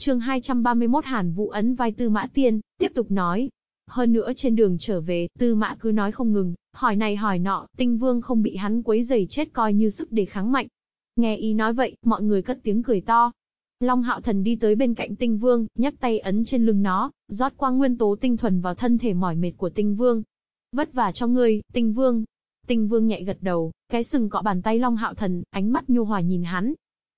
chương 231 Hàn Vũ ấn vai Tư Mã Tiên, tiếp tục nói. Hơn nữa trên đường trở về, Tư Mã cứ nói không ngừng, hỏi này hỏi nọ, tinh vương không bị hắn quấy giày chết coi như sức đề kháng mạnh. Nghe ý nói vậy, mọi người cất tiếng cười to. Long hạo thần đi tới bên cạnh tinh vương, nhấc tay ấn trên lưng nó, rót qua nguyên tố tinh thuần vào thân thể mỏi mệt của tinh vương. Vất vả cho ngươi, tinh vương. Tinh vương nhẹ gật đầu, cái sừng cọ bàn tay Long hạo thần, ánh mắt nhu hòa nhìn hắn,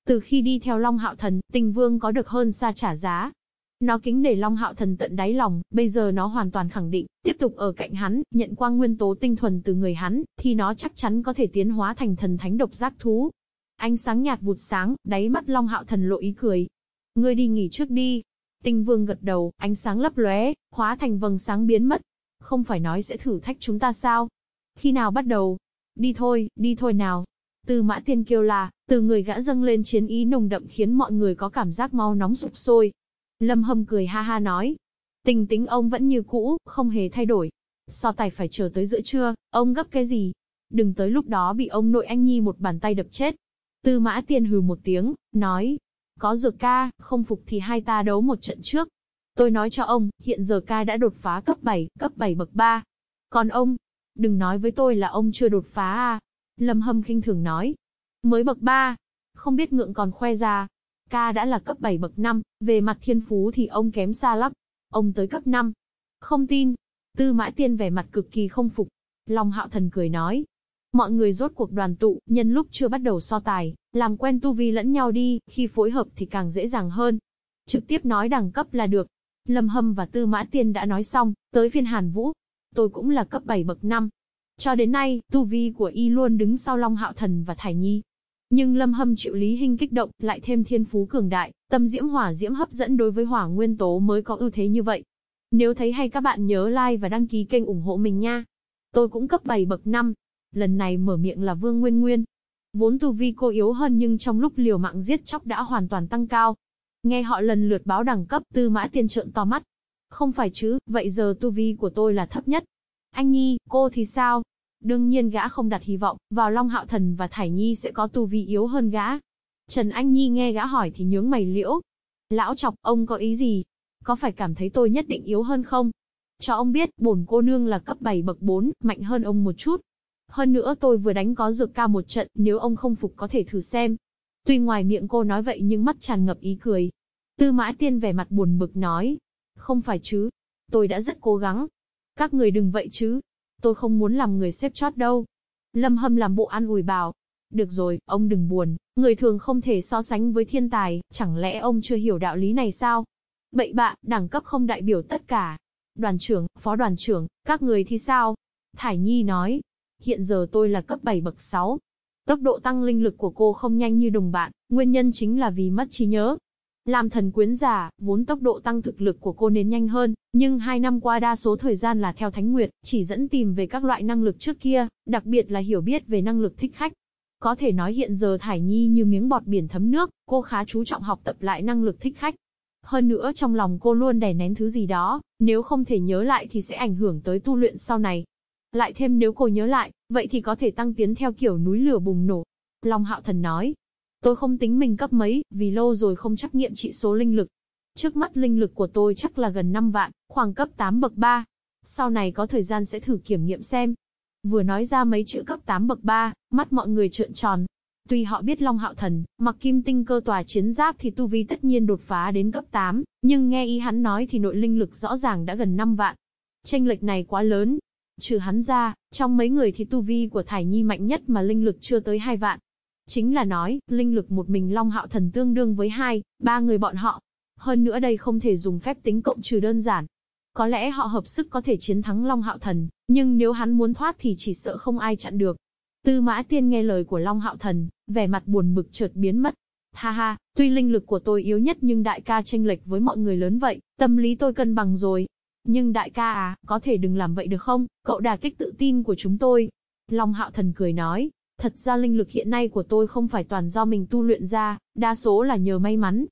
từ khi đi theo Long Hạo Thần, tình vương có được hơn xa trả giá. Nó kính để Long Hạo Thần tận đáy lòng, bây giờ nó hoàn toàn khẳng định, tiếp tục ở cạnh hắn, nhận quang nguyên tố tinh thuần từ người hắn, thì nó chắc chắn có thể tiến hóa thành thần thánh độc giác thú. Ánh sáng nhạt vụt sáng, đáy mắt Long Hạo Thần lộ ý cười. Ngươi đi nghỉ trước đi. Tinh vương gật đầu, ánh sáng lấp lóe, hóa thành vầng sáng biến mất. Không phải nói sẽ thử thách chúng ta sao? Khi nào bắt đầu? Đi thôi, đi thôi nào. Tư mã tiên kêu là, từ người gã dâng lên chiến ý nồng đậm khiến mọi người có cảm giác mau nóng sụp sôi. Lâm hâm cười ha ha nói. Tình tính ông vẫn như cũ, không hề thay đổi. So tài phải chờ tới giữa trưa, ông gấp cái gì? Đừng tới lúc đó bị ông nội anh Nhi một bàn tay đập chết. Tư mã tiên hừ một tiếng, nói. Có dược ca, không phục thì hai ta đấu một trận trước. Tôi nói cho ông, hiện giờ ca đã đột phá cấp 7, cấp 7 bậc 3. Còn ông, đừng nói với tôi là ông chưa đột phá à. Lâm Hâm khinh thường nói. Mới bậc 3, không biết ngượng còn khoe ra. Ca đã là cấp 7 bậc 5, về mặt thiên phú thì ông kém xa lắm. Ông tới cấp 5. Không tin. Tư mã tiên vẻ mặt cực kỳ không phục. Long hạo thần cười nói. Mọi người rốt cuộc đoàn tụ, nhân lúc chưa bắt đầu so tài, làm quen tu vi lẫn nhau đi, khi phối hợp thì càng dễ dàng hơn. Trực tiếp nói đẳng cấp là được. Lâm Hâm và Tư Mã Tiên đã nói xong, tới phiên Hàn Vũ. Tôi cũng là cấp 7 bậc 5, cho đến nay, tu vi của y luôn đứng sau Long Hạo Thần và Thải Nhi. Nhưng Lâm Hâm chịu Lý Hinh kích động, lại thêm thiên phú cường đại, tâm diễm hỏa diễm hấp dẫn đối với hỏa nguyên tố mới có ưu thế như vậy. Nếu thấy hay các bạn nhớ like và đăng ký kênh ủng hộ mình nha. Tôi cũng cấp 7 bậc 5. Lần này mở miệng là Vương Nguyên Nguyên. Vốn tu vi cô yếu hơn nhưng trong lúc liều mạng giết chóc đã hoàn toàn tăng cao. Nghe họ lần lượt báo đẳng cấp tư mã tiên trợn to mắt. Không phải chứ, vậy giờ tu vi của tôi là thấp nhất. Anh Nhi, cô thì sao? Đương nhiên gã không đặt hy vọng, vào Long Hạo Thần và Thải Nhi sẽ có tu vi yếu hơn gã. Trần Anh Nhi nghe gã hỏi thì nhướng mày liễu. Lão chọc, ông có ý gì? Có phải cảm thấy tôi nhất định yếu hơn không? Cho ông biết, bổn cô nương là cấp 7 bậc 4, mạnh hơn ông một chút. Hơn nữa tôi vừa đánh có dược ca một trận, nếu ông không phục có thể thử xem. Tuy ngoài miệng cô nói vậy nhưng mắt tràn ngập ý cười. Tư mã tiên vẻ mặt buồn bực nói. Không phải chứ. Tôi đã rất cố gắng. Các người đừng vậy chứ. Tôi không muốn làm người xếp chót đâu. Lâm Hâm làm bộ an ủi bảo. Được rồi, ông đừng buồn, người thường không thể so sánh với thiên tài, chẳng lẽ ông chưa hiểu đạo lý này sao? Bậy bạ, đẳng cấp không đại biểu tất cả. Đoàn trưởng, phó đoàn trưởng, các người thì sao? Thải Nhi nói. Hiện giờ tôi là cấp 7 bậc 6. Tốc độ tăng linh lực của cô không nhanh như đồng bạn, nguyên nhân chính là vì mất trí nhớ, làm thần quyến giả, vốn tốc độ tăng thực lực của cô nên nhanh hơn, nhưng hai năm qua đa số thời gian là theo Thánh Nguyệt, chỉ dẫn tìm về các loại năng lực trước kia, đặc biệt là hiểu biết về năng lực thích khách. Có thể nói hiện giờ Thải Nhi như miếng bọt biển thấm nước, cô khá chú trọng học tập lại năng lực thích khách. Hơn nữa trong lòng cô luôn đè nén thứ gì đó, nếu không thể nhớ lại thì sẽ ảnh hưởng tới tu luyện sau này. Lại thêm nếu cô nhớ lại, vậy thì có thể tăng tiến theo kiểu núi lửa bùng nổ. Long Hạo Thần nói, Tôi không tính mình cấp mấy, vì lâu rồi không trắc nghiệm trị số linh lực. Trước mắt linh lực của tôi chắc là gần 5 vạn, khoảng cấp 8 bậc 3. Sau này có thời gian sẽ thử kiểm nghiệm xem. Vừa nói ra mấy chữ cấp 8 bậc 3, mắt mọi người trợn tròn. Tuy họ biết Long Hạo Thần, mặc kim tinh cơ tòa chiến giáp thì tu vi tất nhiên đột phá đến cấp 8, nhưng nghe ý hắn nói thì nội linh lực rõ ràng đã gần 5 vạn. Tranh lệch này quá lớn. Trừ hắn ra, trong mấy người thì tu vi của Thải Nhi mạnh nhất mà linh lực chưa tới 2 vạn. Chính là nói, linh lực một mình Long Hạo Thần tương đương với hai, ba người bọn họ. Hơn nữa đây không thể dùng phép tính cộng trừ đơn giản. Có lẽ họ hợp sức có thể chiến thắng Long Hạo Thần, nhưng nếu hắn muốn thoát thì chỉ sợ không ai chặn được. Tư Mã Tiên nghe lời của Long Hạo Thần, vẻ mặt buồn bực chợt biến mất. Ha ha, tuy linh lực của tôi yếu nhất nhưng đại ca tranh lệch với mọi người lớn vậy, tâm lý tôi cân bằng rồi. Nhưng đại ca à, có thể đừng làm vậy được không, cậu đà kích tự tin của chúng tôi. Long Hạo Thần cười nói, Thật ra linh lực hiện nay của tôi không phải toàn do mình tu luyện ra, đa số là nhờ may mắn.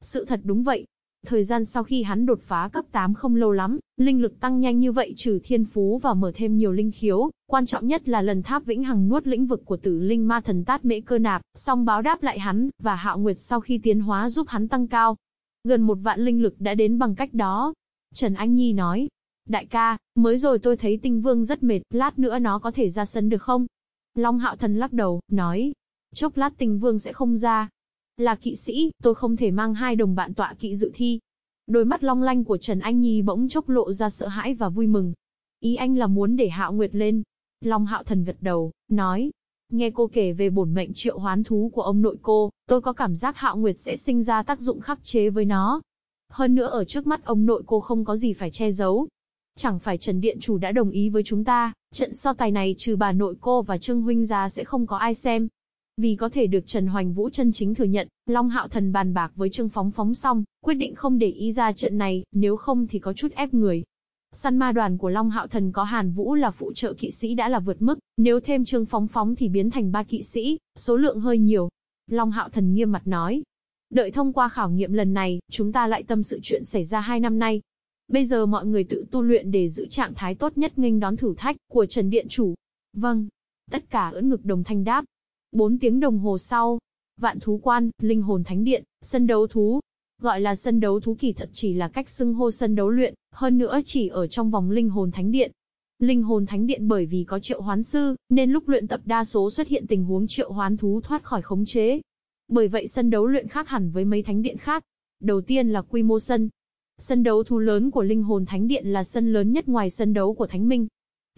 Sự thật đúng vậy. Thời gian sau khi hắn đột phá cấp 8 không lâu lắm, linh lực tăng nhanh như vậy trừ thiên phú và mở thêm nhiều linh khiếu, quan trọng nhất là lần tháp vĩnh hằng nuốt lĩnh vực của tử linh ma thần tát mễ cơ nạp, song báo đáp lại hắn, và hạo nguyệt sau khi tiến hóa giúp hắn tăng cao. Gần một vạn linh lực đã đến bằng cách đó. Trần Anh Nhi nói, đại ca, mới rồi tôi thấy tinh vương rất mệt, lát nữa nó có thể ra sân được không? Long Hạo Thần lắc đầu, nói, chốc lát tinh vương sẽ không ra. Là kỵ sĩ, tôi không thể mang hai đồng bạn tọa kỵ dự thi. Đôi mắt long lanh của Trần Anh Nhi bỗng chốc lộ ra sợ hãi và vui mừng. Ý anh là muốn để Hạo Nguyệt lên. Long Hạo Thần gật đầu, nói, Nghe cô kể về bổn mệnh triệu hoán thú của ông nội cô, tôi có cảm giác Hạo Nguyệt sẽ sinh ra tác dụng khắc chế với nó. Hơn nữa ở trước mắt ông nội cô không có gì phải che giấu. Chẳng phải Trần Điện Chủ đã đồng ý với chúng ta, trận so tài này trừ bà nội cô và Trương Huynh ra sẽ không có ai xem. Vì có thể được Trần Hoành Vũ chân chính thừa nhận, Long Hạo Thần bàn bạc với Trương Phóng Phóng xong, quyết định không để ý ra trận này, nếu không thì có chút ép người. Săn ma đoàn của Long Hạo Thần có Hàn Vũ là phụ trợ kỵ sĩ đã là vượt mức, nếu thêm Trương Phóng Phóng thì biến thành ba kỵ sĩ, số lượng hơi nhiều. Long Hạo Thần nghiêm mặt nói. Đợi thông qua khảo nghiệm lần này, chúng ta lại tâm sự chuyện xảy ra hai năm nay. Bây giờ mọi người tự tu luyện để giữ trạng thái tốt nhất nghênh đón thử thách của Trần Điện Chủ. Vâng. Tất cả ưỡn ngực đồng thanh đáp. Bốn tiếng đồng hồ sau, Vạn Thú Quan, Linh Hồn Thánh Điện, sân đấu thú, Gọi là sân đấu thú kỳ thật chỉ là cách xưng hô sân đấu luyện, hơn nữa chỉ ở trong vòng linh hồn thánh điện. Linh hồn thánh điện bởi vì có triệu hoán sư, nên lúc luyện tập đa số xuất hiện tình huống triệu hoán thú thoát khỏi khống chế. Bởi vậy sân đấu luyện khác hẳn với mấy thánh điện khác. Đầu tiên là quy mô sân. Sân đấu thú lớn của linh hồn thánh điện là sân lớn nhất ngoài sân đấu của thánh minh.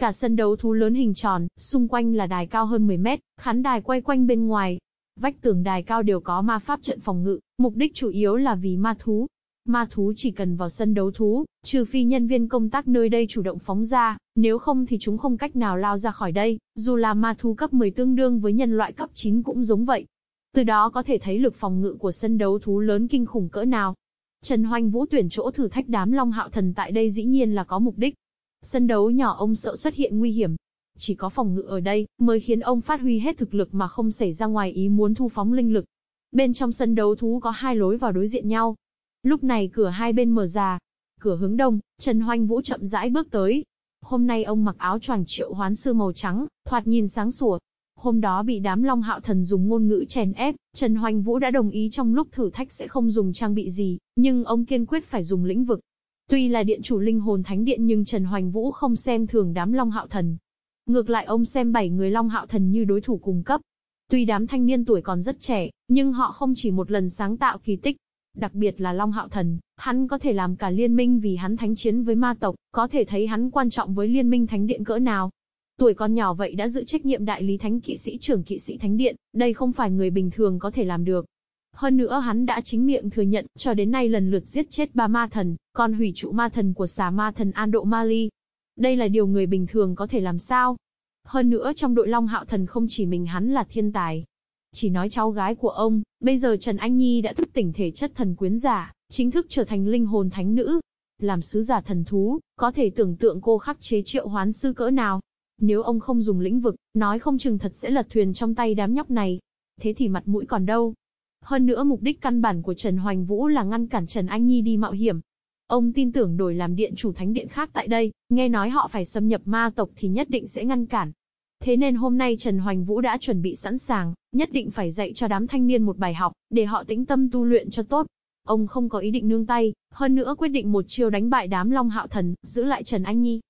Cả sân đấu thú lớn hình tròn, xung quanh là đài cao hơn 10 mét, khán đài quay quanh bên ngoài, Vách tường đài cao đều có ma pháp trận phòng ngự, mục đích chủ yếu là vì ma thú. Ma thú chỉ cần vào sân đấu thú, trừ phi nhân viên công tác nơi đây chủ động phóng ra, nếu không thì chúng không cách nào lao ra khỏi đây, dù là ma thú cấp 10 tương đương với nhân loại cấp 9 cũng giống vậy. Từ đó có thể thấy lực phòng ngự của sân đấu thú lớn kinh khủng cỡ nào. Trần Hoành Vũ tuyển chỗ thử thách đám Long Hạo Thần tại đây dĩ nhiên là có mục đích. Sân đấu nhỏ ông sợ xuất hiện nguy hiểm, chỉ có phòng ngự ở đây, mới khiến ông phát huy hết thực lực mà không xảy ra ngoài ý muốn thu phóng linh lực. Bên trong sân đấu thú có hai lối vào đối diện nhau. Lúc này cửa hai bên mở ra. Cửa hướng đông, Trần Hoành Vũ chậm rãi bước tới. Hôm nay ông mặc áo choàng triệu hoán sư màu trắng, thoạt nhìn sáng sủa. Hôm đó bị đám Long Hạo Thần dùng ngôn ngữ chèn ép, Trần Hoành Vũ đã đồng ý trong lúc thử thách sẽ không dùng trang bị gì, nhưng ông kiên quyết phải dùng lĩnh vực. Tuy là điện chủ linh hồn thánh điện nhưng Trần Hoành Vũ không xem thường đám Long Hạo Thần, Ngược lại ông xem bảy người Long Hạo Thần như đối thủ cùng cấp. Tuy đám thanh niên tuổi còn rất trẻ, nhưng họ không chỉ một lần sáng tạo kỳ tích. Đặc biệt là Long Hạo Thần, hắn có thể làm cả liên minh vì hắn thánh chiến với ma tộc, có thể thấy hắn quan trọng với liên minh thánh điện cỡ nào. Tuổi còn nhỏ vậy đã giữ trách nhiệm đại lý thánh kỵ sĩ trưởng kỵ sĩ thánh điện, đây không phải người bình thường có thể làm được. Hơn nữa hắn đã chính miệng thừa nhận, cho đến nay lần lượt giết chết ba ma thần, còn hủy trụ ma thần của xà ma thần An Độ Mali, đây là điều người bình thường có thể làm sao. Hơn nữa trong đội Long Hạo Thần không chỉ mình hắn là thiên tài. Chỉ nói cháu gái của ông, bây giờ Trần Anh Nhi đã thức tỉnh thể chất thần quyến giả, chính thức trở thành linh hồn thánh nữ. Làm sứ giả thần thú, có thể tưởng tượng cô khắc chế triệu hoán sư cỡ nào. Nếu ông không dùng lĩnh vực, nói không chừng thật sẽ lật thuyền trong tay đám nhóc này. Thế thì mặt mũi còn đâu. Hơn nữa mục đích căn bản của Trần Hoành Vũ là ngăn cản Trần Anh Nhi đi mạo hiểm, Ông tin tưởng đổi làm điện chủ thánh điện khác tại đây, nghe nói họ phải xâm nhập ma tộc thì nhất định sẽ ngăn cản. Thế nên hôm nay Trần Hoành Vũ đã chuẩn bị sẵn sàng, nhất định phải dạy cho đám thanh niên một bài học, để họ tĩnh tâm tu luyện cho tốt. Ông không có ý định nương tay, hơn nữa quyết định một chiêu đánh bại đám Long Hạo Thần, giữ lại Trần Anh Nhi.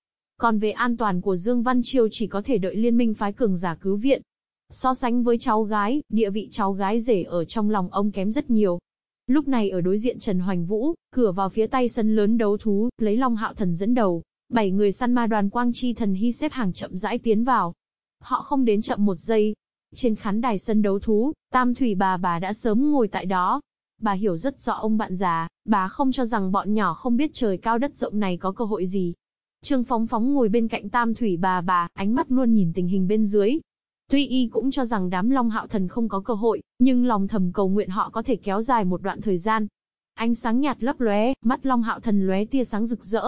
Còn về an toàn của Dương Văn Chiêu chỉ có thể đợi liên minh phái cường giả cứu viện. So sánh với cháu gái, địa vị cháu gái rể ở trong lòng ông kém rất nhiều. Lúc này ở đối diện Trần Hoành Vũ, cửa vào phía tây sân lớn đấu thú, lấy Long Hạo Thần dẫn đầu, bảy người săn ma đoàn Quang Chi Thần Hy xếp hàng chậm rãi tiến vào. Họ không đến chậm một giây. Trên khán đài sân đấu thú, Tam Thủy bà bà đã sớm ngồi tại đó. Bà hiểu rất rõ ông bạn già, bà không cho rằng bọn nhỏ không biết trời cao đất rộng này có cơ hội gì. Trương Phóng Phóng ngồi bên cạnh Tam Thủy bà bà, ánh mắt luôn nhìn tình hình bên dưới, Tuy y cũng cho rằng đám Long Hạo Thần không có cơ hội, nhưng lòng thầm cầu nguyện họ có thể kéo dài một đoạn thời gian. Ánh sáng nhạt lấp lóe, mắt Long Hạo Thần lóe tia sáng rực rỡ.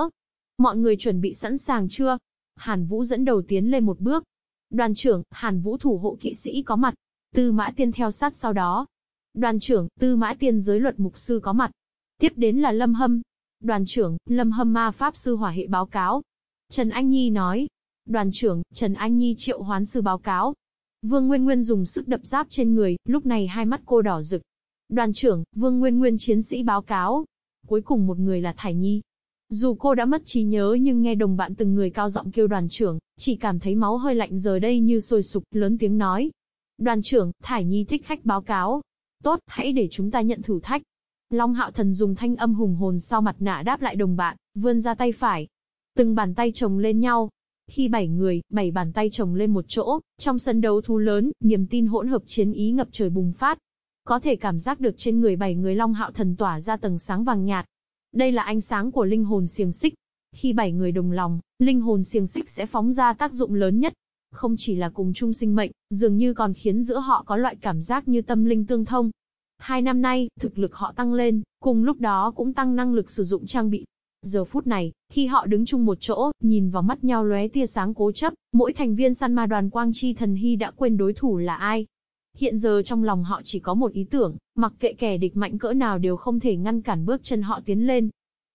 Mọi người chuẩn bị sẵn sàng chưa? Hàn Vũ dẫn đầu tiến lên một bước. Đoàn trưởng, Hàn Vũ thủ hộ kỵ sĩ có mặt. Tư Mã Tiên theo sát sau đó. Đoàn trưởng, Tư Mã Tiên giới luật mục sư có mặt. Tiếp đến là Lâm Hâm. Đoàn trưởng, Lâm Hâm ma pháp sư hỏa hệ báo cáo. Trần Anh Nhi nói. Đoàn trưởng, Trần Anh Nhi triệu hoán sư báo cáo. Vương Nguyên Nguyên dùng sức đập giáp trên người, lúc này hai mắt cô đỏ rực. Đoàn trưởng, Vương Nguyên Nguyên chiến sĩ báo cáo. Cuối cùng một người là Thải Nhi. Dù cô đã mất trí nhớ nhưng nghe đồng bạn từng người cao giọng kêu đoàn trưởng, chỉ cảm thấy máu hơi lạnh giờ đây như sôi sục, lớn tiếng nói. Đoàn trưởng, Thải Nhi thích khách báo cáo. Tốt, hãy để chúng ta nhận thử thách. Long Hạo Thần dùng thanh âm hùng hồn sau mặt nạ đáp lại đồng bạn, vươn ra tay phải. Từng bàn tay chồng lên nhau. Khi bảy người, bảy bàn tay chồng lên một chỗ, trong sân đấu thú lớn, niềm tin hỗn hợp chiến ý ngập trời bùng phát. Có thể cảm giác được trên người bảy người Long Hạo Thần tỏa ra tầng sáng vàng nhạt. Đây là ánh sáng của linh hồn xiềng xích. Khi bảy người đồng lòng, linh hồn xiềng xích sẽ phóng ra tác dụng lớn nhất. Không chỉ là cùng chung sinh mệnh, dường như còn khiến giữa họ có loại cảm giác như tâm linh tương thông. Hai năm nay, thực lực họ tăng lên, cùng lúc đó cũng tăng năng lực sử dụng trang bị. Giờ phút này, khi họ đứng chung một chỗ, nhìn vào mắt nhau lóe tia sáng cố chấp, mỗi thành viên săn ma đoàn Quang Chi Thần Hy đã quên đối thủ là ai. Hiện giờ trong lòng họ chỉ có một ý tưởng, mặc kệ kẻ địch mạnh cỡ nào đều không thể ngăn cản bước chân họ tiến lên.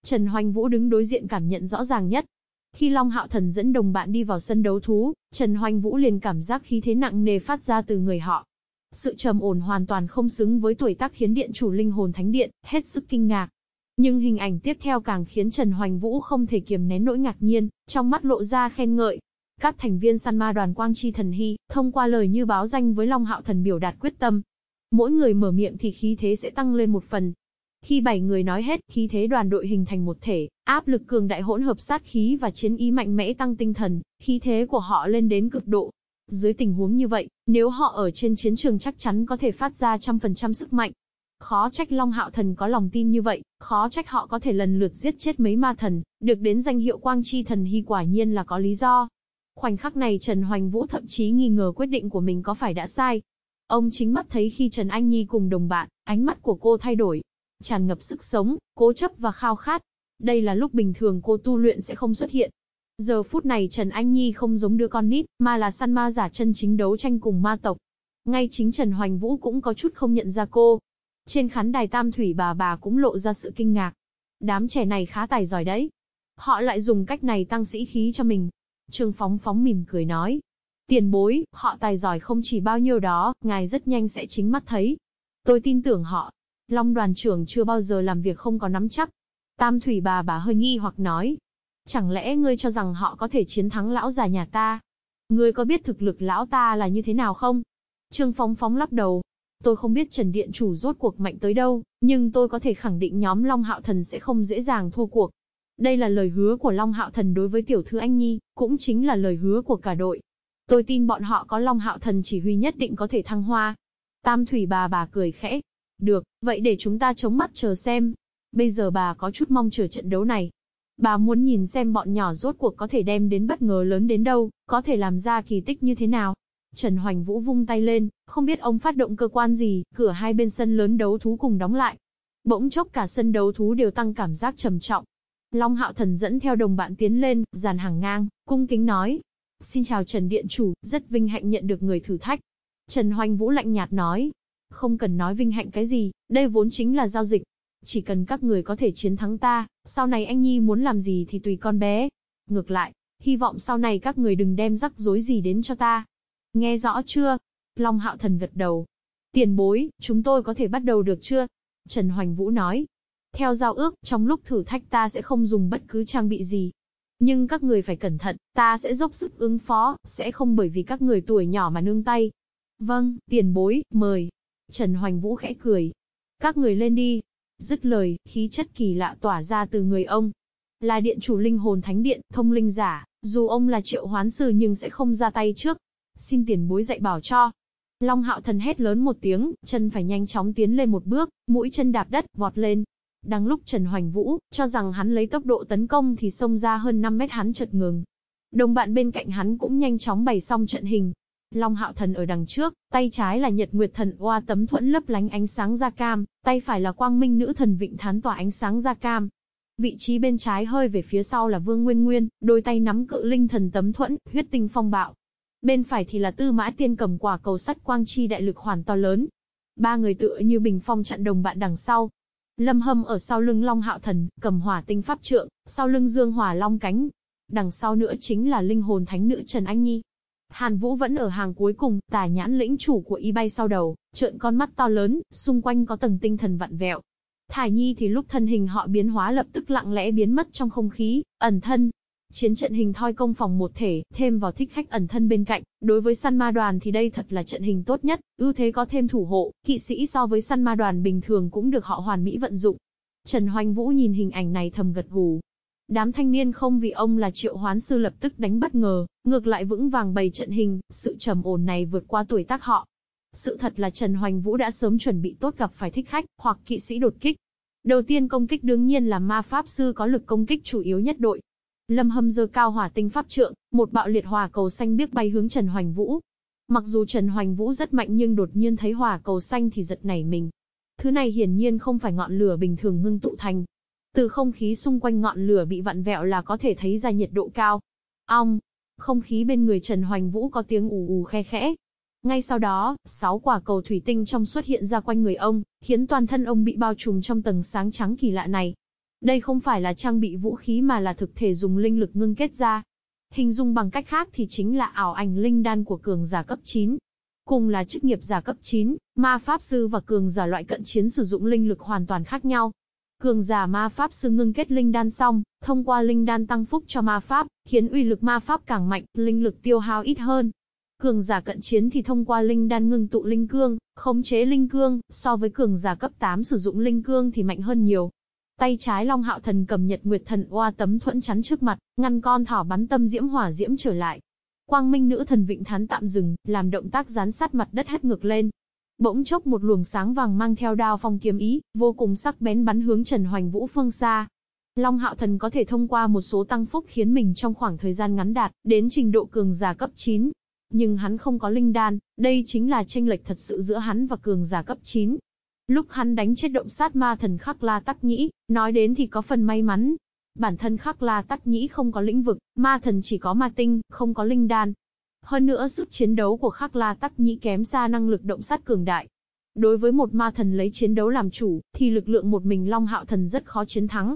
Trần Hoành Vũ đứng đối diện cảm nhận rõ ràng nhất. Khi Long Hạo Thần dẫn đồng bạn đi vào sân đấu thú, Trần Hoành Vũ liền cảm giác khí thế nặng nề phát ra từ người họ. Sự trầm ổn hoàn toàn không xứng với tuổi tác khiến điện chủ linh hồn thánh điện, hết sức kinh ngạc. Nhưng hình ảnh tiếp theo càng khiến Trần Hoành Vũ không thể kiềm nén nỗi ngạc nhiên, trong mắt lộ ra khen ngợi. Các thành viên săn ma đoàn Quang Chi Thần Hy, thông qua lời như báo danh với Long Hạo Thần biểu đạt quyết tâm. Mỗi người mở miệng thì khí thế sẽ tăng lên một phần. Khi bảy người nói hết, khí thế đoàn đội hình thành một thể, áp lực cường đại hỗn hợp sát khí và chiến ý mạnh mẽ tăng tinh thần, khí thế của họ lên đến cực độ, dưới tình huống như vậy, nếu họ ở trên chiến trường chắc chắn có thể phát ra trăm phần trăm sức mạnh. Khó trách Long Hạo Thần có lòng tin như vậy, khó trách họ có thể lần lượt giết chết mấy ma thần, được đến danh hiệu Quang Chi Thần Hy quả nhiên là có lý do. Khoảnh khắc này Trần Hoành Vũ thậm chí nghi ngờ quyết định của mình có phải đã sai. Ông chính mắt thấy khi Trần Anh Nhi cùng đồng bạn, ánh mắt của cô thay đổi. Tràn ngập sức sống, cố chấp và khao khát. Đây là lúc bình thường cô tu luyện sẽ không xuất hiện, Giờ phút này Trần Anh Nhi không giống đứa con nít, mà là săn ma giả chân chính đấu tranh cùng ma tộc. Ngay chính Trần Hoành Vũ cũng có chút không nhận ra cô. Trên khán đài tam thủy bà bà cũng lộ ra sự kinh ngạc. Đám trẻ này khá tài giỏi đấy. Họ lại dùng cách này tăng sĩ khí cho mình. Trương Phóng Phóng mỉm cười nói. Tiền bối, họ tài giỏi không chỉ bao nhiêu đó, ngài rất nhanh sẽ chính mắt thấy. Tôi tin tưởng họ. Long đoàn trưởng chưa bao giờ làm việc không có nắm chắc. Tam thủy bà bà hơi nghi hoặc nói, Chẳng lẽ ngươi cho rằng họ có thể chiến thắng lão già nhà ta? Ngươi có biết thực lực lão ta là như thế nào không? Trương Phóng Phóng lắc đầu. Tôi không biết Trần Điện Chủ rốt cuộc mạnh tới đâu, nhưng tôi có thể khẳng định nhóm Long Hạo Thần sẽ không dễ dàng thua cuộc. Đây là lời hứa của Long Hạo Thần đối với tiểu thư Anh Nhi, cũng chính là lời hứa của cả đội. Tôi tin bọn họ có Long Hạo Thần chỉ huy nhất định có thể thăng hoa. Tam Thủy bà bà cười khẽ. Được, vậy để chúng ta chống mắt chờ xem. Bây giờ bà có chút mong chờ trận đấu này. Bà muốn nhìn xem bọn nhỏ rốt cuộc có thể đem đến bất ngờ lớn đến đâu, có thể làm ra kỳ tích như thế nào. Trần Hoành Vũ vung tay lên, không biết ông phát động cơ quan gì, cửa hai bên sân lớn đấu thú cùng đóng lại. Bỗng chốc cả sân đấu thú đều tăng cảm giác trầm trọng. Long Hạo Thần dẫn theo đồng bạn tiến lên, dàn hàng ngang, cung kính nói. Xin chào Trần Điện Chủ, rất vinh hạnh nhận được người thử thách. Trần Hoành Vũ lạnh nhạt nói. Không cần nói vinh hạnh cái gì, đây vốn chính là giao dịch. Chỉ cần các người có thể chiến thắng ta, sau này anh Nhi muốn làm gì thì tùy con bé. Ngược lại, hy vọng sau này các người đừng đem rắc rối gì đến cho ta. Nghe rõ chưa? Long Hạo Thần gật đầu. Tiền bối, chúng tôi có thể bắt đầu được chưa? Trần Hoành Vũ nói. Theo giao ước, trong lúc thử thách ta sẽ không dùng bất cứ trang bị gì. Nhưng các người phải cẩn thận, ta sẽ dốc sức ứng phó, sẽ không bởi vì các người tuổi nhỏ mà nương tay. Vâng, tiền bối, mời. Trần Hoành Vũ khẽ cười. Các người lên đi, Dứt lời, khí chất kỳ lạ tỏa ra từ người ông. Là điện chủ linh hồn thánh điện, thông linh giả, dù ông là triệu hoán sư nhưng sẽ không ra tay trước. Xin tiền bối dạy bảo cho. Long hạo thần hét lớn một tiếng, chân phải nhanh chóng tiến lên một bước, mũi chân đạp đất, vọt lên. Đang lúc Trần Hoành Vũ, cho rằng hắn lấy tốc độ tấn công thì xông ra hơn 5 mét hắn chợt ngừng. Đồng bạn bên cạnh hắn cũng nhanh chóng bày xong trận hình, Long Hạo Thần ở đằng trước, tay trái là Nhật Nguyệt Thần Oa tấm thuẫn lấp lánh ánh sáng da cam, tay phải là Quang Minh Nữ Thần Vịnh Thán tỏa ánh sáng da cam. Vị trí bên trái hơi về phía sau là Vương Nguyên Nguyên, đôi tay nắm cự linh thần tấm thuẫn, huyết tinh phong bạo. Bên phải thì là Tư Mã Tiên cầm quả cầu sắt quang chi đại lực hoàn to lớn. Ba người tựa như bình phong chặn đồng bạn đằng sau. Lâm Hâm ở sau lưng Long Hạo Thần, cầm hỏa tinh pháp trượng, sau lưng Dương Hỏa Long cánh. Đằng sau nữa chính là linh hồn thánh nữ Trần Anh Nhi, Hàn Vũ vẫn ở hàng cuối cùng, tà nhãn lĩnh chủ của y bay sau đầu, trợn con mắt to lớn, xung quanh có tầng tinh thần vặn vẹo. Thải Nhi thì lúc thân hình họ biến hóa lập tức lặng lẽ biến mất trong không khí, ẩn thân. Chiến trận hình thoi công phòng một thể, thêm vào thích khách ẩn thân bên cạnh, đối với săn ma đoàn thì đây thật là trận hình tốt nhất, ưu thế có thêm thủ hộ, kỵ sĩ so với săn ma đoàn bình thường cũng được họ hoàn mỹ vận dụng. Trần Hoành Vũ nhìn hình ảnh này thầm gật gù. Đám thanh niên không vì ông là triệu hoán sư lập tức đánh bất ngờ, ngược lại vững vàng bày trận hình, sự trầm ổn này vượt qua tuổi tác họ. Sự thật là Trần Hoành Vũ đã sớm chuẩn bị tốt gặp phải thích khách, hoặc kỵ sĩ đột kích. Đầu tiên công kích đương nhiên là ma pháp sư có lực công kích chủ yếu nhất đội. Lâm Hâm giơ cao hỏa tinh pháp trượng, một bạo liệt hỏa cầu xanh biếc bay hướng Trần Hoành Vũ. Mặc dù Trần Hoành Vũ rất mạnh nhưng đột nhiên thấy hỏa cầu xanh thì giật nảy mình. Thứ này hiển nhiên không phải ngọn lửa bình thường ngưng tụ thành. Từ không khí xung quanh ngọn lửa bị vặn vẹo là có thể thấy ra nhiệt độ cao. Ong! Không khí bên người Trần Hoành Vũ có tiếng ù ù khe khẽ, ngay sau đó, sáu quả cầu thủy tinh trong xuất hiện ra quanh người ông, khiến toàn thân ông bị bao trùm trong tầng sáng trắng kỳ lạ này. Đây không phải là trang bị vũ khí mà là thực thể dùng linh lực ngưng kết ra. Hình dung bằng cách khác thì chính là ảo ảnh linh đan của cường giả cấp 9. Cùng là chức nghiệp giả cấp 9, ma pháp sư và cường giả loại cận chiến sử dụng linh lực hoàn toàn khác nhau. Cường giả ma pháp sư ngưng kết linh đan xong, thông qua linh đan tăng phúc cho ma pháp, khiến uy lực ma pháp càng mạnh, linh lực tiêu hao ít hơn, Cường giả cận chiến thì thông qua linh đan ngưng tụ linh cương, khống chế linh cương, so với cường giả cấp 8 sử dụng linh cương thì mạnh hơn nhiều. Tay trái Long Hạo Thần cầm Nhật Nguyệt Thần oa tấm thuẫn chắn trước mặt, ngăn con thỏ bắn tâm diễm hỏa diễm trở lại. Quang Minh Nữ Thần Vịnh Thán tạm dừng, làm động tác dán sát mặt đất hất ngược lên. Bỗng chốc một luồng sáng vàng mang theo đao phong kiếm ý, vô cùng sắc bén bắn hướng Trần Hoành Vũ phương xa. Long Hạo Thần có thể thông qua một số tăng phúc khiến mình trong khoảng thời gian ngắn đạt đến trình độ cường giả cấp 9, nhưng hắn không có linh đan, đây chính là tranh lệch thật sự giữa hắn và cường giả cấp 9. Lúc hắn đánh chết động sát ma thần Khắc La Tắc Nhĩ, nói đến thì có phần may mắn. Bản thân Khắc La Tắc Nhĩ không có lĩnh vực, ma thần chỉ có ma tinh, không có linh đan. Hơn nữa sức chiến đấu của Khắc La Tắc Nhĩ kém xa năng lực động sát cường đại. Đối với một ma thần lấy chiến đấu làm chủ, thì lực lượng một mình Long Hạo Thần rất khó chiến thắng.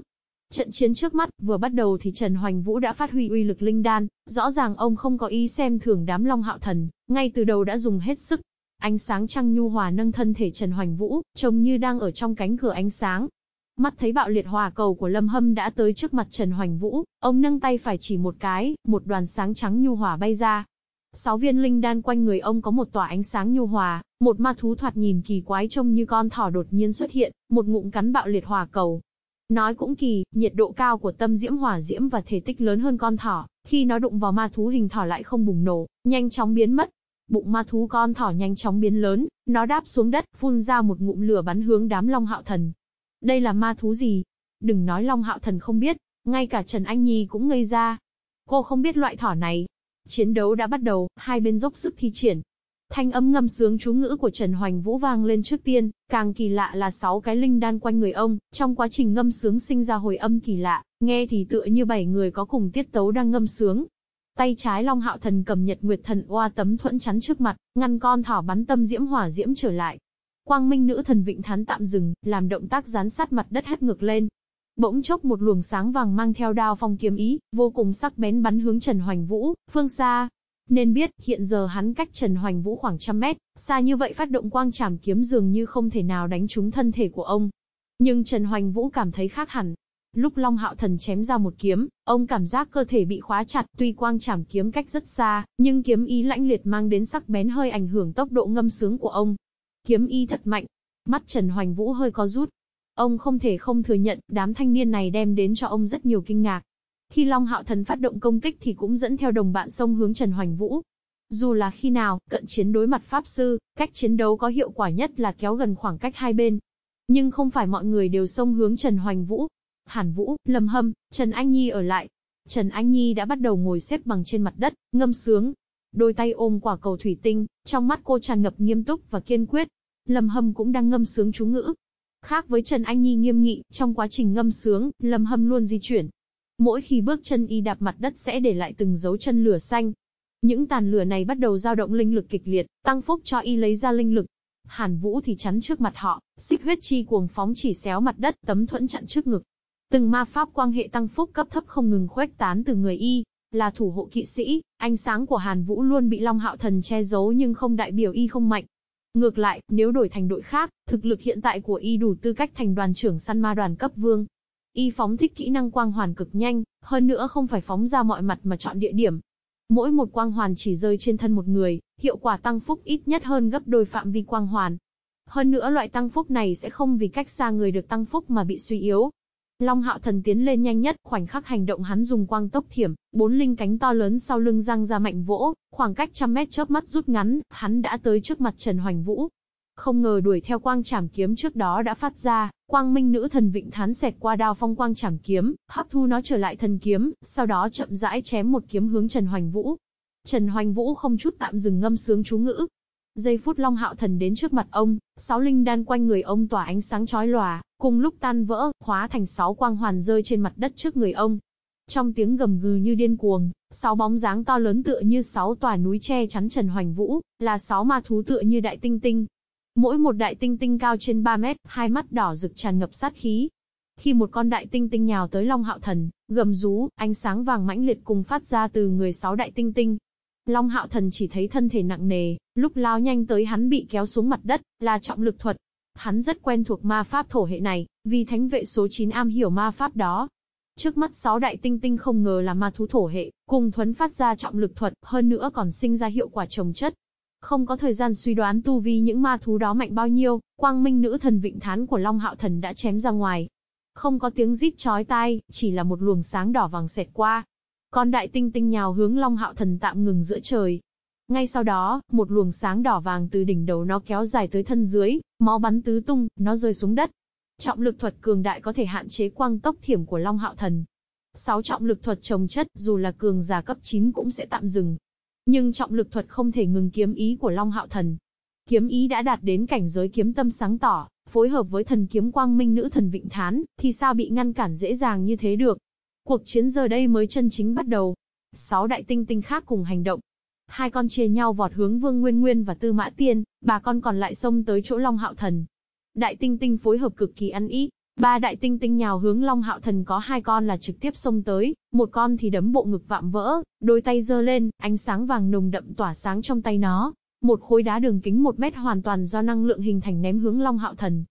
Trận chiến trước mắt, vừa bắt đầu thì Trần Hoành Vũ đã phát huy uy lực linh đan, rõ ràng ông không có ý xem thường đám Long Hạo Thần, ngay từ đầu đã dùng hết sức. Ánh sáng trăng nhu hòa nâng thân thể Trần Hoành Vũ, trông như đang ở trong cánh cửa ánh sáng. Mắt thấy bạo liệt hòa cầu của Lâm Hâm đã tới trước mặt Trần Hoành Vũ, ông nâng tay phải chỉ một cái, một đoàn sáng trắng nhu hòa bay ra. Sáu viên linh đan quanh người ông có một tòa ánh sáng nhu hòa, một ma thú thoạt nhìn kỳ quái trông như con thỏ đột nhiên xuất hiện, một ngụm cắn bạo liệt hỏa cầu, Nói cũng kỳ, nhiệt độ cao của tâm diễm hỏa diễm và thể tích lớn hơn con thỏ, khi nó đụng vào ma thú hình thỏ lại không bùng nổ, nhanh chóng biến mất. Bụng ma thú con thỏ nhanh chóng biến lớn, nó đáp xuống đất, phun ra một ngụm lửa bắn hướng đám Long Hạo Thần. Đây là ma thú gì? Đừng nói Long Hạo Thần không biết, ngay cả Trần Anh Nhi cũng ngây ra. Cô không biết loại thỏ này. Chiến đấu đã bắt đầu, hai bên dốc sức thi triển, Thanh âm ngâm sướng chú ngữ của Trần Hoành Vũ vang lên trước tiên, càng kỳ lạ là sáu cái linh đan quanh người ông, trong quá trình ngâm sướng sinh ra hồi âm kỳ lạ, nghe thì tựa như bảy người có cùng tiết tấu đang ngâm sướng. Tay trái Long Hạo Thần cầm Nhật Nguyệt Thần oa tấm thuẫn chắn trước mặt, ngăn con thỏ bắn tâm diễm hỏa diễm trở lại. Quang Minh Nữ Thần Vịnh Thán tạm dừng, làm động tác dán sát mặt đất hất ngược lên. Bỗng chốc một luồng sáng vàng mang theo đao phong kiếm ý, vô cùng sắc bén bắn hướng Trần Hoành Vũ, phương xa, nên biết, hiện giờ hắn cách Trần Hoành Vũ khoảng trăm mét, xa như vậy phát động quang trảm kiếm dường như không thể nào đánh trúng thân thể của ông. Nhưng Trần Hoành Vũ cảm thấy khác hẳn. Lúc Long Hạo Thần chém ra một kiếm, ông cảm giác cơ thể bị khóa chặt, tuy quang trảm kiếm cách rất xa, nhưng kiếm ý lãnh liệt mang đến sắc bén hơi ảnh hưởng tốc độ ngâm sướng của ông. Kiếm ý thật mạnh. Mắt Trần Hoành Vũ hơi có rút. Ông không thể không thừa nhận, đám thanh niên này đem đến cho ông rất nhiều kinh ngạc. Khi Long Hạo Thần phát động công kích thì cũng dẫn theo đồng bạn xông hướng Trần Hoành Vũ. Dù là khi nào, cận chiến đối mặt Pháp Sư, cách chiến đấu có hiệu quả nhất là kéo gần khoảng cách hai bên. Nhưng không phải mọi người đều xông hướng Trần Hoành Vũ. Hàn Vũ, Lâm Hâm, Trần Anh Nhi ở lại. Trần Anh Nhi đã bắt đầu ngồi xếp bằng trên mặt đất, ngâm sướng. Đôi tay ôm quả cầu thủy tinh, trong mắt cô tràn ngập nghiêm túc và kiên quyết. Lâm Hâm cũng đang ngâm sướng chú ngữ. Khác với Trần Anh Nhi nghiêm nghị, trong quá trình ngâm sướng, Lâm Hâm luôn di chuyển, Mỗi khi bước chân y đạp mặt đất sẽ để lại từng dấu chân lửa xanh. Những tàn lửa này bắt đầu dao động linh lực kịch liệt, tăng phúc cho y lấy ra linh lực. Hàn Vũ thì chắn trước mặt họ, xích huyết chi cuồng phóng chỉ xéo mặt đất, tấm thuẫn chặn trước ngực. Từng ma pháp quang hệ tăng phúc cấp thấp không ngừng khuếch tán từ người y, là thủ hộ kỵ sĩ, ánh sáng của Hàn Vũ luôn bị Long Hạo Thần che giấu nhưng không đại biểu y không mạnh. Ngược lại, nếu đổi thành đội khác, thực lực hiện tại của y đủ tư cách thành đoàn trưởng săn ma đoàn cấp vương. Y phóng thích kỹ năng quang hoàn cực nhanh, hơn nữa không phải phóng ra mọi mặt mà chọn địa điểm. Mỗi một quang hoàn chỉ rơi trên thân một người, hiệu quả tăng phúc ít nhất hơn gấp đôi phạm vi quang hoàn. Hơn nữa loại tăng phúc này sẽ không vì cách xa người được tăng phúc mà bị suy yếu, Long hạo thần tiến lên nhanh nhất, khoảnh khắc hành động hắn dùng quang tốc thiểm, bốn linh cánh to lớn sau lưng răng ra mạnh vỗ, khoảng cách trăm mét chớp mắt rút ngắn, hắn đã tới trước mặt Trần Hoành Vũ. Không ngờ đuổi theo quang chảm kiếm trước đó đã phát ra, quang minh nữ thần vịnh thán xẹt qua đao phong quang chảm kiếm, hấp thu nó trở lại thần kiếm, sau đó chậm rãi chém một kiếm hướng Trần Hoành Vũ. Trần Hoành Vũ không chút tạm dừng ngâm sướng chú ngữ, Giây phút Long Hạo Thần đến trước mặt ông, sáu linh đan quanh người ông tỏa ánh sáng chói lòa, cùng lúc tan vỡ, hóa thành sáu quang hoàn rơi trên mặt đất trước người ông. Trong tiếng gầm gừ như điên cuồng, sáu bóng dáng to lớn tựa như sáu tòa núi che chắn Trần Hoành Vũ, là sáu ma thú tựa như đại tinh tinh. Mỗi một đại tinh tinh cao trên 3 mét, hai mắt đỏ rực tràn ngập sát khí. Khi một con đại tinh tinh nhào tới Long Hạo Thần, gầm rú, ánh sáng vàng mãnh liệt cùng phát ra từ người sáu đại tinh tinh, Long Hạo Thần chỉ thấy thân thể nặng nề, lúc lao nhanh tới hắn bị kéo xuống mặt đất, là trọng lực thuật. Hắn rất quen thuộc ma pháp thổ hệ này, vì thánh vệ số 9 am hiểu ma pháp đó. Trước mắt sáu đại tinh tinh không ngờ là ma thú thổ hệ, cùng thuấn phát ra trọng lực thuật, hơn nữa còn sinh ra hiệu quả trồng chất. Không có thời gian suy đoán tu vi những ma thú đó mạnh bao nhiêu, quang minh nữ thần vịnh thán của Long Hạo Thần đã chém ra ngoài. Không có tiếng rít chói tai, chỉ là một luồng sáng đỏ vàng xẹt qua, con đại tinh tinh nhào hướng Long Hạo Thần tạm ngừng giữa trời. Ngay sau đó, một luồng sáng đỏ vàng từ đỉnh đầu nó kéo dài tới thân dưới, máu bắn tứ tung, nó rơi xuống đất. Trọng lực thuật cường đại có thể hạn chế quang tốc thiểm của Long Hạo Thần. Sáu trọng lực thuật trồng chất, dù là cường giả cấp 9 cũng sẽ tạm dừng. Nhưng trọng lực thuật không thể ngừng kiếm ý của Long Hạo Thần. Kiếm ý đã đạt đến cảnh giới kiếm tâm sáng tỏ, phối hợp với thần kiếm quang minh nữ thần Vịnh Thán, thì sao bị ngăn cản dễ dàng như thế được. Cuộc chiến giờ đây mới chân chính bắt đầu. Sáu đại tinh tinh khác cùng hành động. Hai con chia nhau vọt hướng Vương Nguyên Nguyên và Tư Mã Tiên, bà con còn lại xông tới chỗ Long Hạo Thần. Đại tinh tinh phối hợp cực kỳ ăn ý, ba đại tinh tinh nhào hướng Long Hạo Thần có hai con là trực tiếp xông tới, một con thì đấm bộ ngực vạm vỡ, đôi tay giơ lên, ánh sáng vàng nồng đậm tỏa sáng trong tay nó. Một khối đá đường kính một mét hoàn toàn do năng lượng hình thành ném hướng Long Hạo Thần.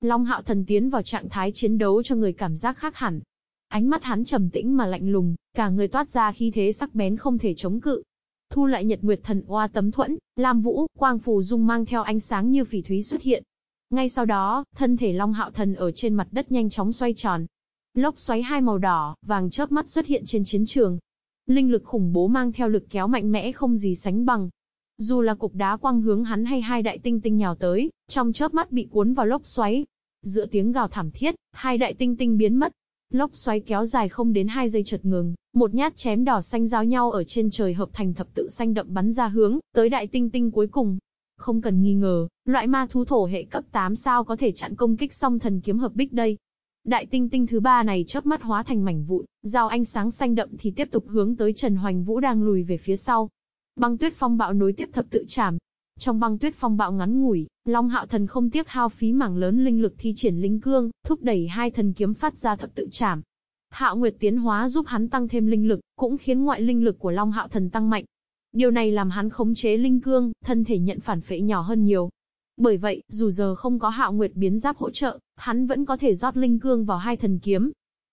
Long Hạo Thần tiến vào trạng thái chiến đấu cho người cảm giác khác hẳn, Ánh mắt hắn trầm tĩnh mà lạnh lùng, cả người toát ra khí thế sắc bén không thể chống cự. Thu lại Nhật Nguyệt Thần Oa tấm thuẫn, Lam Vũ, Quang Phù Dung mang theo ánh sáng như phỉ thúy xuất hiện. Ngay sau đó, thân thể Long Hạo Thần ở trên mặt đất nhanh chóng xoay tròn. Lốc xoáy hai màu đỏ, vàng chớp mắt xuất hiện trên chiến trường. Linh lực khủng bố mang theo lực kéo mạnh mẽ không gì sánh bằng. Dù là cục đá quang hướng hắn hay hai đại tinh tinh nhào tới, trong chớp mắt bị cuốn vào lốc xoáy. Giữa tiếng gào thảm thiết, hai đại tinh tinh biến mất, Lốc xoáy kéo dài không đến hai giây chợt ngừng, một nhát chém đỏ xanh giao nhau ở trên trời hợp thành thập tự xanh đậm bắn ra hướng, tới đại tinh tinh cuối cùng. Không cần nghi ngờ, loại ma thú thổ hệ cấp 8 sao có thể chặn công kích song thần kiếm hợp bích đây. Đại tinh tinh thứ ba này chớp mắt hóa thành mảnh vụn, giao ánh sáng xanh đậm thì tiếp tục hướng tới Trần Hoành Vũ đang lùi về phía sau. Băng tuyết phong bạo nối tiếp thập tự chạm, trong băng tuyết phong bạo ngắn ngủi, Long Hạo Thần không tiếc hao phí mảng lớn linh lực thi triển linh cương, thúc đẩy hai thần kiếm phát ra thập tự chạm. Hạo Nguyệt tiến hóa giúp hắn tăng thêm linh lực, cũng khiến ngoại linh lực của Long Hạo Thần tăng mạnh. Điều này làm hắn khống chế linh cương, thân thể nhận phản phệ nhỏ hơn nhiều. Bởi vậy, dù giờ không có Hạo Nguyệt biến giáp hỗ trợ, hắn vẫn có thể rót linh cương vào hai thần kiếm.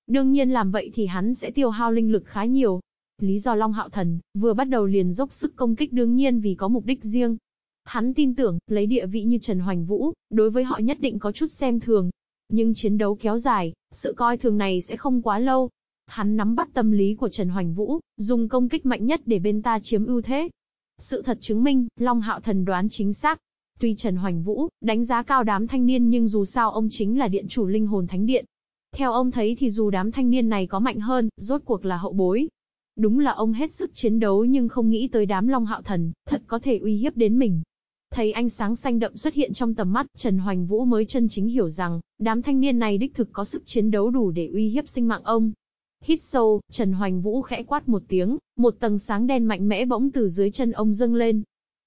Đương nhiên làm vậy thì hắn sẽ tiêu hao linh lực khá nhiều. Lý do Long Hạo Thần vừa bắt đầu liền dốc sức công kích đương nhiên vì có mục đích riêng, Hắn tin tưởng, lấy địa vị như Trần Hoành Vũ, đối với họ nhất định có chút xem thường. Nhưng chiến đấu kéo dài, sự coi thường này sẽ không quá lâu. Hắn nắm bắt tâm lý của Trần Hoành Vũ, dùng công kích mạnh nhất để bên ta chiếm ưu thế. Sự thật chứng minh, Long Hạo Thần đoán chính xác. Tuy Trần Hoành Vũ đánh giá cao đám thanh niên nhưng dù sao ông chính là điện chủ linh hồn thánh điện. Theo ông thấy thì dù đám thanh niên này có mạnh hơn, rốt cuộc là hậu bối. Đúng là ông hết sức chiến đấu nhưng không nghĩ tới đám Long Hạo Thần, thật có thể uy hiếp đến mình. Thấy ánh sáng xanh đậm xuất hiện trong tầm mắt, Trần Hoành Vũ mới chân chính hiểu rằng, đám thanh niên này đích thực có sức chiến đấu đủ để uy hiếp sinh mạng ông. Hít sâu, Trần Hoành Vũ khẽ quát một tiếng, một tầng sáng đen mạnh mẽ bỗng từ dưới chân ông dâng lên.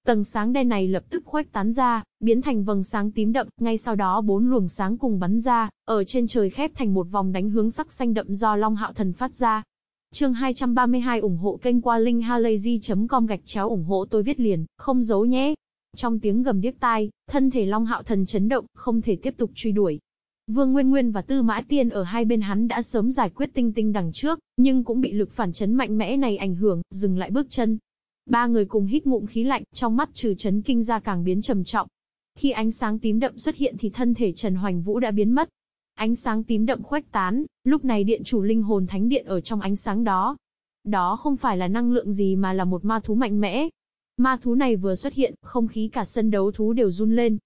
Tầng sáng đen này lập tức khuếch tán ra, biến thành vầng sáng tím đậm, ngay sau đó bốn luồng sáng cùng bắn ra, ở trên trời khép thành một vòng đánh hướng sắc xanh đậm do Long Hạo Thần phát ra. Chương 232 ủng hộ kênh qua linkhalazy.com gạch chéo ủng hộ tôi viết liền, không giấu nhé. Trong tiếng gầm điếc tai, thân thể Long Hạo Thần chấn động, không thể tiếp tục truy đuổi. Vương Nguyên Nguyên và Tư Mã Tiên ở hai bên hắn đã sớm giải quyết tinh tinh đằng trước, nhưng cũng bị lực phản chấn mạnh mẽ này ảnh hưởng, dừng lại bước chân. Ba người cùng hít ngụm khí lạnh, trong mắt trừ chấn kinh ra càng biến trầm trọng. Khi ánh sáng tím đậm xuất hiện thì thân thể Trần Hoành Vũ đã biến mất. Ánh sáng tím đậm khuếch tán, lúc này điện chủ linh hồn thánh điện ở trong ánh sáng đó. Đó không phải là năng lượng gì mà là một ma thú mạnh mẽ. Ma thú này vừa xuất hiện, không khí cả sân đấu thú đều run lên,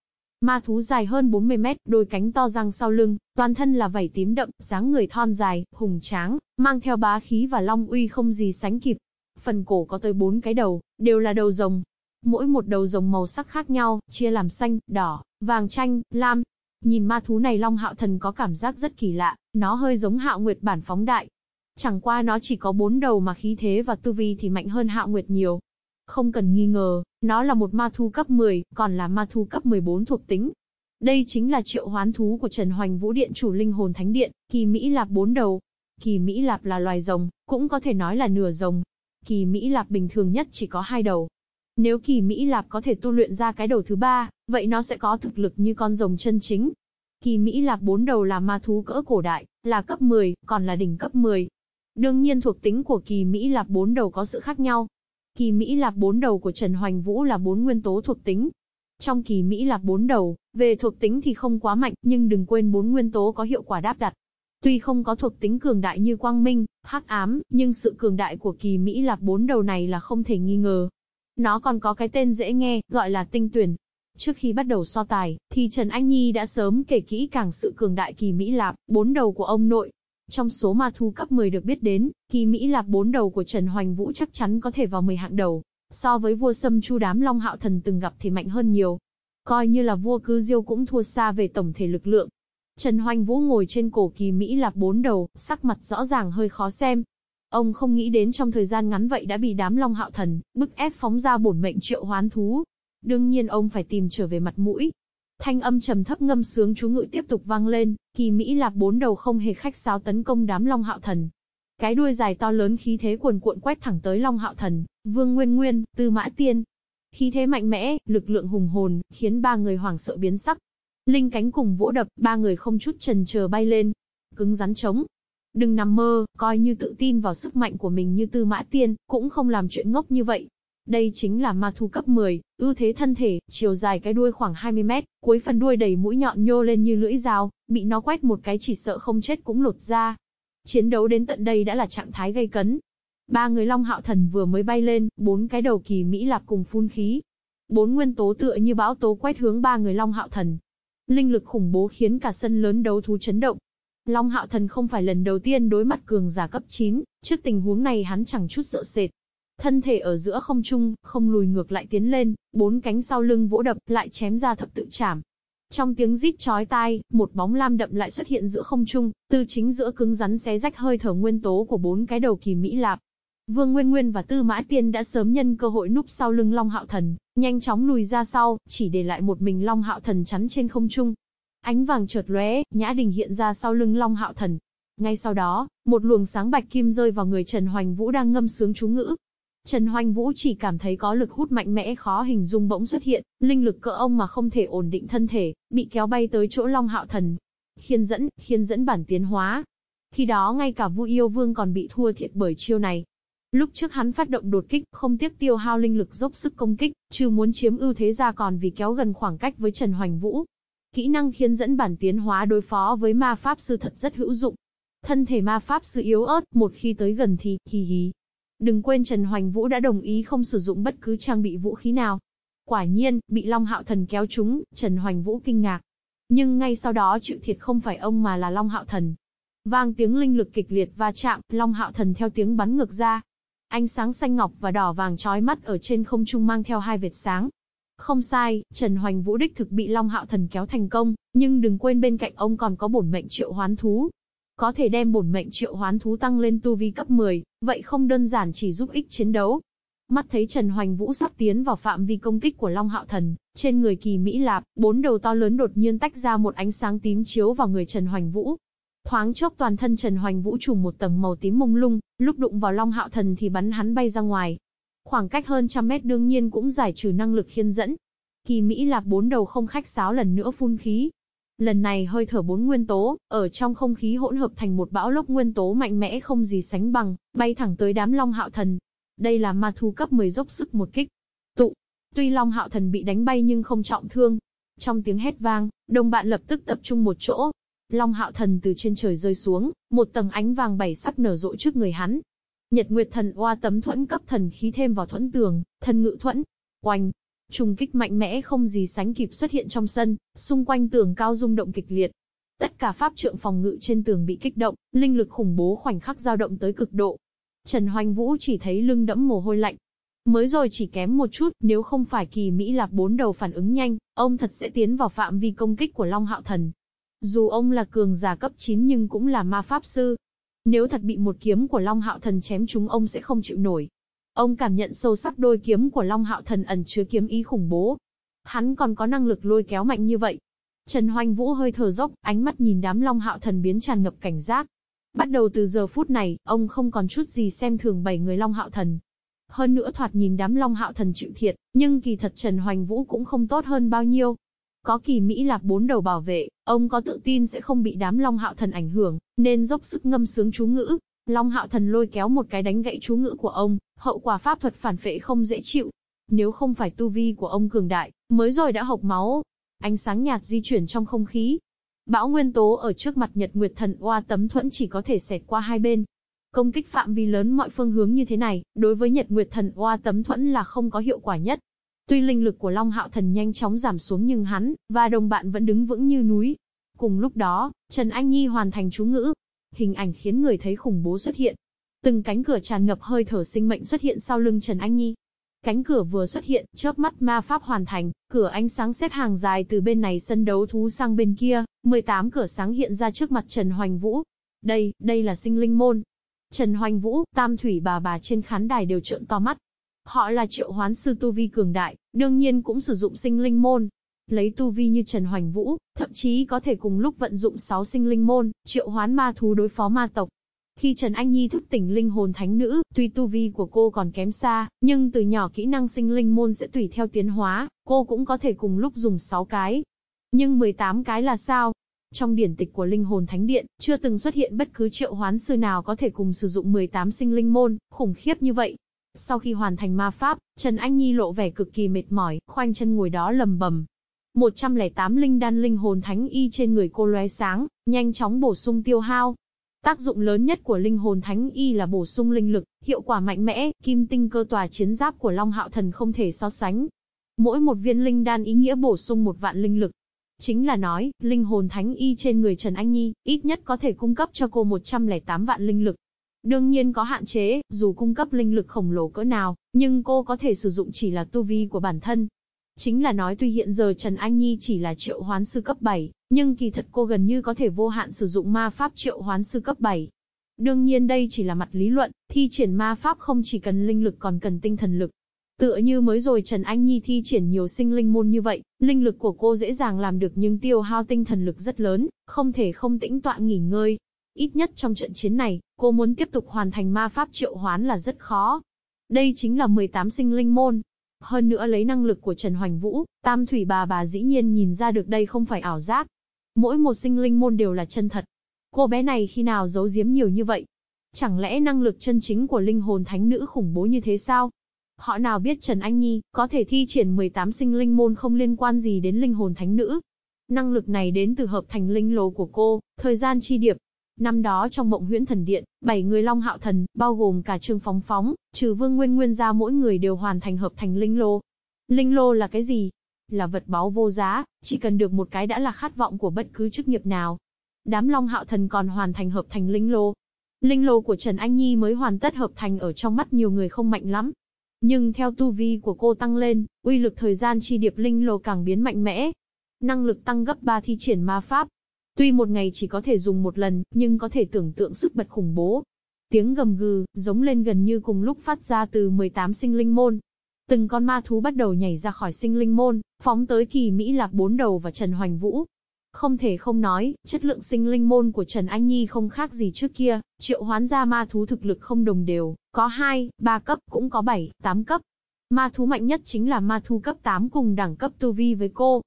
Ma thú dài hơn 40 mét, đôi cánh to răng sau lưng, toàn thân là vảy tím đậm, dáng người thon dài, hùng tráng, mang theo bá khí và long uy không gì sánh kịp. Phần cổ có tới bốn cái đầu, đều là đầu rồng. Mỗi một đầu rồng màu sắc khác nhau, chia làm xanh, đỏ, vàng chanh, lam. Nhìn ma thú này Long Hạo Thần có cảm giác rất kỳ lạ, nó hơi giống Hạo Nguyệt bản phóng đại. Chẳng qua nó chỉ có bốn đầu mà khí thế và tu vi thì mạnh hơn Hạo Nguyệt nhiều. Không cần nghi ngờ, nó là một ma thú cấp 10, còn là ma thú cấp 14 thuộc tính. Đây chính là triệu hoán thú của Trần Hoành Vũ Điện chủ linh hồn thánh điện, kỳ Mỹ Lạp bốn đầu. Kỳ Mỹ Lạp là loài rồng, cũng có thể nói là nửa rồng. Kỳ Mỹ Lạp bình thường nhất chỉ có hai đầu. Nếu kỳ Mỹ Lạp có thể tu luyện ra cái đầu thứ ba, vậy nó sẽ có thực lực như con rồng chân chính. Kỳ Mỹ Lạp bốn đầu là ma thú cỡ cổ đại, là cấp 10, còn là đỉnh cấp 10. Đương nhiên thuộc tính của kỳ Mỹ Lạp bốn đầu có sự khác nhau, Kỳ Mỹ Lạp bốn đầu của Trần Hoành Vũ là bốn nguyên tố thuộc tính. Trong kỳ Mỹ Lạp bốn đầu, về thuộc tính thì không quá mạnh, nhưng đừng quên bốn nguyên tố có hiệu quả đáp đặt. Tuy không có thuộc tính cường đại như quang minh, hắc ám, nhưng sự cường đại của kỳ Mỹ Lạp bốn đầu này là không thể nghi ngờ. Nó còn có cái tên dễ nghe, gọi là tinh tuyển. Trước khi bắt đầu so tài, thì Trần Anh Nhi đã sớm kể kỹ càng sự cường đại kỳ Mỹ Lạp, bốn đầu của ông nội, trong số ma thu cấp 10 được biết đến, kỳ Mỹ Lạp bốn đầu của Trần Hoành Vũ chắc chắn có thể vào 10 hạng đầu. So với vua sâm chu đám Long Hạo Thần từng gặp thì mạnh hơn nhiều. Coi như là vua cư diêu cũng thua xa về tổng thể lực lượng. Trần Hoành Vũ ngồi trên cổ kỳ Mỹ Lạp bốn đầu, sắc mặt rõ ràng hơi khó xem. Ông không nghĩ đến trong thời gian ngắn vậy đã bị đám Long Hạo Thần, bức ép phóng ra bổn mệnh triệu hoán thú. Đương nhiên ông phải tìm trở về mặt mũi, Thanh âm trầm thấp ngâm sướng chú ngự tiếp tục vang lên, kỳ Mỹ Lạp bốn đầu không hề khách sáo tấn công đám Long Hạo Thần. Cái đuôi dài to lớn khí thế cuồn cuộn quét thẳng tới Long Hạo Thần, Vương Nguyên Nguyên, Tư Mã Tiên. Khí thế mạnh mẽ, lực lượng hùng hồn, khiến ba người hoảng sợ biến sắc. Linh cánh cùng vỗ đập, ba người không chút chần chờ bay lên. Cứng rắn chống. Đừng nằm mơ, coi như tự tin vào sức mạnh của mình như Tư Mã Tiên, cũng không làm chuyện ngốc như vậy. Đây chính là ma thú cấp 10, ưu thế thân thể, chiều dài cái đuôi khoảng 20 mét, cuối phần đuôi đầy mũi nhọn nhô lên như lưỡi dao, bị nó quét một cái chỉ sợ không chết cũng lột ra. Chiến đấu đến tận đây đã là trạng thái gây cấn. Ba người Long Hạo Thần vừa mới bay lên, bốn cái đầu kỳ Mỹ Lạp cùng phun khí. Bốn nguyên tố tựa như bão tố quét hướng ba người Long Hạo Thần. Linh lực khủng bố khiến cả sân lớn đấu thú chấn động. Long Hạo Thần không phải lần đầu tiên đối mặt cường giả cấp 9, trước tình huống này hắn chẳng chút sợ sệt, Thân thể ở giữa không trung, không lùi ngược lại tiến lên, bốn cánh sau lưng vỗ đập, lại chém ra thập tự chảm. Trong tiếng rít chói tai, một bóng lam đậm lại xuất hiện giữa không trung, từ chính giữa cứng rắn xé rách hơi thở nguyên tố của bốn cái đầu kỳ Mỹ Lạp. Vương Nguyên Nguyên và Tư Mã Tiên đã sớm nhân cơ hội núp sau lưng Long Hạo Thần, nhanh chóng lùi ra sau, chỉ để lại một mình Long Hạo Thần chắn trên không trung. Ánh vàng chợt lóe, Nhã Đình hiện ra sau lưng Long Hạo Thần. Ngay sau đó, một luồng sáng bạch kim rơi vào người Trần Hoành Vũ đang ngâm sướng chú ngữ, Trần Hoành Vũ chỉ cảm thấy có lực hút mạnh mẽ khó hình dung bỗng xuất hiện, linh lực cỡ ông mà không thể ổn định thân thể, bị kéo bay tới chỗ Long Hạo Thần. Khiên dẫn, khiên dẫn bản tiến hóa. Khi đó ngay cả Vu Yêu Vương còn bị thua thiệt bởi chiêu này. Lúc trước hắn phát động đột kích, không tiếc tiêu hao linh lực dốc sức công kích, trừ muốn chiếm ưu thế ra còn vì kéo gần khoảng cách với Trần Hoành Vũ. Kỹ năng khiên dẫn bản tiến hóa đối phó với ma pháp sư thật rất hữu dụng. Thân thể ma pháp sư yếu ớt, một khi tới gần thì, hì hì, Đừng quên Trần Hoành Vũ đã đồng ý không sử dụng bất cứ trang bị vũ khí nào. Quả nhiên, bị Long Hạo Thần kéo trúng, Trần Hoành Vũ kinh ngạc. Nhưng ngay sau đó chịu thiệt không phải ông mà là Long Hạo Thần. Vang tiếng linh lực kịch liệt va chạm, Long Hạo Thần theo tiếng bắn ngược ra. Ánh sáng xanh ngọc và đỏ vàng chói mắt ở trên không trung mang theo hai vệt sáng. Không sai, Trần Hoành Vũ đích thực bị Long Hạo Thần kéo thành công, nhưng đừng quên bên cạnh ông còn có bổn mệnh triệu hoán thú, có thể đem bổn mệnh triệu hoán thú tăng lên tu vi cấp 10, vậy không đơn giản chỉ giúp ích chiến đấu. Mắt thấy Trần Hoành Vũ sắp tiến vào phạm vi công kích của Long Hạo Thần, trên người kỳ Mỹ Lạp, bốn đầu to lớn đột nhiên tách ra một ánh sáng tím chiếu vào người Trần Hoành Vũ. Thoáng chốc toàn thân Trần Hoành Vũ trùm một tầng màu tím mông lung, lúc đụng vào Long Hạo Thần thì bắn hắn bay ra ngoài. Khoảng cách hơn trăm mét đương nhiên cũng giải trừ năng lực khiên dẫn. Kỳ Mỹ Lạp bốn đầu không khách sáo lần nữa phun khí. Lần này hơi thở bốn nguyên tố, ở trong không khí hỗn hợp thành một bão lốc nguyên tố mạnh mẽ không gì sánh bằng, bay thẳng tới đám Long Hạo Thần. Đây là ma thú cấp 10 dốc sức một kích. Tụ. Tuy Long Hạo Thần bị đánh bay nhưng không trọng thương. Trong tiếng hét vang, đồng bạn lập tức tập trung một chỗ. Long Hạo Thần từ trên trời rơi xuống, một tầng ánh vàng bảy sắc nở rộ trước người hắn. Nhật Nguyệt Thần oa tấm thuẫn cấp thần khí thêm vào thuẫn tường, thần ngự thuẫn. Oanh, Trùng kích mạnh mẽ không gì sánh kịp xuất hiện trong sân, xung quanh tường cao rung động kịch liệt. Tất cả pháp trượng phòng ngự trên tường bị kích động, linh lực khủng bố khoảnh khắc dao động tới cực độ. Trần Hoành Vũ chỉ thấy lưng đẫm mồ hôi lạnh. Mới rồi chỉ kém một chút, nếu không phải kỳ Mỹ Lạp bốn đầu phản ứng nhanh, ông thật sẽ tiến vào phạm vi công kích của Long Hạo Thần. Dù ông là cường giả cấp 9 nhưng cũng là ma pháp sư. Nếu thật bị một kiếm của Long Hạo Thần chém chúng ông sẽ không chịu nổi. Ông cảm nhận sâu sắc đôi kiếm của Long Hạo Thần ẩn chứa kiếm ý khủng bố. Hắn còn có năng lực lôi kéo mạnh như vậy. Trần Hoành Vũ hơi thở dốc, ánh mắt nhìn đám Long Hạo Thần biến tràn ngập cảnh giác. Bắt đầu từ giờ phút này, ông không còn chút gì xem thường bảy người Long Hạo Thần. Hơn nữa thoạt nhìn đám Long Hạo Thần chịu thiệt, nhưng kỳ thật Trần Hoành Vũ cũng không tốt hơn bao nhiêu. Có kỳ Mỹ Lạp bốn đầu bảo vệ, ông có tự tin sẽ không bị đám Long Hạo Thần ảnh hưởng, nên dốc sức ngâm sướng chú ngữ, Long Hạo Thần lôi kéo một cái đánh gãy chú ngữ của ông, hậu quả pháp thuật phản phệ không dễ chịu. Nếu không phải tu vi của ông cường đại, mới rồi đã hộc máu. Ánh sáng nhạt di chuyển trong không khí. Bão nguyên tố ở trước mặt Nhật Nguyệt Thần oa tấm thuẫn chỉ có thể xẹt qua hai bên. Công kích phạm vi lớn mọi phương hướng như thế này, đối với Nhật Nguyệt Thần oa tấm thuẫn là không có hiệu quả nhất. Tuy linh lực của Long Hạo Thần nhanh chóng giảm xuống nhưng hắn, và đồng bạn vẫn đứng vững như núi. Cùng lúc đó, Trần Anh Nhi hoàn thành chú ngữ, Hình ảnh khiến người thấy khủng bố xuất hiện. Từng cánh cửa tràn ngập hơi thở sinh mệnh xuất hiện sau lưng Trần Anh Nhi. Cánh cửa vừa xuất hiện, chớp mắt ma pháp hoàn thành, cửa ánh sáng xếp hàng dài từ bên này sân đấu thú sang bên kia, 18 cửa sáng hiện ra trước mặt Trần Hoành Vũ. Đây, đây là sinh linh môn. Trần Hoành Vũ, Tam Thủy bà bà trên khán đài đều trợn to mắt. Họ là triệu hoán sư tu vi cường đại, đương nhiên cũng sử dụng sinh linh môn, Lấy tu vi như Trần Hoành Vũ, thậm chí có thể cùng lúc vận dụng 6 sinh linh môn, triệu hoán ma thú đối phó ma tộc. Khi Trần Anh Nhi thức tỉnh linh hồn thánh nữ, tuy tu vi của cô còn kém xa, nhưng từ nhỏ kỹ năng sinh linh môn sẽ tùy theo tiến hóa, cô cũng có thể cùng lúc dùng 6 cái. Nhưng 18 cái là sao? Trong điển tịch của linh hồn thánh điện, chưa từng xuất hiện bất cứ triệu hoán sư nào có thể cùng sử dụng 18 sinh linh môn, khủng khiếp như vậy. Sau khi hoàn thành ma pháp, Trần Anh Nhi lộ vẻ cực kỳ mệt mỏi, khoanh chân ngồi đó lầm bầm, 108 linh đan linh hồn thánh y trên người cô lóe sáng, nhanh chóng bổ sung tiêu hao. Tác dụng lớn nhất của linh hồn thánh y là bổ sung linh lực, hiệu quả mạnh mẽ, kim tinh cơ tòa chiến giáp của Long Hạo Thần không thể so sánh. Mỗi một viên linh đan ý nghĩa bổ sung một vạn linh lực. Chính là nói, linh hồn thánh y trên người Trần Anh Nhi, ít nhất có thể cung cấp cho cô 108 vạn linh lực. Đương nhiên có hạn chế, dù cung cấp linh lực khổng lồ cỡ nào, nhưng cô có thể sử dụng chỉ là tu vi của bản thân, Chính là nói tuy hiện giờ Trần Anh Nhi chỉ là triệu hoán sư cấp 7, nhưng kỳ thật cô gần như có thể vô hạn sử dụng ma pháp triệu hoán sư cấp 7. Đương nhiên đây chỉ là mặt lý luận, thi triển ma pháp không chỉ cần linh lực còn cần tinh thần lực. Tựa như mới rồi Trần Anh Nhi thi triển nhiều sinh linh môn như vậy, linh lực của cô dễ dàng làm được nhưng tiêu hao tinh thần lực rất lớn, không thể không tĩnh tọa nghỉ ngơi. Ít nhất trong trận chiến này, cô muốn tiếp tục hoàn thành ma pháp triệu hoán là rất khó. Đây chính là 18 sinh linh môn, hơn nữa lấy năng lực của Trần Hoành Vũ, Tam Thủy bà bà dĩ nhiên nhìn ra được đây không phải ảo giác. Mỗi một sinh linh môn đều là chân thật. Cô bé này khi nào giấu giếm nhiều như vậy? Chẳng lẽ năng lực chân chính của linh hồn thánh nữ khủng bố như thế sao? Họ nào biết Trần Anh Nhi có thể thi triển 18 sinh linh môn không liên quan gì đến linh hồn thánh nữ. Năng lực này đến từ hợp thành linh lô của cô, thời gian chi điệp, Năm đó trong mộng huyễn thần điện, bảy người Long Hạo Thần, bao gồm cả Trương Phóng Phóng, trừ Vương Nguyên Nguyên ra mỗi người đều hoàn thành hợp thành linh lô. Linh lô là cái gì? Là vật báu vô giá, chỉ cần được một cái đã là khát vọng của bất cứ chức nghiệp nào. Đám Long Hạo Thần còn hoàn thành hợp thành linh lô. Linh lô của Trần Anh Nhi mới hoàn tất hợp thành ở trong mắt nhiều người không mạnh lắm. Nhưng theo tu vi của cô tăng lên, uy lực thời gian chi điệp linh lô càng biến mạnh mẽ. Năng lực tăng gấp 3 thi triển ma pháp, Tuy một ngày chỉ có thể dùng một lần, nhưng có thể tưởng tượng sức bật khủng bố. Tiếng gầm gừ, giống lên gần như cùng lúc phát ra từ 18 sinh linh môn. Từng con ma thú bắt đầu nhảy ra khỏi sinh linh môn, phóng tới kỳ Mỹ Lạc bốn đầu và Trần Hoành Vũ. Không thể không nói, chất lượng sinh linh môn của Trần Anh Nhi không khác gì trước kia, triệu hoán ra ma thú thực lực không đồng đều, có 2, 3 cấp, cũng có 7, 8 cấp. Ma thú mạnh nhất chính là ma thú cấp 8 cùng đẳng cấp tu vi với cô.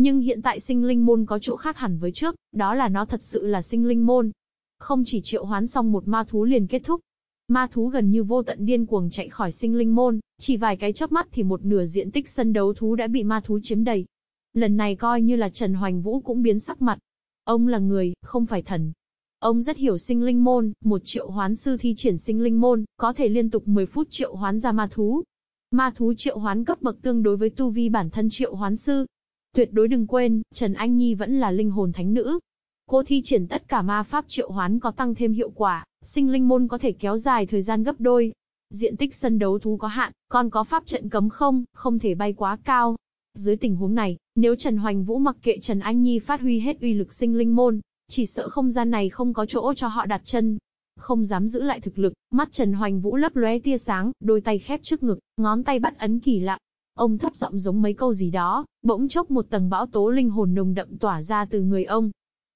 Nhưng hiện tại sinh linh môn có chỗ khác hẳn với trước, đó là nó thật sự là sinh linh môn. Không chỉ triệu hoán xong một ma thú liền kết thúc. Ma thú gần như vô tận điên cuồng chạy khỏi sinh linh môn, chỉ vài cái chớp mắt thì một nửa diện tích sân đấu thú đã bị ma thú chiếm đầy. Lần này coi như là Trần Hoành Vũ cũng biến sắc mặt. Ông là người, không phải thần. Ông rất hiểu sinh linh môn, một triệu hoán sư thi triển sinh linh môn, có thể liên tục 10 phút triệu hoán ra ma thú. Ma thú triệu hoán cấp bậc tương đối với tu vi bản thân triệu hoán sư. Tuyệt đối đừng quên, Trần Anh Nhi vẫn là linh hồn thánh nữ. Cô thi triển tất cả ma pháp triệu hoán có tăng thêm hiệu quả, sinh linh môn có thể kéo dài thời gian gấp đôi. Diện tích sân đấu thú có hạn, còn có pháp trận cấm không, không thể bay quá cao. Dưới tình huống này, nếu Trần Hoành Vũ mặc kệ Trần Anh Nhi phát huy hết uy lực sinh linh môn, chỉ sợ không gian này không có chỗ cho họ đặt chân. Không dám giữ lại thực lực, mắt Trần Hoành Vũ lấp lóe tia sáng, đôi tay khép trước ngực, ngón tay bắt ấn kỳ lạ. Ông thấp giọng giống mấy câu gì đó, bỗng chốc một tầng bão tố linh hồn nồng đậm tỏa ra từ người ông.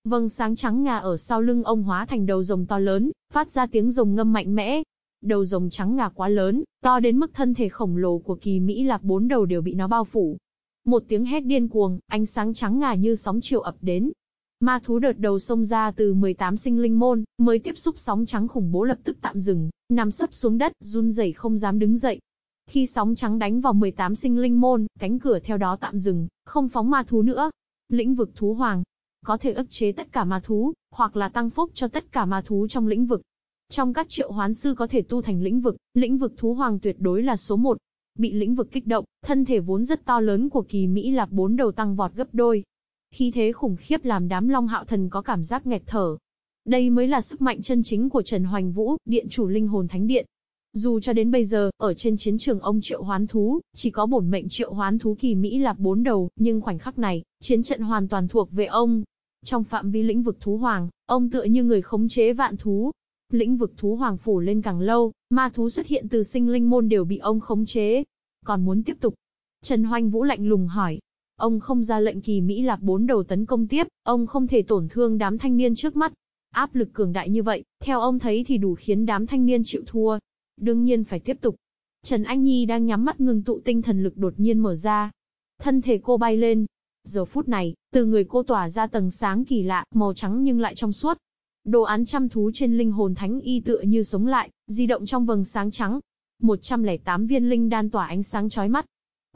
Vâng sáng trắng ngà ở sau lưng ông hóa thành đầu rồng to lớn, phát ra tiếng rồng ngâm mạnh mẽ. Đầu rồng trắng ngà quá lớn, to đến mức thân thể khổng lồ của kỳ Mỹ Lạp bốn đầu đều bị nó bao phủ. Một tiếng hét điên cuồng, ánh sáng trắng ngà như sóng chiều ập đến, Ma thú đợt đầu xông ra từ 18 sinh linh môn, mới tiếp xúc sóng trắng khủng bố lập tức tạm dừng, nằm sấp xuống đất, run rẩy không dám đứng dậy. Khi sóng trắng đánh vào 18 sinh linh môn, cánh cửa theo đó tạm dừng, không phóng ma thú nữa. Lĩnh vực thú hoàng, có thể ức chế tất cả ma thú, hoặc là tăng phúc cho tất cả ma thú trong lĩnh vực. Trong các triệu hoán sư có thể tu thành lĩnh vực, lĩnh vực thú hoàng tuyệt đối là số 1. Bị lĩnh vực kích động, thân thể vốn rất to lớn của kỳ Mỹ Lạp bốn đầu tăng vọt gấp đôi, Khí thế khủng khiếp làm đám Long Hạo Thần có cảm giác nghẹt thở. Đây mới là sức mạnh chân chính của Trần Hoành Vũ, điện chủ linh hồn thánh điện. Dù cho đến bây giờ, ở trên chiến trường ông triệu hoán thú, chỉ có bổn mệnh triệu hoán thú kỳ Mỹ lạp bốn đầu, nhưng khoảnh khắc này, chiến trận hoàn toàn thuộc về ông. Trong phạm vi lĩnh vực thú hoàng, ông tựa như người khống chế vạn thú. Lĩnh vực thú hoàng phủ lên càng lâu, ma thú xuất hiện từ sinh linh môn đều bị ông khống chế. Còn muốn tiếp tục? Trần Hoành Vũ lạnh lùng hỏi, Ông không ra lệnh kỳ Mỹ Lạp bốn đầu tấn công tiếp, ông không thể tổn thương đám thanh niên trước mắt. Áp lực cường đại như vậy, theo ông thấy thì đủ khiến đám thanh niên chịu thua. Đương nhiên phải tiếp tục. Trần Anh Nhi đang nhắm mắt ngừng tụ tinh thần lực đột nhiên mở ra. Thân thể cô bay lên. Giờ phút này, từ người cô tỏa ra tầng sáng kỳ lạ, màu trắng nhưng lại trong suốt. Đồ án trăm thú trên linh hồn thánh y tựa như sống lại, di động trong vầng sáng trắng. 108 viên linh đan tỏa ánh sáng chói mắt,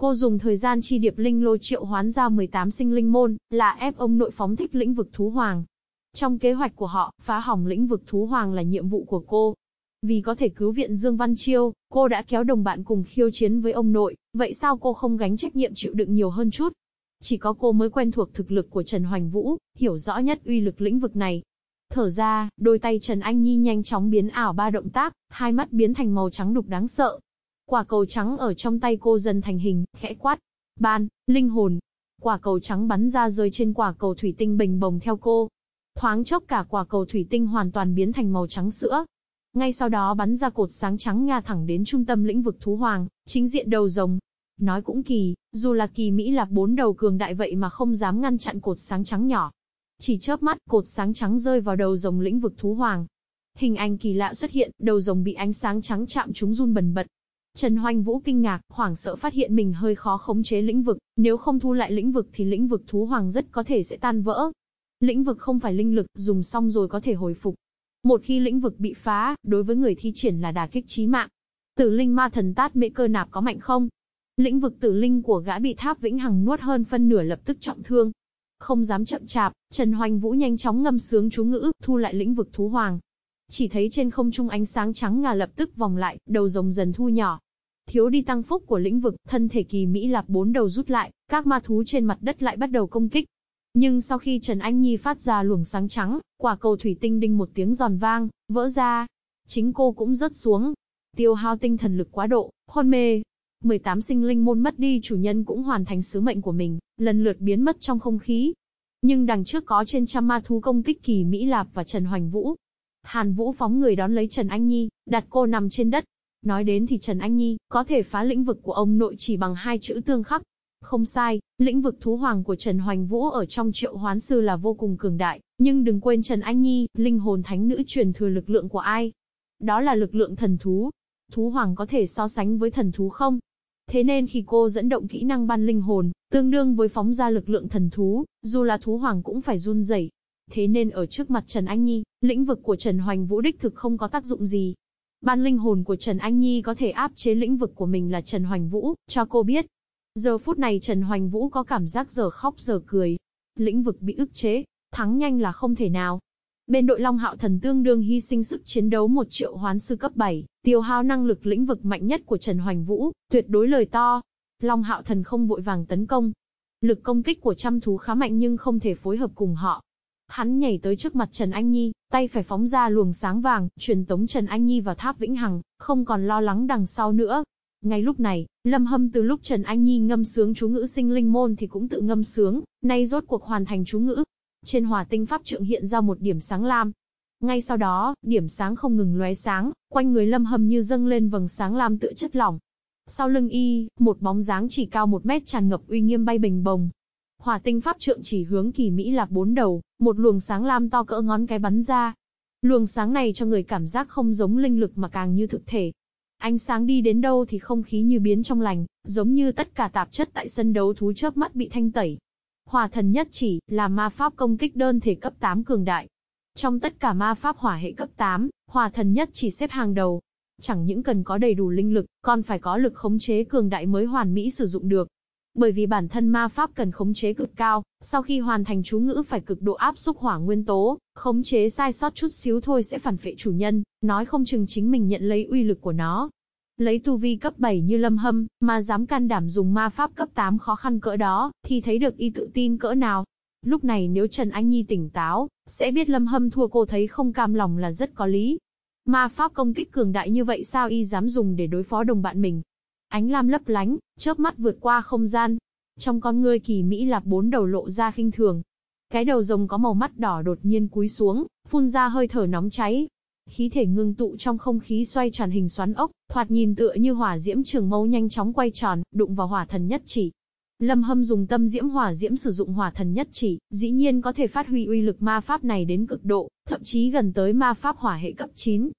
Cô dùng thời gian chi điệp linh lô triệu hoán ra 18 sinh linh môn, là ép ông nội phóng thích lĩnh vực thú hoàng. Trong kế hoạch của họ, phá hỏng lĩnh vực thú hoàng là nhiệm vụ của cô. Vì có thể cứu viện Dương Văn Chiêu, cô đã kéo đồng bạn cùng khiêu chiến với ông nội, vậy sao cô không gánh trách nhiệm chịu đựng nhiều hơn chút? Chỉ có cô mới quen thuộc thực lực của Trần Hoành Vũ, hiểu rõ nhất uy lực lĩnh vực này. Thở ra, đôi tay Trần Anh Nhi nhanh chóng biến ảo ba động tác, hai mắt biến thành màu trắng đục đáng sợ, Quả cầu trắng ở trong tay cô dần thành hình, khẽ quát. Ban, linh hồn. Quả cầu trắng bắn ra rơi trên quả cầu thủy tinh bình bồng theo cô. Thoáng chốc cả quả cầu thủy tinh hoàn toàn biến thành màu trắng sữa. Ngay sau đó bắn ra cột sáng trắng nga thẳng đến trung tâm lĩnh vực thú hoàng, chính diện đầu rồng. Nói cũng kỳ, dù là kỳ Mỹ là bốn đầu cường đại vậy mà không dám ngăn chặn cột sáng trắng nhỏ. Chỉ chớp mắt, cột sáng trắng rơi vào đầu rồng lĩnh vực thú hoàng. Hình ảnh kỳ lạ xuất hiện, đầu rồng bị ánh sáng trắng chạm trúng run bần bật, Trần Hoành Vũ kinh ngạc, hoảng sợ phát hiện mình hơi khó khống chế lĩnh vực, nếu không thu lại lĩnh vực thì lĩnh vực thú hoàng rất có thể sẽ tan vỡ. Lĩnh vực không phải linh lực, dùng xong rồi có thể hồi phục. Một khi lĩnh vực bị phá, đối với người thi triển là đả kích chí mạng. Tử linh ma thần tát mễ cơ nạp có mạnh không? Lĩnh vực tử linh của gã bị tháp vĩnh hằng nuốt hơn phân nửa lập tức trọng thương. Không dám chậm chạp, Trần Hoành Vũ nhanh chóng ngâm sướng chú ngữ, thu lại lĩnh vực thú hoàng. Chỉ thấy trên không trung ánh sáng trắng ngà lập tức vòng lại, đầu rồng dần thu nhỏ, Thiếu đi tăng phúc của lĩnh vực, thân thể kỳ Mỹ Lạp bốn đầu rút lại, các ma thú trên mặt đất lại bắt đầu công kích. Nhưng sau khi Trần Anh Nhi phát ra luồng sáng trắng, quả cầu thủy tinh đinh một tiếng giòn vang, vỡ ra. Chính cô cũng rớt xuống. Tiêu hao tinh thần lực quá độ, hôn mê. 18 sinh linh môn mất đi chủ nhân cũng hoàn thành sứ mệnh của mình, lần lượt biến mất trong không khí. Nhưng đằng trước có trên trăm ma thú công kích kỳ Mỹ Lạp và Trần Hoành Vũ. Hàn Vũ phóng người đón lấy Trần Anh Nhi, đặt cô nằm trên đất, Nói đến thì Trần Anh Nhi, có thể phá lĩnh vực của ông nội chỉ bằng hai chữ tương khắc. Không sai, lĩnh vực thú hoàng của Trần Hoành Vũ ở trong triệu hoán sư là vô cùng cường đại, nhưng đừng quên Trần Anh Nhi, linh hồn thánh nữ truyền thừa lực lượng của ai? Đó là lực lượng thần thú. Thú hoàng có thể so sánh với thần thú không? Thế nên khi cô dẫn động kỹ năng ban linh hồn, tương đương với phóng ra lực lượng thần thú, dù là thú hoàng cũng phải run rẩy. Thế nên ở trước mặt Trần Anh Nhi, lĩnh vực của Trần Hoành Vũ đích thực không có tác dụng gì. Ban linh hồn của Trần Anh Nhi có thể áp chế lĩnh vực của mình là Trần Hoành Vũ, cho cô biết. Giờ phút này Trần Hoành Vũ có cảm giác giờ khóc giờ cười. Lĩnh vực bị ức chế, thắng nhanh là không thể nào. Bên đội Long Hạo Thần tương đương hy sinh sức chiến đấu một triệu hoán sư cấp 7, tiêu hao năng lực lĩnh vực mạnh nhất của Trần Hoành Vũ, tuyệt đối lời to. Long Hạo Thần không vội vàng tấn công. Lực công kích của trăm thú khá mạnh nhưng không thể phối hợp cùng họ. Hắn nhảy tới trước mặt Trần Anh Nhi, tay phải phóng ra luồng sáng vàng, truyền tống Trần Anh Nhi vào tháp Vĩnh Hằng, không còn lo lắng đằng sau nữa. Ngay lúc này, Lâm Hâm từ lúc Trần Anh Nhi ngâm sướng chú ngữ sinh linh môn thì cũng tự ngâm sướng, nay rốt cuộc hoàn thành chú ngữ, trên hỏa tinh pháp trượng hiện ra một điểm sáng lam. Ngay sau đó, điểm sáng không ngừng lóe sáng, quanh người lâm hâm như dâng lên vầng sáng lam tựa chất lỏng. Sau lưng y, một bóng dáng chỉ cao một mét tràn ngập uy nghiêm bay bình bồng. Hỏa tinh pháp trượng chỉ hướng kỳ Mỹ là bốn đầu, một luồng sáng lam to cỡ ngón cái bắn ra. Luồng sáng này cho người cảm giác không giống linh lực mà càng như thực thể. Ánh sáng đi đến đâu thì không khí như biến trong lành, giống như tất cả tạp chất tại sân đấu thú chớp mắt bị thanh tẩy, Hỏa thần nhất chỉ, là ma pháp công kích đơn thể cấp 8 cường đại. Trong tất cả ma pháp hỏa hệ cấp 8, hỏa thần nhất chỉ xếp hàng đầu. Chẳng những cần có đầy đủ linh lực, còn phải có lực khống chế cường đại mới hoàn mỹ sử dụng được. Bởi vì bản thân ma pháp cần khống chế cực cao, sau khi hoàn thành chú ngữ phải cực độ áp xúc hỏa nguyên tố, khống chế sai sót chút xíu thôi sẽ phản phệ chủ nhân, nói không chừng chính mình nhận lấy uy lực của nó. Lấy tu vi cấp 7 như lâm hâm, mà dám can đảm dùng ma pháp cấp 8 khó khăn cỡ đó, thì thấy được y tự tin cỡ nào. Lúc này nếu Trần Anh Nhi tỉnh táo, sẽ biết lâm hâm thua cô thấy không cam lòng là rất có lý. Ma pháp công kích cường đại như vậy sao y dám dùng để đối phó đồng bạn mình. Ánh lam lấp lánh, chớp mắt vượt qua không gian. Trong con ngươi kỳ Mỹ lạp bốn đầu lộ ra khinh thường. Cái đầu rồng có màu mắt đỏ đột nhiên cúi xuống, phun ra hơi thở nóng cháy, Khí thể ngưng tụ trong không khí xoay tròn hình xoắn ốc, thoạt nhìn tựa như hỏa diễm trường mâu nhanh chóng quay tròn, đụng vào hỏa thần nhất chỉ. Lâm Hâm dùng tâm diễm hỏa diễm sử dụng hỏa thần nhất chỉ, dĩ nhiên có thể phát huy uy lực ma pháp này đến cực độ, thậm chí gần tới ma pháp hỏa hệ cấp 9.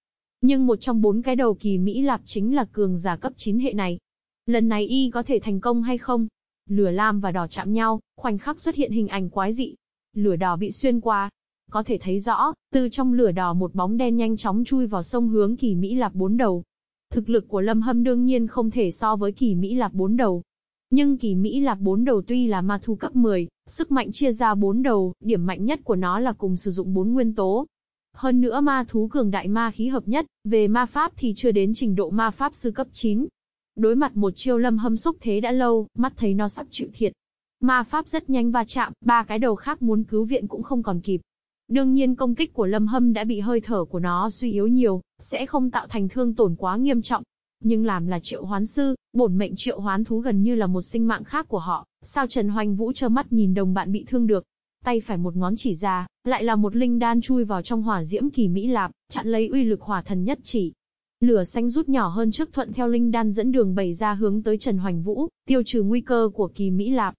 Nhưng một trong bốn cái đầu kỳ Mỹ Lạp chính là cường giả cấp 9 hệ này. Lần này y có thể thành công hay không? Lửa lam và đỏ chạm nhau, khoảnh khắc xuất hiện hình ảnh quái dị. Lửa đỏ bị xuyên qua, có thể thấy rõ, từ trong lửa đỏ một bóng đen nhanh chóng chui vào sông hướng kỳ Mỹ Lạp bốn đầu. Thực lực của Lâm Hâm đương nhiên không thể so với kỳ Mỹ Lạp bốn đầu. Nhưng kỳ Mỹ Lạp bốn đầu tuy là ma thu cấp 10, sức mạnh chia ra bốn đầu, điểm mạnh nhất của nó là cùng sử dụng bốn nguyên tố. Hơn nữa ma thú cường đại ma khí hợp nhất, về ma pháp thì chưa đến trình độ ma pháp sư cấp 9. Đối mặt một chiêu lâm hâm xúc thế đã lâu, mắt thấy nó sắp chịu thiệt. Ma pháp rất nhanh va chạm, ba cái đầu khác muốn cứu viện cũng không còn kịp. Đương nhiên công kích của Lâm Hâm đã bị hơi thở của nó suy yếu nhiều, sẽ không tạo thành thương tổn quá nghiêm trọng. Nhưng làm là triệu hoán sư, bổn mệnh triệu hoán thú gần như là một sinh mạng khác của họ, sao Trần Hoành Vũ trơ mắt nhìn đồng bạn bị thương được. Tay phải một ngón chỉ ra, lại là một linh đan chui vào trong hỏa diễm kỳ Mỹ Lạp, chặn lấy uy lực hỏa thần nhất chỉ. Lửa xanh rút nhỏ hơn trước thuận theo linh đan dẫn đường bày ra hướng tới Trần Hoành Vũ, tiêu trừ nguy cơ của kỳ Mỹ Lạp.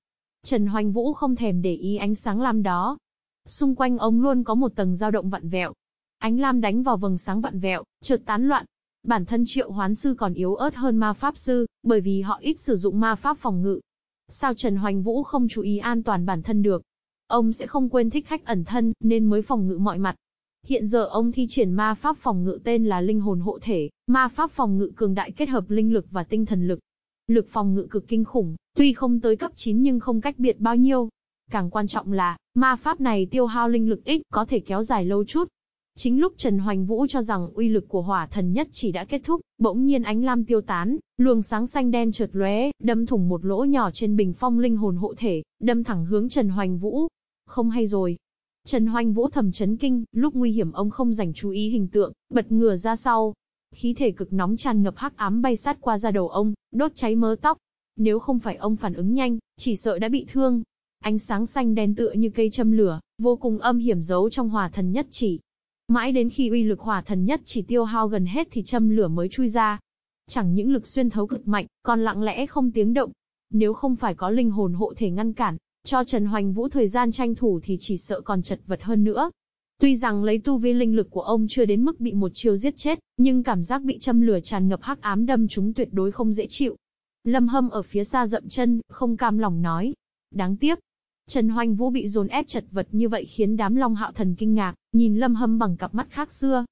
Trần Hoành Vũ không thèm để ý ánh sáng lam đó, Xung quanh ông luôn có một tầng dao động vặn vẹo. Ánh lam đánh vào vầng sáng vặn vẹo, chợt tán loạn. Bản thân triệu hoán sư còn yếu ớt hơn ma pháp sư, bởi vì họ ít sử dụng ma pháp phòng ngự. Sao Trần Hoành Vũ không chú ý an toàn bản thân được? Ông sẽ không quên thích khách ẩn thân, nên mới phòng ngự mọi mặt. Hiện giờ ông thi triển ma pháp phòng ngự tên là linh hồn hộ thể, ma pháp phòng ngự cường đại kết hợp linh lực và tinh thần lực. Lực phòng ngự cực kinh khủng, tuy không tới cấp 9 nhưng không cách biệt bao nhiêu. Càng quan trọng là, ma pháp này tiêu hao linh lực ít, có thể kéo dài lâu chút. Chính lúc Trần Hoành Vũ cho rằng uy lực của hỏa thần nhất chỉ đã kết thúc, bỗng nhiên ánh lam tiêu tán, luồng sáng xanh đen chợt lóe, đâm thủng một lỗ nhỏ trên bình phong linh hồn hộ thể, đâm thẳng hướng Trần Hoành Vũ. Không hay rồi. Trần Hoành Vũ thầm chấn kinh, lúc nguy hiểm ông không dành chú ý hình tượng, bật ngửa ra sau. Khí thể cực nóng tràn ngập hắc ám bay sát qua da đầu ông, đốt cháy mớ tóc. Nếu không phải ông phản ứng nhanh, chỉ sợ đã bị thương. Ánh sáng xanh đen tựa như cây châm lửa, vô cùng âm hiểm giấu trong hỏa thần nhất chỉ. Mãi đến khi uy lực hỏa thần nhất chỉ tiêu hao gần hết thì châm lửa mới chui ra. Chẳng những lực xuyên thấu cực mạnh, còn lặng lẽ không tiếng động. Nếu không phải có linh hồn hộ thể ngăn cản, cho Trần Hoành Vũ thời gian tranh thủ thì chỉ sợ còn chật vật hơn nữa. Tuy rằng lấy tu vi linh lực của ông chưa đến mức bị một chiêu giết chết, nhưng cảm giác bị châm lửa tràn ngập hắc ám đâm chúng tuyệt đối không dễ chịu. Lâm Hâm ở phía xa dậm chân, không cam lòng nói. Đáng tiếc. Trần Hoành Vũ bị dồn ép chật vật như vậy khiến đám Long Hạo Thần kinh ngạc, nhìn Lâm Hâm bằng cặp mắt khác xưa.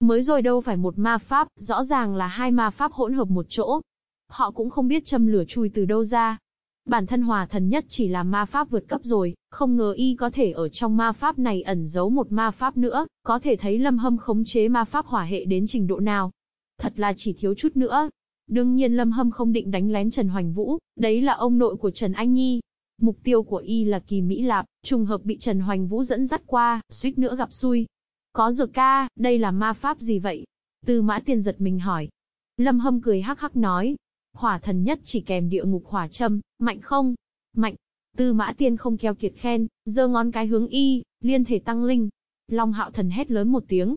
Mới rồi đâu phải một ma pháp, rõ ràng là hai ma pháp hỗn hợp một chỗ. Họ cũng không biết châm lửa chui từ đâu ra, Bản thân hòa thần nhất chỉ là ma pháp vượt cấp rồi, không ngờ y có thể ở trong ma pháp này ẩn giấu một ma pháp nữa, có thể thấy lâm hâm khống chế ma pháp hỏa hệ đến trình độ nào. Thật là chỉ thiếu chút nữa. Đương nhiên lâm hâm không định đánh lén Trần Hoành Vũ, đấy là ông nội của Trần Anh Nhi. Mục tiêu của y là kỳ Mỹ Lạp, trùng hợp bị Trần Hoành Vũ dẫn dắt qua, suýt nữa gặp xui. Có dược ca, đây là ma pháp gì vậy? Tư mã tiền giật mình hỏi. Lâm hâm cười hắc hắc nói, Hỏa thần nhất chỉ kèm địa ngục hỏa châm, mạnh không? Mạnh. Tư mã tiên không keo kiệt khen, giơ ngón cái hướng y, liên thể tăng linh. Long hạo thần hét lớn một tiếng.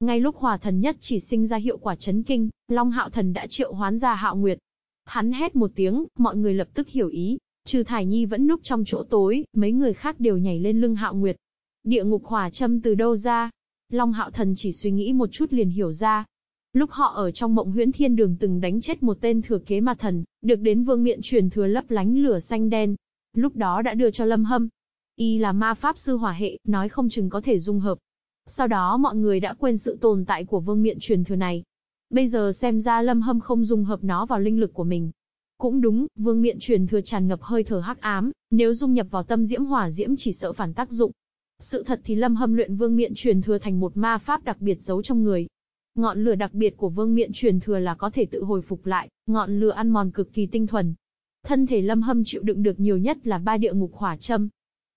Ngay lúc hỏa thần nhất chỉ sinh ra hiệu quả chấn kinh, Long hạo thần đã triệu hoán ra hạo nguyệt. Hắn hét một tiếng, mọi người lập tức hiểu ý. Trừ Thải Nhi vẫn núp trong chỗ tối, mấy người khác đều nhảy lên lưng hạo nguyệt. Địa ngục hỏa châm từ đâu ra? Long hạo thần chỉ suy nghĩ một chút liền hiểu ra, Lúc họ ở trong mộng huyễn thiên đường từng đánh chết một tên thừa kế ma thần, được đến vương miện truyền thừa lấp lánh lửa xanh đen. Lúc đó đã đưa cho Lâm Hâm. Y là ma pháp sư hỏa hệ, nói không chừng có thể dung hợp. Sau đó mọi người đã quên sự tồn tại của vương miện truyền thừa này. Bây giờ xem ra Lâm Hâm không dung hợp nó vào linh lực của mình. Cũng đúng, vương miện truyền thừa tràn ngập hơi thở hắc ám, nếu dung nhập vào tâm diễm hỏa diễm chỉ sợ phản tác dụng. Sự thật thì Lâm Hâm luyện vương miện truyền thừa thành một ma pháp đặc biệt giấu trong người, Ngọn lửa đặc biệt của vương miện truyền thừa là có thể tự hồi phục lại, ngọn lửa ăn mòn cực kỳ tinh thuần. Thân thể lâm hâm chịu đựng được nhiều nhất là ba địa ngục hỏa châm.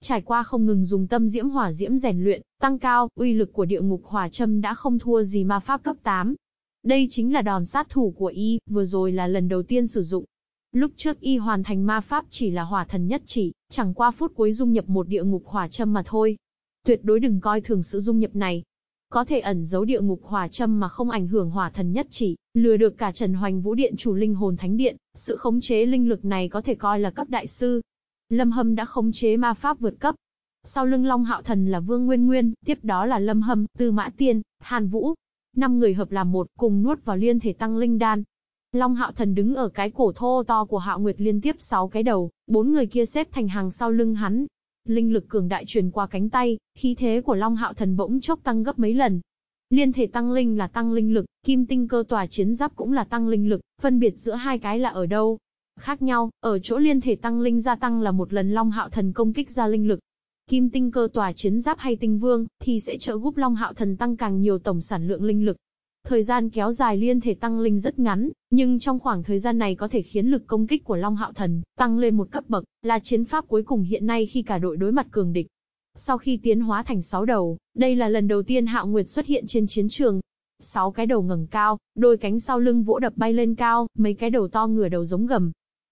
Trải qua không ngừng dùng tâm diễm hỏa diễm rèn luyện, tăng cao, uy lực của địa ngục hỏa châm đã không thua gì ma pháp cấp 8. Đây chính là đòn sát thủ của y, vừa rồi là lần đầu tiên sử dụng. Lúc trước y hoàn thành ma pháp chỉ là hỏa thần nhất chỉ, chẳng qua phút cuối dung nhập một địa ngục hỏa châm mà thôi. Tuyệt đối đừng coi thường sự dung nhập này, có thể ẩn giấu địa ngục hỏa châm mà không ảnh hưởng hỏa thần nhất chỉ, lừa được cả Trần Hoành Vũ Điện chủ linh hồn thánh điện, sự khống chế linh lực này có thể coi là cấp đại sư. Lâm Hâm đã khống chế ma pháp vượt cấp. Sau lưng Long Hạo Thần là Vương Nguyên Nguyên, tiếp đó là Lâm Hâm, Tư Mã Tiên, Hàn Vũ. Năm người hợp làm một, cùng nuốt vào liên thể tăng linh đan. Long Hạo Thần đứng ở cái cổ thô to của Hạo Nguyệt liên tiếp 6 cái đầu, bốn người kia xếp thành hàng sau lưng hắn, Linh lực cường đại truyền qua cánh tay, khí thế của Long Hạo Thần bỗng chốc tăng gấp mấy lần. Liên thể tăng linh là tăng linh lực, kim tinh cơ tòa chiến giáp cũng là tăng linh lực, phân biệt giữa hai cái là ở đâu? Khác nhau, ở chỗ liên thể tăng linh gia tăng là một lần Long Hạo Thần công kích ra linh lực. Kim tinh cơ tòa chiến giáp hay tinh vương, thì sẽ trợ giúp Long Hạo Thần tăng càng nhiều tổng sản lượng linh lực, Thời gian kéo dài liên thể tăng linh rất ngắn, nhưng trong khoảng thời gian này có thể khiến lực công kích của Long Hạo Thần tăng lên một cấp bậc, là chiến pháp cuối cùng hiện nay khi cả đội đối mặt cường địch. Sau khi tiến hóa thành sáu đầu, đây là lần đầu tiên Hạo Nguyệt xuất hiện trên chiến trường. Sáu cái đầu ngẩng cao, đôi cánh sau lưng vỗ đập bay lên cao, mấy cái đầu to ngửa đầu giống gầm.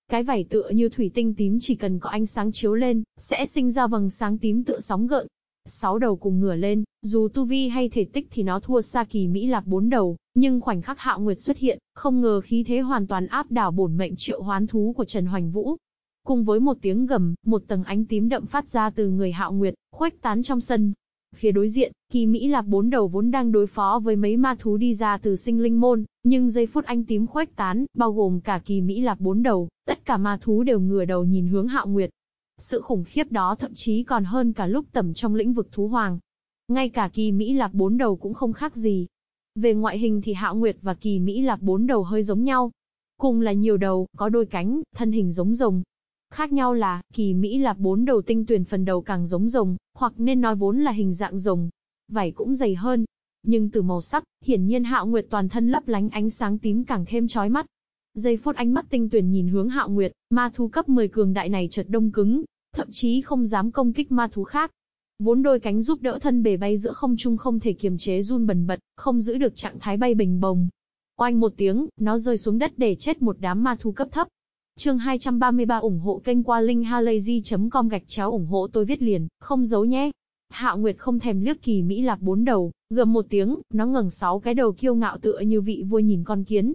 Cái vảy tựa như thủy tinh tím chỉ cần có ánh sáng chiếu lên, sẽ sinh ra vầng sáng tím tựa sóng gợn, sáu đầu cùng ngửa lên, dù tu vi hay thể tích thì nó thua xa kỳ Mỹ Lạp bốn đầu, nhưng khoảnh khắc Hạo Nguyệt xuất hiện, không ngờ khí thế hoàn toàn áp đảo bổn mệnh triệu hoán thú của Trần Hoành Vũ. Cùng với một tiếng gầm, một tầng ánh tím đậm phát ra từ người Hạo Nguyệt, khuếch tán trong sân. Phía đối diện, kỳ Mỹ Lạp bốn đầu vốn đang đối phó với mấy ma thú đi ra từ sinh linh môn, nhưng giây phút ánh tím khuếch tán, bao gồm cả kỳ Mỹ Lạp bốn đầu, tất cả ma thú đều ngửa đầu nhìn hướng Hạo Nguyệt, sự khủng khiếp đó thậm chí còn hơn cả lúc tầm trong lĩnh vực thú hoàng. Ngay cả kỳ Mỹ Lạp bốn đầu cũng không khác gì. Về ngoại hình thì Hạo Nguyệt và kỳ Mỹ Lạp bốn đầu hơi giống nhau. Cùng là nhiều đầu, có đôi cánh, thân hình giống rồng. Khác nhau là, kỳ Mỹ Lạp bốn đầu tinh tuyển phần đầu càng giống rồng, hoặc nên nói vốn là hình dạng rồng. Vảy cũng dày hơn. Nhưng từ màu sắc, hiển nhiên Hạo Nguyệt toàn thân lấp lánh ánh sáng tím càng thêm chói mắt. Giây phút ánh mắt tinh tuyển nhìn hướng Hạo Nguyệt, ma thú cấp 10 cường đại này chợt đông cứng, thậm chí không dám công kích ma thú khác. Vốn đôi cánh giúp đỡ thân bể bay giữa không trung không thể kiềm chế run bần bật, không giữ được trạng thái bay bình bồng. Oanh một tiếng, nó rơi xuống đất để chết một đám ma thú cấp thấp. Chương 233 ủng hộ kênh qua linkhalazy.com gạch chéo ủng hộ tôi viết liền, không giấu nhé. Hạo Nguyệt không thèm liếc kỳ Mỹ Lạp bốn đầu, gầm một tiếng, nó ngẩng sáu cái đầu kiêu ngạo tựa như vị vua nhìn con kiến,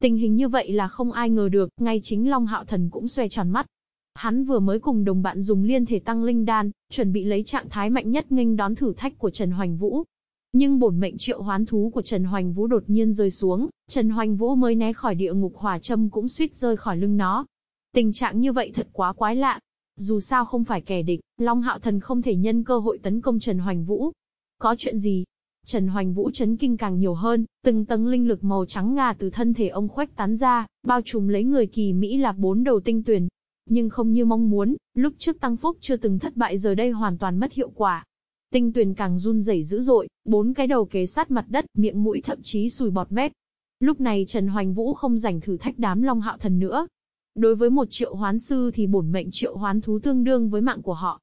Tình hình như vậy là không ai ngờ được, ngay chính Long Hạo Thần cũng xoe tròn mắt. Hắn vừa mới cùng đồng bạn dùng liên thể tăng linh đan, chuẩn bị lấy trạng thái mạnh nhất nghênh đón thử thách của Trần Hoành Vũ. Nhưng bổn mệnh triệu hoán thú của Trần Hoành Vũ đột nhiên rơi xuống, Trần Hoành Vũ mới né khỏi địa ngục hỏa châm cũng suýt rơi khỏi lưng nó. Tình trạng như vậy thật quá quái lạ. Dù sao không phải kẻ địch, Long Hạo Thần không thể nhân cơ hội tấn công Trần Hoành Vũ. Có chuyện gì? Trần Hoành Vũ chấn kinh càng nhiều hơn, từng tầng linh lực màu trắng ngà từ thân thể ông khoách tán ra, bao trùm lấy người kỳ Mỹ là bốn đầu tinh tuyển. Nhưng không như mong muốn, lúc trước tăng phúc chưa từng thất bại giờ đây hoàn toàn mất hiệu quả. Tinh tuyển càng run rẩy dữ dội, bốn cái đầu kế sát mặt đất, miệng mũi thậm chí sùi bọt mép. Lúc này Trần Hoành Vũ không rảnh thử thách đám Long Hạo Thần nữa. Đối với một triệu hoán sư thì bổn mệnh triệu hoán thú tương đương với mạng của họ.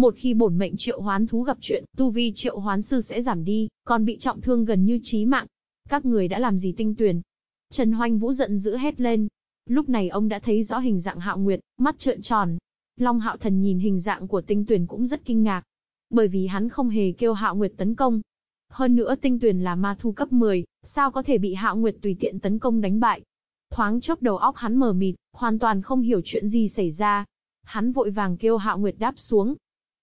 Một khi bổn mệnh triệu hoán thú gặp chuyện, tu vi triệu hoán sư sẽ giảm đi, còn bị trọng thương gần như chí mạng. Các người đã làm gì tinh tuyển? Trần Hoành Vũ giận dữ hét lên. Lúc này ông đã thấy rõ hình dạng hạo nguyệt, mắt trợn tròn. Long hạo thần nhìn hình dạng của tinh tuyển cũng rất kinh ngạc. Bởi vì hắn không hề kêu hạo nguyệt tấn công. Hơn nữa tinh tuyển là ma thu cấp 10, sao có thể bị hạo nguyệt tùy tiện tấn công đánh bại. Thoáng chốc đầu óc hắn mờ mịt, hoàn toàn không hiểu chuyện gì xảy ra. Hắn vội vàng kêu hạo nguyệt đáp xuống,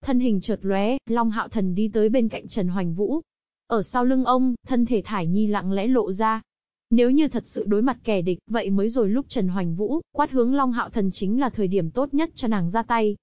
Thân hình chợt lóe, Long Hạo Thần đi tới bên cạnh Trần Hoành Vũ. Ở sau lưng ông, thân thể Thải Nhi lặng lẽ lộ ra. Nếu như thật sự đối mặt kẻ địch, vậy mới rồi lúc Trần Hoành Vũ quát hướng Long Hạo Thần chính là thời điểm tốt nhất cho nàng ra tay.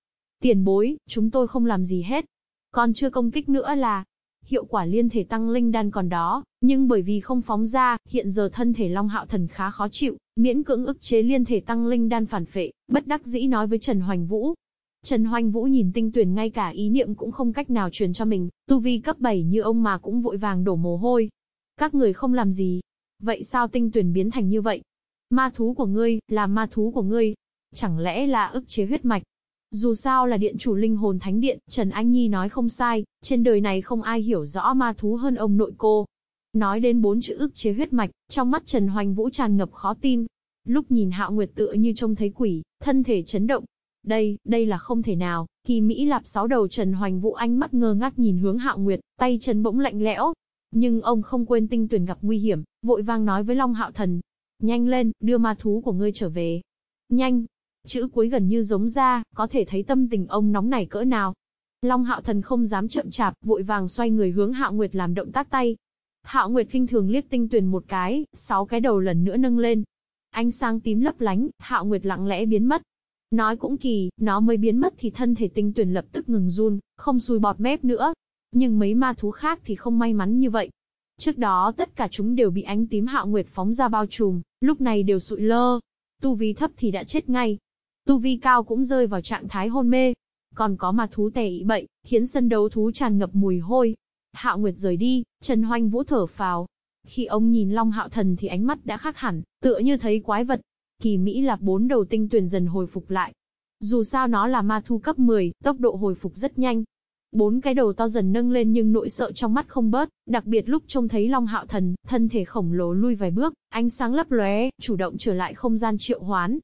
Tiền bối, chúng tôi không làm gì hết. Còn chưa công kích nữa là, hiệu quả liên thể tăng linh đan còn đó, nhưng bởi vì không phóng ra, hiện giờ thân thể Long Hạo Thần khá khó chịu, miễn cưỡng ức chế liên thể tăng linh đan phản phệ, bất đắc dĩ nói với Trần Hoành Vũ, Trần Hoành Vũ nhìn tinh tuyển ngay cả ý niệm cũng không cách nào truyền cho mình, tu vi cấp 7 như ông mà cũng vội vàng đổ mồ hôi. Các người không làm gì. Vậy sao tinh tuyển biến thành như vậy? Ma thú của ngươi, là ma thú của ngươi. Chẳng lẽ là ức chế huyết mạch? Dù sao là điện chủ linh hồn thánh điện, Trần Anh Nhi nói không sai, trên đời này không ai hiểu rõ ma thú hơn ông nội cô. Nói đến bốn chữ ức chế huyết mạch, trong mắt Trần Hoành Vũ tràn ngập khó tin. Lúc nhìn Hạo Nguyệt tựa như trông thấy quỷ, thân thể chấn động, đây, đây là không thể nào, kỳ Mỹ lạp sáu đầu Trần Hoành Vũ ánh mắt ngơ ngác nhìn hướng Hạo Nguyệt, tay chân bỗng lạnh lẽo. Nhưng ông không quên tinh tuyển gặp nguy hiểm, vội vang nói với Long Hạo Thần. Nhanh lên, đưa ma thú của ngươi trở về. Nhanh! Chữ cuối gần như giống ra, có thể thấy tâm tình ông nóng nảy cỡ nào. Long Hạo Thần không dám chậm chạp, vội vàng xoay người hướng Hạo Nguyệt làm động tác tay. Hạo Nguyệt kinh thường liếc tinh tuyển một cái, sáu cái đầu lần nữa nâng lên. Ánh sáng tím lấp lánh, Hạo Nguyệt lặng lẽ biến mất. Nói cũng kỳ, nó mới biến mất thì thân thể tinh tuyển lập tức ngừng run, không xui bọt mép nữa. Nhưng mấy ma thú khác thì không may mắn như vậy. Trước đó tất cả chúng đều bị ánh tím hạo nguyệt phóng ra bao trùm, lúc này đều sụi lơ. Tu vi thấp thì đã chết ngay. Tu vi cao cũng rơi vào trạng thái hôn mê. Còn có ma thú tè ị bậy, khiến sân đấu thú tràn ngập mùi hôi. Hạo Nguyệt rời đi, Trần hoanh Vũ thở phào. Khi ông nhìn Long Hạo Thần thì ánh mắt đã khác hẳn, tựa như thấy quái vật, Kỳ Mỹ Lạp bốn đầu tinh tuyển dần hồi phục lại. Dù sao nó là ma thu cấp 10, tốc độ hồi phục rất nhanh. Bốn cái đầu to dần nâng lên nhưng nỗi sợ trong mắt không bớt, đặc biệt lúc trông thấy Long Hạo Thần, thân thể khổng lồ lui vài bước, ánh sáng lấp lóe, chủ động trở lại không gian triệu hoán.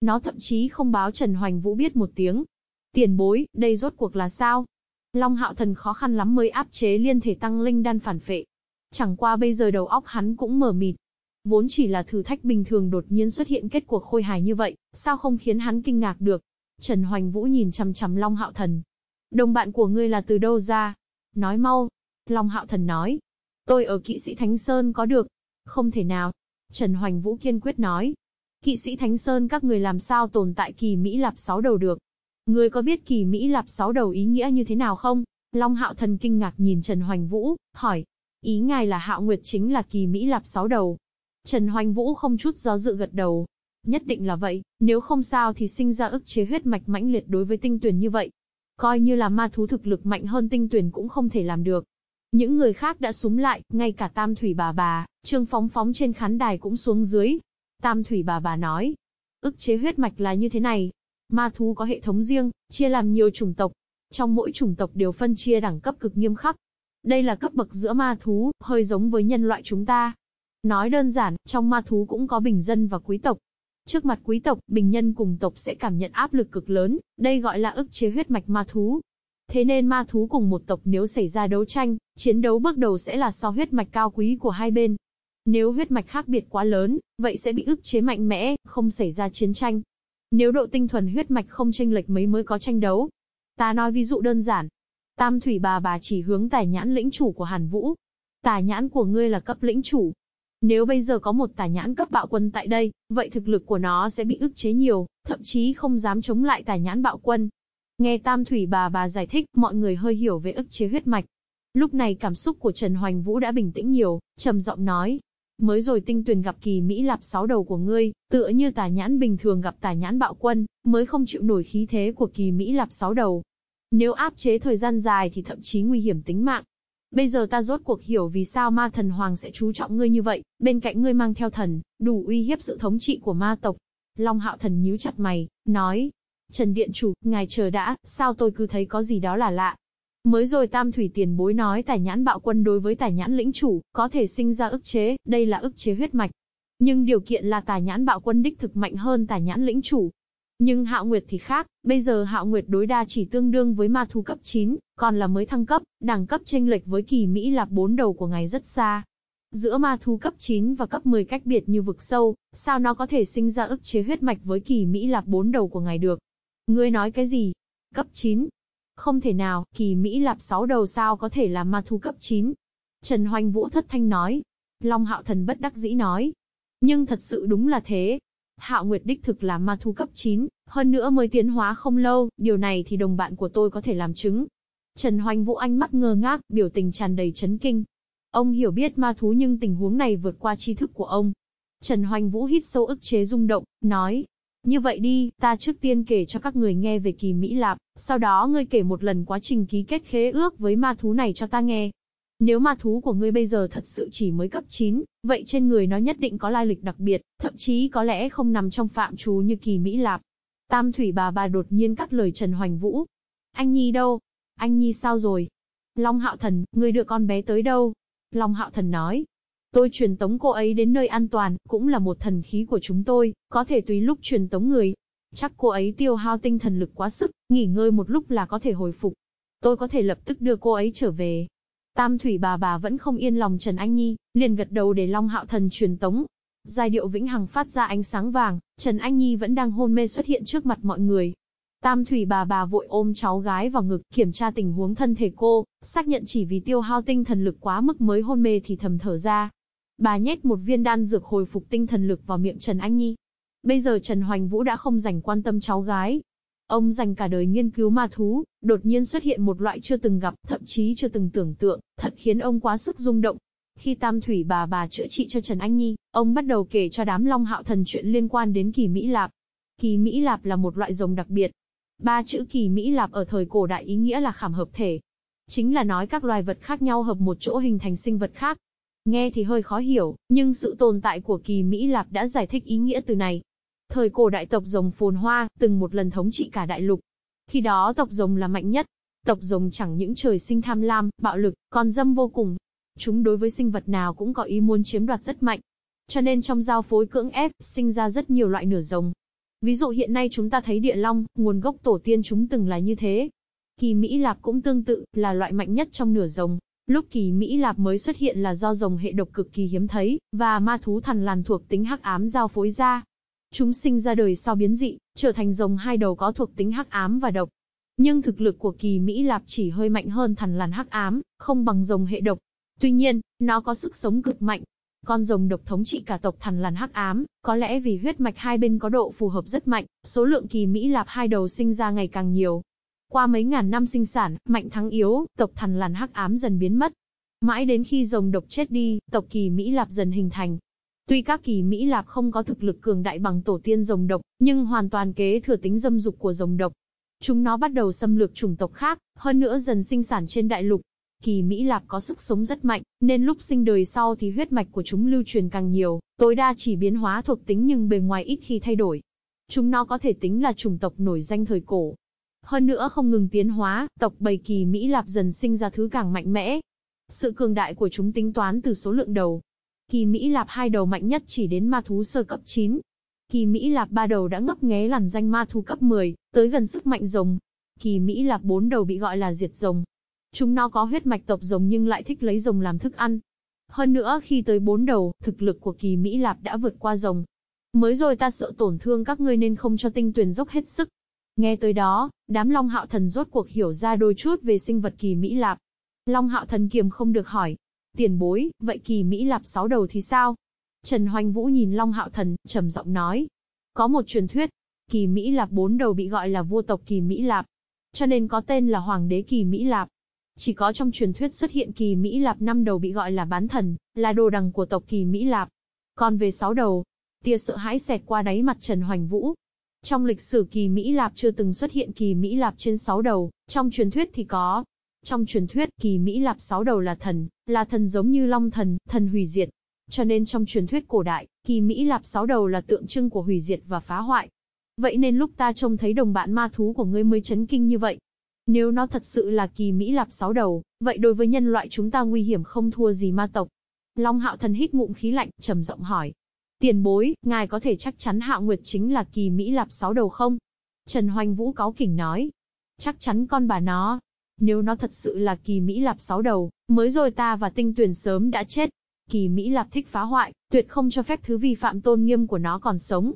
Nó thậm chí không báo Trần Hoành Vũ biết một tiếng. Tiền bối, đây rốt cuộc là sao? Long Hạo Thần khó khăn lắm mới áp chế liên thể tăng linh đan phản phệ. Chẳng qua bây giờ đầu óc hắn cũng mở mịt, Vốn chỉ là thử thách bình thường đột nhiên xuất hiện kết cuộc khôi hài như vậy, sao không khiến hắn kinh ngạc được. Trần Hoành Vũ nhìn chằm chằm Long Hạo Thần. Đồng bạn của ngươi là từ đâu ra? Nói mau. Long Hạo Thần nói. Tôi ở kỵ sĩ Thánh Sơn có được. Không thể nào. Trần Hoành Vũ kiên quyết nói. Kỵ sĩ Thánh Sơn các người làm sao tồn tại kỳ Mỹ Lạp sáu đầu được? Ngươi có biết kỳ Mỹ Lạp sáu đầu ý nghĩa như thế nào không? Long Hạo Thần kinh ngạc nhìn Trần Hoành Vũ, hỏi. Ý ngài là Hạo Nguyệt chính là kỳ Mỹ Lạp sáu đầu. Trần Hoành Vũ không chút do dự gật đầu. Nhất định là vậy, nếu không sao thì sinh ra ức chế huyết mạch mãnh liệt đối với tinh tuyển như vậy. Coi như là ma thú thực lực mạnh hơn tinh tuyển cũng không thể làm được. Những người khác đã súng lại, ngay cả tam thủy bà bà, trương phóng phóng trên khán đài cũng xuống dưới. Tam thủy bà bà nói, ức chế huyết mạch là như thế này. Ma thú có hệ thống riêng, chia làm nhiều chủng tộc. Trong mỗi chủng tộc đều phân chia đẳng cấp cực nghiêm khắc. Đây là cấp bậc giữa ma thú, hơi giống với nhân loại chúng ta. Nói đơn giản, trong ma thú cũng có bình dân và quý tộc. Trước mặt quý tộc, bình nhân cùng tộc sẽ cảm nhận áp lực cực lớn, đây gọi là ức chế huyết mạch ma thú. Thế nên ma thú cùng một tộc nếu xảy ra đấu tranh, chiến đấu bước đầu sẽ là so huyết mạch cao quý của hai bên. Nếu huyết mạch khác biệt quá lớn, vậy sẽ bị ức chế mạnh mẽ, không xảy ra chiến tranh. Nếu độ tinh thuần huyết mạch không tranh lệch mấy mới có tranh đấu. Ta nói ví dụ đơn giản. Tam thủy bà bà chỉ hướng tài nhãn lĩnh chủ của Hàn Vũ. Tài nhãn của ngươi là cấp lĩnh chủ, nếu bây giờ có một tà nhãn cấp bạo quân tại đây, vậy thực lực của nó sẽ bị ức chế nhiều, thậm chí không dám chống lại tà nhãn bạo quân. Nghe Tam Thủy bà bà giải thích, mọi người hơi hiểu về ức chế huyết mạch. Lúc này cảm xúc của Trần Hoành Vũ đã bình tĩnh nhiều, trầm giọng nói. Mới rồi tinh tuyền gặp kỳ Mỹ lạp sáu đầu của ngươi, tựa như tà nhãn bình thường gặp tà nhãn bạo quân, mới không chịu nổi khí thế của kỳ Mỹ lạp sáu đầu. Nếu áp chế thời gian dài thì thậm chí nguy hiểm tính mạng. Bây giờ ta rốt cuộc hiểu vì sao ma thần hoàng sẽ chú trọng ngươi như vậy, bên cạnh ngươi mang theo thần, đủ uy hiếp sự thống trị của ma tộc. Long hạo thần nhíu chặt mày, nói. Trần Điện Chủ, ngài chờ đã, sao tôi cứ thấy có gì đó là lạ. Mới rồi Tam Thủy tiền bối nói tài nhãn bạo quân đối với tài nhãn lĩnh chủ, có thể sinh ra ức chế, đây là ức chế huyết mạch. Nhưng điều kiện là tài nhãn bạo quân đích thực mạnh hơn tài nhãn lĩnh chủ, nhưng Hạo Nguyệt thì khác, bây giờ Hạo Nguyệt đối đa chỉ tương đương với ma thu cấp 9, còn là mới thăng cấp, đẳng cấp chênh lệch với kỳ Mỹ Lạp bốn đầu của ngài rất xa. Giữa ma thu cấp 9 và cấp 10 cách biệt như vực sâu, sao nó có thể sinh ra ức chế huyết mạch với kỳ Mỹ Lạp bốn đầu của ngài được? Ngươi nói cái gì? Cấp 9? Không thể nào, kỳ Mỹ Lạp 6 đầu sao có thể là ma thu cấp 9? Trần Hoành Vũ thất thanh nói. Long Hạo Thần bất đắc dĩ nói. Nhưng thật sự đúng là thế, Hạo Nguyệt đích thực là ma thú cấp 9, hơn nữa mới tiến hóa không lâu, điều này thì đồng bạn của tôi có thể làm chứng. Trần Hoành Vũ ánh mắt ngơ ngác, biểu tình tràn đầy chấn kinh. Ông hiểu biết ma thú nhưng tình huống này vượt qua tri thức của ông. Trần Hoành Vũ hít sâu ức chế rung động, nói. Như vậy đi, ta trước tiên kể cho các người nghe về kỳ Mỹ Lạp, sau đó ngươi kể một lần quá trình ký kết khế ước với ma thú này cho ta nghe. Nếu ma thú của ngươi bây giờ thật sự chỉ mới cấp 9, vậy trên người nó nhất định có lai lịch đặc biệt, thậm chí có lẽ không nằm trong phạm trú như kỳ Mỹ Lạp. Tam thủy bà bà đột nhiên cắt lời Trần Hoành Vũ. Anh Nhi đâu? Anh Nhi sao rồi? Long Hạo Thần, ngươi đưa con bé tới đâu? Long Hạo Thần nói. Tôi truyền tống cô ấy đến nơi an toàn, cũng là một thần khí của chúng tôi, có thể tùy lúc truyền tống người. Chắc cô ấy tiêu hao tinh thần lực quá sức, nghỉ ngơi một lúc là có thể hồi phục. Tôi có thể lập tức đưa cô ấy trở về. Tam thủy bà bà vẫn không yên lòng Trần Anh Nhi, liền gật đầu để Long Hạo Thần truyền tống. Giai điệu vĩnh hằng phát ra ánh sáng vàng, Trần Anh Nhi vẫn đang hôn mê xuất hiện trước mặt mọi người. Tam thủy bà bà vội ôm cháu gái vào ngực, kiểm tra tình huống thân thể cô, xác nhận chỉ vì tiêu hao tinh thần lực quá mức mới hôn mê thì thầm thở ra. Bà nhét một viên đan dược hồi phục tinh thần lực vào miệng Trần Anh Nhi. Bây giờ Trần Hoành Vũ đã không dành quan tâm cháu gái, Ông dành cả đời nghiên cứu ma thú, đột nhiên xuất hiện một loại chưa từng gặp, thậm chí chưa từng tưởng tượng, thật khiến ông quá sức rung động. Khi Tam Thủy bà bà chữa trị cho Trần Anh Nhi, ông bắt đầu kể cho đám Long Hạo Thần chuyện liên quan đến kỳ Mỹ Lạp. Kỳ Mỹ Lạp là một loại rồng đặc biệt. Ba chữ kỳ Mỹ Lạp ở thời cổ đại ý nghĩa là khảm hợp thể. Chính là nói các loài vật khác nhau hợp một chỗ hình thành sinh vật khác. Nghe thì hơi khó hiểu, nhưng sự tồn tại của kỳ Mỹ Lạp đã giải thích ý nghĩa từ này. Thời cổ đại tộc rồng phồn hoa, từng một lần thống trị cả đại lục. Khi đó tộc rồng là mạnh nhất. Tộc rồng chẳng những trời sinh tham lam, bạo lực, còn dâm vô cùng. Chúng đối với sinh vật nào cũng có ý muốn chiếm đoạt rất mạnh. Cho nên trong giao phối cưỡng ép, sinh ra rất nhiều loại nửa rồng. Ví dụ hiện nay chúng ta thấy địa long, nguồn gốc tổ tiên chúng từng là như thế. Kỳ Mỹ Lạp cũng tương tự, là loại mạnh nhất trong nửa rồng. Lúc kỳ Mỹ Lạp mới xuất hiện là do rồng hệ độc cực kỳ hiếm thấy, và ma thú thần làn thuộc tính hắc ám giao phối ra. Chúng sinh ra đời sau biến dị, trở thành rồng hai đầu có thuộc tính hắc ám và độc. Nhưng thực lực của kỳ Mỹ Lạp chỉ hơi mạnh hơn thần làn hắc ám, không bằng rồng hệ độc. Tuy nhiên, nó có sức sống cực mạnh. Con rồng độc thống trị cả tộc thần làn hắc ám, có lẽ vì huyết mạch hai bên có độ phù hợp rất mạnh, số lượng kỳ Mỹ Lạp hai đầu sinh ra ngày càng nhiều. Qua mấy ngàn năm sinh sản, mạnh thắng yếu, tộc thần làn hắc ám dần biến mất. Mãi đến khi rồng độc chết đi, tộc kỳ Mỹ Lạp dần hình thành, Tuy các kỳ Mỹ Lạp không có thực lực cường đại bằng tổ tiên rồng độc, nhưng hoàn toàn kế thừa tính dâm dục của rồng độc. Chúng nó bắt đầu xâm lược chủng tộc khác, hơn nữa dần sinh sản trên đại lục. Kỳ Mỹ Lạp có sức sống rất mạnh, nên lúc sinh đời sau thì huyết mạch của chúng lưu truyền càng nhiều, tối đa chỉ biến hóa thuộc tính nhưng bề ngoài ít khi thay đổi. Chúng nó có thể tính là chủng tộc nổi danh thời cổ. Hơn nữa không ngừng tiến hóa, tộc bầy kỳ Mỹ Lạp dần sinh ra thứ càng mạnh mẽ. Sự cường đại của chúng tính toán từ số lượng đầu, Kỳ Mỹ Lạp hai đầu mạnh nhất chỉ đến ma thú sơ cấp 9. Kỳ Mỹ Lạp ba đầu đã ngấp nghé làn danh ma thú cấp 10, tới gần sức mạnh rồng. Kỳ Mỹ Lạp bốn đầu bị gọi là diệt rồng. Chúng nó có huyết mạch tộc rồng nhưng lại thích lấy rồng làm thức ăn. Hơn nữa khi tới bốn đầu, thực lực của kỳ Mỹ Lạp đã vượt qua rồng. Mới rồi ta sợ tổn thương các ngươi nên không cho tinh tuyển dốc hết sức. Nghe tới đó, đám Long Hạo Thần rốt cuộc hiểu ra đôi chút về sinh vật kỳ Mỹ Lạp. Long Hạo Thần kiềm không được hỏi, Tiền bối, vậy kỳ Mỹ Lạp sáu đầu thì sao? Trần Hoành Vũ nhìn Long Hạo Thần, trầm giọng nói. Có một truyền thuyết, kỳ Mỹ Lạp bốn đầu bị gọi là vua tộc kỳ Mỹ Lạp. Cho nên có tên là Hoàng đế kỳ Mỹ Lạp. Chỉ có trong truyền thuyết xuất hiện kỳ Mỹ Lạp năm đầu bị gọi là bán thần, là đồ đằng của tộc kỳ Mỹ Lạp. Còn về sáu đầu, tia sợ hãi xẹt qua đáy mặt Trần Hoành Vũ. Trong lịch sử kỳ Mỹ Lạp chưa từng xuất hiện kỳ Mỹ Lạp trên sáu đầu, trong truyền thuyết thì có. Trong truyền thuyết, kỳ Mỹ Lạp sáu đầu là thần, là thần giống như Long thần, thần hủy diệt. Cho nên trong truyền thuyết cổ đại, kỳ Mỹ Lạp sáu đầu là tượng trưng của hủy diệt và phá hoại. Vậy nên lúc ta trông thấy đồng bạn ma thú của ngươi mới chấn kinh như vậy. Nếu nó thật sự là kỳ Mỹ Lạp sáu đầu, vậy đối với nhân loại chúng ta nguy hiểm không thua gì ma tộc. Long Hạo Thần hít ngụm khí lạnh, trầm giọng hỏi. Tiền bối, ngài có thể chắc chắn Hạo Nguyệt chính là kỳ Mỹ Lạp sáu đầu không? Trần Hoành Vũ cáo kỉnh nói. Chắc chắn con bà nó. Nếu nó thật sự là kỳ Mỹ Lạp sáu đầu, mới rồi ta và tinh tuyển sớm đã chết. Kỳ Mỹ Lạp thích phá hoại, tuyệt không cho phép thứ vi phạm tôn nghiêm của nó còn sống.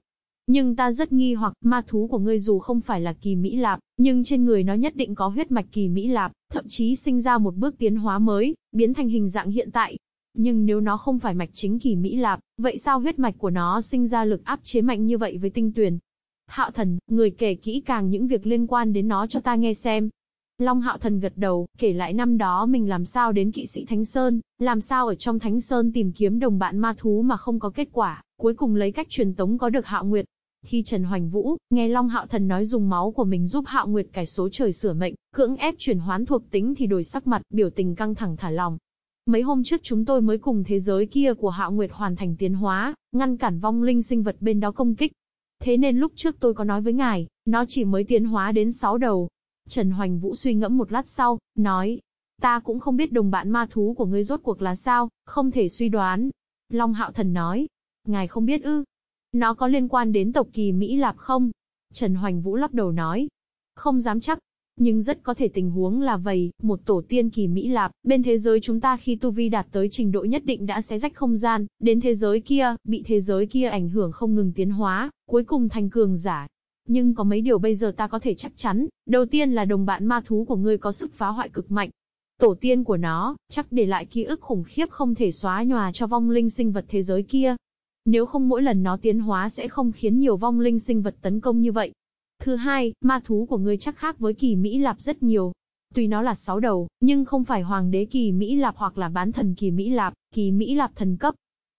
Nhưng ta rất nghi hoặc, ma thú của ngươi dù không phải là kỳ Mỹ Lạp, nhưng trên người nó nhất định có huyết mạch kỳ Mỹ Lạp, thậm chí sinh ra một bước tiến hóa mới, biến thành hình dạng hiện tại. Nhưng nếu nó không phải mạch chính kỳ Mỹ Lạp, vậy sao huyết mạch của nó sinh ra lực áp chế mạnh như vậy với tinh tuyển? Hạo thần, người kể kỹ càng những việc liên quan đến nó cho ta nghe xem. Long Hạo Thần gật đầu, kể lại năm đó mình làm sao đến kỵ sĩ Thánh Sơn, làm sao ở trong Thánh Sơn tìm kiếm đồng bạn ma thú mà không có kết quả, cuối cùng lấy cách truyền tống có được Hạo Nguyệt. Khi Trần Hoành Vũ, nghe Long Hạo Thần nói dùng máu của mình giúp Hạo Nguyệt cải số trời sửa mệnh, cưỡng ép chuyển hoán thuộc tính thì đổi sắc mặt, biểu tình căng thẳng thả lòng. Mấy hôm trước chúng tôi mới cùng thế giới kia của Hạo Nguyệt hoàn thành tiến hóa, ngăn cản vong linh sinh vật bên đó công kích. Thế nên lúc trước tôi có nói với ngài, nó chỉ mới tiến hóa đến 6 đầu, Trần Hoành Vũ suy ngẫm một lát sau, nói. Ta cũng không biết đồng bạn ma thú của ngươi rốt cuộc là sao, không thể suy đoán. Long Hạo Thần nói. Ngài không biết ư. Nó có liên quan đến tộc kỳ Mỹ Lạp không? Trần Hoành Vũ lắc đầu nói. Không dám chắc. Nhưng rất có thể tình huống là vậy, một tổ tiên kỳ Mỹ Lạp, bên thế giới chúng ta khi tu vi đạt tới trình độ nhất định đã xé rách không gian, đến thế giới kia, bị thế giới kia ảnh hưởng không ngừng tiến hóa, cuối cùng thành cường giả, nhưng có mấy điều bây giờ ta có thể chắc chắn, đầu tiên là đồng bạn ma thú của ngươi có sức phá hoại cực mạnh. Tổ tiên của nó, chắc để lại ký ức khủng khiếp không thể xóa nhòa cho vong linh sinh vật thế giới kia. Nếu không mỗi lần nó tiến hóa sẽ không khiến nhiều vong linh sinh vật tấn công như vậy. Thứ hai, ma thú của ngươi chắc khác với kỳ Mỹ Lạp rất nhiều. Tuy nó là sáu đầu, nhưng không phải hoàng đế kỳ Mỹ Lạp hoặc là bán thần kỳ Mỹ Lạp, kỳ Mỹ Lạp thần cấp.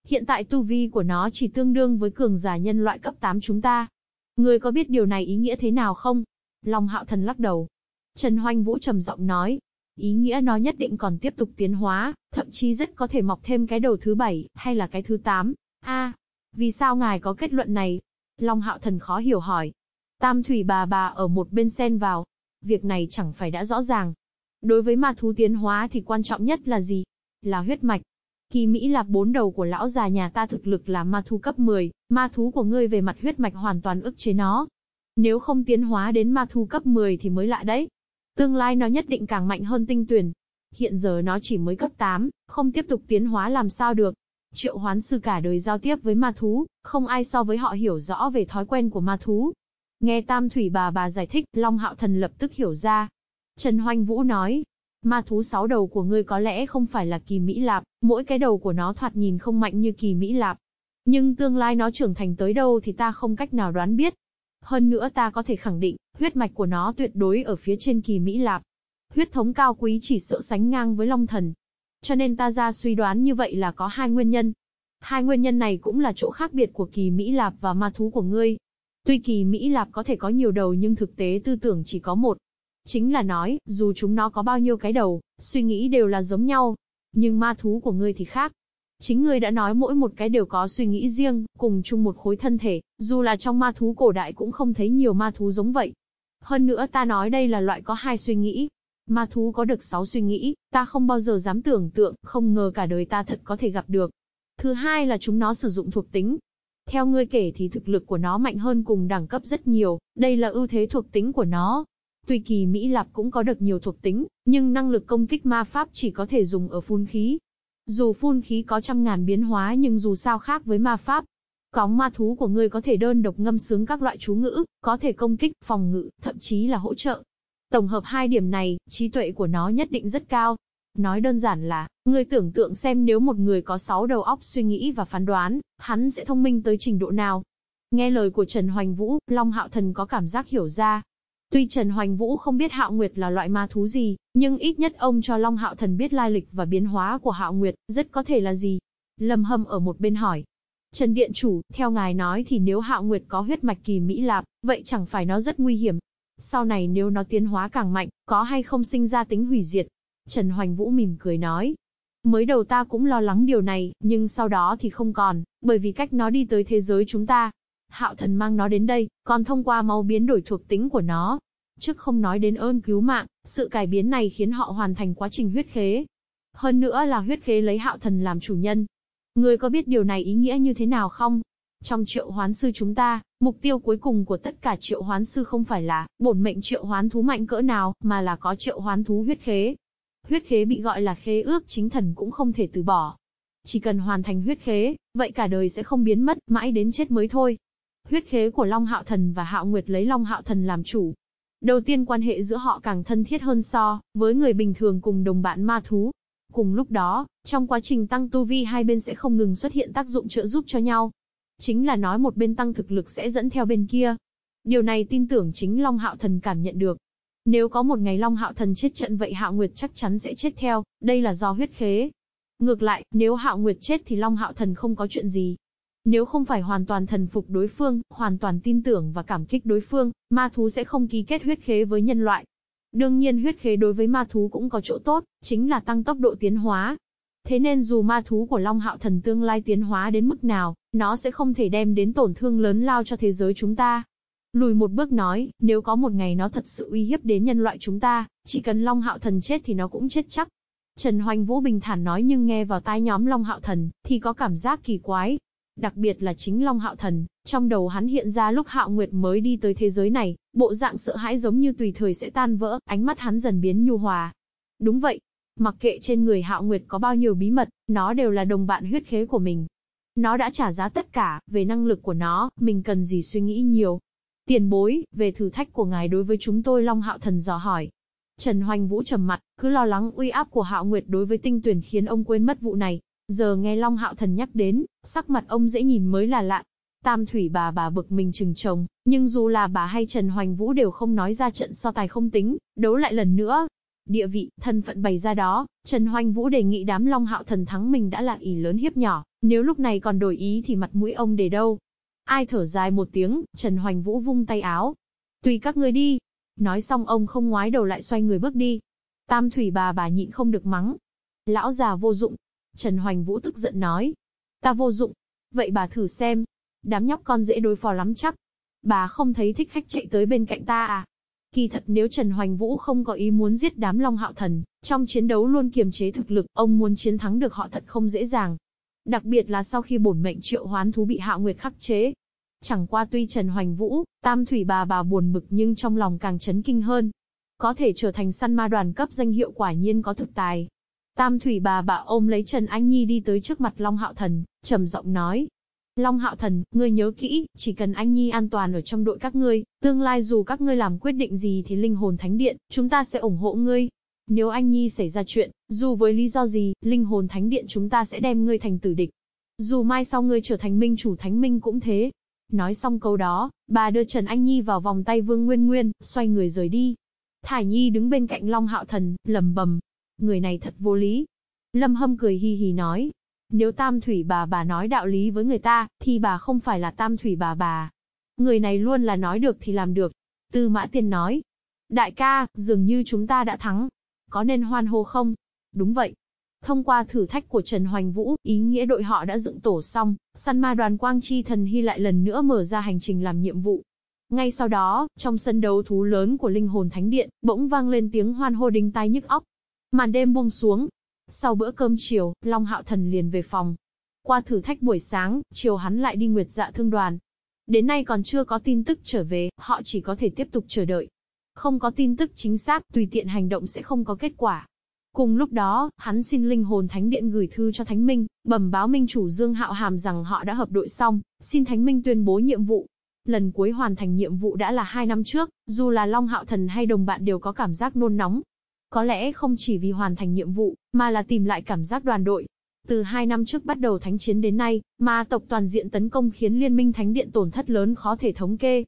Hiện tại tu vi của nó chỉ tương đương với cường giả nhân loại cấp 8 chúng ta. Ngươi có biết điều này ý nghĩa thế nào không? Long hạo thần lắc đầu. Trần Hoành Vũ trầm giọng nói. Ý nghĩa nó nhất định còn tiếp tục tiến hóa, thậm chí rất có thể mọc thêm cái đầu thứ bảy, hay là cái thứ tám. A, vì sao ngài có kết luận này? Long hạo thần khó hiểu hỏi. Tam thủy bà bà ở một bên xen vào. Việc này chẳng phải đã rõ ràng. Đối với ma thú tiến hóa thì quan trọng nhất là gì? Là huyết mạch. Kỳ Mỹ Lạp bốn đầu của lão già nhà ta thực lực là ma thú cấp 10, ma thú của ngươi về mặt huyết mạch hoàn toàn ức chế nó. Nếu không tiến hóa đến ma thú cấp 10 thì mới lạ đấy. Tương lai nó nhất định càng mạnh hơn tinh tuyển. Hiện giờ nó chỉ mới cấp 8, không tiếp tục tiến hóa làm sao được. Triệu hoán sư cả đời giao tiếp với ma thú, không ai so với họ hiểu rõ về thói quen của ma thú. Nghe Tam Thủy bà bà giải thích, Long Hạo Thần lập tức hiểu ra. Trần Hoành Vũ nói, Ma thú sáu đầu của ngươi có lẽ không phải là kỳ Mỹ Lạp, mỗi cái đầu của nó thoạt nhìn không mạnh như kỳ Mỹ Lạp. Nhưng tương lai nó trưởng thành tới đâu thì ta không cách nào đoán biết. Hơn nữa ta có thể khẳng định, huyết mạch của nó tuyệt đối ở phía trên kỳ Mỹ Lạp. Huyết thống cao quý chỉ sợ sánh ngang với Long Thần. Cho nên ta ra suy đoán như vậy là có hai nguyên nhân. Hai nguyên nhân này cũng là chỗ khác biệt của kỳ Mỹ Lạp và ma thú của ngươi. Tuy kỳ Mỹ Lạp có thể có nhiều đầu nhưng thực tế tư tưởng chỉ có một. Chính là nói, dù chúng nó có bao nhiêu cái đầu, suy nghĩ đều là giống nhau. Nhưng ma thú của ngươi thì khác. Chính ngươi đã nói mỗi một cái đều có suy nghĩ riêng, cùng chung một khối thân thể, dù là trong ma thú cổ đại cũng không thấy nhiều ma thú giống vậy. Hơn nữa ta nói đây là loại có hai suy nghĩ. Ma thú có được sáu suy nghĩ, ta không bao giờ dám tưởng tượng, không ngờ cả đời ta thật có thể gặp được. Thứ hai là chúng nó sử dụng thuộc tính. Theo ngươi kể thì thực lực của nó mạnh hơn cùng đẳng cấp rất nhiều, đây là ưu thế thuộc tính của nó, Tuy kỳ Mỹ Lạp cũng có được nhiều thuộc tính, nhưng năng lực công kích ma pháp chỉ có thể dùng ở phun khí. Dù phun khí có trăm ngàn biến hóa nhưng dù sao khác với ma pháp. Cóng ma thú của ngươi có thể đơn độc ngâm sướng các loại chú ngữ, có thể công kích, phòng ngự, thậm chí là hỗ trợ. Tổng hợp hai điểm này, trí tuệ của nó nhất định rất cao. Nói đơn giản là, người tưởng tượng xem nếu một người có sáu đầu óc suy nghĩ và phán đoán, hắn sẽ thông minh tới trình độ nào. Nghe lời của Trần Hoành Vũ, Long Hạo Thần có cảm giác hiểu ra. Tuy Trần Hoành Vũ không biết Hạo Nguyệt là loại ma thú gì, nhưng ít nhất ông cho Long Hạo Thần biết lai lịch và biến hóa của Hạo Nguyệt, rất có thể là gì. Lâm Hâm ở một bên hỏi. Trần Điện Chủ, theo ngài nói thì nếu Hạo Nguyệt có huyết mạch kỳ Mỹ Lạp, vậy chẳng phải nó rất nguy hiểm. Sau này nếu nó tiến hóa càng mạnh, có hay không sinh ra tính hủy diệt, Trần Hoành Vũ mỉm cười nói. Mới đầu ta cũng lo lắng điều này, nhưng sau đó thì không còn, bởi vì cách nó đi tới thế giới chúng ta. Hạo thần mang nó đến đây, còn thông qua máu biến đổi thuộc tính của nó. Trước không nói đến ơn cứu mạng, sự cải biến này khiến họ hoàn thành quá trình huyết khế. Hơn nữa là huyết khế lấy hạo thần làm chủ nhân. Người có biết điều này ý nghĩa như thế nào không? Trong triệu hoán sư chúng ta, mục tiêu cuối cùng của tất cả triệu hoán sư không phải là bổn mệnh triệu hoán thú mạnh cỡ nào, mà là có triệu hoán thú huyết khế. Huyết khế bị gọi là khế ước chính thần cũng không thể từ bỏ. Chỉ cần hoàn thành huyết khế, vậy cả đời sẽ không biến mất, mãi đến chết mới thôi. Huyết khế của Long Hạo Thần và Hạo Nguyệt lấy Long Hạo Thần làm chủ. Đầu tiên quan hệ giữa họ càng thân thiết hơn so với người bình thường cùng đồng bạn ma thú. Cùng lúc đó, trong quá trình tăng tu vi hai bên sẽ không ngừng xuất hiện tác dụng trợ giúp cho nhau. Chính là nói một bên tăng thực lực sẽ dẫn theo bên kia. Điều này tin tưởng chính Long Hạo Thần cảm nhận được. Nếu có một ngày Long Hạo Thần chết trận vậy Hạo Nguyệt chắc chắn sẽ chết theo, đây là do huyết khế. Ngược lại, nếu Hạo Nguyệt chết thì Long Hạo Thần không có chuyện gì. Nếu không phải hoàn toàn thần phục đối phương, hoàn toàn tin tưởng và cảm kích đối phương, ma thú sẽ không ký kết huyết khế với nhân loại. Đương nhiên huyết khế đối với ma thú cũng có chỗ tốt, chính là tăng tốc độ tiến hóa. Thế nên dù ma thú của Long Hạo Thần tương lai tiến hóa đến mức nào, nó sẽ không thể đem đến tổn thương lớn lao cho thế giới chúng ta. Lùi một bước nói, nếu có một ngày nó thật sự uy hiếp đến nhân loại chúng ta, chỉ cần Long Hạo Thần chết thì nó cũng chết chắc. Trần Hoành Vũ bình thản nói nhưng nghe vào tai nhóm Long Hạo Thần, thì có cảm giác kỳ quái. Đặc biệt là chính Long Hạo Thần, trong đầu hắn hiện ra lúc Hạo Nguyệt mới đi tới thế giới này, bộ dạng sợ hãi giống như tùy thời sẽ tan vỡ, ánh mắt hắn dần biến nhu hòa. Đúng vậy, mặc kệ trên người Hạo Nguyệt có bao nhiêu bí mật, nó đều là đồng bạn huyết khế của mình. Nó đã trả giá tất cả, về năng lực của nó, mình cần gì suy nghĩ nhiều. Tiền bối, về thử thách của ngài đối với chúng tôi Long Hạo Thần dò hỏi. Trần Hoành Vũ trầm mặt, cứ lo lắng uy áp của Hạo Nguyệt đối với tinh tuyển khiến ông quên mất vụ này. Giờ nghe Long Hạo Thần nhắc đến, sắc mặt ông dễ nhìn mới là lạ. Tam thủy bà bà bực mình chừng chồng, nhưng dù là bà hay Trần Hoành Vũ đều không nói ra trận so tài không tính, đấu lại lần nữa. Địa vị, thân phận bày ra đó, Trần Hoành Vũ đề nghị đám Long Hạo Thần thắng mình đã là ỷ lớn hiếp nhỏ, nếu lúc này còn đổi ý thì mặt mũi ông để đâu. Ai thở dài một tiếng, Trần Hoành Vũ vung tay áo. Tùy các ngươi đi. Nói xong ông không ngoái đầu lại xoay người bước đi. Tam thủy bà bà nhịn không được mắng. Lão già vô dụng. Trần Hoành Vũ tức giận nói. Ta vô dụng. Vậy bà thử xem. Đám nhóc con dễ đối phó lắm chắc. Bà không thấy thích khách chạy tới bên cạnh ta à? Kỳ thật nếu Trần Hoành Vũ không có ý muốn giết đám Long Hạo Thần, trong chiến đấu luôn kiềm chế thực lực, ông muốn chiến thắng được họ thật không dễ dàng. Đặc biệt là sau khi bổn mệnh triệu hoán thú bị Hạo Nguyệt khắc chế. Chẳng qua tuy Trần Hoành Vũ, Tam Thủy bà bà buồn bực nhưng trong lòng càng chấn kinh hơn. Có thể trở thành săn ma đoàn cấp danh hiệu quả nhiên có thực tài. Tam Thủy bà bà ôm lấy Trần Anh Nhi đi tới trước mặt Long Hạo Thần, trầm giọng nói. Long Hạo Thần, ngươi nhớ kỹ, chỉ cần Anh Nhi an toàn ở trong đội các ngươi, tương lai dù các ngươi làm quyết định gì thì linh hồn thánh điện, chúng ta sẽ ủng hộ ngươi. Nếu anh Nhi xảy ra chuyện, dù với lý do gì, linh hồn thánh điện chúng ta sẽ đem ngươi thành tử địch. Dù mai sau ngươi trở thành minh chủ thánh minh cũng thế. Nói xong câu đó, bà đưa Trần Anh Nhi vào vòng tay Vương Nguyên Nguyên, xoay người rời đi. Thải Nhi đứng bên cạnh Long Hạo Thần, lầm bầm. Người này thật vô lý. Lâm Hâm cười hi hi nói. Nếu tam thủy bà bà nói đạo lý với người ta, thì bà không phải là tam thủy bà bà. Người này luôn là nói được thì làm được. Tư Mã Tiên nói. Đại ca, dường như chúng ta đã thắng. Có nên hoan hô không? Đúng vậy. Thông qua thử thách của Trần Hoành Vũ, ý nghĩa đội họ đã dựng tổ xong, săn ma đoàn Quang Chi Thần Hy lại lần nữa mở ra hành trình làm nhiệm vụ. Ngay sau đó, trong sân đấu thú lớn của Linh Hồn Thánh Điện, bỗng vang lên tiếng hoan hô đinh tai nhức óc. Màn đêm buông xuống. Sau bữa cơm chiều, Long Hạo Thần liền về phòng. Qua thử thách buổi sáng, chiều hắn lại đi Nguyệt Dạ Thương Đoàn. Đến nay còn chưa có tin tức trở về, họ chỉ có thể tiếp tục chờ đợi. Không có tin tức chính xác, tùy tiện hành động sẽ không có kết quả. Cùng lúc đó, hắn xin linh hồn thánh điện gửi thư cho Thánh Minh, bẩm báo Minh chủ Dương Hạo Hàm rằng họ đã hợp đội xong, xin Thánh Minh tuyên bố nhiệm vụ. Lần cuối hoàn thành nhiệm vụ đã là hai năm trước, dù là Long Hạo Thần hay đồng bạn đều có cảm giác nôn nóng. Có lẽ không chỉ vì hoàn thành nhiệm vụ, mà là tìm lại cảm giác đoàn đội. Từ hai năm trước bắt đầu thánh chiến đến nay, ma tộc toàn diện tấn công khiến liên minh thánh điện tổn thất lớn khó thể thống kê.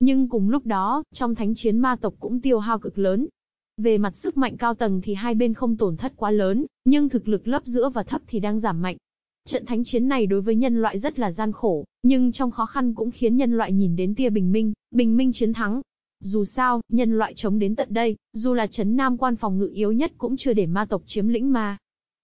Nhưng cùng lúc đó, trong thánh chiến ma tộc cũng tiêu hao cực lớn. Về mặt sức mạnh cao tầng thì hai bên không tổn thất quá lớn, nhưng thực lực lớp giữa và thấp thì đang giảm mạnh. Trận thánh chiến này đối với nhân loại rất là gian khổ, nhưng trong khó khăn cũng khiến nhân loại nhìn đến tia bình minh, bình minh chiến thắng. Dù sao, nhân loại chống đến tận đây, dù là chấn nam quan phòng ngự yếu nhất cũng chưa để ma tộc chiếm lĩnh mà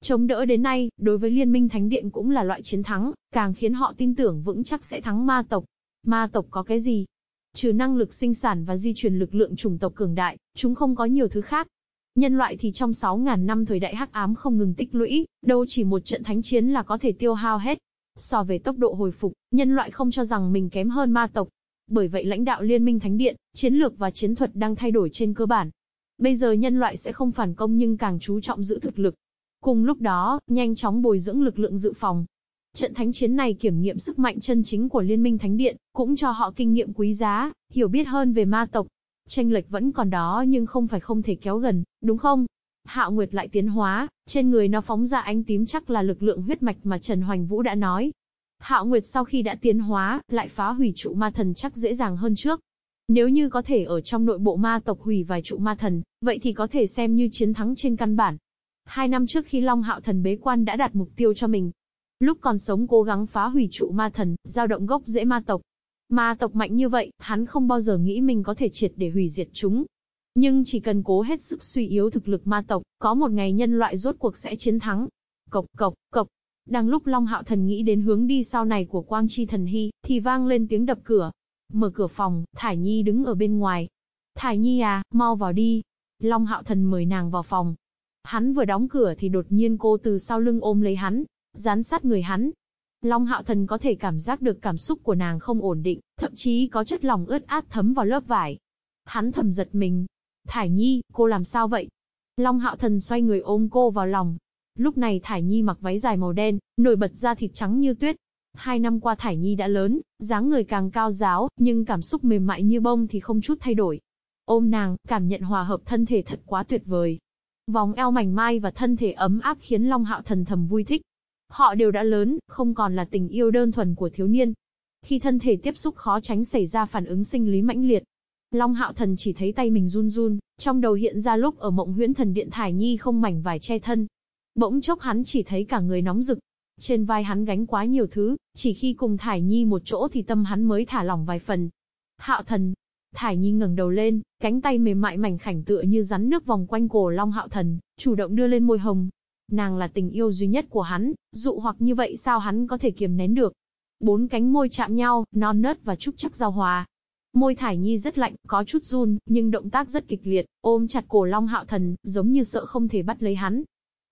Chống đỡ đến nay, đối với liên minh thánh điện cũng là loại chiến thắng, càng khiến họ tin tưởng vững chắc sẽ thắng ma tộc. Ma tộc có cái gì? Trừ năng lực sinh sản và di truyền lực lượng chủng tộc cường đại, chúng không có nhiều thứ khác. Nhân loại thì trong 6.000 năm thời đại hắc ám không ngừng tích lũy, đâu chỉ một trận thánh chiến là có thể tiêu hao hết. So về tốc độ hồi phục, nhân loại không cho rằng mình kém hơn ma tộc. Bởi vậy lãnh đạo Liên minh Thánh Điện, chiến lược và chiến thuật đang thay đổi trên cơ bản. Bây giờ nhân loại sẽ không phản công nhưng càng chú trọng giữ thực lực. Cùng lúc đó, nhanh chóng bồi dưỡng lực lượng dự phòng. Trận thánh chiến này kiểm nghiệm sức mạnh chân chính của Liên minh Thánh Điện, cũng cho họ kinh nghiệm quý giá, hiểu biết hơn về ma tộc, tranh lệch vẫn còn đó nhưng không phải không thể kéo gần, đúng không? Hạo Nguyệt lại tiến hóa, trên người nó phóng ra ánh tím chắc là lực lượng huyết mạch mà Trần Hoành Vũ đã nói. Hạo Nguyệt sau khi đã tiến hóa, lại phá hủy trụ ma thần chắc dễ dàng hơn trước. Nếu như có thể ở trong nội bộ ma tộc hủy vài trụ ma thần, vậy thì có thể xem như chiến thắng trên căn bản. Hai năm trước khi Long Hạo Thần bế quan đã đặt mục tiêu cho mình. Lúc còn sống cố gắng phá hủy trụ ma thần, giao động gốc dễ ma tộc, Ma tộc mạnh như vậy, hắn không bao giờ nghĩ mình có thể triệt để hủy diệt chúng. Nhưng chỉ cần cố hết sức suy yếu thực lực ma tộc, có một ngày nhân loại rốt cuộc sẽ chiến thắng. Cộc cộc cộc. Đang lúc Long Hạo Thần nghĩ đến hướng đi sau này của Quang Chi Thần Hy, thì vang lên tiếng đập cửa. Mở cửa phòng, Thải Nhi đứng ở bên ngoài. Thải Nhi à, mau vào đi. Long Hạo Thần mời nàng vào phòng. Hắn vừa đóng cửa thì đột nhiên cô từ sau lưng ôm lấy hắn, dán sát người hắn, Long Hạo Thần có thể cảm giác được cảm xúc của nàng không ổn định, thậm chí có chất lòng ướt át thấm vào lớp vải. Hắn thầm giật mình. Thải Nhi, cô làm sao vậy? Long Hạo Thần xoay người ôm cô vào lòng. Lúc này Thải Nhi mặc váy dài màu đen, nổi bật da thịt trắng như tuyết. Hai năm qua Thải Nhi đã lớn, dáng người càng cao giáo, nhưng cảm xúc mềm mại như bông thì không chút thay đổi. Ôm nàng, cảm nhận hòa hợp thân thể thật quá tuyệt vời. Vòng eo mảnh mai và thân thể ấm áp khiến Long Hạo Thần thầm vui thích. Họ đều đã lớn, không còn là tình yêu đơn thuần của thiếu niên. Khi thân thể tiếp xúc khó tránh xảy ra phản ứng sinh lý mãnh liệt. Long hạo thần chỉ thấy tay mình run run, trong đầu hiện ra lúc ở mộng huyễn thần điện thải nhi không mảnh vải che thân. Bỗng chốc hắn chỉ thấy cả người nóng rực. Trên vai hắn gánh quá nhiều thứ, chỉ khi cùng thải nhi một chỗ thì tâm hắn mới thả lỏng vài phần. Hạo thần, Thải Nhi ngẩng đầu lên, cánh tay mềm mại mảnh khảnh tựa như rắn nước vòng quanh cổ Long Hạo Thần, chủ động đưa lên môi hồng, Nàng là tình yêu duy nhất của hắn, dụ hoặc như vậy sao hắn có thể kiềm nén được. Bốn cánh môi chạm nhau, non nớt và trúc chắc giao hòa. Môi Thải Nhi rất lạnh, có chút run, nhưng động tác rất kịch liệt, ôm chặt cổ Long Hạo Thần, giống như sợ không thể bắt lấy hắn.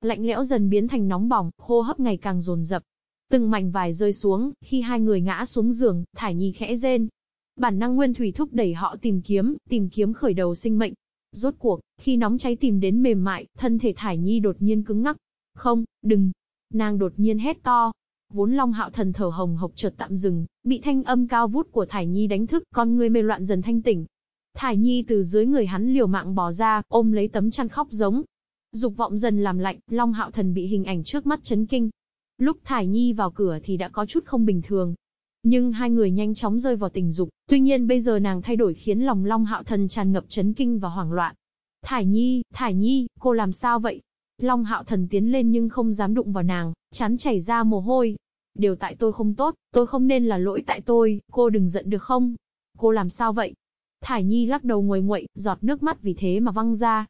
Lạnh lẽo dần biến thành nóng bỏng, hô hấp ngày càng dồn dập. Từng mảnh vải rơi xuống, khi hai người ngã xuống giường, Thải Nhi khẽ rên. Bản năng nguyên thủy thúc đẩy họ tìm kiếm, tìm kiếm khởi đầu sinh mệnh. Rốt cuộc, khi nóng cháy tìm đến mềm mại, thân thể Thải Nhi đột nhiên cứng ngắc, không, đừng. Nàng đột nhiên hét to. Vốn Long Hạo Thần thở hồng hộc chợt tạm dừng, bị thanh âm cao vút của Thải Nhi đánh thức, con người mê loạn dần thanh tỉnh. Thải Nhi từ dưới người hắn liều mạng bò ra, ôm lấy tấm chăn khóc giống. Dục vọng dần làm lạnh, Long Hạo Thần bị hình ảnh trước mắt chấn kinh. Lúc Thải Nhi vào cửa thì đã có chút không bình thường. Nhưng hai người nhanh chóng rơi vào tình dục, tuy nhiên bây giờ nàng thay đổi khiến lòng Long Hạo Thần tràn ngập chấn kinh và hoảng loạn. Thải Nhi, Thải Nhi, cô làm sao vậy? Long hạo thần tiến lên nhưng không dám đụng vào nàng, chán chảy ra mồ hôi. Điều tại tôi không tốt, tôi không nên là lỗi tại tôi, cô đừng giận được không? Cô làm sao vậy? Thải Nhi lắc đầu ngồi nguậy, giọt nước mắt vì thế mà văng ra.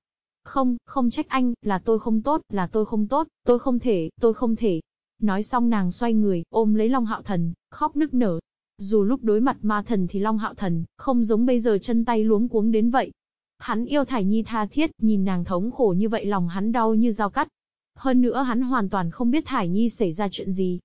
Không, không trách anh, là tôi không tốt, là tôi không tốt, tôi không thể, tôi không thể. Nói xong nàng xoay người, ôm lấy Long Hạo Thần, khóc nức nở. Dù lúc đối mặt ma thần thì Long Hạo Thần, không giống bây giờ chân tay luống cuống đến vậy. Hắn yêu Thải Nhi tha thiết, nhìn nàng thống khổ như vậy lòng hắn đau như dao cắt. Hơn nữa hắn hoàn toàn không biết Thải Nhi xảy ra chuyện gì.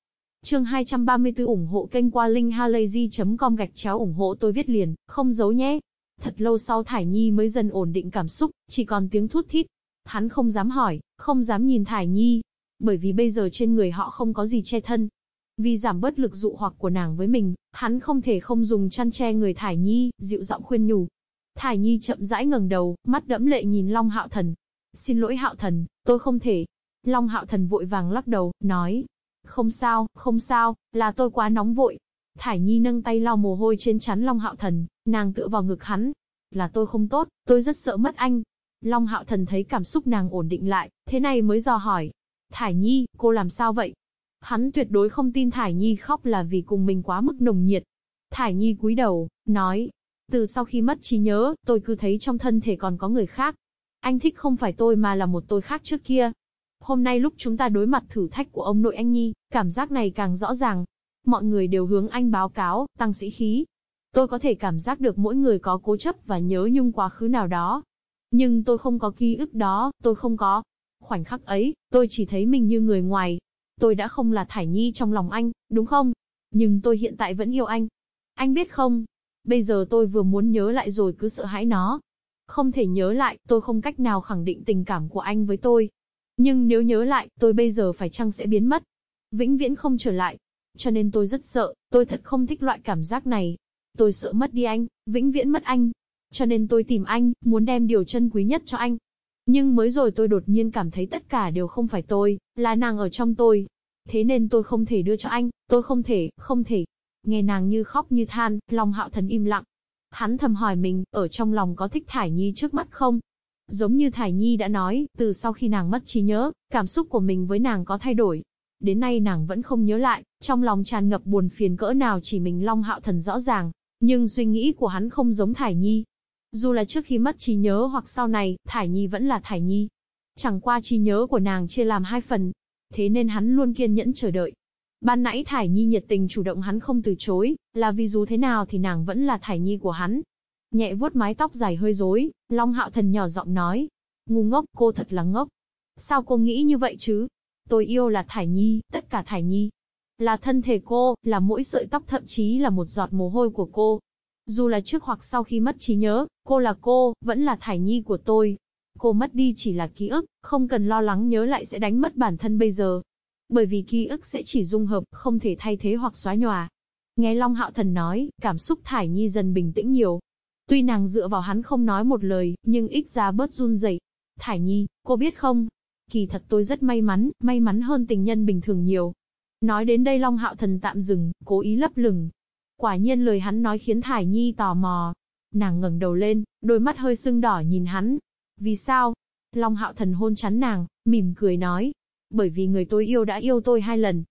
Chương 234 ủng hộ kênh qua linkhalazy.com gạch chéo ủng hộ tôi viết liền, không giấu nhé. Thật lâu sau Thải Nhi mới dần ổn định cảm xúc, chỉ còn tiếng thút thít. Hắn không dám hỏi, không dám nhìn Thải Nhi. Bởi vì bây giờ trên người họ không có gì che thân. Vì giảm bớt lực dụ hoặc của nàng với mình, hắn không thể không dùng chăn che người Thải Nhi, dịu giọng khuyên nhủ, Thải Nhi chậm rãi ngẩng đầu, mắt đẫm lệ nhìn Long Hạo Thần. Xin lỗi hạo thần, tôi không thể. Long hạo thần vội vàng lắc đầu, nói. Không sao, không sao, là tôi quá nóng vội. Thải Nhi nâng tay lau mồ hôi trên chắn Long hạo thần, nàng tựa vào ngực hắn. Là tôi không tốt, tôi rất sợ mất anh. Long hạo thần thấy cảm xúc nàng ổn định lại, thế này mới dò hỏi. Thải Nhi, cô làm sao vậy? Hắn tuyệt đối không tin Thải Nhi khóc là vì cùng mình quá mức nồng nhiệt. Thải Nhi cúi đầu, nói, từ sau khi mất trí nhớ, tôi cứ thấy trong thân thể còn có người khác. Anh thích không phải tôi mà là một tôi khác trước kia. Hôm nay lúc chúng ta đối mặt thử thách của ông nội anh Nhi, cảm giác này càng rõ ràng. Mọi người đều hướng anh báo cáo, tăng sĩ khí. Tôi có thể cảm giác được mỗi người có cố chấp và nhớ nhung quá khứ nào đó. Nhưng tôi không có ký ức đó, tôi không có. Khoảnh khắc ấy, tôi chỉ thấy mình như người ngoài. Tôi đã không là Thải Nhi trong lòng anh, đúng không? Nhưng tôi hiện tại vẫn yêu anh. Anh biết không, Bây giờ tôi vừa muốn nhớ lại rồi cứ sợ hãi nó. Không thể nhớ lại, tôi không cách nào khẳng định tình cảm của anh với tôi. Nhưng nếu nhớ lại, tôi bây giờ phải chăng sẽ biến mất. Vĩnh viễn không trở lại. Cho nên tôi rất sợ, tôi thật không thích loại cảm giác này. Tôi sợ mất đi anh, vĩnh viễn mất anh. Cho nên tôi tìm anh, muốn đem điều chân quý nhất cho anh. Nhưng mới rồi tôi đột nhiên cảm thấy tất cả đều không phải tôi, là nàng ở trong tôi. Thế nên tôi không thể đưa cho anh, tôi không thể, không thể. Nghe nàng như khóc như than, lòng Hạo Thần im lặng. Hắn thầm hỏi mình, ở trong lòng có thích Thải Nhi trước mắt không? Giống như Thải Nhi đã nói, từ sau khi nàng mất trí nhớ, cảm xúc của mình với nàng có thay đổi. Đến nay nàng vẫn không nhớ lại, trong lòng tràn ngập buồn phiền cỡ nào chỉ mình Long Hạo Thần rõ ràng. Nhưng suy nghĩ của hắn không giống Thải Nhi. Dù là trước khi mất trí nhớ hoặc sau này, Thải Nhi vẫn là Thải Nhi. Chẳng qua trí nhớ của nàng chia làm hai phần. Thế nên hắn luôn kiên nhẫn chờ đợi. Ban nãy Thải Nhi nhiệt tình chủ động hắn không từ chối, là vì dù thế nào thì nàng vẫn là Thải Nhi của hắn. Nhẹ vuốt mái tóc dài hơi rối, Long Hạo Thần nhỏ giọng nói. Ngu ngốc, cô thật là ngốc. Sao cô nghĩ như vậy chứ? Tôi yêu là Thải Nhi, tất cả Thải Nhi. Là thân thể cô, là mỗi sợi tóc thậm chí là một giọt mồ hôi của cô. Dù là trước hoặc sau khi mất trí nhớ, cô là cô, vẫn là Thải Nhi của tôi. Cô mất đi chỉ là ký ức, không cần lo lắng nhớ lại sẽ đánh mất bản thân bây giờ bởi vì ký ức sẽ chỉ dung hợp, không thể thay thế hoặc xóa nhòa. Nghe Long Hạo Thần nói, cảm xúc Thải Nhi dần bình tĩnh nhiều. Tuy nàng dựa vào hắn không nói một lời, nhưng ít ra bớt run rẩy. Thải Nhi, cô biết không? Kỳ thật tôi rất may mắn, may mắn hơn tình nhân bình thường nhiều. Nói đến đây Long Hạo Thần tạm dừng, cố ý lấp lửng. Quả nhiên lời hắn nói khiến Thải Nhi tò mò. Nàng ngẩng đầu lên, đôi mắt hơi sưng đỏ nhìn hắn. Vì sao? Long Hạo Thần hôn chắn nàng, mỉm cười nói, bởi vì người tôi yêu đã yêu tôi hai lần.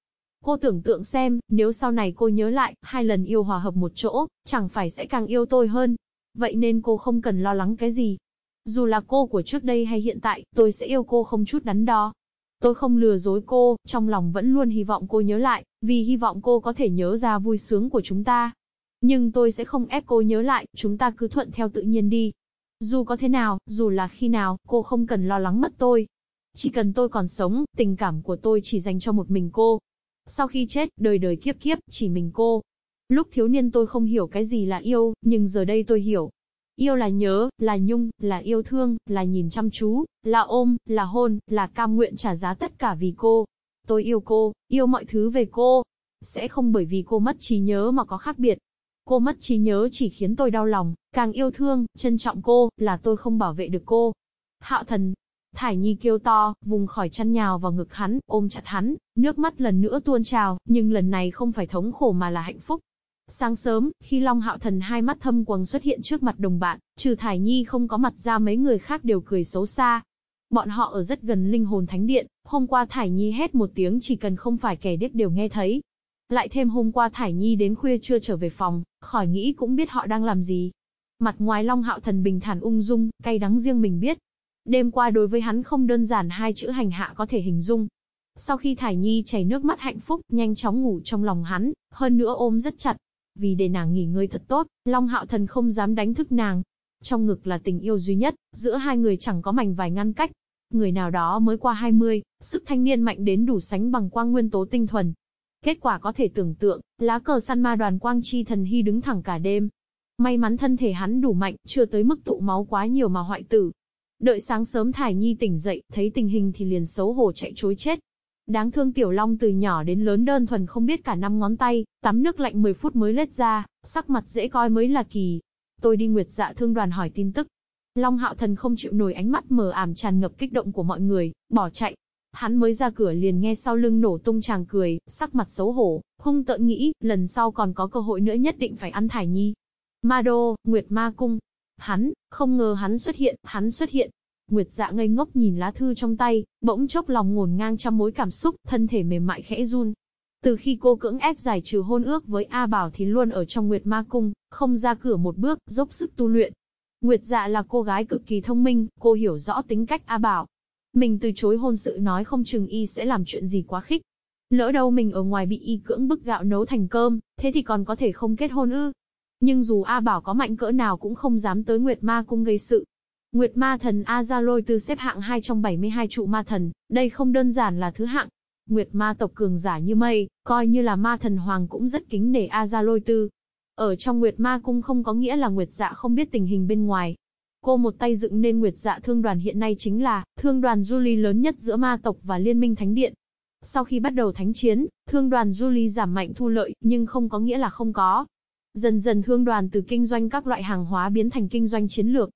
Cô tưởng tượng xem, nếu sau này cô nhớ lại, hai lần yêu hòa hợp một chỗ, chẳng phải sẽ càng yêu tôi hơn. Vậy nên cô không cần lo lắng cái gì. Dù là cô của trước đây hay hiện tại, tôi sẽ yêu cô không chút đắn đo. Tôi không lừa dối cô, trong lòng vẫn luôn hy vọng cô nhớ lại, vì hy vọng cô có thể nhớ ra vui sướng của chúng ta. Nhưng tôi sẽ không ép cô nhớ lại, chúng ta cứ thuận theo tự nhiên đi. Dù có thế nào, dù là khi nào, cô không cần lo lắng mất tôi. Chỉ cần tôi còn sống, tình cảm của tôi chỉ dành cho một mình cô. Sau khi chết, đời đời kiếp kiếp, chỉ mình cô. Lúc thiếu niên tôi không hiểu cái gì là yêu, nhưng giờ đây tôi hiểu. Yêu là nhớ, là nhung, là yêu thương, là nhìn chăm chú, là ôm, là hôn, là cam nguyện trả giá tất cả vì cô. Tôi yêu cô, yêu mọi thứ về cô. Sẽ không bởi vì cô mất trí nhớ mà có khác biệt. Cô mất trí nhớ chỉ khiến tôi đau lòng, càng yêu thương, trân trọng cô, là tôi không bảo vệ được cô. Hạo thần, Thải Nhi kêu to, vùng khỏi chăn nhào vào ngực hắn, ôm chặt hắn, nước mắt lần nữa tuôn trào, nhưng lần này không phải thống khổ mà là hạnh phúc. Sáng sớm, khi Long Hạo Thần hai mắt thâm quầng xuất hiện trước mặt đồng bạn, trừ Thải Nhi không có mặt ra mấy người khác đều cười xấu xa. Bọn họ ở rất gần linh hồn thánh điện, hôm qua Thải Nhi hét một tiếng chỉ cần không phải kẻ điếc đều nghe thấy. Lại thêm hôm qua Thải Nhi đến khuya chưa trở về phòng, khỏi nghĩ cũng biết họ đang làm gì. Mặt ngoài Long Hạo Thần bình thản ung dung, cay đắng riêng mình biết, Đêm qua đối với hắn không đơn giản hai chữ hành hạ có thể hình dung. Sau khi Thải Nhi chảy nước mắt hạnh phúc, nhanh chóng ngủ trong lòng hắn, hơn nữa ôm rất chặt. Vì để nàng nghỉ ngơi thật tốt, Long Hạo Thần không dám đánh thức nàng. Trong ngực là tình yêu duy nhất, giữa hai người chẳng có mảnh vài ngăn cách. Người nào đó mới qua 20, sức thanh niên mạnh đến đủ sánh bằng quang nguyên tố tinh thuần. Kết quả có thể tưởng tượng, lá cờ săn ma đoàn quang chi thần hy đứng thẳng cả đêm. May mắn thân thể hắn đủ mạnh, chưa tới mức tụ máu quá nhiều mà hoại tử, Đợi sáng sớm Thải Nhi tỉnh dậy, thấy tình hình thì liền xấu hổ chạy chối chết. Đáng thương Tiểu Long từ nhỏ đến lớn đơn thuần không biết cả năm ngón tay, tắm nước lạnh 10 phút mới lết ra, sắc mặt dễ coi mới là kỳ. Tôi đi nguyệt dạ thương đoàn hỏi tin tức. Long Hạo Thần không chịu nổi ánh mắt mờ ảm tràn ngập kích động của mọi người, bỏ chạy. Hắn mới ra cửa liền nghe sau lưng nổ tung chàng cười, sắc mặt xấu hổ, hung tợn nghĩ, lần sau còn có cơ hội nữa nhất định phải ăn thải nhi. Ma Đô, Nguyệt Ma Cung. Hắn, không ngờ hắn xuất hiện, hắn xuất hiện. Nguyệt dạ ngây ngốc nhìn lá thư trong tay, bỗng chốc lòng ngổn ngang trăm mối cảm xúc, thân thể mềm mại khẽ run. Từ khi cô cưỡng ép giải trừ hôn ước với A Bảo thì luôn ở trong Nguyệt Ma Cung, không ra cửa một bước, dốc sức tu luyện. Nguyệt dạ là cô gái cực kỳ thông minh, cô hiểu rõ tính cách A Bảo. Mình từ chối hôn sự nói không chừng y sẽ làm chuyện gì quá khích. Lỡ đâu mình ở ngoài bị y cưỡng bức gạo nấu thành cơm, thế thì còn có thể không kết hôn ư. Nhưng dù A Bảo có mạnh cỡ nào cũng không dám tới Nguyệt Ma Cung gây sự. Nguyệt Ma Thần A Gia Lôi Tư xếp hạng 2 trong 72 trụ ma thần, đây không đơn giản là thứ hạng. Nguyệt Ma tộc cường giả như mây, coi như là ma thần hoàng cũng rất kính nể A Gia Lôi Tư. Ở trong Nguyệt Ma Cung không có nghĩa là Nguyệt Dạ không biết tình hình bên ngoài. Cô một tay dựng nên Nguyệt Dạ Thương đoàn hiện nay chính là thương đoàn Julie lớn nhất giữa ma tộc và Liên minh Thánh Điện. Sau khi bắt đầu thánh chiến, thương đoàn Julie giảm mạnh thu lợi, nhưng không có nghĩa là không có. Dần dần thương đoàn từ kinh doanh các loại hàng hóa biến thành kinh doanh chiến lược.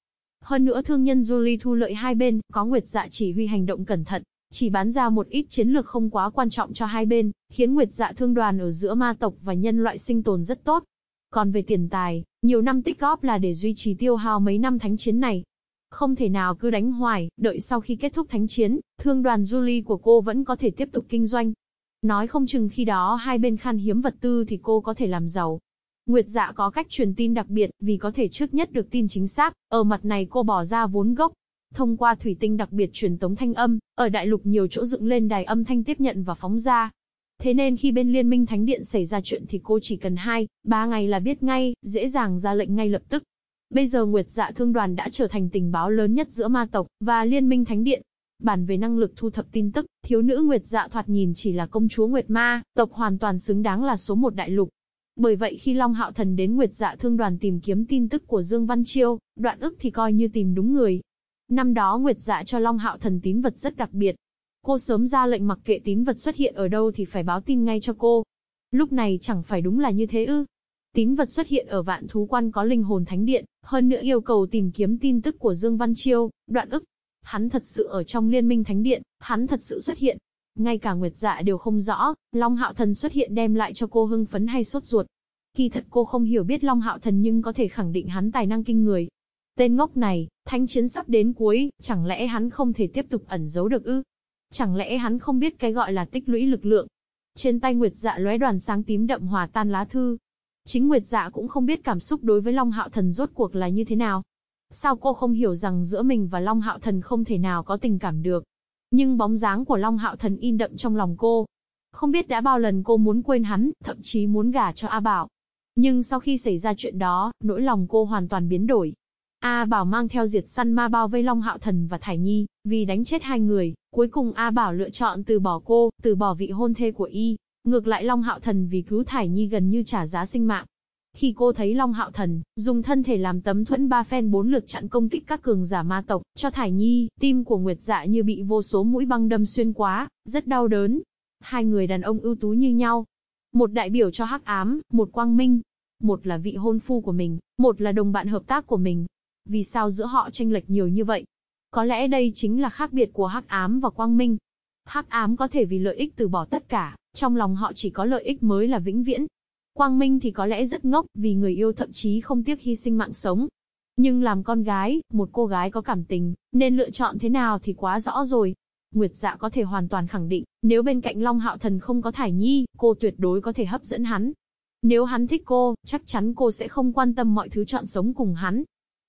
Hơn nữa thương nhân Julie thu lợi hai bên, có Nguyệt Dạ chỉ huy hành động cẩn thận, chỉ bán ra một ít chiến lược không quá quan trọng cho hai bên, khiến Nguyệt Dạ thương đoàn ở giữa ma tộc và nhân loại sinh tồn rất tốt. Còn về tiền tài, nhiều năm tích góp là để duy trì tiêu hao mấy năm thánh chiến này. Không thể nào cứ đánh hoài, đợi sau khi kết thúc thánh chiến, thương đoàn Julie của cô vẫn có thể tiếp tục kinh doanh. Nói không chừng khi đó hai bên khan hiếm vật tư thì cô có thể làm giàu. Nguyệt dạ có cách truyền tin đặc biệt, vì có thể trước nhất được tin chính xác, ở mặt này cô bỏ ra vốn gốc. Thông qua thủy tinh đặc biệt truyền tống thanh âm, ở đại lục nhiều chỗ dựng lên đài âm thanh tiếp nhận và phóng ra. Thế nên khi bên Liên minh Thánh Điện xảy ra chuyện thì cô chỉ cần 2, 3 ngày là biết ngay, dễ dàng ra lệnh ngay lập tức. Bây giờ Nguyệt Dạ Thương đoàn đã trở thành tình báo lớn nhất giữa ma tộc và Liên minh Thánh Điện. Bản về năng lực thu thập tin tức, thiếu nữ Nguyệt Dạ thoạt nhìn chỉ là công chúa Nguyệt Ma, tộc hoàn toàn xứng đáng là số một đại lục. Bởi vậy khi Long Hạo Thần đến Nguyệt Dạ Thương đoàn tìm kiếm tin tức của Dương Văn Chiêu, đoạn ức thì coi như tìm đúng người. Năm đó Nguyệt Dạ cho Long Hạo Thần tín vật rất đặc biệt. Cô sớm ra lệnh mặc kệ tín vật xuất hiện ở đâu thì phải báo tin ngay cho cô. Lúc này chẳng phải đúng là như thế ư. Tín vật xuất hiện ở vạn thú quan có linh hồn thánh điện, hơn nữa yêu cầu tìm kiếm tin tức của Dương Văn Chiêu, đoạn ức. Hắn thật sự ở trong liên minh thánh điện, hắn thật sự xuất hiện, ngay cả Nguyệt Dạ đều không rõ, Long Hạo Thần xuất hiện đem lại cho cô hưng phấn hay sốt ruột. Kỳ thật cô không hiểu biết Long Hạo Thần nhưng có thể khẳng định hắn tài năng kinh người. Tên ngốc này, thánh chiến sắp đến cuối, chẳng lẽ hắn không thể tiếp tục ẩn giấu được ư? Chẳng lẽ hắn không biết cái gọi là tích lũy lực lượng? Trên tay Nguyệt Dạ lóe đoàn sáng tím đậm hòa tan lá thư. Chính Nguyệt Dạ cũng không biết cảm xúc đối với Long Hạo Thần rốt cuộc là như thế nào. Sao cô không hiểu rằng giữa mình và Long Hạo Thần không thể nào có tình cảm được? Nhưng bóng dáng của Long Hạo Thần in đậm trong lòng cô. Không biết đã bao lần cô muốn quên hắn, thậm chí muốn gả cho A Bảo. Nhưng sau khi xảy ra chuyện đó, nỗi lòng cô hoàn toàn biến đổi. A Bảo mang theo diệt săn ma bao vây Long Hạo Thần và Thải Nhi, vì đánh chết hai người, cuối cùng A Bảo lựa chọn từ bỏ cô, từ bỏ vị hôn thê của y. Ngược lại Long Hạo Thần vì cứu Thải Nhi gần như trả giá sinh mạng. Khi cô thấy Long Hạo Thần, dùng thân thể làm tấm thuẫn ba phen bốn lượt chặn công kích các cường giả ma tộc, cho Thải Nhi, tim của Nguyệt Dạ như bị vô số mũi băng đâm xuyên quá, rất đau đớn. Hai người đàn ông ưu tú như nhau. Một đại biểu cho hắc ám, một quang minh. Một là vị hôn phu của mình, một là đồng bạn hợp tác của mình. Vì sao giữa họ tranh lệch nhiều như vậy? Có lẽ đây chính là khác biệt của hắc ám và quang minh. Hắc ám có thể vì lợi ích từ bỏ tất cả, trong lòng họ chỉ có lợi ích mới là vĩnh viễn, Quang Minh thì có lẽ rất ngốc, vì người yêu thậm chí không tiếc hy sinh mạng sống. Nhưng làm con gái, một cô gái có cảm tình, nên lựa chọn thế nào thì quá rõ rồi. Nguyệt dạ có thể hoàn toàn khẳng định, nếu bên cạnh Long Hạo Thần không có Thải Nhi, cô tuyệt đối có thể hấp dẫn hắn. Nếu hắn thích cô, chắc chắn cô sẽ không quan tâm mọi thứ chọn sống cùng hắn.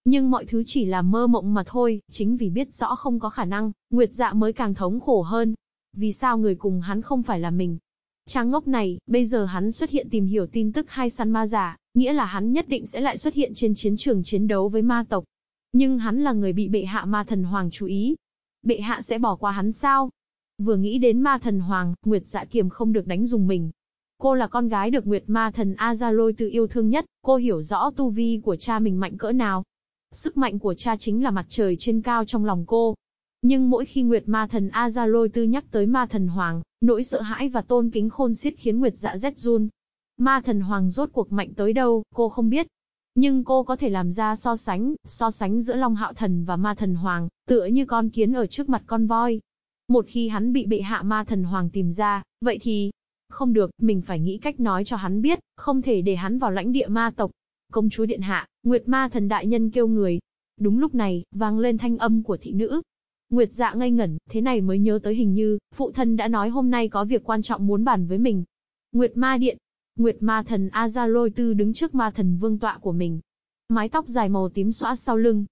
Nhưng mọi thứ chỉ là mơ mộng mà thôi, chính vì biết rõ không có khả năng, Nguyệt dạ mới càng thống khổ hơn. Vì sao người cùng hắn không phải là mình, Trang ngốc này, bây giờ hắn xuất hiện tìm hiểu tin tức hai săn ma giả, nghĩa là hắn nhất định sẽ lại xuất hiện trên chiến trường chiến đấu với ma tộc. Nhưng hắn là người bị bệ hạ ma thần hoàng chú ý. Bệ hạ sẽ bỏ qua hắn sao? Vừa nghĩ đến ma thần hoàng, Nguyệt dạ kiềm không được đánh dùng mình. Cô là con gái được Nguyệt ma thần Azaloi tự yêu thương nhất, cô hiểu rõ tu vi của cha mình mạnh cỡ nào. Sức mạnh của cha chính là mặt trời trên cao trong lòng cô, nhưng mỗi khi Nguyệt Ma Thần Azaloi tư nhắc tới Ma Thần Hoàng, nỗi sợ hãi và tôn kính khôn xiết khiến Nguyệt dạ rét run. Ma Thần Hoàng rốt cuộc mạnh tới đâu, cô không biết. Nhưng cô có thể làm ra so sánh, so sánh giữa Long Hạo Thần và Ma Thần Hoàng, tựa như con kiến ở trước mặt con voi. Một khi hắn bị bệ hạ Ma Thần Hoàng tìm ra, vậy thì... Không được, mình phải nghĩ cách nói cho hắn biết, không thể để hắn vào lãnh địa ma tộc. Công chúa Điện Hạ, Nguyệt Ma Thần Đại Nhân kêu người. Đúng lúc này, vang lên thanh âm của thị nữ, Nguyệt dạ ngây ngẩn, thế này mới nhớ tới hình như, phụ thân đã nói hôm nay có việc quan trọng muốn bàn với mình. Nguyệt ma điện. Nguyệt ma thần A Lôi Tư đứng trước ma thần vương tọa của mình. Mái tóc dài màu tím xõa sau lưng.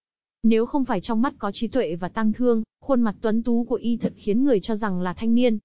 Nếu không phải trong mắt có trí tuệ và tăng thương, khuôn mặt tuấn tú của y thật khiến người cho rằng là thanh niên.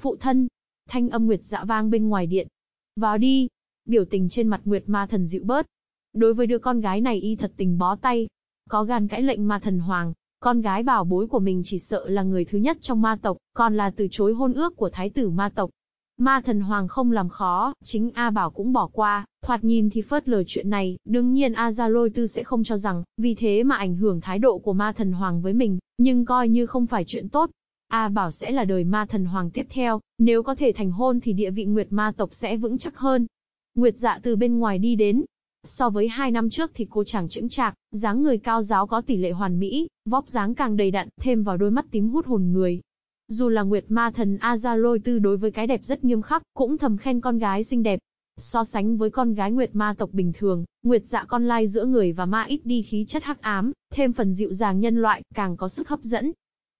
Phụ thân. Thanh âm Nguyệt dạ vang bên ngoài điện. Vào đi. Biểu tình trên mặt Nguyệt ma thần dịu bớt. Đối với đứa con gái này y thật tình bó tay. Có gan cãi lệnh ma thần hoàng, con gái bảo bối của mình chỉ sợ là người thứ nhất trong ma tộc, còn là từ chối hôn ước của thái tử ma tộc. Ma thần hoàng không làm khó, chính A Bảo cũng bỏ qua, thoạt nhìn thì phớt lờ chuyện này, đương nhiên A Gia Lôi Tư sẽ không cho rằng, vì thế mà ảnh hưởng thái độ của ma thần hoàng với mình, nhưng coi như không phải chuyện tốt. A Bảo sẽ là đời ma thần hoàng tiếp theo, nếu có thể thành hôn thì địa vị Nguyệt ma tộc sẽ vững chắc hơn. Nguyệt dạ từ bên ngoài đi đến, So với hai năm trước thì cô chẳng chững chạc, dáng người cao giáo có tỷ lệ hoàn mỹ, vóc dáng càng đầy đặn, thêm vào đôi mắt tím hút hồn người. Dù là Nguyệt Ma thần A Lôi Tư đối với cái đẹp rất nghiêm khắc, cũng thầm khen con gái xinh đẹp. So sánh với con gái Nguyệt Ma tộc bình thường, Nguyệt dạ con lai giữa người và ma ít đi khí chất hắc ám, thêm phần dịu dàng nhân loại, càng có sức hấp dẫn.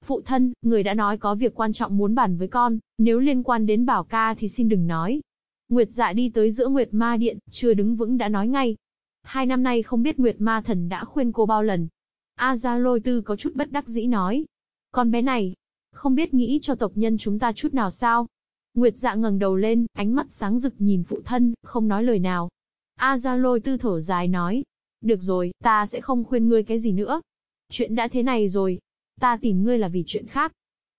Phụ thân, người đã nói có việc quan trọng muốn bàn với con, nếu liên quan đến bảo ca thì xin đừng nói, Nguyệt dạ đi tới giữa Nguyệt Ma Điện, chưa đứng vững đã nói ngay. Hai năm nay không biết Nguyệt Ma Thần đã khuyên cô bao lần. A Gia Lôi Tư có chút bất đắc dĩ nói. Con bé này, không biết nghĩ cho tộc nhân chúng ta chút nào sao? Nguyệt dạ ngẩng đầu lên, ánh mắt sáng rực nhìn phụ thân, không nói lời nào. A Gia Lôi Tư thở dài nói. Được rồi, ta sẽ không khuyên ngươi cái gì nữa. Chuyện đã thế này rồi. Ta tìm ngươi là vì chuyện khác.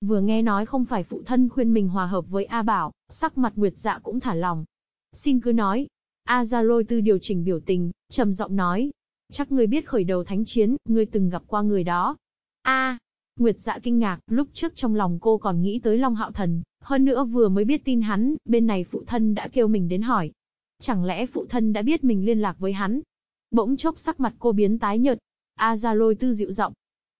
Vừa nghe nói không phải phụ thân khuyên mình hòa hợp với A Bảo, sắc mặt Nguyệt Dạ cũng thả lòng. Xin cứ nói. A Gia Lôi Tư điều chỉnh biểu tình, trầm giọng nói. Chắc ngươi biết khởi đầu thánh chiến, ngươi từng gặp qua người đó. A. Nguyệt Dạ kinh ngạc, lúc trước trong lòng cô còn nghĩ tới Long Hạo Thần, hơn nữa vừa mới biết tin hắn, bên này phụ thân đã kêu mình đến hỏi. Chẳng lẽ phụ thân đã biết mình liên lạc với hắn? Bỗng chốc sắc mặt cô biến tái nhợt. A Gia Lôi Tư dịu giọng,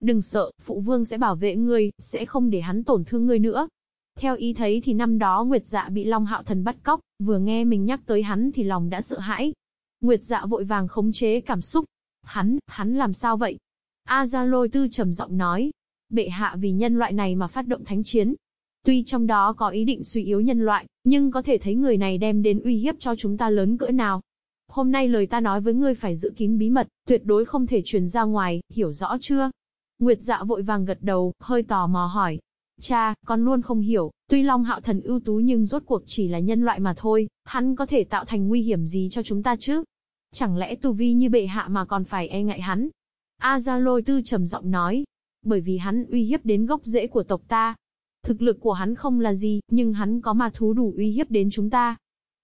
Đừng sợ, phụ vương sẽ bảo vệ ngươi, sẽ không để hắn tổn thương ngươi nữa. Theo ý thấy thì năm đó Nguyệt Dạ bị Long Hạo Thần bắt cóc, vừa nghe mình nhắc tới hắn thì lòng đã sợ hãi. Nguyệt Dạ vội vàng khống chế cảm xúc. Hắn, hắn làm sao vậy? A Gia Lôi Tư trầm giọng nói. Bệ hạ vì nhân loại này mà phát động thánh chiến. Tuy trong đó có ý định suy yếu nhân loại, nhưng có thể thấy người này đem đến uy hiếp cho chúng ta lớn cỡ nào. Hôm nay lời ta nói với ngươi phải giữ kín bí mật, tuyệt đối không thể truyền ra ngoài, hiểu rõ chưa? Nguyệt dạ vội vàng gật đầu, hơi tò mò hỏi. Cha, con luôn không hiểu, tuy Long Hạo Thần ưu tú nhưng rốt cuộc chỉ là nhân loại mà thôi, hắn có thể tạo thành nguy hiểm gì cho chúng ta chứ? Chẳng lẽ tu vi như bệ hạ mà còn phải e ngại hắn? A Gia Lôi Tư trầm giọng nói. Bởi vì hắn uy hiếp đến gốc rễ của tộc ta. Thực lực của hắn không là gì, nhưng hắn có ma thú đủ uy hiếp đến chúng ta.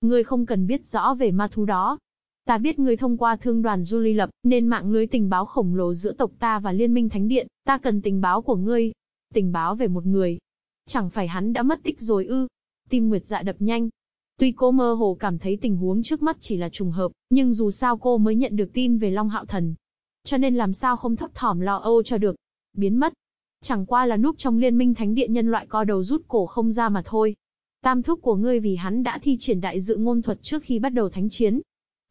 Ngươi không cần biết rõ về ma thú đó, Ta biết ngươi thông qua thương đoàn du ly lập, nên mạng lưới tình báo khổng lồ giữa tộc ta và liên minh thánh điện, ta cần tình báo của ngươi. Tình báo về một người. Chẳng phải hắn đã mất tích rồi ư. Tim Nguyệt dạ đập nhanh. Tuy cô mơ hồ cảm thấy tình huống trước mắt chỉ là trùng hợp, nhưng dù sao cô mới nhận được tin về Long Hạo Thần. Cho nên làm sao không thấp thỏm lo âu cho được. Biến mất. Chẳng qua là núp trong liên minh thánh điện nhân loại co đầu rút cổ không ra mà thôi. Tam thúc của ngươi vì hắn đã thi triển đại dự ngôn thuật trước khi bắt đầu thánh chiến,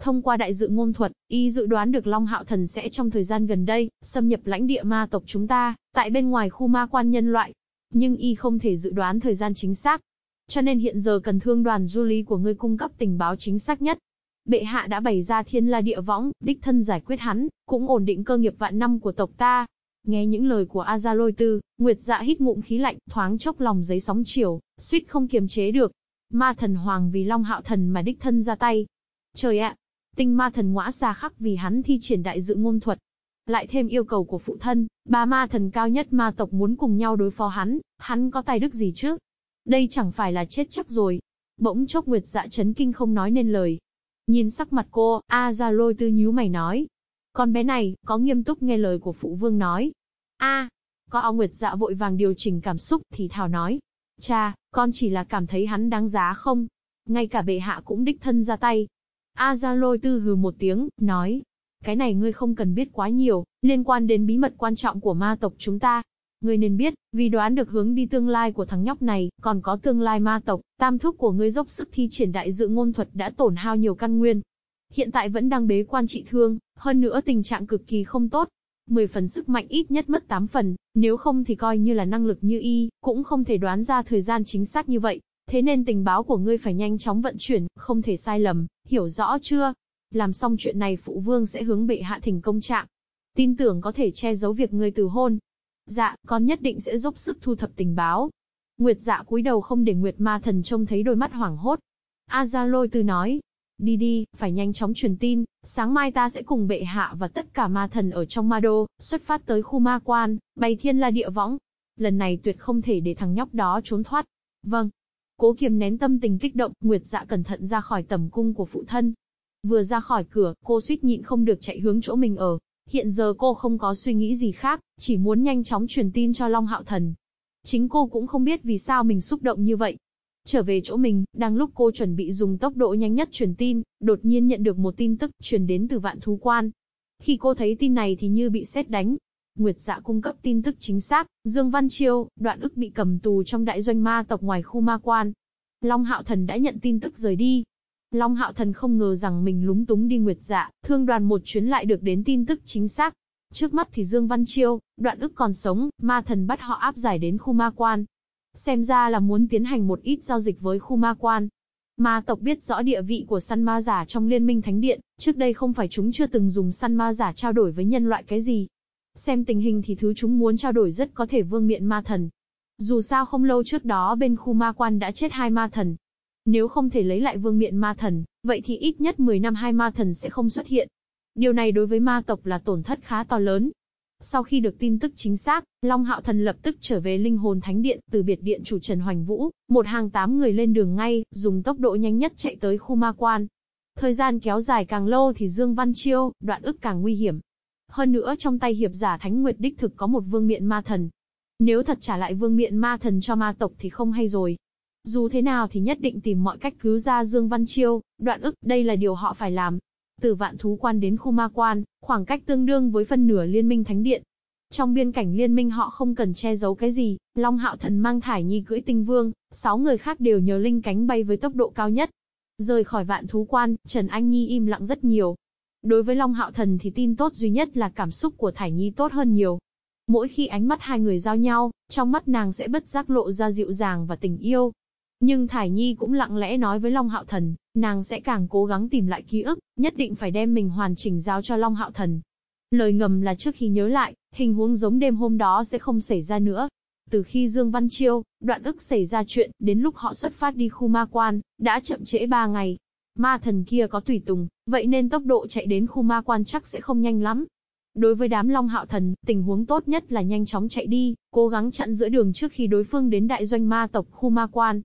Thông qua đại dự ngôn thuật, y dự đoán được Long Hạo Thần sẽ trong thời gian gần đây, xâm nhập lãnh địa ma tộc chúng ta, tại bên ngoài khu ma quan nhân loại. Nhưng y không thể dự đoán thời gian chính xác. Cho nên hiện giờ cần thương đoàn du lý của ngươi cung cấp tình báo chính xác nhất. Bệ hạ đã bày ra thiên la địa võng, đích thân giải quyết hắn, cũng ổn định cơ nghiệp vạn năm của tộc ta. Nghe những lời của A Lôi Tư, Nguyệt Dạ hít ngụm khí lạnh, thoáng chốc lòng giấy sóng chiều, suýt không kiềm chế được. Ma thần hoàng vì Long Hạo Thần mà đích thân ra tay. Trời ạ, Tinh ma thần ngõa xa khắc vì hắn thi triển đại dự ngôn thuật. Lại thêm yêu cầu của phụ thân, ba ma thần cao nhất ma tộc muốn cùng nhau đối phó hắn, hắn có tài đức gì chứ? Đây chẳng phải là chết chắc rồi. Bỗng chốc Nguyệt dạ chấn kinh không nói nên lời. Nhìn sắc mặt cô, A Gia Lôi tư nhíu mày nói. Con bé này, có nghiêm túc nghe lời của phụ vương nói. A, có ao Nguyệt dạ vội vàng điều chỉnh cảm xúc, thì thảo nói. Cha, con chỉ là cảm thấy hắn đáng giá không? Ngay cả bệ hạ cũng đích thân ra tay, A Gia Lôi Tư hừ một tiếng, nói. Cái này ngươi không cần biết quá nhiều, liên quan đến bí mật quan trọng của ma tộc chúng ta. Ngươi nên biết, vì đoán được hướng đi tương lai của thằng nhóc này, còn có tương lai ma tộc, tam thúc của ngươi dốc sức thi triển đại dự ngôn thuật đã tổn hao nhiều căn nguyên. Hiện tại vẫn đang bế quan trị thương, hơn nữa tình trạng cực kỳ không tốt. 10 phần sức mạnh ít nhất mất 8 phần, nếu không thì coi như là năng lực như y, cũng không thể đoán ra thời gian chính xác như vậy. Thế nên tình báo của ngươi phải nhanh chóng vận chuyển, không thể sai lầm, hiểu rõ chưa? Làm xong chuyện này phụ vương sẽ hướng bệ hạ thỉnh công trạng. Tin tưởng có thể che giấu việc ngươi từ hôn. Dạ, con nhất định sẽ dốc sức thu thập tình báo. Nguyệt dạ cúi đầu không để Nguyệt ma thần trông thấy đôi mắt hoảng hốt. A Gia Lôi từ nói, đi đi, phải nhanh chóng truyền tin, sáng mai ta sẽ cùng bệ hạ và tất cả ma thần ở trong ma đô, xuất phát tới khu ma quan, bày thiên la địa võng. Lần này tuyệt không thể để thằng nhóc đó trốn thoát. Vâng. Cố kiềm nén tâm tình kích động, Nguyệt dạ cẩn thận ra khỏi tầm cung của phụ thân. Vừa ra khỏi cửa, cô suýt nhịn không được chạy hướng chỗ mình ở. Hiện giờ cô không có suy nghĩ gì khác, chỉ muốn nhanh chóng truyền tin cho Long Hạo Thần. Chính cô cũng không biết vì sao mình xúc động như vậy, Trở về chỗ mình, đang lúc cô chuẩn bị dùng tốc độ nhanh nhất truyền tin, đột nhiên nhận được một tin tức truyền đến từ vạn thú quan. Khi cô thấy tin này thì như bị sét đánh. Nguyệt dạ cung cấp tin tức chính xác, Dương Văn Chiêu, đoạn ức bị cầm tù trong đại doanh ma tộc ngoài khu ma quan. Long Hạo Thần đã nhận tin tức rời đi. Long Hạo Thần không ngờ rằng mình lúng túng đi Nguyệt dạ, thương đoàn một chuyến lại được đến tin tức chính xác. Trước mắt thì Dương Văn Chiêu, đoạn ức còn sống, ma thần bắt họ áp giải đến khu ma quan, Xem ra là muốn tiến hành một ít giao dịch với khu ma quan. Ma tộc biết rõ địa vị của săn ma giả trong liên minh thánh điện, trước đây không phải chúng chưa từng dùng săn ma giả trao đổi với nhân loại cái gì. Xem tình hình thì thứ chúng muốn trao đổi rất có thể vương miện ma thần. Dù sao không lâu trước đó bên khu ma quan đã chết hai ma thần. Nếu không thể lấy lại vương miện ma thần, vậy thì ít nhất 10 năm hai ma thần sẽ không xuất hiện. Điều này đối với ma tộc là tổn thất khá to lớn. Sau khi được tin tức chính xác, Long Hạo Thần lập tức trở về linh hồn thánh điện, từ biệt điện chủ Trần Hoành Vũ, một hàng tám người lên đường ngay, dùng tốc độ nhanh nhất chạy tới khu ma quan. Thời gian kéo dài càng lâu thì Dương Văn Chiêu, đoạn ức càng nguy hiểm. Hơn nữa trong tay hiệp giả Thánh Nguyệt đích thực có một vương miện ma thần. Nếu thật trả lại vương miện ma thần cho ma tộc thì không hay rồi. Dù thế nào thì nhất định tìm mọi cách cứu ra Dương Văn Chiêu, đoạn ức, đây là điều họ phải làm. Từ vạn thú quan đến khu ma quan, khoảng cách tương đương với phân nửa liên minh thánh điện. Trong biên cảnh liên minh họ không cần che giấu cái gì, Long Hạo Thần mang Thải Nhi cưỡi tinh vương, sáu người khác đều nhờ linh cánh bay với tốc độ cao nhất. Rời khỏi vạn thú quan, Trần Anh Nhi im lặng rất nhiều. Đối với Long Hạo Thần thì tin tốt duy nhất là cảm xúc của Thải Nhi tốt hơn nhiều. Mỗi khi ánh mắt hai người giao nhau, trong mắt nàng sẽ bất giác lộ ra dịu dàng và tình yêu. Nhưng Thải Nhi cũng lặng lẽ nói với Long Hạo Thần, nàng sẽ càng cố gắng tìm lại ký ức, nhất định phải đem mình hoàn chỉnh giao cho Long Hạo Thần. Lời ngầm là trước khi nhớ lại, hình huống giống đêm hôm đó sẽ không xảy ra nữa. Từ khi Dương Văn Chiêu, đoạn ức xảy ra chuyện, đến lúc họ xuất phát đi khu ma quan, đã chậm trễ ba ngày. Ma thần kia có tùy tùng, vậy nên tốc độ chạy đến khu ma quan chắc sẽ không nhanh lắm. Đối với đám Long Hạo Thần, tình huống tốt nhất là nhanh chóng chạy đi, cố gắng chặn giữa đường trước khi đối phương đến đại doanh ma tộc khu ma quan.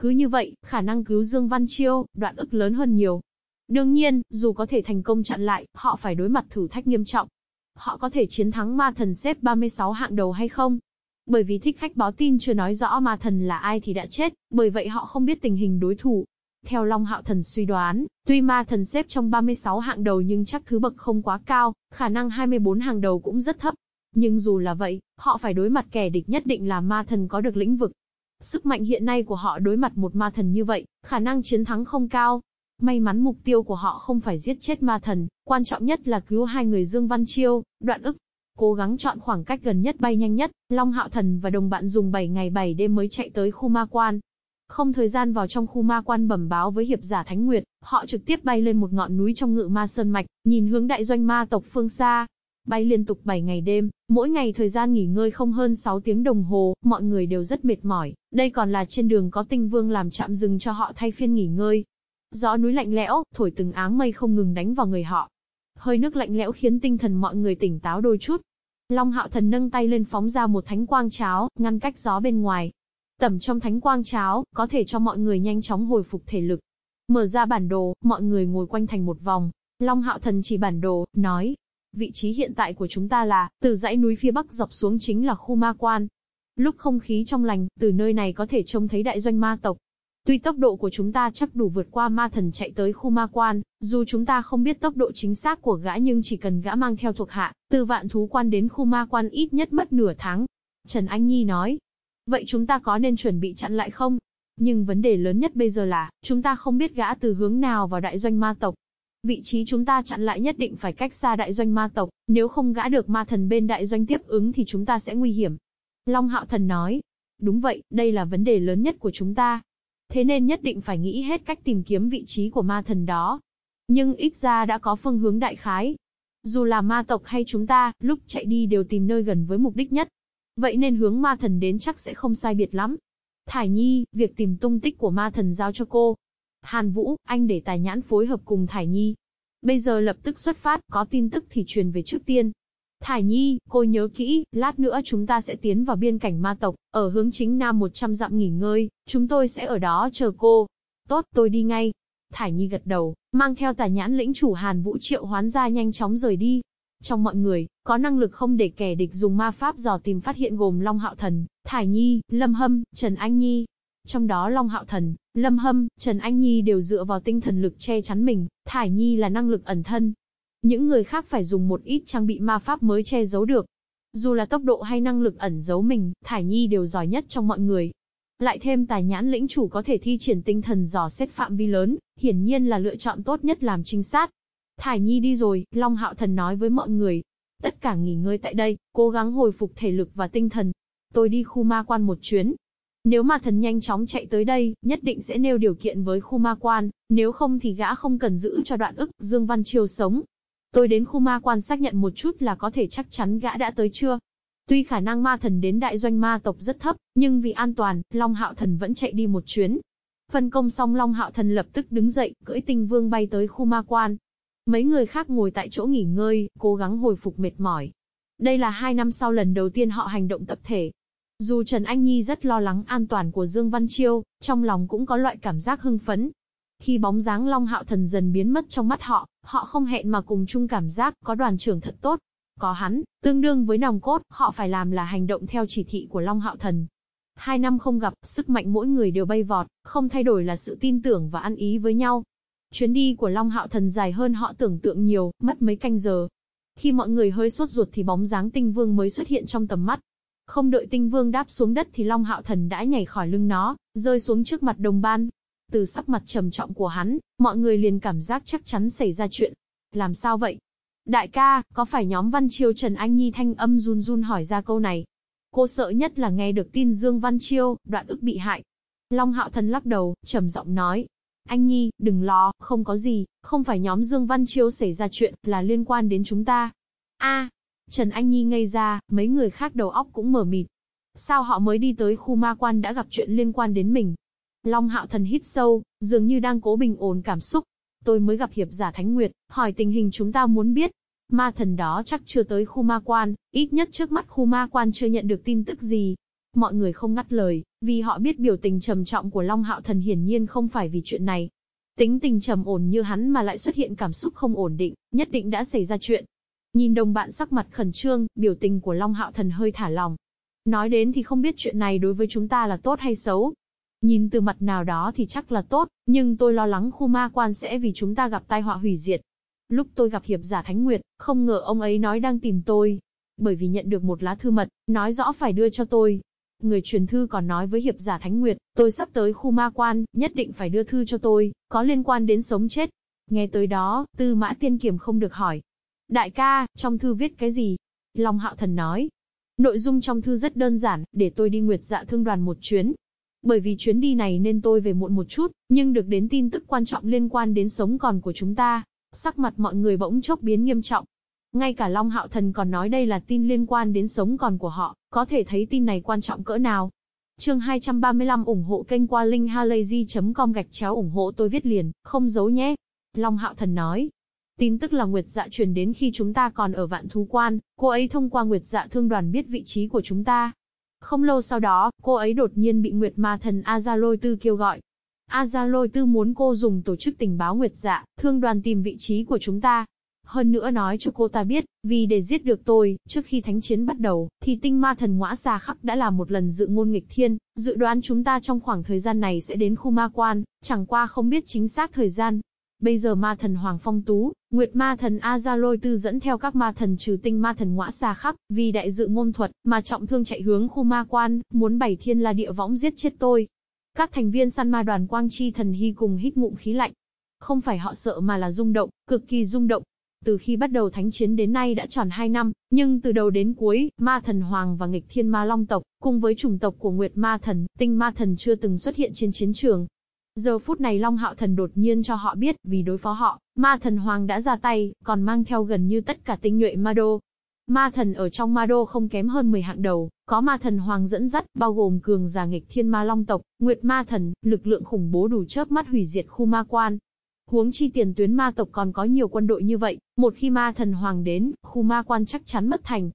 Cứ như vậy, khả năng cứu Dương Văn Chiêu, đoạn ức lớn hơn nhiều. Đương nhiên, dù có thể thành công chặn lại, họ phải đối mặt thử thách nghiêm trọng. Họ có thể chiến thắng ma thần xếp 36 hạng đầu hay không? Bởi vì thích khách báo tin chưa nói rõ ma thần là ai thì đã chết, bởi vậy họ không biết tình hình đối thủ. Theo Long Hạo Thần suy đoán, tuy ma thần xếp trong 36 hạng đầu nhưng chắc thứ bậc không quá cao, khả năng 24 hàng đầu cũng rất thấp. Nhưng dù là vậy, họ phải đối mặt kẻ địch nhất định là ma thần có được lĩnh vực, Sức mạnh hiện nay của họ đối mặt một ma thần như vậy, khả năng chiến thắng không cao. May mắn mục tiêu của họ không phải giết chết ma thần, quan trọng nhất là cứu hai người Dương Văn Chiêu, đoạn ức. Cố gắng chọn khoảng cách gần nhất bay nhanh nhất, Long Hạo Thần và đồng bạn dùng 7 ngày 7 đêm mới chạy tới khu ma quan. Không thời gian vào trong khu ma quan bẩm báo với hiệp giả Thánh Nguyệt, họ trực tiếp bay lên một ngọn núi trong ngự ma sơn mạch, nhìn hướng đại doanh ma tộc phương xa, Bay liên tục 7 ngày đêm, mỗi ngày thời gian nghỉ ngơi không hơn 6 tiếng đồng hồ, mọi người đều rất mệt mỏi, đây còn là trên đường có tinh vương làm chạm dừng cho họ thay phiên nghỉ ngơi. Gió núi lạnh lẽo, thổi từng áng mây không ngừng đánh vào người họ. Hơi nước lạnh lẽo khiến tinh thần mọi người tỉnh táo đôi chút. Long hạo thần nâng tay lên phóng ra một thánh quang cháo, ngăn cách gió bên ngoài. Tẩm trong thánh quang cháo, có thể cho mọi người nhanh chóng hồi phục thể lực. Mở ra bản đồ, mọi người ngồi quanh thành một vòng. Long hạo thần chỉ bản đồ, nói, Vị trí hiện tại của chúng ta là, từ dãy núi phía bắc dọc xuống chính là khu ma quan. Lúc không khí trong lành, từ nơi này có thể trông thấy đại doanh ma tộc. Tuy tốc độ của chúng ta chắc đủ vượt qua ma thần chạy tới khu ma quan, dù chúng ta không biết tốc độ chính xác của gã nhưng chỉ cần gã mang theo thuộc hạ, từ vạn thú quan đến khu ma quan ít nhất mất nửa tháng. Trần Anh Nhi nói, vậy chúng ta có nên chuẩn bị chặn lại không? Nhưng vấn đề lớn nhất bây giờ là, chúng ta không biết gã từ hướng nào vào đại doanh ma tộc. Vị trí chúng ta chặn lại nhất định phải cách xa đại doanh ma tộc, nếu không gã được ma thần bên đại doanh tiếp ứng thì chúng ta sẽ nguy hiểm. Long Hạo Thần nói, đúng vậy, đây là vấn đề lớn nhất của chúng ta. Thế nên nhất định phải nghĩ hết cách tìm kiếm vị trí của ma thần đó. Nhưng ít ra đã có phương hướng đại khái. Dù là ma tộc hay chúng ta, lúc chạy đi đều tìm nơi gần với mục đích nhất. Vậy nên hướng ma thần đến chắc sẽ không sai biệt lắm. Thải Nhi, việc tìm tung tích của ma thần giao cho cô. Hàn Vũ, anh để tài nhãn phối hợp cùng Thải Nhi. Bây giờ lập tức xuất phát, có tin tức thì truyền về trước tiên. Thải Nhi, cô nhớ kỹ, lát nữa chúng ta sẽ tiến vào biên cảnh ma tộc, ở hướng chính nam 100 dặm nghỉ ngơi, chúng tôi sẽ ở đó chờ cô. Tốt, tôi đi ngay. Thải Nhi gật đầu, mang theo tài nhãn lĩnh chủ Hàn Vũ triệu hoán ra nhanh chóng rời đi. Trong mọi người, có năng lực không để kẻ địch dùng ma pháp dò tìm phát hiện gồm Long Hạo Thần, Thải Nhi, Lâm Hâm, Trần Anh Nhi. Trong đó Long Hạo Thần, Lâm Hâm, Trần Anh Nhi đều dựa vào tinh thần lực che chắn mình, Thải Nhi là năng lực ẩn thân. Những người khác phải dùng một ít trang bị ma pháp mới che giấu được. Dù là tốc độ hay năng lực ẩn giấu mình, Thải Nhi đều giỏi nhất trong mọi người. Lại thêm tài nhãn lĩnh chủ có thể thi triển tinh thần dò xét phạm vi lớn, hiển nhiên là lựa chọn tốt nhất làm trinh sát. Thải Nhi đi rồi, Long Hạo Thần nói với mọi người. Tất cả nghỉ ngơi tại đây, cố gắng hồi phục thể lực và tinh thần. Tôi đi khu ma quan một chuyến. Nếu mà thần nhanh chóng chạy tới đây, nhất định sẽ nêu điều kiện với khu ma quan, nếu không thì gã không cần giữ cho đoạn ức, Dương Văn Triều sống. Tôi đến khu ma quan xác nhận một chút là có thể chắc chắn gã đã tới chưa. Tuy khả năng ma thần đến đại doanh ma tộc rất thấp, nhưng vì an toàn, Long Hạo Thần vẫn chạy đi một chuyến. Phân công xong Long Hạo Thần lập tức đứng dậy, cưỡi tinh vương bay tới khu ma quan. Mấy người khác ngồi tại chỗ nghỉ ngơi, cố gắng hồi phục mệt mỏi. Đây là hai năm sau lần đầu tiên họ hành động tập thể. Dù Trần Anh Nhi rất lo lắng an toàn của Dương Văn Chiêu, trong lòng cũng có loại cảm giác hưng phấn. Khi bóng dáng Long Hạo Thần dần biến mất trong mắt họ, họ không hẹn mà cùng chung cảm giác có đoàn trưởng thật tốt. Có hắn, tương đương với nòng cốt, họ phải làm là hành động theo chỉ thị của Long Hạo Thần. Hai năm không gặp, sức mạnh mỗi người đều bay vọt, không thay đổi là sự tin tưởng và ăn ý với nhau. Chuyến đi của Long Hạo Thần dài hơn họ tưởng tượng nhiều, mất mấy canh giờ. Khi mọi người hơi sốt ruột thì bóng dáng tinh vương mới xuất hiện trong tầm mắt. Không đợi tinh vương đáp xuống đất thì Long Hạo Thần đã nhảy khỏi lưng nó, rơi xuống trước mặt đồng ban. Từ sắc mặt trầm trọng của hắn, mọi người liền cảm giác chắc chắn xảy ra chuyện. Làm sao vậy? Đại ca, có phải nhóm Văn Chiêu Trần Anh Nhi thanh âm run run hỏi ra câu này? Cô sợ nhất là nghe được tin Dương Văn Chiêu, đoạn ức bị hại. Long Hạo Thần lắc đầu, trầm giọng nói. Anh Nhi, đừng lo, không có gì, không phải nhóm Dương Văn Chiêu xảy ra chuyện, là liên quan đến chúng ta. a Trần Anh Nhi ngây ra, mấy người khác đầu óc cũng mở mịt. Sao họ mới đi tới khu ma quan đã gặp chuyện liên quan đến mình? Long Hạo Thần hít sâu, dường như đang cố bình ổn cảm xúc. Tôi mới gặp hiệp giả Thánh Nguyệt, hỏi tình hình chúng ta muốn biết. Ma thần đó chắc chưa tới khu ma quan, ít nhất trước mắt khu ma quan chưa nhận được tin tức gì. Mọi người không ngắt lời, vì họ biết biểu tình trầm trọng của Long Hạo Thần hiển nhiên không phải vì chuyện này. Tính tình trầm ổn như hắn mà lại xuất hiện cảm xúc không ổn định, nhất định đã xảy ra chuyện. Nhìn đồng bạn sắc mặt khẩn trương, biểu tình của Long Hạo Thần hơi thả lòng. Nói đến thì không biết chuyện này đối với chúng ta là tốt hay xấu. Nhìn từ mặt nào đó thì chắc là tốt, nhưng tôi lo lắng khu ma quan sẽ vì chúng ta gặp tai họa hủy diệt. Lúc tôi gặp hiệp giả Thánh Nguyệt, không ngờ ông ấy nói đang tìm tôi. Bởi vì nhận được một lá thư mật, nói rõ phải đưa cho tôi. Người truyền thư còn nói với hiệp giả Thánh Nguyệt, tôi sắp tới khu ma quan, nhất định phải đưa thư cho tôi, có liên quan đến sống chết. Nghe tới đó, tư mã tiên kiểm không được hỏi, Đại ca, trong thư viết cái gì? Long Hạo Thần nói. Nội dung trong thư rất đơn giản, để tôi đi nguyệt dạ thương đoàn một chuyến. Bởi vì chuyến đi này nên tôi về muộn một chút, nhưng được đến tin tức quan trọng liên quan đến sống còn của chúng ta. Sắc mặt mọi người bỗng chốc biến nghiêm trọng. Ngay cả Long Hạo Thần còn nói đây là tin liên quan đến sống còn của họ, có thể thấy tin này quan trọng cỡ nào. Chương 235 ủng hộ kênh qua linkhalazy.com gạch chéo ủng hộ tôi viết liền, không giấu nhé. Long Hạo Thần nói, Tin tức là Nguyệt Dạ truyền đến khi chúng ta còn ở vạn thú quan, cô ấy thông qua Nguyệt Dạ thương đoàn biết vị trí của chúng ta. Không lâu sau đó, cô ấy đột nhiên bị Nguyệt Ma thần Azalôi Tư kêu gọi. Azalôi Tư muốn cô dùng tổ chức tình báo Nguyệt Dạ, thương đoàn tìm vị trí của chúng ta. Hơn nữa nói cho cô ta biết, vì để giết được tôi, trước khi thánh chiến bắt đầu, thì tinh ma thần ngõa xa khắc đã làm một lần dự ngôn nghịch thiên, dự đoán chúng ta trong khoảng thời gian này sẽ đến khu ma quan, chẳng qua không biết chính xác thời gian. Bây giờ ma thần Hoàng Phong Tú, Nguyệt ma thần A Gia Lôi Tư dẫn theo các ma thần trừ tinh ma thần ngõa xa khắc, vì đại dự ngôn thuật, mà trọng thương chạy hướng khu ma quan, muốn bảy thiên la địa võng giết chết tôi. Các thành viên săn ma đoàn Quang Chi thần hy cùng hít ngụm khí lạnh. Không phải họ sợ mà là rung động, cực kỳ rung động, từ khi bắt đầu thánh chiến đến nay đã tròn 2 năm, nhưng từ đầu đến cuối, ma thần hoàng và nghịch thiên ma long tộc, cùng với chủng tộc của Nguyệt ma thần, tinh ma thần chưa từng xuất hiện trên chiến trường. Giờ phút này Long Hạo Thần đột nhiên cho họ biết, vì đối phó họ, ma thần hoàng đã ra tay, còn mang theo gần như tất cả tinh nhuệ ma đô. Ma thần ở trong ma đô không kém hơn 10 hạng đầu, có ma thần hoàng dẫn dắt, bao gồm cường giả nghịch thiên ma long tộc, nguyệt ma thần, lực lượng khủng bố đủ chớp mắt hủy diệt khu ma quan, Huống chi tiền tuyến ma tộc còn có nhiều quân đội như vậy, một khi ma thần hoàng đến, khu ma quan chắc chắn mất thành.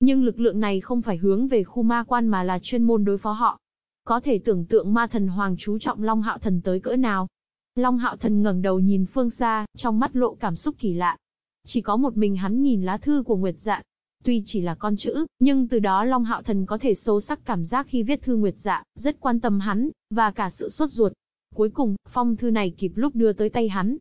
Nhưng lực lượng này không phải hướng về khu ma quan mà là chuyên môn đối phó họ. Có thể tưởng tượng ma thần hoàng chú trọng Long Hạo Thần tới cỡ nào. Long Hạo Thần ngẩng đầu nhìn phương xa, trong mắt lộ cảm xúc kỳ lạ. Chỉ có một mình hắn nhìn lá thư của Nguyệt Dạ. Tuy chỉ là con chữ, nhưng từ đó Long Hạo Thần có thể sâu sắc cảm giác khi viết thư Nguyệt Dạ, rất quan tâm hắn, và cả sự suốt ruột, Cuối cùng, phong thư này kịp lúc đưa tới tay hắn.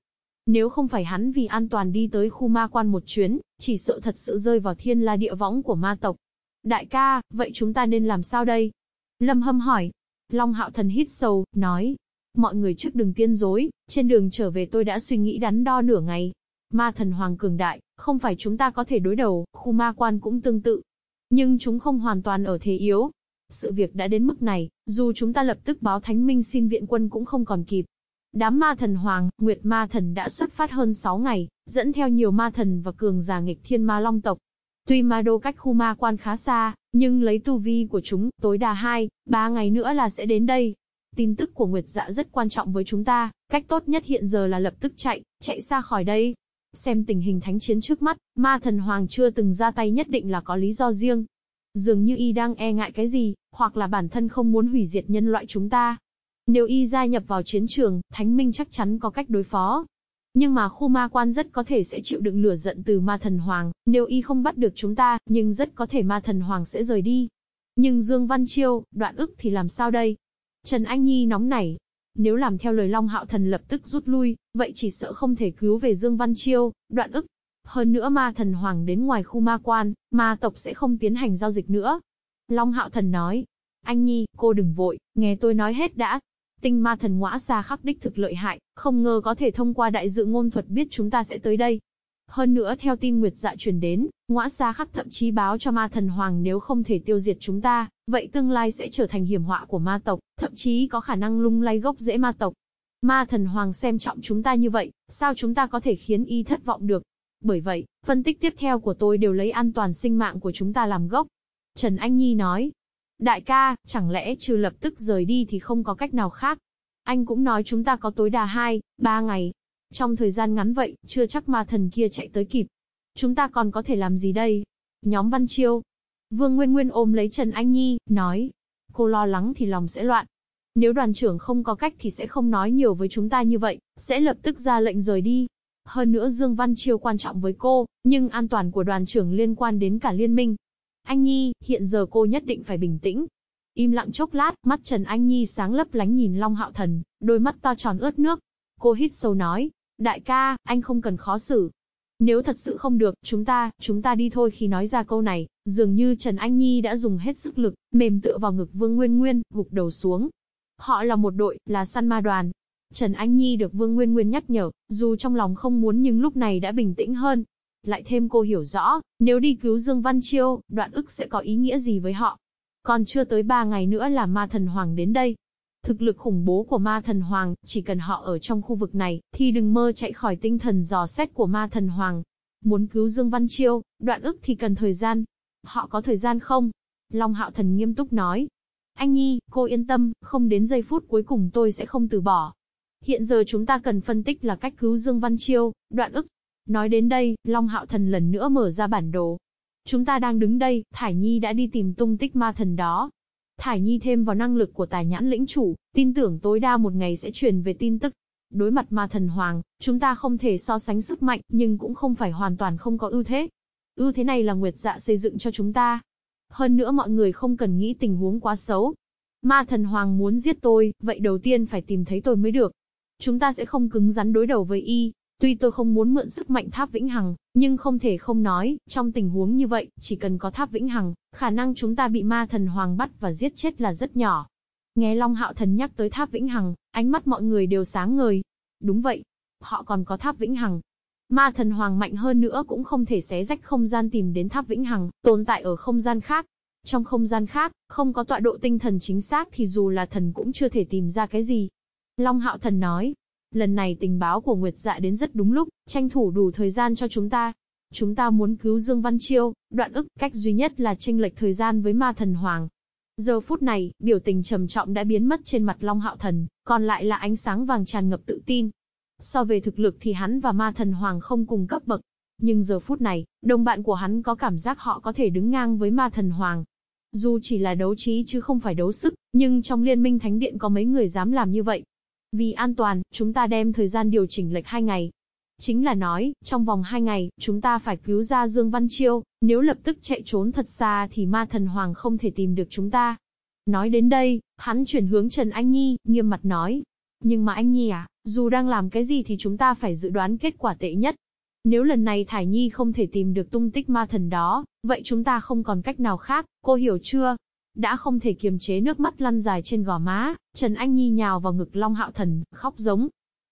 Nếu không phải hắn vì an toàn đi tới khu ma quan một chuyến, chỉ sợ thật sự rơi vào thiên la địa võng của ma tộc. Đại ca, vậy chúng ta nên làm sao đây? Lâm hâm hỏi. Long hạo thần hít sâu, nói. Mọi người trước đừng tiên dối, trên đường trở về tôi đã suy nghĩ đắn đo nửa ngày. Ma thần hoàng cường đại, không phải chúng ta có thể đối đầu, khu ma quan cũng tương tự. Nhưng chúng không hoàn toàn ở thế yếu, sự việc đã đến mức này, dù chúng ta lập tức báo thánh minh xin viện quân cũng không còn kịp. Đám ma thần hoàng, nguyệt ma thần đã xuất phát hơn 6 ngày, dẫn theo nhiều ma thần và cường giả nghịch thiên ma long tộc. Tuy ma đô cách khu ma quan khá xa, nhưng lấy tu vi của chúng, tối đa 2, 3 ngày nữa là sẽ đến đây. Tin tức của Nguyệt dạ rất quan trọng với chúng ta, cách tốt nhất hiện giờ là lập tức chạy, chạy xa khỏi đây. Xem tình hình thánh chiến trước mắt, ma thần hoàng chưa từng ra tay nhất định là có lý do riêng, Dường như y đang e ngại cái gì, hoặc là bản thân không muốn hủy diệt nhân loại chúng ta. Nếu y gia nhập vào chiến trường, Thánh Minh chắc chắn có cách đối phó. Nhưng mà khu ma quan rất có thể sẽ chịu đựng lửa giận từ ma thần hoàng, nếu y không bắt được chúng ta, nhưng rất có thể ma thần hoàng sẽ rời đi. Nhưng Dương Văn Chiêu, đoạn ức thì làm sao đây? Trần Anh Nhi nóng nảy. Nếu làm theo lời Long Hạo Thần lập tức rút lui, vậy chỉ sợ không thể cứu về Dương Văn Chiêu, đoạn ức. Hơn nữa ma thần hoàng đến ngoài khu ma quan, ma tộc sẽ không tiến hành giao dịch nữa. Long hạo thần nói, anh Nhi, cô đừng vội, nghe tôi nói hết đã. Tinh ma thần ngõa xa khắc đích thực lợi hại, không ngờ có thể thông qua đại dự ngôn thuật biết chúng ta sẽ tới đây. Hơn nữa theo tin Nguyệt dạ truyền đến, ngõa xa khắc thậm chí báo cho ma thần hoàng nếu không thể tiêu diệt chúng ta, vậy tương lai sẽ trở thành hiểm họa của ma tộc, thậm chí có khả năng lung lay gốc rễ ma tộc. Ma thần hoàng xem trọng chúng ta như vậy, sao chúng ta có thể khiến y thất vọng được? Bởi vậy, phân tích tiếp theo của tôi đều lấy an toàn sinh mạng của chúng ta làm gốc. Trần Anh Nhi nói, đại ca, chẳng lẽ trừ lập tức rời đi thì không có cách nào khác. Anh cũng nói chúng ta có tối đa 2, 3 ngày. Trong thời gian ngắn vậy, chưa chắc ma thần kia chạy tới kịp. Chúng ta còn có thể làm gì đây? Nhóm Văn Chiêu. Vương Nguyên Nguyên ôm lấy Trần Anh Nhi, nói. Cô lo lắng thì lòng sẽ loạn. Nếu đoàn trưởng không có cách thì sẽ không nói nhiều với chúng ta như vậy, sẽ lập tức ra lệnh rời đi. Hơn nữa Dương Văn Chiêu quan trọng với cô, nhưng an toàn của đoàn trưởng liên quan đến cả liên minh. Anh Nhi, hiện giờ cô nhất định phải bình tĩnh. Im lặng chốc lát, mắt Trần Anh Nhi sáng lấp lánh nhìn Long Hạo Thần, đôi mắt to tròn ướt nước. Cô hít sâu nói, đại ca, anh không cần khó xử. Nếu thật sự không được, chúng ta, chúng ta đi thôi khi nói ra câu này, dường như Trần Anh Nhi đã dùng hết sức lực, mềm tựa vào ngực Vương Nguyên Nguyên, gục đầu xuống. Họ là một đội, là săn ma đoàn, Trần Anh Nhi được Vương Nguyên Nguyên nhắc nhở, dù trong lòng không muốn nhưng lúc này đã bình tĩnh hơn. Lại thêm cô hiểu rõ, nếu đi cứu Dương Văn Chiêu, đoạn ức sẽ có ý nghĩa gì với họ. Còn chưa tới ba ngày nữa là ma thần hoàng đến đây. Thực lực khủng bố của ma thần hoàng, chỉ cần họ ở trong khu vực này, thì đừng mơ chạy khỏi tinh thần dò xét của ma thần hoàng. Muốn cứu Dương Văn Chiêu, đoạn ức thì cần thời gian. Họ có thời gian không? Long Hạo Thần nghiêm túc nói. Anh Nhi, cô yên tâm, không đến giây phút cuối cùng tôi sẽ không từ bỏ. Hiện giờ chúng ta cần phân tích là cách cứu Dương Văn Chiêu, đoạn ức. Nói đến đây, Long Hạo Thần lần nữa mở ra bản đồ. Chúng ta đang đứng đây, Thải Nhi đã đi tìm tung tích ma thần đó. Thải Nhi thêm vào năng lực của tài nhãn lĩnh chủ, tin tưởng tối đa một ngày sẽ truyền về tin tức. Đối mặt ma thần hoàng, chúng ta không thể so sánh sức mạnh, nhưng cũng không phải hoàn toàn không có ưu thế. Ưu thế này là Nguyệt Dạ xây dựng cho chúng ta. Hơn nữa mọi người không cần nghĩ tình huống quá xấu. Ma thần hoàng muốn giết tôi, vậy đầu tiên phải tìm thấy tôi mới được. Chúng ta sẽ không cứng rắn đối đầu với y, Tuy tôi không muốn mượn sức mạnh tháp vĩnh hằng, nhưng không thể không nói, trong tình huống như vậy, chỉ cần có tháp vĩnh hằng, khả năng chúng ta bị ma thần hoàng bắt và giết chết là rất nhỏ. Nghe Long Hạo Thần nhắc tới tháp vĩnh hằng, ánh mắt mọi người đều sáng ngời. Đúng vậy, họ còn có tháp vĩnh hằng. Ma thần hoàng mạnh hơn nữa cũng không thể xé rách không gian tìm đến tháp vĩnh hằng, tồn tại ở không gian khác. Trong không gian khác, không có tọa độ tinh thần chính xác thì dù là thần cũng chưa thể tìm ra cái gì. Long Hạo Thần nói, Lần này tình báo của Nguyệt Dạ đến rất đúng lúc, tranh thủ đủ thời gian cho chúng ta. Chúng ta muốn cứu Dương Văn Chiêu, đoạn ức, cách duy nhất là tranh lệch thời gian với ma thần hoàng. Giờ phút này, biểu tình trầm trọng đã biến mất trên mặt Long Hạo Thần, còn lại là ánh sáng vàng tràn ngập tự tin. So về thực lực thì hắn và ma thần hoàng không cùng cấp bậc. Nhưng giờ phút này, đồng bạn của hắn có cảm giác họ có thể đứng ngang với ma thần hoàng. Dù chỉ là đấu trí chứ không phải đấu sức, nhưng trong liên minh thánh điện có mấy người dám làm như vậy. Vì an toàn, chúng ta đem thời gian điều chỉnh lệch 2 ngày. Chính là nói, trong vòng 2 ngày, chúng ta phải cứu ra Dương Văn Chiêu, nếu lập tức chạy trốn thật xa thì ma thần hoàng không thể tìm được chúng ta. Nói đến đây, hắn chuyển hướng Trần Anh Nhi, nghiêm mặt nói. Nhưng mà anh Nhi à, dù đang làm cái gì thì chúng ta phải dự đoán kết quả tệ nhất. Nếu lần này Thải Nhi không thể tìm được tung tích ma thần đó, vậy chúng ta không còn cách nào khác, cô hiểu chưa? Đã không thể kiềm chế nước mắt lăn dài trên gò má, Trần Anh Nhi nhào vào ngực Long Hạo Thần, khóc giống.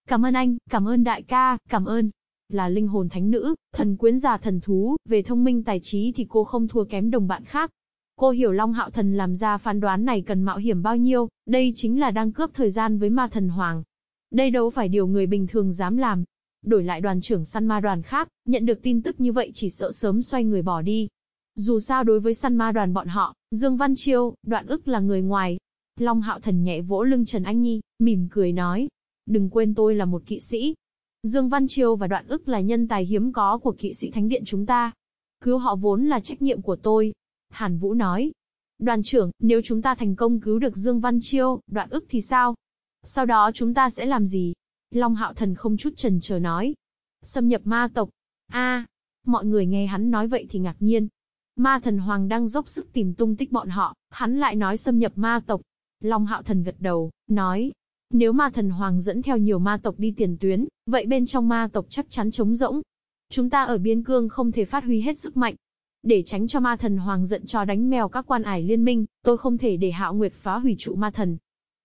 Cảm ơn anh, cảm ơn đại ca, cảm ơn. Là linh hồn thánh nữ, thần quyến già thần thú, về thông minh tài trí thì cô không thua kém đồng bạn khác. Cô hiểu Long Hạo Thần làm ra phán đoán này cần mạo hiểm bao nhiêu, đây chính là đang cướp thời gian với ma thần hoàng. Đây đâu phải điều người bình thường dám làm. Đổi lại đoàn trưởng săn ma đoàn khác, nhận được tin tức như vậy chỉ sợ sớm xoay người bỏ đi. Dù sao đối với săn ma đoàn bọn họ, Dương Văn Chiêu, đoạn ức là người ngoài. Long Hạo Thần nhẹ vỗ lưng Trần Anh Nhi, mỉm cười nói. Đừng quên tôi là một kỵ sĩ. Dương Văn Chiêu và đoạn ức là nhân tài hiếm có của kỵ sĩ thánh điện chúng ta. Cứu họ vốn là trách nhiệm của tôi. Hàn Vũ nói. Đoàn trưởng, nếu chúng ta thành công cứu được Dương Văn Chiêu, đoạn ức thì sao? Sau đó chúng ta sẽ làm gì? Long Hạo Thần không chút trần chờ nói. Xâm nhập ma tộc. a mọi người nghe hắn nói vậy thì ngạc nhiên. Ma thần hoàng đang dốc sức tìm tung tích bọn họ, hắn lại nói xâm nhập ma tộc. Long hạo thần gật đầu, nói, nếu ma thần hoàng dẫn theo nhiều ma tộc đi tiền tuyến, vậy bên trong ma tộc chắc chắn trống rỗng. Chúng ta ở biên cương không thể phát huy hết sức mạnh. Để tránh cho ma thần hoàng giận cho đánh mèo các quan ải liên minh, tôi không thể để hạo nguyệt phá hủy trụ ma thần.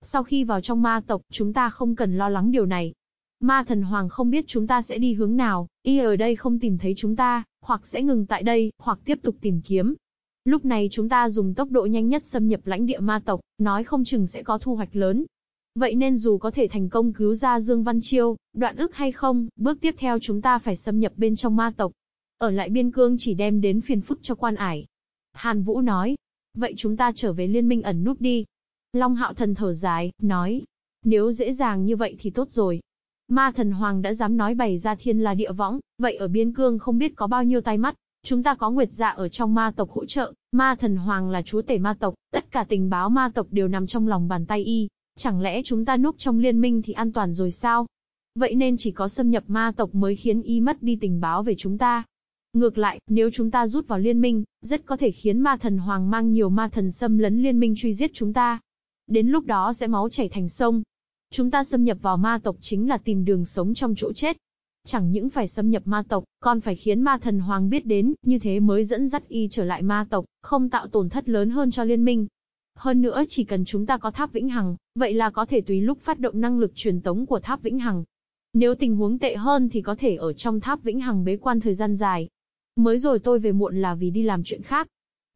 Sau khi vào trong ma tộc, chúng ta không cần lo lắng điều này. Ma thần hoàng không biết chúng ta sẽ đi hướng nào, y ở đây không tìm thấy chúng ta, hoặc sẽ ngừng tại đây, hoặc tiếp tục tìm kiếm. Lúc này chúng ta dùng tốc độ nhanh nhất xâm nhập lãnh địa ma tộc, nói không chừng sẽ có thu hoạch lớn. Vậy nên dù có thể thành công cứu ra Dương Văn Chiêu, đoạn ức hay không, bước tiếp theo chúng ta phải xâm nhập bên trong ma tộc. Ở lại biên cương chỉ đem đến phiền phức cho quan ải. Hàn Vũ nói, vậy chúng ta trở về liên minh ẩn nút đi. Long Hạo Thần thở dài, nói, nếu dễ dàng như vậy thì tốt rồi, Ma thần hoàng đã dám nói bày ra thiên là địa võng, vậy ở biên cương không biết có bao nhiêu tay mắt. Chúng ta có nguyệt dạ ở trong ma tộc hỗ trợ, ma thần hoàng là chúa tể ma tộc, tất cả tình báo ma tộc đều nằm trong lòng bàn tay y. Chẳng lẽ chúng ta núp trong liên minh thì an toàn rồi sao? Vậy nên chỉ có xâm nhập ma tộc mới khiến y mất đi tình báo về chúng ta. Ngược lại, nếu chúng ta rút vào liên minh, rất có thể khiến ma thần hoàng mang nhiều ma thần xâm lấn liên minh truy giết chúng ta. Đến lúc đó sẽ máu chảy thành sông, Chúng ta xâm nhập vào ma tộc chính là tìm đường sống trong chỗ chết. Chẳng những phải xâm nhập ma tộc, còn phải khiến ma thần hoàng biết đến, như thế mới dẫn dắt y trở lại ma tộc, không tạo tổn thất lớn hơn cho liên minh. Hơn nữa chỉ cần chúng ta có tháp vĩnh hằng, vậy là có thể tùy lúc phát động năng lực truyền tống của tháp vĩnh hằng. Nếu tình huống tệ hơn thì có thể ở trong tháp vĩnh hằng bế quan thời gian dài. Mới rồi tôi về muộn là vì đi làm chuyện khác.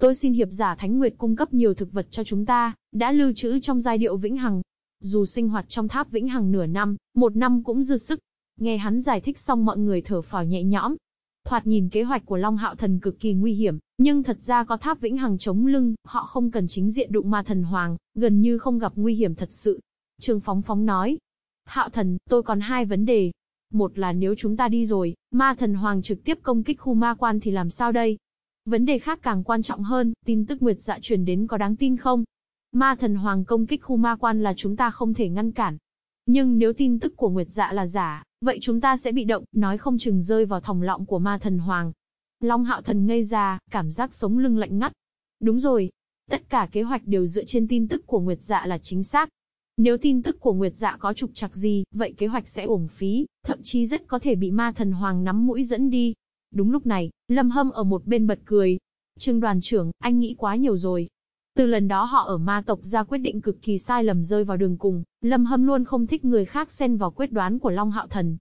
Tôi xin hiệp giả Thánh Nguyệt cung cấp nhiều thực vật cho chúng ta, đã lưu trữ trong giai điệu vĩnh hằng, dù sinh hoạt trong tháp vĩnh hằng nửa năm, một năm cũng dư sức. Nghe hắn giải thích xong mọi người thở phào nhẹ nhõm. Thoạt nhìn kế hoạch của Long Hạo Thần cực kỳ nguy hiểm, nhưng thật ra có tháp vĩnh hằng chống lưng, họ không cần chính diện đụng ma thần hoàng, gần như không gặp nguy hiểm thật sự. Trương Phóng Phóng nói. Hạo Thần, tôi còn hai vấn đề. Một là nếu chúng ta đi rồi, ma thần hoàng trực tiếp công kích khu ma quan thì làm sao đây? Vấn đề khác càng quan trọng hơn, tin tức Nguyệt Dạ truyền đến có đáng tin không? Ma thần hoàng công kích khu ma quan là chúng ta không thể ngăn cản. Nhưng nếu tin tức của Nguyệt Dạ là giả, vậy chúng ta sẽ bị động, nói không chừng rơi vào thòng lọng của ma thần hoàng. Long hạo thần ngây ra, cảm giác sống lưng lạnh ngắt. Đúng rồi. Tất cả kế hoạch đều dựa trên tin tức của Nguyệt Dạ là chính xác. Nếu tin tức của Nguyệt Dạ có trục trặc gì, vậy kế hoạch sẽ uổng phí, thậm chí rất có thể bị ma thần hoàng nắm mũi dẫn đi. Đúng lúc này, Lâm Hâm ở một bên bật cười. Trương đoàn trưởng, anh nghĩ quá nhiều rồi. Từ lần đó họ ở ma tộc ra quyết định cực kỳ sai lầm rơi vào đường cùng, Lâm Hâm luôn không thích người khác xen vào quyết đoán của Long Hạo Thần.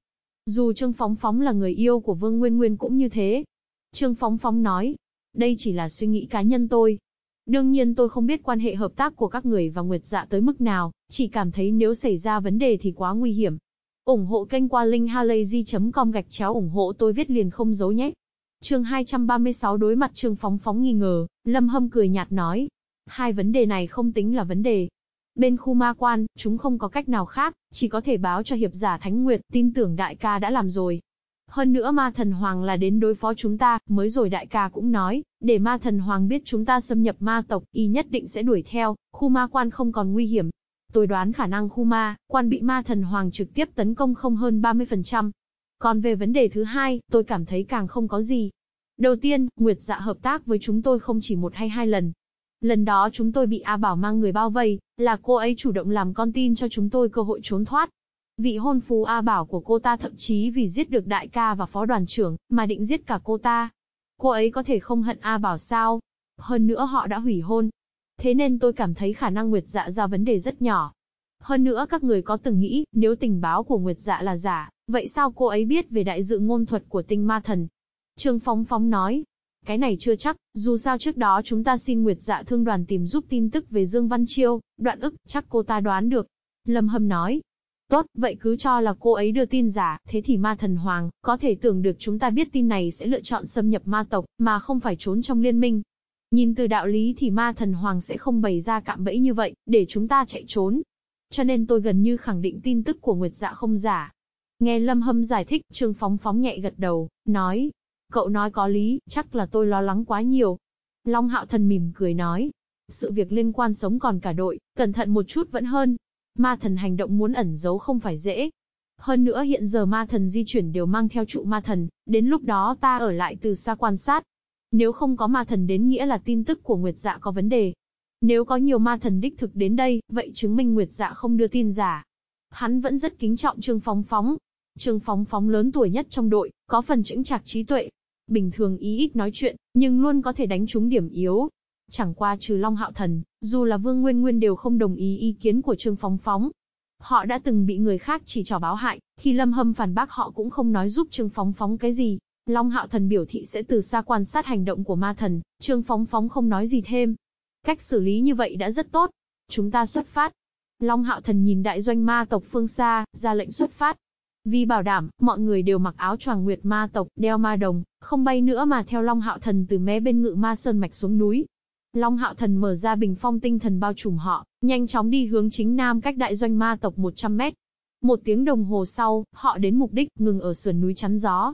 Dù Trương Phóng Phóng là người yêu của Vương Nguyên Nguyên cũng như thế. Trương Phóng Phóng nói, đây chỉ là suy nghĩ cá nhân tôi. Đương nhiên tôi không biết quan hệ hợp tác của các người và Nguyệt Dạ tới mức nào, chỉ cảm thấy nếu xảy ra vấn đề thì quá nguy hiểm. ủng hộ kênh qua linkhalazy.com gạch chéo ủng hộ tôi viết liền không giấu nhé. Chương 236 đối mặt Trương Phóng Phóng nghi ngờ, Lâm Hâm cười nhạt nói, Hai vấn đề này không tính là vấn đề. Bên khu ma quan, chúng không có cách nào khác, chỉ có thể báo cho hiệp giả Thánh Nguyệt, tin tưởng đại ca đã làm rồi. Hơn nữa ma thần hoàng là đến đối phó chúng ta, mới rồi đại ca cũng nói, để ma thần hoàng biết chúng ta xâm nhập ma tộc, y nhất định sẽ đuổi theo, khu ma quan không còn nguy hiểm. Tôi đoán khả năng khu ma, quan bị ma thần hoàng trực tiếp tấn công không hơn 30%. Còn về vấn đề thứ hai, tôi cảm thấy càng không có gì. Đầu tiên, Nguyệt dạ hợp tác với chúng tôi không chỉ một hay hai lần, Lần đó chúng tôi bị A Bảo mang người bao vây, là cô ấy chủ động làm con tin cho chúng tôi cơ hội trốn thoát. Vị hôn phú A Bảo của cô ta thậm chí vì giết được đại ca và phó đoàn trưởng, mà định giết cả cô ta. Cô ấy có thể không hận A Bảo sao? Hơn nữa họ đã hủy hôn. Thế nên tôi cảm thấy khả năng Nguyệt Dạ ra vấn đề rất nhỏ. Hơn nữa các người có từng nghĩ, nếu tình báo của Nguyệt Dạ là giả, vậy sao cô ấy biết về đại dự ngôn thuật của tinh ma thần? Trương Phóng Phóng nói, cái này chưa chắc, dù sao trước đó chúng ta xin Nguyệt Dạ Thương đoàn tìm giúp tin tức về Dương Văn Chiêu, đoạn ức, chắc cô ta đoán được. Lâm Hâm nói. Tốt, vậy cứ cho là cô ấy đưa tin giả, thế thì ma thần hoàng, có thể tưởng được chúng ta biết tin này sẽ lựa chọn xâm nhập ma tộc, mà không phải trốn trong liên minh. Nhìn từ đạo lý thì ma thần hoàng sẽ không bày ra cạm bẫy như vậy, để chúng ta chạy trốn. Cho nên tôi gần như khẳng định tin tức của Nguyệt Dạ không giả. Nghe Lâm Hâm giải thích, Trương Phóng phóng nhẹ gật đầu, nói, Cậu nói có lý, chắc là tôi lo lắng quá nhiều. Long hạo thần mỉm cười nói. Sự việc liên quan sống còn cả đội, cẩn thận một chút vẫn hơn. Ma thần hành động muốn ẩn giấu không phải dễ. Hơn nữa hiện giờ ma thần di chuyển đều mang theo trụ ma thần, đến lúc đó ta ở lại từ xa quan sát. Nếu không có ma thần đến nghĩa là tin tức của Nguyệt Dạ có vấn đề. Nếu có nhiều ma thần đích thực đến đây, vậy chứng minh Nguyệt Dạ không đưa tin giả. Hắn vẫn rất kính trọng Trương Phóng Phóng. Trương Phóng Phóng lớn tuổi nhất trong đội, có phần chững chạc trí tuệ, Bình thường ý ít nói chuyện, nhưng luôn có thể đánh trúng điểm yếu. Chẳng qua trừ Long Hạo Thần, dù là Vương Nguyên Nguyên đều không đồng ý ý kiến của Trương Phóng Phóng. Họ đã từng bị người khác chỉ trò báo hại, khi Lâm Hâm phản bác họ cũng không nói giúp Trương Phóng Phóng cái gì. Long Hạo Thần biểu thị sẽ từ xa quan sát hành động của ma thần, Trương Phóng Phóng không nói gì thêm. Cách xử lý như vậy đã rất tốt. Chúng ta xuất phát. Long Hạo Thần nhìn đại doanh ma tộc phương xa, ra lệnh xuất phát. Vì bảo đảm, mọi người đều mặc áo choàng nguyệt ma tộc, đeo ma đồng, không bay nữa mà theo Long Hạo Thần từ mé bên ngự ma sơn mạch xuống núi. Long Hạo Thần mở ra bình phong tinh thần bao trùm họ, nhanh chóng đi hướng chính nam cách đại doanh ma tộc 100 mét. Một tiếng đồng hồ sau, họ đến mục đích, ngừng ở sườn núi chắn gió.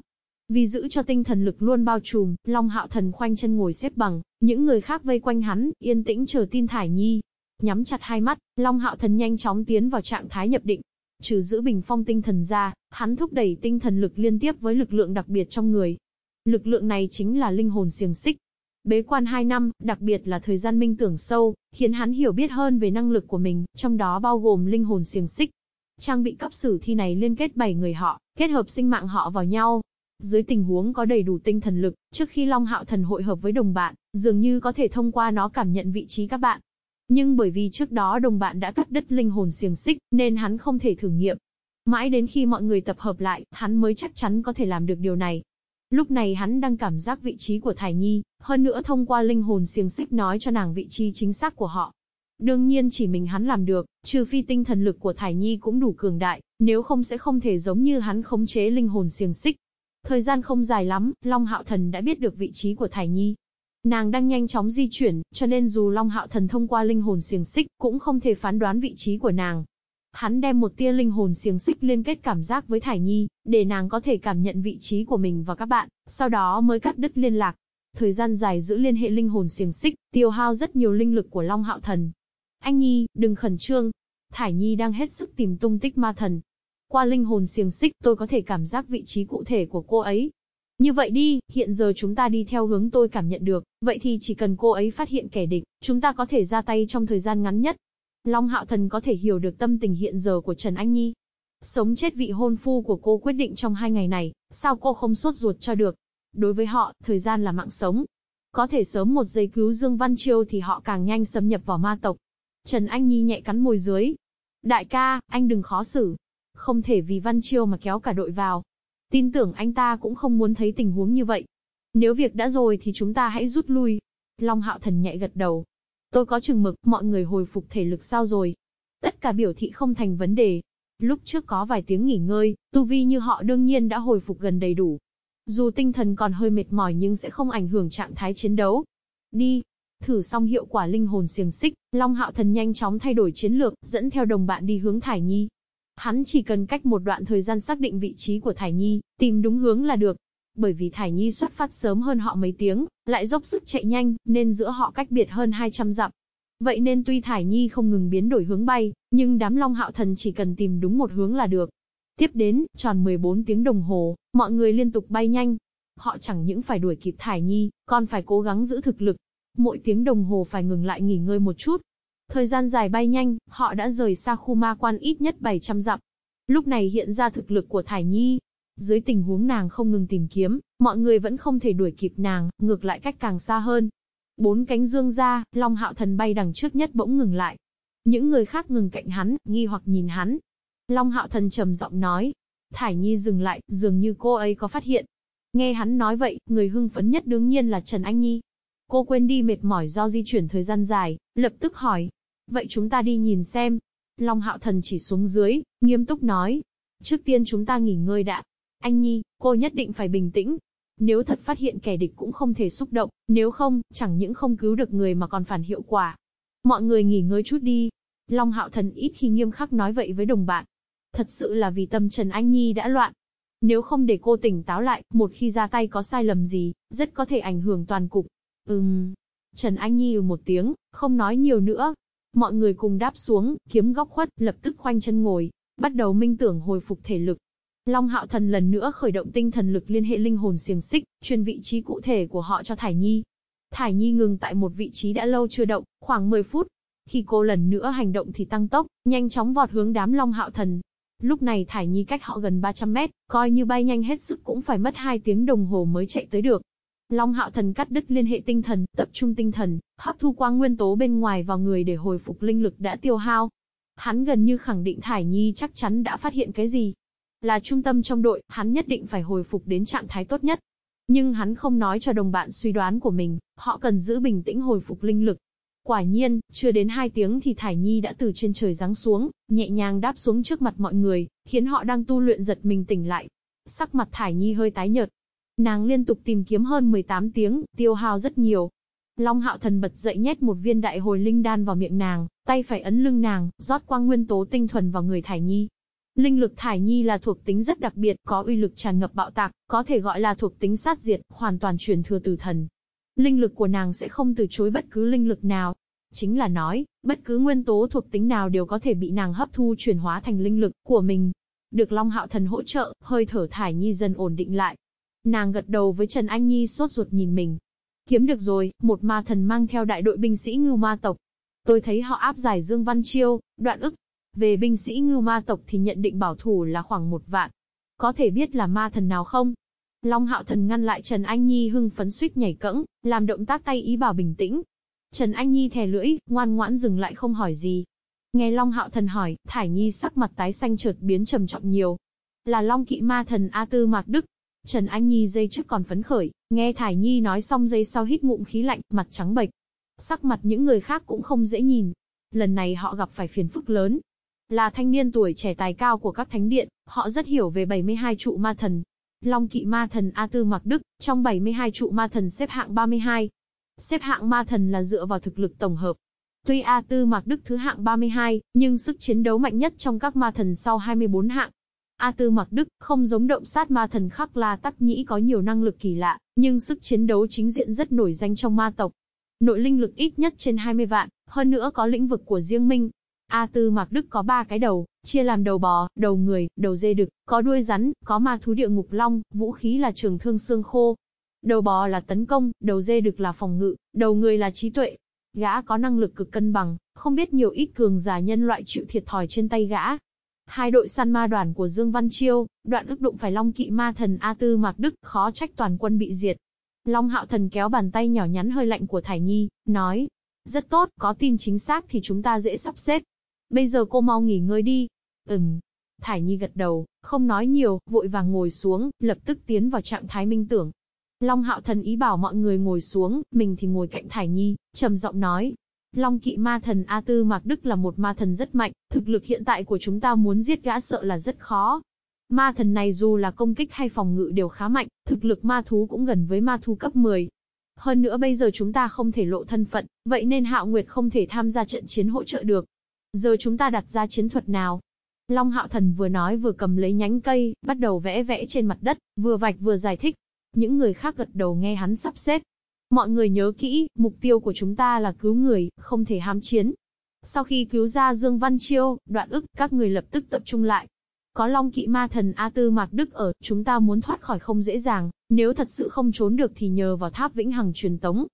Vì giữ cho tinh thần lực luôn bao trùm, Long Hạo Thần khoanh chân ngồi xếp bằng, những người khác vây quanh hắn, yên tĩnh chờ tin Thải Nhi. Nhắm chặt hai mắt, Long Hạo Thần nhanh chóng tiến vào trạng thái nhập định, Trừ giữ bình phong tinh thần ra, hắn thúc đẩy tinh thần lực liên tiếp với lực lượng đặc biệt trong người. Lực lượng này chính là linh hồn xiềng xích. Bế quan 2 năm, đặc biệt là thời gian minh tưởng sâu, khiến hắn hiểu biết hơn về năng lực của mình, trong đó bao gồm linh hồn xiềng xích. Trang bị cấp sử thi này liên kết 7 người họ, kết hợp sinh mạng họ vào nhau. Dưới tình huống có đầy đủ tinh thần lực, trước khi Long Hạo Thần hội hợp với đồng bạn, dường như có thể thông qua nó cảm nhận vị trí các bạn. Nhưng bởi vì trước đó đồng bạn đã cắt đứt linh hồn xiềng xích, nên hắn không thể thử nghiệm. Mãi đến khi mọi người tập hợp lại, hắn mới chắc chắn có thể làm được điều này. Lúc này hắn đang cảm giác vị trí của Thải Nhi, hơn nữa thông qua linh hồn xiềng xích nói cho nàng vị trí chính xác của họ. Đương nhiên chỉ mình hắn làm được, trừ phi tinh thần lực của Thải Nhi cũng đủ cường đại, nếu không sẽ không thể giống như hắn khống chế linh hồn xiềng xích. Thời gian không dài lắm, Long Hạo Thần đã biết được vị trí của Thải Nhi, Nàng đang nhanh chóng di chuyển, cho nên dù Long Hạo Thần thông qua linh hồn xiềng xích, cũng không thể phán đoán vị trí của nàng. Hắn đem một tia linh hồn xiềng xích liên kết cảm giác với Thải Nhi, để nàng có thể cảm nhận vị trí của mình và các bạn, sau đó mới cắt đứt liên lạc. Thời gian dài giữ liên hệ linh hồn xiềng xích, tiêu hao rất nhiều linh lực của Long Hạo Thần. Anh Nhi, đừng khẩn trương. Thải Nhi đang hết sức tìm tung tích ma thần. Qua linh hồn xiềng xích tôi có thể cảm giác vị trí cụ thể của cô ấy. Như vậy đi, hiện giờ chúng ta đi theo hướng tôi cảm nhận được, vậy thì chỉ cần cô ấy phát hiện kẻ địch, chúng ta có thể ra tay trong thời gian ngắn nhất. Long Hạo Thần có thể hiểu được tâm tình hiện giờ của Trần Anh Nhi. Sống chết vị hôn phu của cô quyết định trong hai ngày này, sao cô không sốt ruột cho được. Đối với họ, thời gian là mạng sống. Có thể sớm một giây cứu Dương Văn Chiêu thì họ càng nhanh xâm nhập vào ma tộc. Trần Anh Nhi nhẹ cắn môi dưới. Đại ca, anh đừng khó xử. Không thể vì Văn Chiêu mà kéo cả đội vào. Tin tưởng anh ta cũng không muốn thấy tình huống như vậy. Nếu việc đã rồi thì chúng ta hãy rút lui. Long Hạo Thần nhạy gật đầu. Tôi có chừng mực, mọi người hồi phục thể lực sao rồi? Tất cả biểu thị không thành vấn đề. Lúc trước có vài tiếng nghỉ ngơi, tu vi như họ đương nhiên đã hồi phục gần đầy đủ. Dù tinh thần còn hơi mệt mỏi nhưng sẽ không ảnh hưởng trạng thái chiến đấu. Đi. Thử xong hiệu quả linh hồn xiềng xích, Long Hạo Thần nhanh chóng thay đổi chiến lược, dẫn theo đồng bạn đi hướng Thải Nhi. Hắn chỉ cần cách một đoạn thời gian xác định vị trí của Thải Nhi, tìm đúng hướng là được. Bởi vì Thải Nhi xuất phát sớm hơn họ mấy tiếng, lại dốc sức chạy nhanh, nên giữa họ cách biệt hơn 200 dặm. Vậy nên tuy Thải Nhi không ngừng biến đổi hướng bay, nhưng đám Long Hạo Thần chỉ cần tìm đúng một hướng là được. Tiếp đến, tròn 14 tiếng đồng hồ, mọi người liên tục bay nhanh. Họ chẳng những phải đuổi kịp Thải Nhi, còn phải cố gắng giữ thực lực. Mỗi tiếng đồng hồ phải ngừng lại nghỉ ngơi một chút, Thời gian dài bay nhanh, họ đã rời xa khu ma quan ít nhất 700 dặm. Lúc này hiện ra thực lực của Thải Nhi. Dưới tình huống nàng không ngừng tìm kiếm, mọi người vẫn không thể đuổi kịp nàng, ngược lại cách càng xa hơn. Bốn cánh dương ra, Long Hạo Thần bay đằng trước nhất bỗng ngừng lại. Những người khác ngừng cạnh hắn, nghi hoặc nhìn hắn. Long Hạo Thần trầm giọng nói. Thải Nhi dừng lại, dường như cô ấy có phát hiện. Nghe hắn nói vậy, người hưng phấn nhất đương nhiên là Trần Anh Nhi. Cô quên đi mệt mỏi do di chuyển thời gian dài, lập tức hỏi, Vậy chúng ta đi nhìn xem. Long hạo thần chỉ xuống dưới, nghiêm túc nói. Trước tiên chúng ta nghỉ ngơi đã. Anh Nhi, cô nhất định phải bình tĩnh. Nếu thật phát hiện kẻ địch cũng không thể xúc động, nếu không, chẳng những không cứu được người mà còn phản hiệu quả. Mọi người nghỉ ngơi chút đi. Long hạo thần ít khi nghiêm khắc nói vậy với đồng bạn. Thật sự là vì tâm Trần Anh Nhi đã loạn. Nếu không để cô tỉnh táo lại, một khi ra tay có sai lầm gì, rất có thể ảnh hưởng toàn cục. Ừm. Trần Anh Nhi ừ một tiếng, không nói nhiều nữa, Mọi người cùng đáp xuống, kiếm góc khuất, lập tức khoanh chân ngồi, bắt đầu minh tưởng hồi phục thể lực. Long Hạo Thần lần nữa khởi động tinh thần lực liên hệ linh hồn xiềng xích, truyền vị trí cụ thể của họ cho Thải Nhi. Thải Nhi ngừng tại một vị trí đã lâu chưa động, khoảng 10 phút. Khi cô lần nữa hành động thì tăng tốc, nhanh chóng vọt hướng đám Long Hạo Thần. Lúc này Thải Nhi cách họ gần 300 mét, coi như bay nhanh hết sức cũng phải mất 2 tiếng đồng hồ mới chạy tới được. Long hạo thần cắt đứt liên hệ tinh thần, tập trung tinh thần, hấp thu quang nguyên tố bên ngoài vào người để hồi phục linh lực đã tiêu hao. Hắn gần như khẳng định Thải Nhi chắc chắn đã phát hiện cái gì. Là trung tâm trong đội, hắn nhất định phải hồi phục đến trạng thái tốt nhất. Nhưng hắn không nói cho đồng bạn suy đoán của mình, họ cần giữ bình tĩnh hồi phục linh lực. Quả nhiên, chưa đến 2 tiếng thì Thải Nhi đã từ trên trời giáng xuống, nhẹ nhàng đáp xuống trước mặt mọi người, khiến họ đang tu luyện giật mình tỉnh lại. Sắc mặt Thải Nhi hơi tái nhợt, Nàng liên tục tìm kiếm hơn 18 tiếng, tiêu hao rất nhiều. Long hạo thần bật dậy nhét một viên đại hồi linh đan vào miệng nàng, tay phải ấn lưng nàng, rót quang nguyên tố tinh thuần vào người Thải Nhi. Linh lực Thải Nhi là thuộc tính rất đặc biệt, có uy lực tràn ngập bạo tạc, có thể gọi là thuộc tính sát diệt, hoàn toàn truyền thừa từ thần. Linh lực của nàng sẽ không từ chối bất cứ linh lực nào. Chính là nói, bất cứ nguyên tố thuộc tính nào đều có thể bị nàng hấp thu chuyển hóa thành linh lực của mình. Được Long Hạo Thần hỗ trợ, hơi thở Thải Nhi dần ổn định lại, Nàng gật đầu với Trần Anh Nhi sốt ruột nhìn mình. Kiếm được rồi, một ma thần mang theo đại đội binh sĩ ngưu ma tộc. Tôi thấy họ áp giải Dương Văn Chiêu, đoạn ức. Về binh sĩ ngưu ma tộc thì nhận định bảo thủ là khoảng một vạn. Có thể biết là ma thần nào không? Long hạo thần ngăn lại Trần Anh Nhi hưng phấn suýt nhảy cẫng, làm động tác tay ý bảo bình tĩnh. Trần Anh Nhi thè lưỡi, ngoan ngoãn dừng lại không hỏi gì. Nghe Long hạo thần hỏi, Thải Nhi sắc mặt tái xanh chợt biến trầm trọng nhiều. Là Long kỵ ma thần A Tư Mạc Đức, Trần Anh Nhi dây trước còn phấn khởi, nghe Thải Nhi nói xong dây sau hít ngụm khí lạnh, mặt trắng bệch. Sắc mặt những người khác cũng không dễ nhìn. Lần này họ gặp phải phiền phức lớn. Là thanh niên tuổi trẻ tài cao của các thánh điện, họ rất hiểu về 72 trụ ma thần. Long kỵ ma thần A Tư Mạc Đức, trong 72 trụ ma thần xếp hạng 32. Xếp hạng ma thần là dựa vào thực lực tổng hợp. Tuy A Tư Mạc Đức thứ hạng 32, nhưng sức chiến đấu mạnh nhất trong các ma thần sau 24 hạng. A Tư Mặc Đức, không giống động sát ma thần khắc La Tắc Nhĩ có nhiều năng lực kỳ lạ, nhưng sức chiến đấu chính diện rất nổi danh trong ma tộc. Nội linh lực ít nhất trên 20 vạn, hơn nữa có lĩnh vực của riêng minh. A Tư Mạc Đức có ba cái đầu, chia làm đầu bò, đầu người, đầu dê đực, có đuôi rắn, có ma thú địa ngục long, vũ khí là trường thương xương khô. Đầu bò là tấn công, đầu dê đực là phòng ngự, đầu người là trí tuệ. Gã có năng lực cực cân bằng, không biết nhiều ít cường giả nhân loại chịu thiệt thòi trên tay gã. Hai đội săn ma đoàn của Dương Văn Chiêu, đoạn ức đụng phải Long Kỵ Ma Thần A Tư Mạc Đức, khó trách toàn quân bị diệt. Long Hạo Thần kéo bàn tay nhỏ nhắn hơi lạnh của Thải Nhi, nói, rất tốt, có tin chính xác thì chúng ta dễ sắp xếp. Bây giờ cô mau nghỉ ngơi đi. Ừm. Thải Nhi gật đầu, không nói nhiều, vội vàng ngồi xuống, lập tức tiến vào trạng thái minh tưởng. Long Hạo Thần ý bảo mọi người ngồi xuống, mình thì ngồi cạnh Thải Nhi, trầm giọng nói. Long kỵ ma thần A Tư Mạc Đức là một ma thần rất mạnh, thực lực hiện tại của chúng ta muốn giết gã sợ là rất khó. Ma thần này dù là công kích hay phòng ngự đều khá mạnh, thực lực ma thú cũng gần với ma thú cấp 10. Hơn nữa bây giờ chúng ta không thể lộ thân phận, vậy nên Hạo Nguyệt không thể tham gia trận chiến hỗ trợ được. Giờ chúng ta đặt ra chiến thuật nào? Long Hạo Thần vừa nói vừa cầm lấy nhánh cây, bắt đầu vẽ vẽ trên mặt đất, vừa vạch vừa giải thích. Những người khác gật đầu nghe hắn sắp xếp. Mọi người nhớ kỹ, mục tiêu của chúng ta là cứu người, không thể hám chiến. Sau khi cứu ra Dương Văn Chiêu, đoạn ức, các người lập tức tập trung lại. Có Long Kỵ Ma Thần A Tư Mạc Đức ở, chúng ta muốn thoát khỏi không dễ dàng, nếu thật sự không trốn được thì nhờ vào tháp vĩnh hằng truyền tống.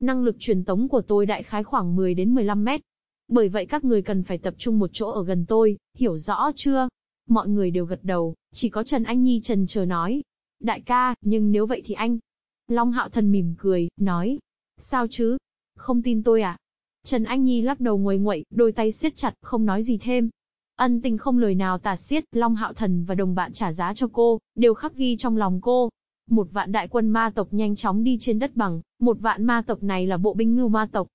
Năng lực truyền tống của tôi đại khái khoảng 10 đến 15 mét, bởi vậy các người cần phải tập trung một chỗ ở gần tôi, hiểu rõ chưa? Mọi người đều gật đầu, chỉ có Trần Anh Nhi trần chờ nói. Đại ca, nhưng nếu vậy thì anh. Long Hạo Thần mỉm cười, nói. Sao chứ? Không tin tôi à? Trần Anh Nhi lắc đầu ngồi nguậy, đôi tay siết chặt, không nói gì thêm. Ân tình không lời nào tả xiết, Long Hạo Thần và đồng bạn trả giá cho cô, đều khắc ghi trong lòng cô. Một vạn đại quân ma tộc nhanh chóng đi trên đất bằng, một vạn ma tộc này là bộ binh ngưu ma tộc,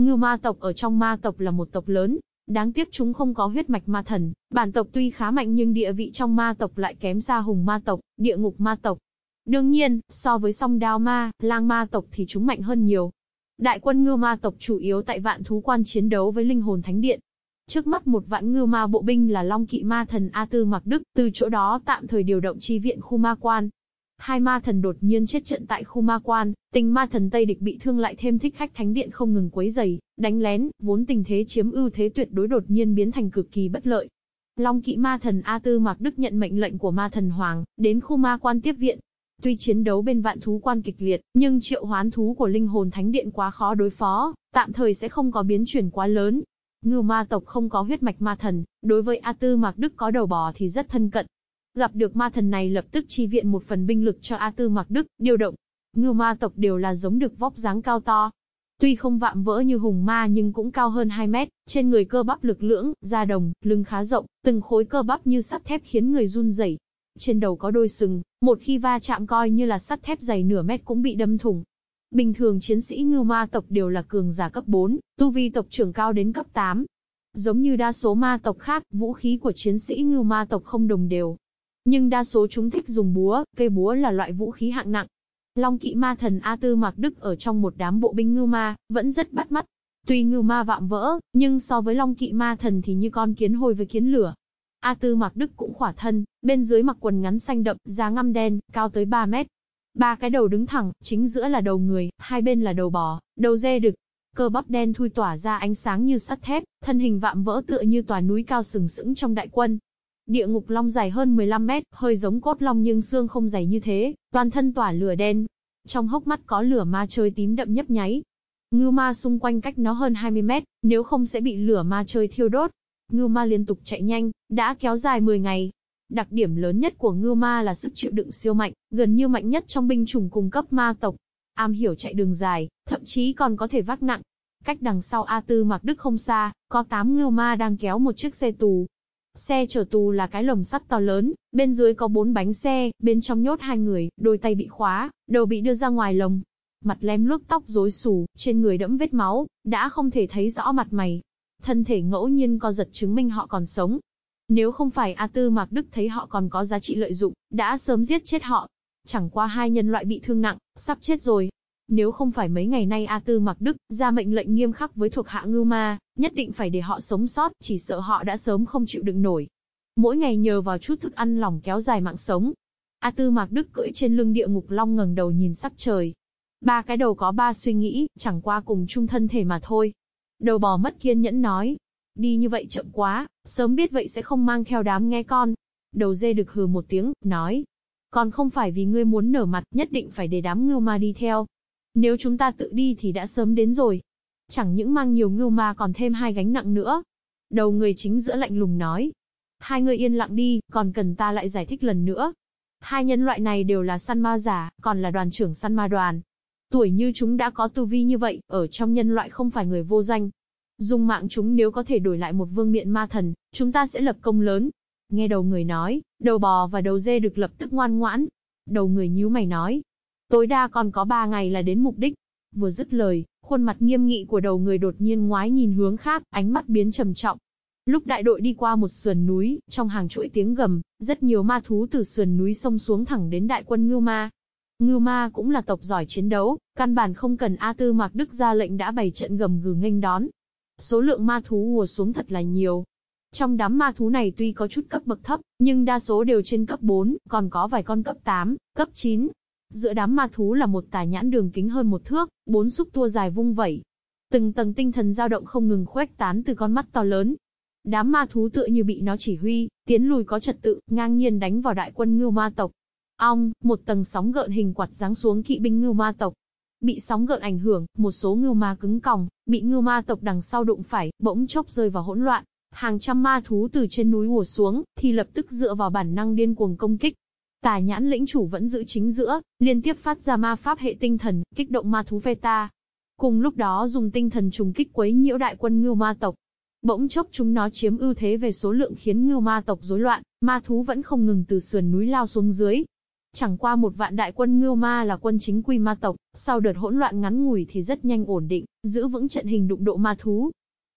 Ngưu ma tộc ở trong ma tộc là một tộc lớn, đáng tiếc chúng không có huyết mạch ma thần, bản tộc tuy khá mạnh nhưng địa vị trong ma tộc lại kém xa hùng ma tộc, địa ngục ma tộc. Đương nhiên, so với song đao ma, lang ma tộc thì chúng mạnh hơn nhiều. Đại quân ngư ma tộc chủ yếu tại vạn thú quan chiến đấu với linh hồn thánh điện. Trước mắt một vạn ngư ma bộ binh là long kỵ ma thần A Tư Mặc Đức, từ chỗ đó tạm thời điều động chi viện khu ma quan, Hai ma thần đột nhiên chết trận tại khu ma quan, tình ma thần Tây địch bị thương lại thêm thích khách thánh điện không ngừng quấy giày, đánh lén, vốn tình thế chiếm ưu thế tuyệt đối đột nhiên biến thành cực kỳ bất lợi. Long kỵ ma thần A Tư Mạc Đức nhận mệnh lệnh của ma thần Hoàng, đến khu ma quan tiếp viện. Tuy chiến đấu bên vạn thú quan kịch liệt, nhưng triệu hoán thú của linh hồn thánh điện quá khó đối phó, tạm thời sẽ không có biến chuyển quá lớn. Ngưu ma tộc không có huyết mạch ma thần, đối với A Tư Mạc Đức có đầu bò thì rất thân cận, Gặp được ma thần này lập tức chi viện một phần binh lực cho A Tư Mạc Đức, điều động. Ngưu ma tộc đều là giống được vóc dáng cao to. Tuy không vạm vỡ như hùng ma nhưng cũng cao hơn 2 mét, trên người cơ bắp lực lưỡng, da đồng, lưng khá rộng, từng khối cơ bắp như sắt thép khiến người run rẩy. Trên đầu có đôi sừng, một khi va chạm coi như là sắt thép dày nửa mét cũng bị đâm thủng. Bình thường chiến sĩ ngưu ma tộc đều là cường giả cấp 4, tu vi tộc trưởng cao đến cấp 8. Giống như đa số ma tộc khác, vũ khí của chiến sĩ ngưu ma tộc không đồng đều, nhưng đa số chúng thích dùng búa, cây búa là loại vũ khí hạng nặng. Long kỵ ma thần A Tư Mạc Đức ở trong một đám bộ binh ngưu ma, vẫn rất bắt mắt. Tuy ngưu ma vạm vỡ, nhưng so với long kỵ ma thần thì như con kiến hôi với kiến lửa. A Tư Mạc Đức cũng khỏa thân, bên dưới mặc quần ngắn xanh đậm, da ngăm đen, cao tới 3 mét. Ba cái đầu đứng thẳng, chính giữa là đầu người, hai bên là đầu bò, đầu dê đực. Cơ bắp đen thui tỏa ra ánh sáng như sắt thép, thân hình vạm vỡ tựa như tòa núi cao sừng sững trong đại quân. Địa ngục long dài hơn 15 mét, hơi giống cốt long nhưng xương không dày như thế, toàn thân tỏa lửa đen. Trong hốc mắt có lửa ma chơi tím đậm nhấp nháy. Ngưu ma xung quanh cách nó hơn 20 mét, nếu không sẽ bị lửa ma chơi thiêu đốt. Ngưu ma liên tục chạy nhanh, đã kéo dài 10 ngày. Đặc điểm lớn nhất của ngưu ma là sức chịu đựng siêu mạnh, gần như mạnh nhất trong binh chủng cung cấp ma tộc. Am hiểu chạy đường dài, thậm chí còn có thể vác nặng. Cách đằng sau A Tư Mạc Đức không xa, có 8 ngưu ma đang kéo một chiếc xe tù, Xe chở tù là cái lồng sắt to lớn, bên dưới có bốn bánh xe, bên trong nhốt hai người, đôi tay bị khóa, đầu bị đưa ra ngoài lồng. Mặt lem luốc tóc rối xù, trên người đẫm vết máu, đã không thể thấy rõ mặt mày. Thân thể ngẫu nhiên co giật chứng minh họ còn sống. Nếu không phải A Tư Mạc Đức thấy họ còn có giá trị lợi dụng, đã sớm giết chết họ. Chẳng qua hai nhân loại bị thương nặng, sắp chết rồi, nếu không phải mấy ngày nay A Tư Mặc Đức ra mệnh lệnh nghiêm khắc với thuộc hạ ngưu ma, nhất định phải để họ sống sót, chỉ sợ họ đã sớm không chịu đựng nổi. Mỗi ngày nhờ vào chút thức ăn lòng kéo dài mạng sống. A Tư Mạc Đức cưỡi trên lưng địa ngục long ngẩng đầu nhìn sắc trời. Ba cái đầu có ba suy nghĩ, chẳng qua cùng chung thân thể mà thôi. Đầu bò mất kiên nhẫn nói. Đi như vậy chậm quá, sớm biết vậy sẽ không mang theo đám nghe con. Đầu dê được hừ một tiếng, nói. Còn không phải vì ngươi muốn nở mặt, nhất định phải để đám ngưu ma đi theo. Nếu chúng ta tự đi thì đã sớm đến rồi. Chẳng những mang nhiều ngưu ma còn thêm hai gánh nặng nữa. Đầu người chính giữa lạnh lùng nói. Hai người yên lặng đi, còn cần ta lại giải thích lần nữa. Hai nhân loại này đều là săn ma giả, còn là đoàn trưởng săn ma đoàn. Tuổi như chúng đã có tu vi như vậy, ở trong nhân loại không phải người vô danh. Dùng mạng chúng nếu có thể đổi lại một vương miện ma thần, chúng ta sẽ lập công lớn. Nghe đầu người nói, đầu bò và đầu dê được lập tức ngoan ngoãn. Đầu người nhíu mày nói. Tối đa còn có ba ngày là đến mục đích. Vừa dứt lời, khuôn mặt nghiêm nghị của đầu người đột nhiên ngoái nhìn hướng khác, ánh mắt biến trầm trọng. Lúc đại đội đi qua một sườn núi, trong hàng chuỗi tiếng gầm, rất nhiều ma thú từ sườn núi xông xuống thẳng đến đại quân Ngưu Ma. Ngưu Ma cũng là tộc giỏi chiến đấu, căn bản không cần A Tư Mạc Đức ra lệnh đã bày trận gầm gừ nghênh đón. Số lượng ma thú ùa xuống thật là nhiều. Trong đám ma thú này tuy có chút cấp bậc thấp, nhưng đa số đều trên cấp 4, còn có vài con cấp 8, cấp 9. Giữa đám ma thú là một tà nhãn đường kính hơn một thước, bốn xúc tua dài vung vẩy. Từng tầng tinh thần dao động không ngừng khuếch tán từ con mắt to lớn, Đám ma thú tựa như bị nó chỉ huy, tiến lùi có trật tự, ngang nhiên đánh vào đại quân ngưu ma tộc. Ong, một tầng sóng gợn hình quạt giáng xuống kỵ binh ngưu ma tộc. Bị sóng gợn ảnh hưởng, một số ngưu ma cứng còng, bị ngưu ma tộc đằng sau đụng phải, bỗng chốc rơi vào hỗn loạn. Hàng trăm ma thú từ trên núi ùa xuống, thì lập tức dựa vào bản năng điên cuồng công kích. Tà nhãn lĩnh chủ vẫn giữ chính giữa, liên tiếp phát ra ma pháp hệ tinh thần, kích động ma thú ta. Cùng lúc đó dùng tinh thần trùng kích quấy nhiễu đại quân ngưu ma tộc, Bỗng chốc chúng nó chiếm ưu thế về số lượng khiến ngưu ma tộc rối loạn, ma thú vẫn không ngừng từ sườn núi lao xuống dưới. Chẳng qua một vạn đại quân ngưu ma là quân chính quy ma tộc, sau đợt hỗn loạn ngắn ngủi thì rất nhanh ổn định, giữ vững trận hình đụng độ ma thú.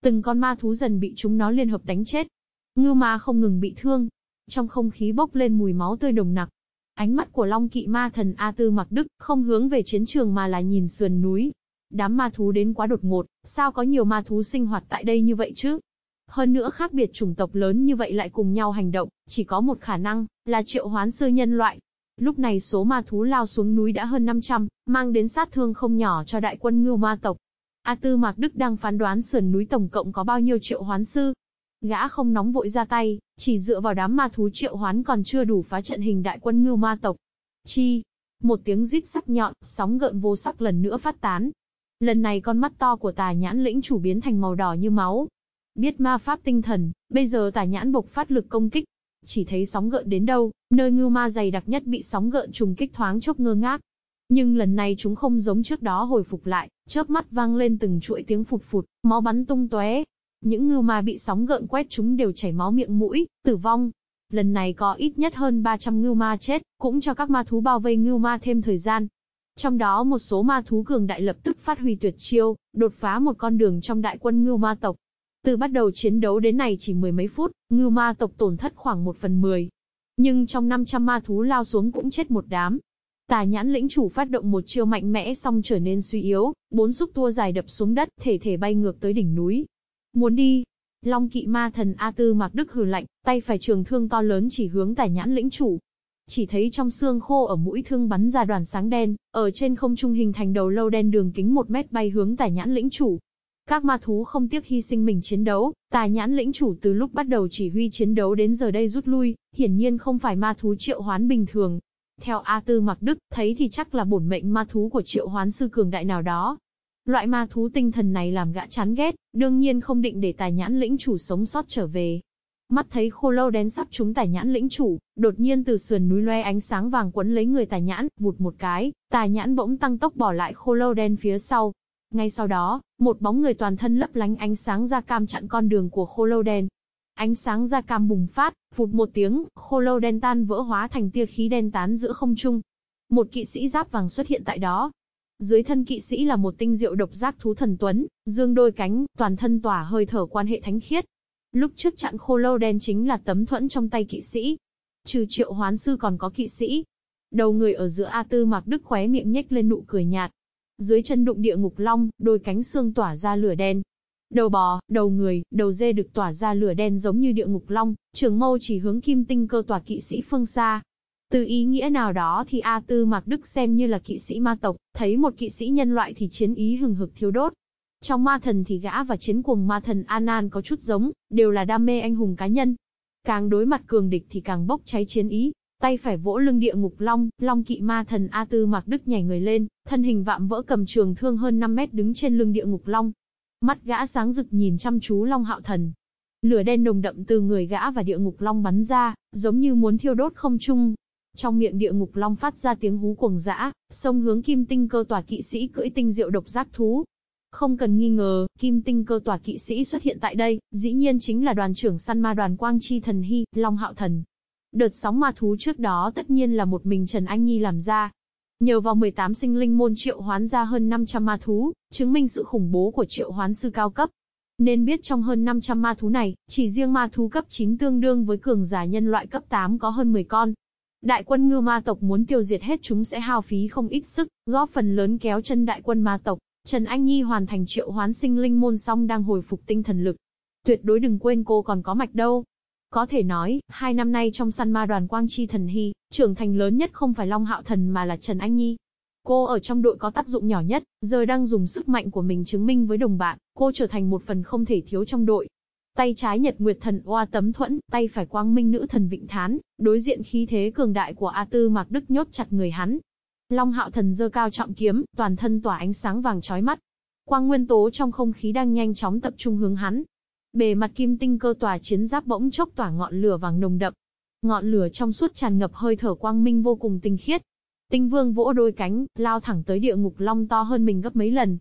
Từng con ma thú dần bị chúng nó liên hợp đánh chết. Ngưu ma không ngừng bị thương. Trong không khí bốc lên mùi máu tươi nồng nặc. Ánh mắt của Long Kỵ Ma Thần A Tư Mặc Đức không hướng về chiến trường mà là nhìn sườn núi, Đám ma thú đến quá đột ngột, sao có nhiều ma thú sinh hoạt tại đây như vậy chứ? Hơn nữa khác biệt chủng tộc lớn như vậy lại cùng nhau hành động, chỉ có một khả năng, là triệu hoán sư nhân loại. Lúc này số ma thú lao xuống núi đã hơn 500, mang đến sát thương không nhỏ cho đại quân ngưu ma tộc. A Tư Mạc Đức đang phán đoán sườn núi tổng cộng có bao nhiêu triệu hoán sư. Gã không nóng vội ra tay, chỉ dựa vào đám ma thú triệu hoán còn chưa đủ phá trận hình đại quân ngưu ma tộc. Chi! Một tiếng rít sắc nhọn, sóng gợn vô sắc lần nữa phát tán, Lần này con mắt to của tà nhãn lĩnh chủ biến thành màu đỏ như máu. Biết ma pháp tinh thần, bây giờ tà nhãn bộc phát lực công kích. Chỉ thấy sóng gợn đến đâu, nơi ngưu ma dày đặc nhất bị sóng gợn trùng kích thoáng chốc ngơ ngác. Nhưng lần này chúng không giống trước đó hồi phục lại, chớp mắt vang lên từng chuỗi tiếng phụt phụt, máu bắn tung tóe. Những ngưu ma bị sóng gợn quét chúng đều chảy máu miệng mũi, tử vong. Lần này có ít nhất hơn 300 ngưu ma chết, cũng cho các ma thú bao vây ngưu ma thêm thời gian, trong đó một số ma thú cường đại lập tức phát huy tuyệt chiêu, đột phá một con đường trong đại quân ngưu ma tộc. Từ bắt đầu chiến đấu đến này chỉ mười mấy phút, ngưu ma tộc tổn thất khoảng một phần mười. Nhưng trong 500 ma thú lao xuống cũng chết một đám. Tà nhãn lĩnh chủ phát động một chiêu mạnh mẽ xong trở nên suy yếu, bốn xúc tua dài đập xuống đất, thể thể bay ngược tới đỉnh núi. Muốn đi. Long kỵ ma thần A Tư Mạc Đức hừ lạnh, tay phải trường thương to lớn chỉ hướng tà nhãn lĩnh chủ, chỉ thấy trong xương khô ở mũi thương bắn ra đoàn sáng đen, ở trên không trung hình thành đầu lâu đen đường kính một mét bay hướng tà nhãn lĩnh chủ. Các ma thú không tiếc hy sinh mình chiến đấu, tà nhãn lĩnh chủ từ lúc bắt đầu chỉ huy chiến đấu đến giờ đây rút lui, hiển nhiên không phải ma thú triệu hoán bình thường. Theo A Tư Mặc Đức, thấy thì chắc là bổn mệnh ma thú của triệu hoán sư cường đại nào đó. Loại ma thú tinh thần này làm gã chán ghét, đương nhiên không định để tài nhãn lĩnh chủ sống sót trở về. Mắt thấy khô lâu đen sắp trúng tài nhãn lĩnh chủ, đột nhiên từ sườn núi loe ánh sáng vàng quấn lấy người tài nhãn, vụt một cái, tài nhãn bỗng tăng tốc bỏ lại khô lâu đen phía sau. Ngay sau đó, một bóng người toàn thân lấp lánh ánh sáng da cam chặn con đường của khô lâu đen. Ánh sáng da cam bùng phát, phụt một tiếng, khô lâu đen tan vỡ hóa thành tia khí đen tán giữa không trung. Một kỵ sĩ giáp vàng xuất hiện tại đó, dưới thân kỵ sĩ là một tinh diệu độc giác thú thần tuấn, dương đôi cánh, toàn thân tỏa hơi thở quan hệ thánh khiết, Lúc trước chặn khô lâu đen chính là tấm thuẫn trong tay kỵ sĩ. Trừ triệu hoán sư còn có kỵ sĩ. Đầu người ở giữa A Tư Mạc Đức khóe miệng nhếch lên nụ cười nhạt. Dưới chân đụng địa ngục long, đôi cánh xương tỏa ra lửa đen. Đầu bò, đầu người, đầu dê được tỏa ra lửa đen giống như địa ngục long, trường mâu chỉ hướng kim tinh cơ tỏa kỵ sĩ phương xa. Từ ý nghĩa nào đó thì A Tư Mạc Đức xem như là kỵ sĩ ma tộc, thấy một kỵ sĩ nhân loại thì chiến ý hừng hực thiêu đốt. Trong ma thần thì gã và chiến cuồng ma thần Anan có chút giống, đều là đam mê anh hùng cá nhân. Càng đối mặt cường địch thì càng bốc cháy chiến ý, tay phải vỗ lưng địa ngục long, long kỵ ma thần A Tư Mạc Đức nhảy người lên, thân hình vạm vỡ cầm trường thương hơn 5 mét đứng trên lưng địa ngục long. Mắt gã sáng rực nhìn chăm chú Long Hạo Thần. Lửa đen nồng đậm từ người gã và địa ngục long bắn ra, giống như muốn thiêu đốt không trung. Trong miệng địa ngục long phát ra tiếng hú cuồng dã, xông hướng kim tinh cơ tòa kỵ sĩ cưỡi tinh diệu độc giác thú, không cần nghi ngờ, kim tinh cơ tòa kỵ sĩ xuất hiện tại đây, dĩ nhiên chính là đoàn trưởng săn ma đoàn Quang Chi Thần Hy, Long Hạo Thần. Đợt sóng ma thú trước đó tất nhiên là một mình Trần Anh Nhi làm ra. Nhờ vào 18 sinh linh môn triệu hoán ra hơn 500 ma thú, chứng minh sự khủng bố của triệu hoán sư cao cấp. Nên biết trong hơn 500 ma thú này, chỉ riêng ma thú cấp 9 tương đương với cường giả nhân loại cấp 8 có hơn 10 con. Đại quân ngư ma tộc muốn tiêu diệt hết chúng sẽ hao phí không ít sức, góp phần lớn kéo chân đại quân ma tộc. Trần Anh Nhi hoàn thành triệu hoán sinh linh môn xong đang hồi phục tinh thần lực. Tuyệt đối đừng quên cô còn có mạch đâu. Có thể nói, hai năm nay trong săn ma đoàn Quang Chi Thần Hy, trưởng thành lớn nhất không phải Long Hạo Thần mà là Trần Anh Nhi. Cô ở trong đội có tác dụng nhỏ nhất, giờ đang dùng sức mạnh của mình chứng minh với đồng bạn, cô trở thành một phần không thể thiếu trong đội. Tay trái Nhật Nguyệt Thần Oa Tấm Thuẫn, tay phải Quang Minh Nữ Thần Vịnh Thán, đối diện khí thế cường đại của A Tư Mạc Đức nhốt chặt người hắn, Long hạo thần dơ cao trọng kiếm, toàn thân tỏa ánh sáng vàng chói mắt. Quang nguyên tố trong không khí đang nhanh chóng tập trung hướng hắn. Bề mặt kim tinh cơ tỏa chiến giáp bỗng chốc tỏa ngọn lửa vàng nồng đậm. Ngọn lửa trong suốt tràn ngập hơi thở quang minh vô cùng tinh khiết. Tinh vương vỗ đôi cánh, lao thẳng tới địa ngục long to hơn mình gấp mấy lần.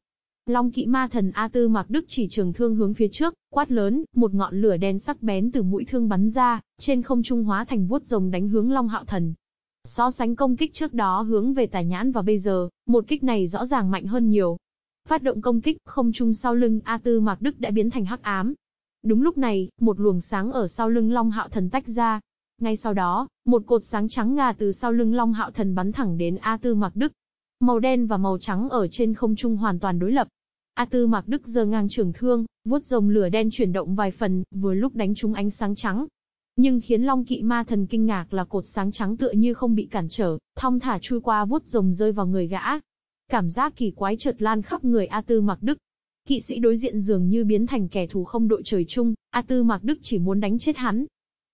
Long kỵ ma thần A Tư Mạc Đức chỉ trường thương hướng phía trước, quát lớn, một ngọn lửa đen sắc bén từ mũi thương bắn ra, trên không trung hóa thành vuốt rồng đánh hướng Long Hạo Thần. So sánh công kích trước đó hướng về tài nhãn và bây giờ, một kích này rõ ràng mạnh hơn nhiều. Phát động công kích, không trung sau lưng A Tư Mạc Đức đã biến thành hắc ám. Đúng lúc này, một luồng sáng ở sau lưng Long Hạo Thần tách ra. Ngay sau đó, một cột sáng trắng ngà từ sau lưng Long Hạo Thần bắn thẳng đến A Tư Mạc Đức. Màu đen và màu trắng ở trên không trung hoàn toàn đối lập. A Tư Mạc Đức giơ ngang trường thương, vuốt rồng lửa đen chuyển động vài phần, vừa lúc đánh trúng ánh sáng trắng, nhưng khiến Long Kỵ Ma Thần kinh ngạc là cột sáng trắng tựa như không bị cản trở, thong thả chui qua vuốt rồng rơi vào người gã. Cảm giác kỳ quái chợt lan khắp người A Tư Mạc Đức. Kỵ sĩ đối diện dường như biến thành kẻ thù không đội trời chung, A Tư Mạc Đức chỉ muốn đánh chết hắn.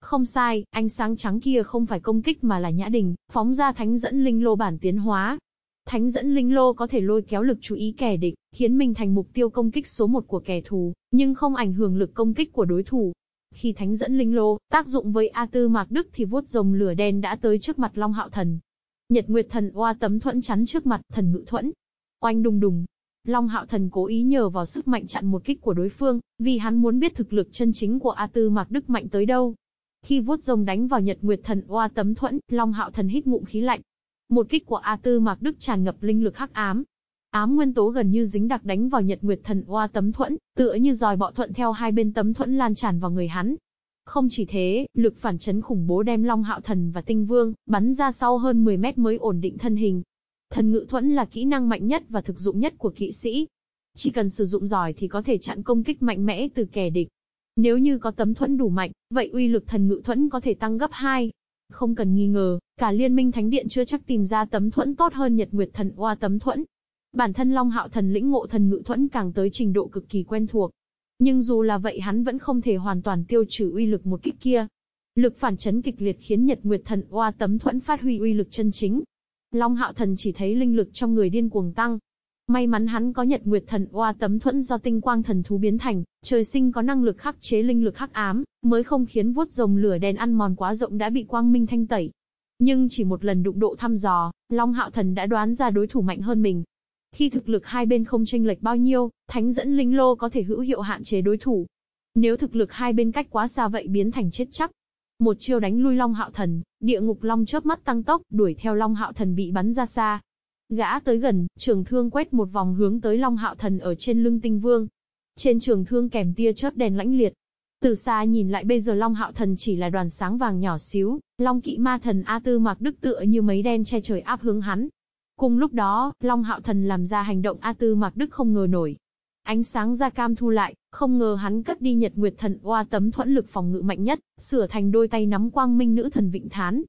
Không sai, ánh sáng trắng kia không phải công kích mà là nhã đình, phóng ra thánh dẫn linh lô bản tiến hóa. Thánh dẫn linh lô có thể lôi kéo lực chú ý kẻ địch, khiến mình thành mục tiêu công kích số một của kẻ thù, nhưng không ảnh hưởng lực công kích của đối thủ. Khi thánh dẫn linh lô, tác dụng với A Tư Mạc Đức thì vuốt rồng lửa đen đã tới trước mặt Long Hạo Thần. Nhật Nguyệt Thần oa tấm thuẫn chắn trước mặt, thần ngự thuẫn. Oanh đùng đùng. Long Hạo Thần cố ý nhờ vào sức mạnh chặn một kích của đối phương, vì hắn muốn biết thực lực chân chính của A Tư Mạc Đức mạnh tới đâu. Khi vuốt rồng đánh vào Nhật Nguyệt Thần oa tấm thuẫn, Long Hạo Thần hít ngụm khí lạnh. Một kích của A Tư Mạc Đức tràn ngập linh lực hắc ám, Ám nguyên tố gần như dính đặc đánh vào Nhật Nguyệt Thần Oa tấm thuẫn, tựa như dòi bọ thuận theo hai bên tấm thuẫn lan tràn vào người hắn. Không chỉ thế, lực phản chấn khủng bố đem Long Hạo Thần và Tinh Vương bắn ra sau hơn 10 mét mới ổn định thân hình. Thần ngự thuẫn là kỹ năng mạnh nhất và thực dụng nhất của kỵ sĩ. Chỉ cần sử dụng giỏi thì có thể chặn công kích mạnh mẽ từ kẻ địch. Nếu như có tấm thuẫn đủ mạnh, vậy uy lực thần ngự thuẫn có thể tăng gấp 2. Không cần nghi ngờ, cả liên minh thánh điện chưa chắc tìm ra tấm thuẫn tốt hơn Nhật Nguyệt Thần Oa tấm thuẫn. Bản thân Long Hạo Thần lĩnh ngộ thần ngự thuẫn càng tới trình độ cực kỳ quen thuộc. Nhưng dù là vậy hắn vẫn không thể hoàn toàn tiêu trừ uy lực một kích kia. Lực phản chấn kịch liệt khiến Nhật Nguyệt Thần oa tấm thuẫn phát huy uy lực chân chính. Long Hạo Thần chỉ thấy linh lực trong người điên cuồng tăng. May mắn hắn có Nhật Nguyệt Thần oa tấm thuẫn do tinh quang thần thú biến thành, trời sinh có năng lực khắc chế linh lực hắc ám, mới không khiến vuốt rồng lửa đèn ăn mòn quá rộng đã bị quang minh thanh tẩy. Nhưng chỉ một lần đụng độ thăm dò, Long Hạo Thần đã đoán ra đối thủ mạnh hơn mình, khi thực lực hai bên không chênh lệch bao nhiêu, thánh dẫn linh lô có thể hữu hiệu hạn chế đối thủ. Nếu thực lực hai bên cách quá xa vậy biến thành chết chắc. Một chiêu đánh lui Long Hạo Thần, địa ngục Long chớp mắt tăng tốc, đuổi theo Long Hạo Thần bị bắn ra xa. Gã tới gần, trường thương quét một vòng hướng tới Long Hạo Thần ở trên lưng tinh vương. Trên trường thương kèm tia chớp đèn lãnh liệt. Từ xa nhìn lại bây giờ Long Hạo Thần chỉ là đoàn sáng vàng nhỏ xíu, Long Kỵ Ma Thần A Tư Mạc Đức tựa như mấy đen che trời áp hướng hắn, Cùng lúc đó, Long Hạo Thần làm ra hành động A Tư Mạc Đức không ngờ nổi. Ánh sáng da cam thu lại, không ngờ hắn cất đi Nhật Nguyệt Thần oa tấm thuẫn lực phòng ngự mạnh nhất, sửa thành đôi tay nắm quang minh nữ thần vịnh thán.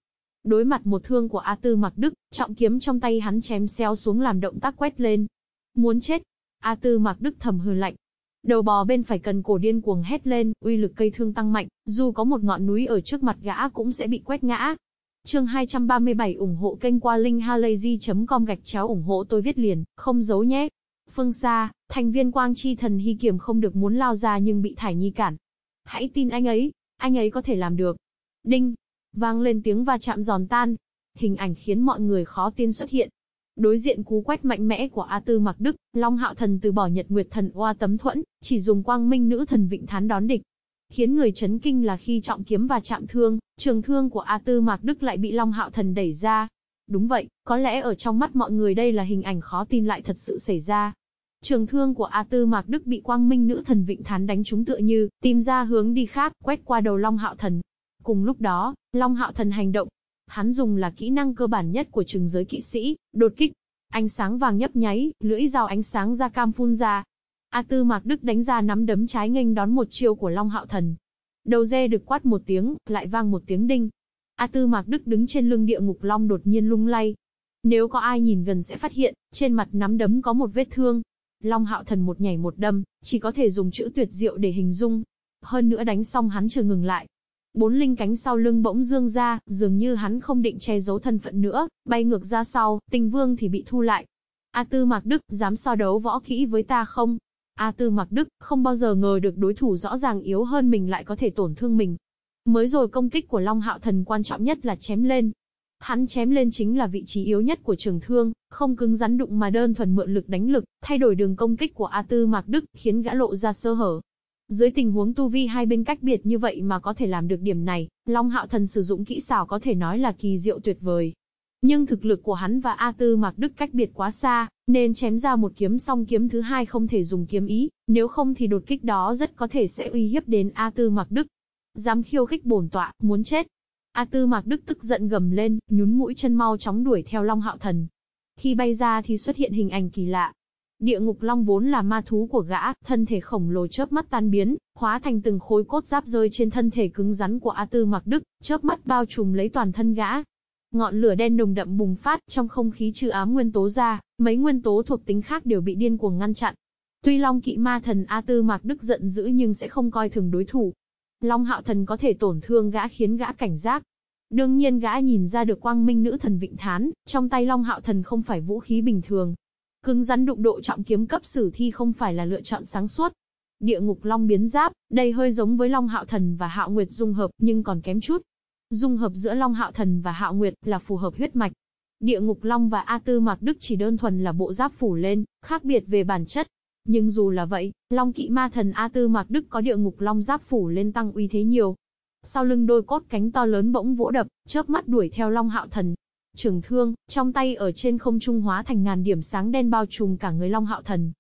Đối mặt một thương của A Tư Mặc Đức, trọng kiếm trong tay hắn chém xéo xuống làm động tác quét lên. Muốn chết. A Tư Mặc Đức thầm hừ lạnh. Đầu bò bên phải cần cổ điên cuồng hét lên, uy lực cây thương tăng mạnh, dù có một ngọn núi ở trước mặt gã cũng sẽ bị quét ngã. Chương 237 ủng hộ kênh qua linkhalazy.com gạch chéo ủng hộ tôi viết liền, không giấu nhé. Phương xa, thành viên quang chi thần hy kiểm không được muốn lao ra nhưng bị Thải Nhi cản. Hãy tin anh ấy, anh ấy có thể làm được. Đinh, vang lên tiếng va chạm giòn tan. Hình ảnh khiến mọi người khó tin xuất hiện. Đối diện cú quét mạnh mẽ của A Tư Mặc Đức, Long Hạo Thần từ bỏ Nhật Nguyệt Thần oa tấm thuẫn, chỉ dùng quang minh nữ thần vịnh thán đón địch. Khiến người chấn kinh là khi trọng kiếm và chạm thương, trường thương của A Tư Mạc Đức lại bị Long Hạo Thần đẩy ra. Đúng vậy, có lẽ ở trong mắt mọi người đây là hình ảnh khó tin lại thật sự xảy ra. Trường thương của A Tư Mạc Đức bị quang minh nữ thần Vịnh Thán đánh trúng tựa như, tìm ra hướng đi khác, quét qua đầu Long Hạo Thần. Cùng lúc đó, Long Hạo Thần hành động. Hắn dùng là kỹ năng cơ bản nhất của trường giới kỵ sĩ, đột kích. Ánh sáng vàng nhấp nháy, lưỡi dao ánh sáng ra cam phun ra. A Tư Mạc Đức đánh ra nắm đấm trái nghênh đón một chiêu của Long Hạo Thần. Đầu dê được quát một tiếng, lại vang một tiếng đinh. A Tư Mạc Đức đứng trên lưng địa ngục long đột nhiên lung lay. Nếu có ai nhìn gần sẽ phát hiện, trên mặt nắm đấm có một vết thương, Long hạo thần một nhảy một đâm, chỉ có thể dùng chữ tuyệt diệu để hình dung. Hơn nữa đánh xong hắn chưa ngừng lại. Bốn linh cánh sau lưng bỗng dương ra, dường như hắn không định che giấu thân phận nữa, bay ngược ra sau, tình vương thì bị thu lại. A Tư Mạc Đức, dám so đấu võ kỹ với ta không? A Tư Mạc Đức, không bao giờ ngờ được đối thủ rõ ràng yếu hơn mình lại có thể tổn thương mình. Mới rồi công kích của Long Hạo Thần quan trọng nhất là chém lên, Hắn chém lên chính là vị trí yếu nhất của trường thương, không cứng rắn đụng mà đơn thuần mượn lực đánh lực, thay đổi đường công kích của A Tư Mạc Đức, khiến gã lộ ra sơ hở. Dưới tình huống tu vi hai bên cách biệt như vậy mà có thể làm được điểm này, Long Hạo Thần sử dụng kỹ xảo có thể nói là kỳ diệu tuyệt vời. Nhưng thực lực của hắn và A Tư Mạc Đức cách biệt quá xa, nên chém ra một kiếm xong kiếm thứ hai không thể dùng kiếm ý, nếu không thì đột kích đó rất có thể sẽ uy hiếp đến A Tư Mạc Đức. Dám khiêu khích bổn tọa, muốn chết. A Tư Mạc Đức tức giận gầm lên, nhún mũi chân mau chóng đuổi theo Long Hạo Thần. Khi bay ra thì xuất hiện hình ảnh kỳ lạ. Địa ngục long vốn là ma thú của gã, thân thể khổng lồ chớp mắt tan biến, hóa thành từng khối cốt giáp rơi trên thân thể cứng rắn của A Tư Mạc Đức, chớp mắt bao trùm lấy toàn thân gã. Ngọn lửa đen nồng đậm bùng phát, trong không khí trừ ám nguyên tố ra, mấy nguyên tố thuộc tính khác đều bị điên cuồng ngăn chặn. Tuy Long Kỵ Ma Thần A Tư Mạc Đức giận dữ nhưng sẽ không coi thường đối thủ, Long hạo thần có thể tổn thương gã khiến gã cảnh giác. Đương nhiên gã nhìn ra được quang minh nữ thần vịnh thán, trong tay Long hạo thần không phải vũ khí bình thường. Cứng rắn đụng độ trọng kiếm cấp sử thi không phải là lựa chọn sáng suốt. Địa ngục Long biến giáp, đây hơi giống với Long hạo thần và hạo nguyệt dung hợp nhưng còn kém chút. Dung hợp giữa Long hạo thần và hạo nguyệt là phù hợp huyết mạch. Địa ngục Long và A Tư Mạc Đức chỉ đơn thuần là bộ giáp phủ lên, khác biệt về bản chất, nhưng dù là vậy, Long kỵ ma thần A Tư Mạc Đức có địa ngục long giáp phủ lên tăng uy thế nhiều. Sau lưng đôi cốt cánh to lớn bỗng vỗ đập, chớp mắt đuổi theo Long Hạo Thần. Trường thương, trong tay ở trên không trung hóa thành ngàn điểm sáng đen bao trùm cả người Long Hạo Thần.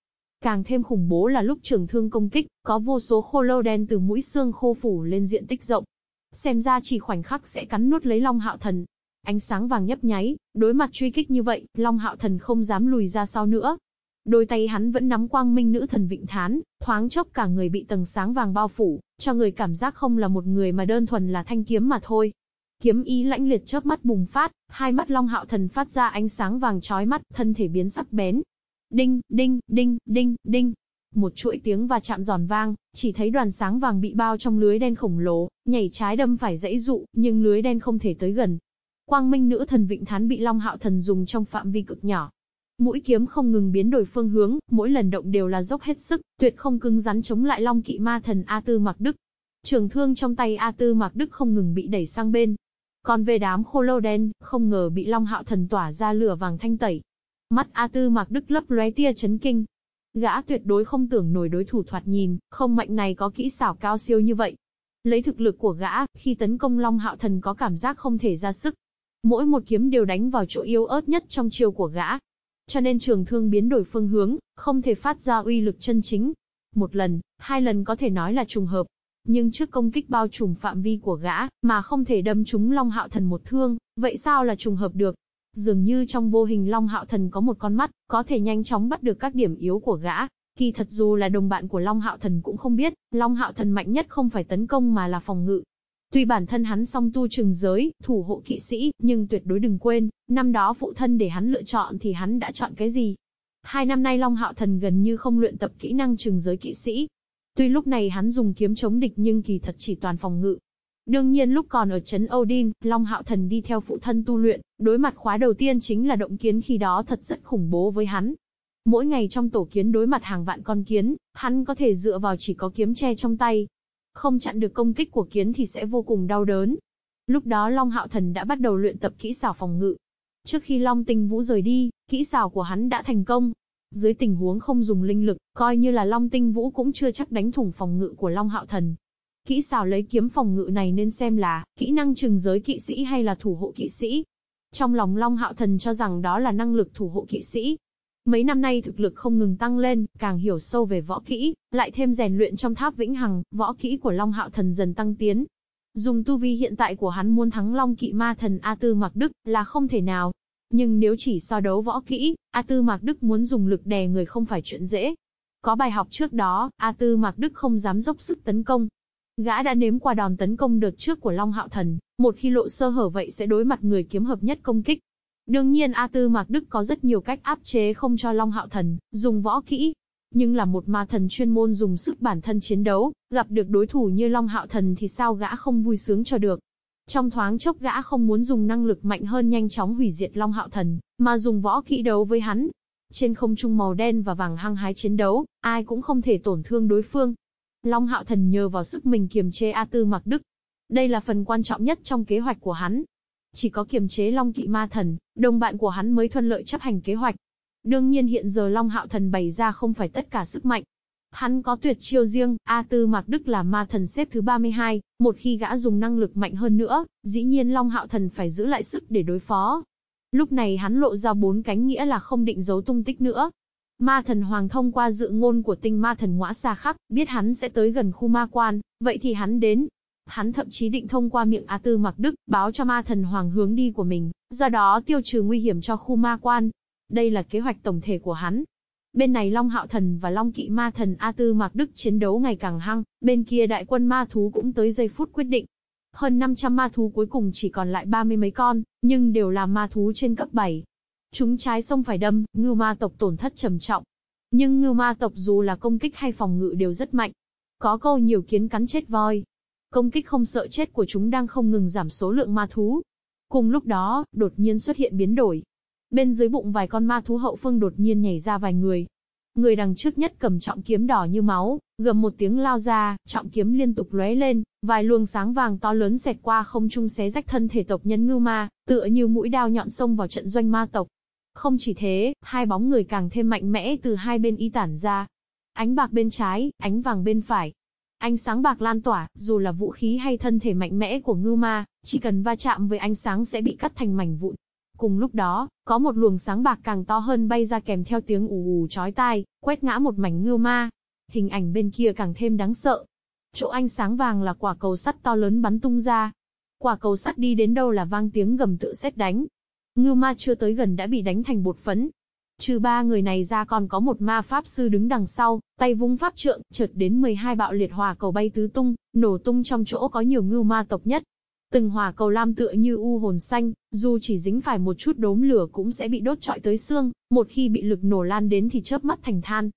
Càng thêm khủng bố là lúc trường thương công kích, có vô số khô lâu đen từ mũi xương khô phủ lên diện tích rộng. Xem ra chỉ khoảnh khắc sẽ cắn nuốt lấy Long Hạo Thần. Ánh sáng vàng nhấp nháy, đối mặt truy kích như vậy, Long Hạo Thần không dám lùi ra sau nữa, Đôi tay hắn vẫn nắm quang minh nữ thần vịnh thán, thoáng chốc cả người bị tầng sáng vàng bao phủ, cho người cảm giác không là một người mà đơn thuần là thanh kiếm mà thôi. Kiếm ý lãnh liệt chớp mắt bùng phát, hai mắt long hạo thần phát ra ánh sáng vàng chói mắt, thân thể biến sắc bén. Đinh, đinh, đinh, đinh, đinh. Một chuỗi tiếng và chạm giòn vang, chỉ thấy đoàn sáng vàng bị bao trong lưới đen khổng lồ, nhảy trái đâm phải dãy dụ, nhưng lưới đen không thể tới gần. Quang minh nữ thần vịnh thán bị long hạo thần dùng trong phạm vi cực nhỏ, Mũi kiếm không ngừng biến đổi phương hướng, mỗi lần động đều là dốc hết sức, tuyệt không cứng rắn chống lại Long Kỵ Ma Thần A Tư Mạc Đức. Trường thương trong tay A Tư Mạc Đức không ngừng bị đẩy sang bên. Còn về đám khô lâu đen, không ngờ bị Long Hạo Thần tỏa ra lửa vàng thanh tẩy. Mắt A Tư Mạc Đức lấp lóe tia chấn kinh. Gã tuyệt đối không tưởng nổi đối thủ thoạt nhìn, không mạnh này có kỹ xảo cao siêu như vậy. Lấy thực lực của gã, khi tấn công Long Hạo Thần có cảm giác không thể ra sức. Mỗi một kiếm đều đánh vào chỗ yếu ớt nhất trong chiêu của gã, cho nên trường thương biến đổi phương hướng, không thể phát ra uy lực chân chính. Một lần, hai lần có thể nói là trùng hợp. Nhưng trước công kích bao trùm phạm vi của gã, mà không thể đâm trúng Long Hạo Thần một thương, vậy sao là trùng hợp được? Dường như trong vô hình Long Hạo Thần có một con mắt, có thể nhanh chóng bắt được các điểm yếu của gã. Kỳ thật dù là đồng bạn của Long Hạo Thần cũng không biết, Long Hạo Thần mạnh nhất không phải tấn công mà là phòng ngự, Tuy bản thân hắn song tu trừng giới, thủ hộ kỵ sĩ, nhưng tuyệt đối đừng quên, năm đó phụ thân để hắn lựa chọn thì hắn đã chọn cái gì. Hai năm nay Long Hạo Thần gần như không luyện tập kỹ năng trừng giới kỵ sĩ. Tuy lúc này hắn dùng kiếm chống địch nhưng kỳ thật chỉ toàn phòng ngự. Đương nhiên lúc còn ở trấn Odin, Long Hạo Thần đi theo phụ thân tu luyện, đối mặt khóa đầu tiên chính là động kiến khi đó thật rất khủng bố với hắn. Mỗi ngày trong tổ kiến đối mặt hàng vạn con kiến, hắn có thể dựa vào chỉ có kiếm che trong tay. Không chặn được công kích của kiến thì sẽ vô cùng đau đớn. Lúc đó Long Hạo Thần đã bắt đầu luyện tập kỹ xảo phòng ngự. Trước khi Long Tinh Vũ rời đi, kỹ xảo của hắn đã thành công. Dưới tình huống không dùng linh lực, coi như là Long Tinh Vũ cũng chưa chắc đánh thủng phòng ngự của Long Hạo Thần. Kỹ xảo lấy kiếm phòng ngự này nên xem là kỹ năng trừng giới kỵ sĩ hay là thủ hộ kỵ sĩ. Trong lòng Long Hạo Thần cho rằng đó là năng lực thủ hộ kỵ sĩ, Mấy năm nay thực lực không ngừng tăng lên, càng hiểu sâu về võ kỹ, lại thêm rèn luyện trong tháp vĩnh hằng, võ kỹ của Long Hạo Thần dần tăng tiến. Dùng tu vi hiện tại của hắn muốn thắng Long Kỵ Ma Thần A Tư Mạc Đức là không thể nào. Nhưng nếu chỉ so đấu võ kỹ, A Tư Mạc Đức muốn dùng lực đè người không phải chuyện dễ. Có bài học trước đó, A Tư Mạc Đức không dám dốc sức tấn công. Gã đã nếm qua đòn tấn công đợt trước của Long Hạo Thần, một khi lộ sơ hở vậy sẽ đối mặt người kiếm hợp nhất công kích, Đương nhiên A Tư Mạc Đức có rất nhiều cách áp chế không cho Long Hạo Thần dùng võ kỹ. Nhưng là một ma thần chuyên môn dùng sức bản thân chiến đấu, gặp được đối thủ như Long Hạo Thần thì sao gã không vui sướng cho được. Trong thoáng chốc gã không muốn dùng năng lực mạnh hơn nhanh chóng hủy diệt Long Hạo Thần, mà dùng võ kỹ đấu với hắn. Trên không trung màu đen và vàng hăng hái chiến đấu, ai cũng không thể tổn thương đối phương. Long Hạo Thần nhờ vào sức mình kiềm chế A Tư Mạc Đức. Đây là phần quan trọng nhất trong kế hoạch của hắn, chỉ có kiềm chế Long Kỵ Ma Thần, đồng bạn của hắn mới thuận lợi chấp hành kế hoạch. Đương nhiên hiện giờ Long Hạo Thần bày ra không phải tất cả sức mạnh. Hắn có tuyệt chiêu riêng, A Tư Mạc Đức là ma thần xếp thứ 32, một khi gã dùng năng lực mạnh hơn nữa, dĩ nhiên Long Hạo Thần phải giữ lại sức để đối phó. Lúc này hắn lộ ra bốn cánh nghĩa là không định giấu tung tích nữa. Ma thần Hoàng thông qua dự ngôn của tinh ma thần ngõa xa khắc, biết hắn sẽ tới gần khu ma quan, vậy thì hắn đến, Hắn thậm chí định thông qua miệng A Tư Mặc Đức, báo cho ma thần hoàng hướng đi của mình, do đó tiêu trừ nguy hiểm cho khu ma quan. Đây là kế hoạch tổng thể của hắn. Bên này Long Hạo Thần và Long Kỵ Ma Thần A Tư Mạc Đức chiến đấu ngày càng hăng, bên kia đại quân ma thú cũng tới giây phút quyết định. Hơn 500 ma thú cuối cùng chỉ còn lại ba mươi mấy con, nhưng đều là ma thú trên cấp 7. Chúng trái sông phải đâm, Ngưu ma tộc tổn thất trầm trọng. Nhưng Ngưu ma tộc dù là công kích hay phòng ngự đều rất mạnh. Có câu nhiều kiến cắn chết voi, Công kích không sợ chết của chúng đang không ngừng giảm số lượng ma thú. Cùng lúc đó, đột nhiên xuất hiện biến đổi. Bên dưới bụng vài con ma thú hậu phương đột nhiên nhảy ra vài người. Người đằng trước nhất cầm trọng kiếm đỏ như máu, gầm một tiếng lao ra, trọng kiếm liên tục lóe lên, vài luồng sáng vàng to lớn xẹt qua không trung xé rách thân thể tộc nhân ngưu ma, tựa như mũi đao nhọn xông vào trận doanh ma tộc. Không chỉ thế, hai bóng người càng thêm mạnh mẽ từ hai bên y tản ra. Ánh bạc bên trái, ánh vàng bên phải, Ánh sáng bạc lan tỏa, dù là vũ khí hay thân thể mạnh mẽ của ngưu ma, chỉ cần va chạm với ánh sáng sẽ bị cắt thành mảnh vụn. Cùng lúc đó, có một luồng sáng bạc càng to hơn bay ra kèm theo tiếng ù ù chói tai, quét ngã một mảnh ngưu ma. Hình ảnh bên kia càng thêm đáng sợ. Chỗ ánh sáng vàng là quả cầu sắt to lớn bắn tung ra. Quả cầu sắt đi đến đâu là vang tiếng gầm tự xét đánh. Ngưu ma chưa tới gần đã bị đánh thành bột phấn, Trừ ba người này ra còn có một ma pháp sư đứng đằng sau, tay vung pháp trượng, chợt đến 12 bạo liệt hỏa cầu bay tứ tung, nổ tung trong chỗ có nhiều ngưu ma tộc nhất. Từng hỏa cầu lam tựa như u hồn xanh, dù chỉ dính phải một chút đốm lửa cũng sẽ bị đốt trọi tới xương, một khi bị lực nổ lan đến thì chớp mắt thành than.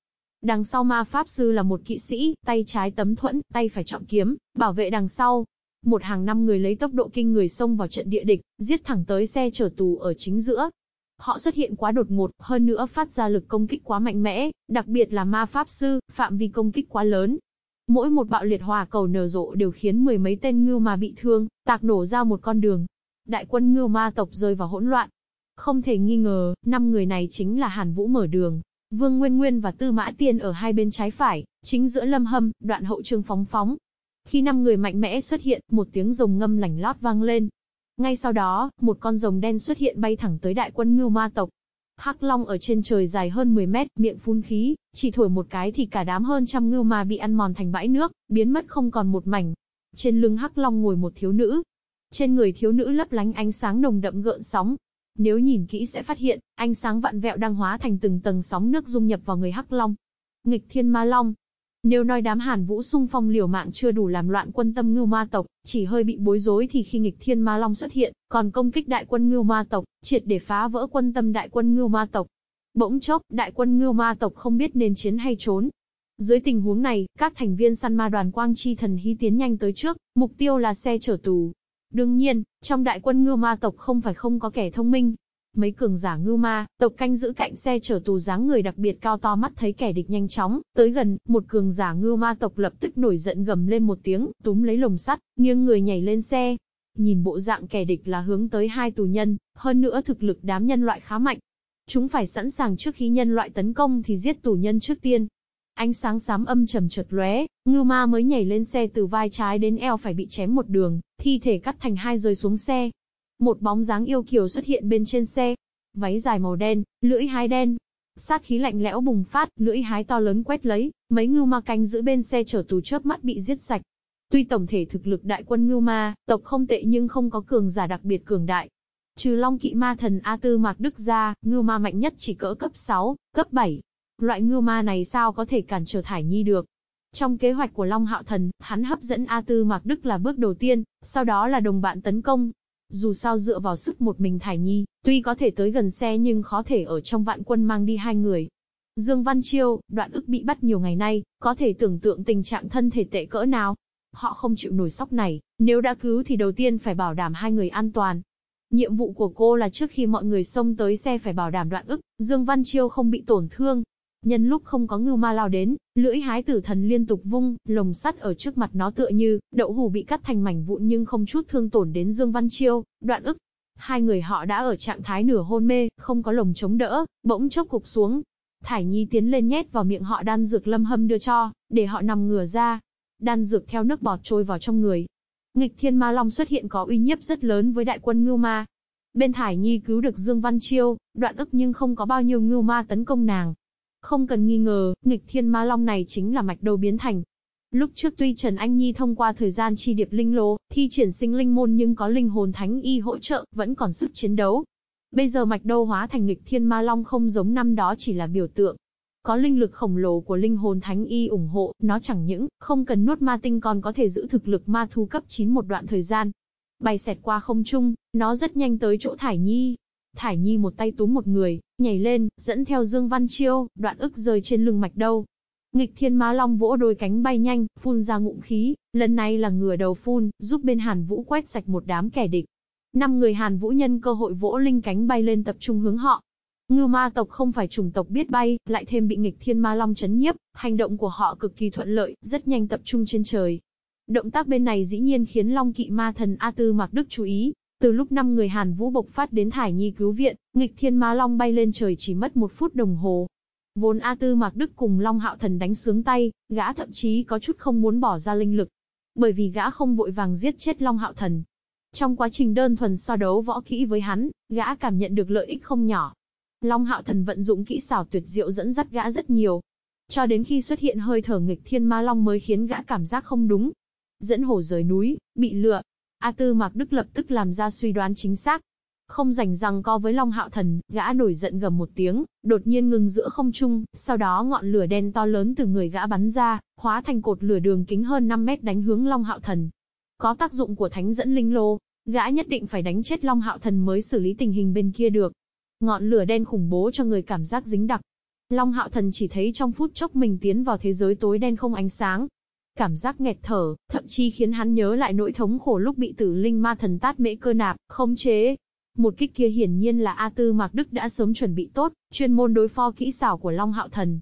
Đằng sau ma pháp sư là một kỵ sĩ, tay trái tấm thuẫn, tay phải trọng kiếm, bảo vệ đằng sau. Một hàng năm người lấy tốc độ kinh người xông vào trận địa địch, giết thẳng tới xe chở tù ở chính giữa, Họ xuất hiện quá đột ngột, hơn nữa phát ra lực công kích quá mạnh mẽ, đặc biệt là ma pháp sư, phạm vi công kích quá lớn. Mỗi một bạo liệt hỏa cầu nở rộ đều khiến mười mấy tên ngưu ma bị thương, tạc nổ ra một con đường. Đại quân ngưu ma tộc rơi vào hỗn loạn. Không thể nghi ngờ, năm người này chính là Hàn Vũ mở đường. Vương Nguyên Nguyên và Tư Mã Tiên ở hai bên trái phải, chính giữa Lâm Hâm, đoạn hậu trương phóng phóng. Khi năm người mạnh mẽ xuất hiện, một tiếng rồng ngâm lảnh lót vang lên, ngay sau đó, một con rồng đen xuất hiện bay thẳng tới đại quân ngưu ma tộc. Hắc Long ở trên trời dài hơn 10 mét, miệng phun khí, chỉ thổi một cái thì cả đám hơn trăm ngưu ma bị ăn mòn thành bãi nước, biến mất không còn một mảnh. Trên lưng Hắc Long ngồi một thiếu nữ. Trên người thiếu nữ lấp lánh ánh sáng nồng đậm gợn sóng. Nếu nhìn kỹ sẽ phát hiện, ánh sáng vạn vẹo đang hóa thành từng tầng sóng nước dung nhập vào người Hắc Long. Nghịch Thiên Ma Long, nếu nói đám Hàn Vũ xung phong liều mạng chưa đủ làm loạn quân tâm ngưu ma tộc, chỉ hơi bị bối rối thì khi nghịch thiên ma long xuất hiện, còn công kích đại quân ngưu ma tộc, triệt để phá vỡ quân tâm đại quân ngưu ma tộc. Bỗng chốc, đại quân ngưu ma tộc không biết nên chiến hay trốn. Dưới tình huống này, các thành viên săn ma đoàn quang chi thần hy tiến nhanh tới trước, mục tiêu là xe chở tù. Đương nhiên, trong đại quân ngưu ma tộc không phải không có kẻ thông minh. Mấy cường giả ngưu ma, tộc canh giữ cạnh xe chở tù dáng người đặc biệt cao to mắt thấy kẻ địch nhanh chóng, tới gần, một cường giả ngưu ma tộc lập tức nổi giận gầm lên một tiếng, túm lấy lồng sắt, nghiêng người nhảy lên xe. Nhìn bộ dạng kẻ địch là hướng tới hai tù nhân, hơn nữa thực lực đám nhân loại khá mạnh, Chúng phải sẵn sàng trước khi nhân loại tấn công thì giết tù nhân trước tiên. Ánh sáng xám âm trầm chợt lóe, ngưu ma mới nhảy lên xe từ vai trái đến eo phải bị chém một đường, thi thể cắt thành hai rơi xuống xe. Một bóng dáng yêu kiều xuất hiện bên trên xe. Váy dài màu đen, lưỡi hái đen. Sát khí lạnh lẽo bùng phát, lưỡi hái to lớn quét lấy, mấy ngưu ma canh giữ bên xe chở tù chớp mắt bị giết sạch. Tuy tổng thể thực lực đại quân ngưu ma, tộc không tệ nhưng không có cường giả đặc biệt cường đại, Trừ Long Kỵ Ma Thần A Tư Mạc Đức ra, ngưu ma mạnh nhất chỉ cỡ cấp 6, cấp 7. Loại ngưu ma này sao có thể cản trở Thải Nhi được? Trong kế hoạch của Long Hạo Thần, hắn hấp dẫn A Tư Mạc Đức là bước đầu tiên, sau đó là đồng bạn tấn công. Dù sao dựa vào sức một mình Thải Nhi, tuy có thể tới gần xe nhưng khó thể ở trong vạn quân mang đi hai người. Dương Văn Chiêu, đoạn ức bị bắt nhiều ngày nay, có thể tưởng tượng tình trạng thân thể tệ cỡ nào. Họ không chịu nổi sóc này, nếu đã cứu thì đầu tiên phải bảo đảm hai người an toàn. Nhiệm vụ của cô là trước khi mọi người xông tới xe phải bảo đảm đoạn ức, Dương Văn Chiêu không bị tổn thương. Nhân lúc không có ngưu ma lao đến, lưỡi hái tử thần liên tục vung, lồng sắt ở trước mặt nó tựa như, đậu hù bị cắt thành mảnh vụn nhưng không chút thương tổn đến Dương Văn Chiêu, đoạn ức. Hai người họ đã ở trạng thái nửa hôn mê, không có lồng chống đỡ, bỗng chốc cục xuống. Thải Nhi tiến lên nhét vào miệng họ đan dược lâm hâm đưa cho, để họ nằm ngửa ra. Đan dược theo nước bọt trôi vào trong người, Nghịch Thiên Ma Long xuất hiện có uy nhiếp rất lớn với đại quân Ngưu Ma. Bên Thải Nhi cứu được Dương Văn Chiêu, đoạn ức nhưng không có bao nhiêu Ngưu Ma tấn công nàng. Không cần nghi ngờ, Nghịch Thiên Ma Long này chính là mạch đầu biến thành. Lúc trước tuy Trần Anh Nhi thông qua thời gian chi điệp linh lô, thi triển sinh linh môn nhưng có linh hồn thánh y hỗ trợ, vẫn còn sức chiến đấu. Bây giờ mạch đâu hóa thành nghịch thiên ma long không giống năm đó chỉ là biểu tượng, có linh lực khổng lồ của linh hồn thánh y ủng hộ, nó chẳng những không cần nuốt ma tinh còn có thể giữ thực lực ma thu cấp 9 một đoạn thời gian. Bay xẹt qua không trung, nó rất nhanh tới chỗ Thải Nhi. Thải Nhi một tay túm một người, nhảy lên, dẫn theo Dương Văn Chiêu, đoạn ức rơi trên lưng mạch đâu. Nghịch thiên Ma long vỗ đôi cánh bay nhanh, phun ra ngụm khí, lần này là ngửa đầu phun, giúp bên Hàn Vũ quét sạch một đám kẻ địch. Năm người Hàn Vũ nhân cơ hội vỗ linh cánh bay lên tập trung hướng họ. Ngư ma tộc không phải chủng tộc biết bay, lại thêm bị nghịch thiên ma long chấn nhiếp, hành động của họ cực kỳ thuận lợi, rất nhanh tập trung trên trời. Động tác bên này dĩ nhiên khiến Long Kỵ Ma Thần A Tư Mạc Đức chú ý. Từ lúc năm người Hàn Vũ bộc phát đến Thải Nhi cứu viện, nghịch thiên ma long bay lên trời chỉ mất một phút đồng hồ. Vốn A Tư Mạc Đức cùng Long Hạo Thần đánh sướng tay, gã thậm chí có chút không muốn bỏ ra linh lực. Bởi vì gã không vội vàng giết chết Long Hạo Thần. Trong quá trình đơn thuần so đấu võ kỹ với hắn, gã cảm nhận được lợi ích không nhỏ. Long Hạo Thần vận dụng kỹ xảo tuyệt diệu dẫn dắt gã rất nhiều. Cho đến khi xuất hiện hơi thở nghịch thiên ma long mới khiến gã cảm giác không đúng. Dẫn hổ rời núi, bị lựa. A Tư Mạc Đức lập tức làm ra suy đoán chính xác. Không rảnh rằng co với Long Hạo Thần, gã nổi giận gầm một tiếng, đột nhiên ngừng giữa không trung, sau đó ngọn lửa đen to lớn từ người gã bắn ra, hóa thành cột lửa đường kính hơn 5 mét đánh hướng Long Hạo Thần. Có tác dụng của thánh dẫn linh lô, gã nhất định phải đánh chết Long Hạo Thần mới xử lý tình hình bên kia được. Ngọn lửa đen khủng bố cho người cảm giác dính đặc. Long hạo thần chỉ thấy trong phút chốc mình tiến vào thế giới tối đen không ánh sáng. Cảm giác nghẹt thở, thậm chí khiến hắn nhớ lại nỗi thống khổ lúc bị tử linh ma thần tát mễ cơ nạp, không chế. Một kích kia hiển nhiên là A Tư Mạc Đức đã sớm chuẩn bị tốt, chuyên môn đối phó kỹ xảo của Long Hạo Thần.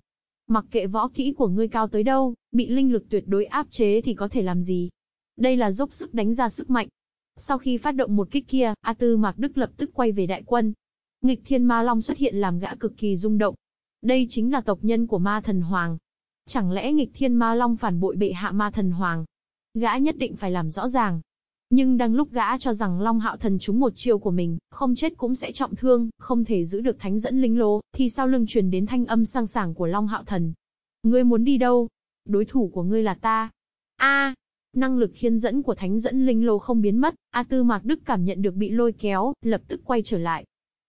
Mặc kệ võ kỹ của ngươi cao tới đâu, bị linh lực tuyệt đối áp chế thì có thể làm gì? Đây là dốc sức đánh ra sức mạnh. Sau khi phát động một kích kia, A Tư Mạc Đức lập tức quay về đại quân, Nghịch thiên ma long xuất hiện làm gã cực kỳ rung động. Đây chính là tộc nhân của ma thần hoàng. Chẳng lẽ nghịch thiên ma long phản bội bệ hạ ma thần hoàng? Gã nhất định phải làm rõ ràng. Nhưng đang lúc gã cho rằng Long Hạo Thần trúng một chiêu của mình, không chết cũng sẽ trọng thương, không thể giữ được thánh dẫn linh lô, thì sau lưng truyền đến thanh âm sang sảng của Long Hạo Thần. Ngươi muốn đi đâu? Đối thủ của ngươi là ta. A, năng lực khiên dẫn của thánh dẫn linh lô không biến mất, A Tư Mạc Đức cảm nhận được bị lôi kéo, lập tức quay trở lại.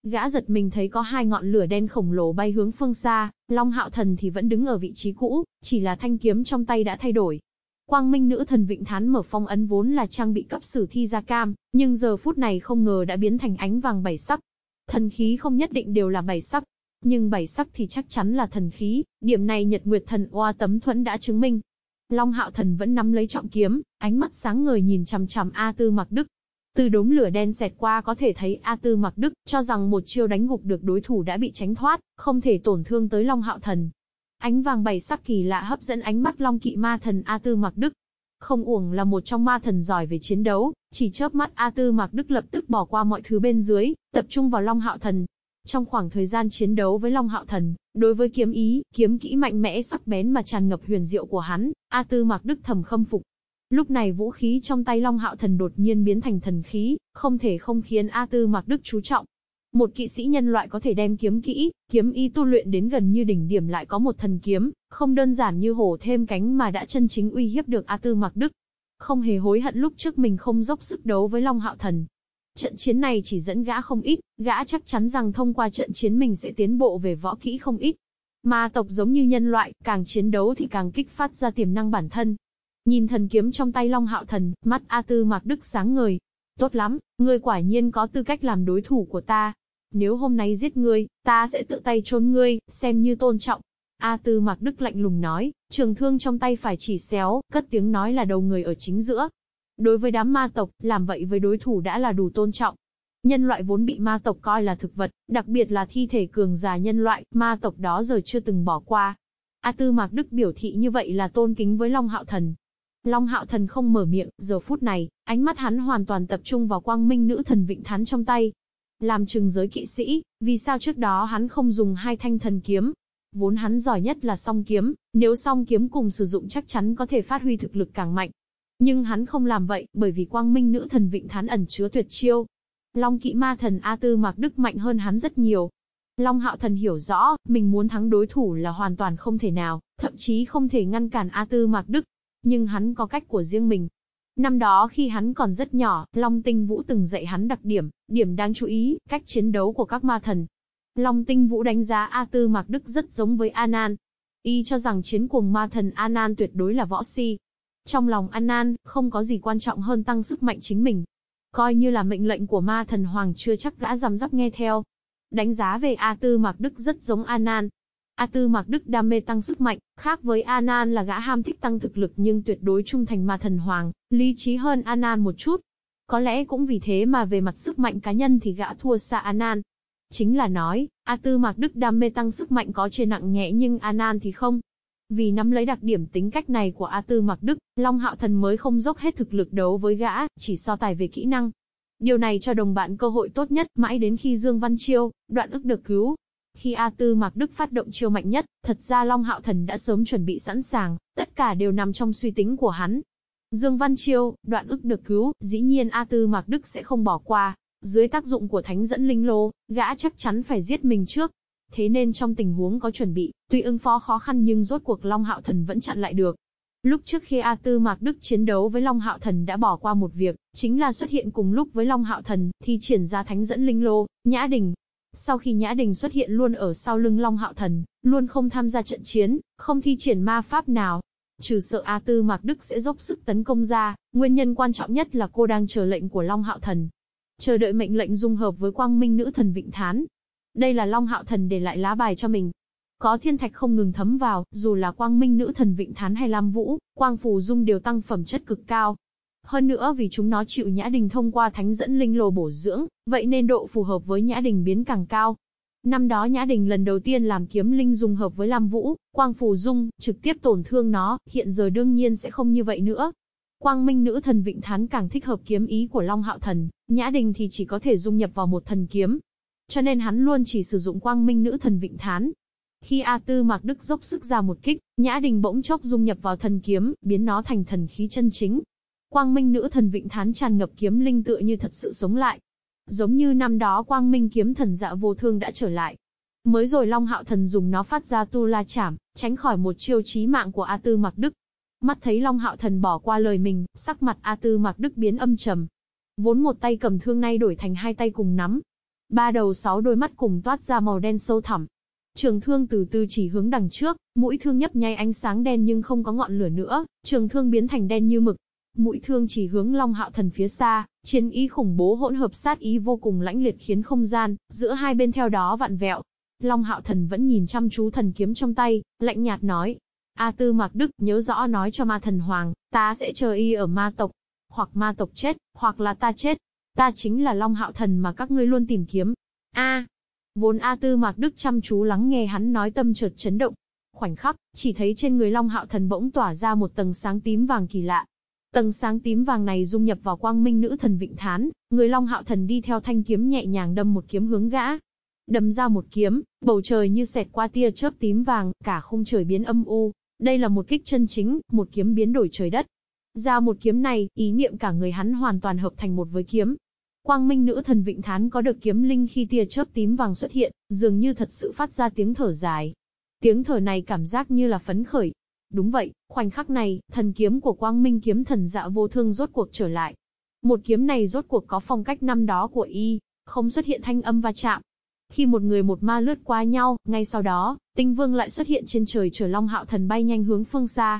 Gã giật mình thấy có hai ngọn lửa đen khổng lồ bay hướng phương xa, Long Hạo Thần thì vẫn đứng ở vị trí cũ, chỉ là thanh kiếm trong tay đã thay đổi. Quang Minh Nữ Thần Vịnh Thán mở phong ấn vốn là trang bị cấp sử thi gia cam, nhưng giờ phút này không ngờ đã biến thành ánh vàng bảy sắc. Thần khí không nhất định đều là bảy sắc. Nhưng bảy sắc thì chắc chắn là thần khí, điểm này Nhật Nguyệt Thần Oa tấm thuẫn đã chứng minh. Long Hạo Thần vẫn nắm lấy trọng kiếm, ánh mắt sáng ngời nhìn chằm chằm A Tư Mặc Đức. Từ đốm lửa đen xẹt qua có thể thấy A Tư Mặc Đức cho rằng một chiêu đánh gục được đối thủ đã bị tránh thoát, không thể tổn thương tới Long Hạo Thần. Ánh vàng bảy sắc kỳ lạ hấp dẫn ánh mắt Long Kỵ Ma Thần A Tư Mặc Đức. Không uổng là một trong ma thần giỏi về chiến đấu, chỉ chớp mắt A Tư Mặc Đức lập tức bỏ qua mọi thứ bên dưới, tập trung vào Long Hạo Thần. Trong khoảng thời gian chiến đấu với Long Hạo Thần, đối với kiếm ý, kiếm kỹ mạnh mẽ sắc bén mà tràn ngập huyền diệu của hắn, A Tư Mặc Đức thầm khâm phục. Lúc này vũ khí trong tay Long Hạo Thần đột nhiên biến thành thần khí, không thể không khiến A Tư Mặc Đức chú trọng. Một kỵ sĩ nhân loại có thể đem kiếm kỹ, kiếm y tu luyện đến gần như đỉnh điểm lại có một thần kiếm, không đơn giản như hổ thêm cánh mà đã chân chính uy hiếp được A Tư Mặc Đức. Không hề hối hận lúc trước mình không dốc sức đấu với Long Hạo Thần. Trận chiến này chỉ dẫn gã không ít, gã chắc chắn rằng thông qua trận chiến mình sẽ tiến bộ về võ kỹ không ít. Ma tộc giống như nhân loại, càng chiến đấu thì càng kích phát ra tiềm năng bản thân. Nhìn thần kiếm trong tay Long Hạo Thần, mắt A Tư Mạc Đức sáng ngời. Tốt lắm, ngươi quả nhiên có tư cách làm đối thủ của ta. Nếu hôm nay giết ngươi, ta sẽ tự tay trốn ngươi, xem như tôn trọng. A Tư Mạc Đức lạnh lùng nói, trường thương trong tay phải chỉ xéo, cất tiếng nói là đầu người ở chính giữa. Đối với đám ma tộc, làm vậy với đối thủ đã là đủ tôn trọng. Nhân loại vốn bị ma tộc coi là thực vật, đặc biệt là thi thể cường già nhân loại, ma tộc đó giờ chưa từng bỏ qua. A Tư Mạc Đức biểu thị như vậy là tôn kính với Long Hạo Thần. Long Hạo Thần không mở miệng, giờ phút này, ánh mắt hắn hoàn toàn tập trung vào quang minh nữ thần vịnh thán trong tay. Làm trừng giới kỵ sĩ, vì sao trước đó hắn không dùng hai thanh thần kiếm, Vốn hắn giỏi nhất là song kiếm, nếu song kiếm cùng sử dụng chắc chắn có thể phát huy thực lực càng mạnh. Nhưng hắn không làm vậy, bởi vì quang minh nữ thần vịnh thán ẩn chứa tuyệt chiêu. Long kỵ ma thần A Tư Mạc Đức mạnh hơn hắn rất nhiều. Long hạo thần hiểu rõ, mình muốn thắng đối thủ là hoàn toàn không thể nào, thậm chí không thể ngăn cản A Tư Mạc Đức. Nhưng hắn có cách của riêng mình. Năm đó khi hắn còn rất nhỏ, Long Tinh Vũ từng dạy hắn đặc điểm, điểm đáng chú ý, cách chiến đấu của các ma thần. Long Tinh Vũ đánh giá A Tư Mạc Đức rất giống với Anan. Y cho rằng chiến cuồng ma thần Anan tuyệt đối là võ si. Trong lòng Anan, không có gì quan trọng hơn tăng sức mạnh chính mình. Coi như là mệnh lệnh của ma thần Hoàng chưa chắc gã rằm rắp nghe theo. Đánh giá về A Tư Mạc Đức rất giống Anan. A Tư Mạc Đức đam mê tăng sức mạnh, khác với Anan là gã ham thích tăng thực lực nhưng tuyệt đối trung thành ma thần Hoàng, lý trí hơn Anan một chút. Có lẽ cũng vì thế mà về mặt sức mạnh cá nhân thì gã thua xa Anan. Chính là nói, A Tư Mạc Đức đam mê tăng sức mạnh có trên nặng nhẹ nhưng Anan thì không. Vì nắm lấy đặc điểm tính cách này của A Tư Mạc Đức, Long Hạo Thần mới không dốc hết thực lực đấu với gã, chỉ so tài về kỹ năng. Điều này cho đồng bạn cơ hội tốt nhất, mãi đến khi Dương Văn Chiêu, đoạn ức được cứu. Khi A Tư Mạc Đức phát động chiêu mạnh nhất, thật ra Long Hạo Thần đã sớm chuẩn bị sẵn sàng, tất cả đều nằm trong suy tính của hắn. Dương Văn Chiêu, đoạn ức được cứu, dĩ nhiên A Tư Mạc Đức sẽ không bỏ qua, dưới tác dụng của thánh dẫn linh lô, gã chắc chắn phải giết mình trước. Thế nên trong tình huống có chuẩn bị, tuy ứng phó khó khăn nhưng rốt cuộc Long Hạo Thần vẫn chặn lại được. Lúc trước khi A Tư Mạc Đức chiến đấu với Long Hạo Thần đã bỏ qua một việc, chính là xuất hiện cùng lúc với Long Hạo Thần, thì triển ra thánh dẫn linh lô, Nhã Đình. Sau khi Nhã Đình xuất hiện luôn ở sau lưng Long Hạo Thần, luôn không tham gia trận chiến, không thi triển ma pháp nào. Trừ sợ A Tư Mạc Đức sẽ dốc sức tấn công ra, nguyên nhân quan trọng nhất là cô đang chờ lệnh của Long Hạo Thần, chờ đợi mệnh lệnh dung hợp với quang minh nữ thần Vịnh Thán. Đây là Long Hạo Thần để lại lá bài cho mình. Có thiên thạch không ngừng thấm vào, dù là quang minh nữ thần Vịnh Thán hay Lam Vũ, quang phù dung đều tăng phẩm chất cực cao. Hơn nữa vì chúng nó chịu Nhã Đình thông qua thánh dẫn linh lồ bổ dưỡng, vậy nên độ phù hợp với Nhã Đình biến càng cao. Năm đó Nhã Đình lần đầu tiên làm kiếm linh dùng hợp với Lam Vũ, Quang Phù Dung, trực tiếp tổn thương nó, hiện giờ đương nhiên sẽ không như vậy nữa. Quang Minh nữ thần Vịnh Thán càng thích hợp kiếm ý của Long Hạo Thần, Nhã Đình thì chỉ có thể dung nhập vào một thần kiếm. Cho nên hắn luôn chỉ sử dụng Quang Minh nữ thần Vịnh Thán. Khi A Tư Mạc Đức dốc sức ra một kích, Nhã Đình bỗng chốc dung nhập vào thần kiếm, biến nó thành thần khí chân chính. Quang Minh nữ thần Vịnh Thán tràn ngập kiếm linh tựa như thật sự sống lại. Giống như năm đó Quang Minh kiếm thần dạ vô thương đã trở lại. Mới rồi Long Hạo Thần dùng nó phát ra tu la chảm, tránh khỏi một chiêu chí mạng của A Tư Mạc Đức. Mắt thấy Long Hạo Thần bỏ qua lời mình, sắc mặt A Tư Mạc Đức biến âm trầm. Vốn một tay cầm thương nay đổi thành hai tay cùng nắm. Ba đầu sáu đôi mắt cùng toát ra màu đen sâu thẳm. Trường thương từ từ chỉ hướng đằng trước, mũi thương nhấp nháy ánh sáng đen nhưng không có ngọn lửa nữa, trường thương biến thành đen như mực. Mũi thương chỉ hướng Long Hạo Thần phía xa, chiến ý khủng bố hỗn hợp sát ý vô cùng lãnh liệt khiến không gian giữa hai bên theo đó vặn vẹo. Long Hạo Thần vẫn nhìn chăm chú thần kiếm trong tay, lạnh nhạt nói. A Tư Mạc Đức nhớ rõ nói cho ma thần hoàng, ta sẽ chờ y ở ma tộc. Hoặc ma tộc chết, hoặc là ta chết. Ta chính là Long Hạo Thần mà các ngươi luôn tìm kiếm. A. Vốn A Tư Mạc Đức chăm chú lắng nghe hắn nói tâm chợt chấn động. Khoảnh khắc, chỉ thấy trên người Long Hạo Thần bỗng tỏa ra một tầng sáng tím vàng kỳ lạ. Tầng sáng tím vàng này dung nhập vào quang minh nữ thần Vịnh Thán, người Long Hạo Thần đi theo thanh kiếm nhẹ nhàng đâm một kiếm hướng gã. Đâm ra một kiếm, bầu trời như xẹt qua tia chớp tím vàng, cả khung trời biến âm u. Đây là một kích chân chính, một kiếm biến đổi trời đất. Ra một kiếm này, ý niệm cả người hắn hoàn toàn hợp thành một với kiếm. Quang Minh nữ thần Vịnh Thán có được kiếm linh khi tia chớp tím vàng xuất hiện, dường như thật sự phát ra tiếng thở dài. Tiếng thở này cảm giác như là phấn khởi. Đúng vậy, khoảnh khắc này, thần kiếm của Quang Minh kiếm thần dạ vô thương rốt cuộc trở lại. Một kiếm này rốt cuộc có phong cách năm đó của y, không xuất hiện thanh âm va chạm. Khi một người một ma lướt qua nhau, ngay sau đó, tinh vương lại xuất hiện trên trời chở Long Hạo Thần bay nhanh hướng phương xa.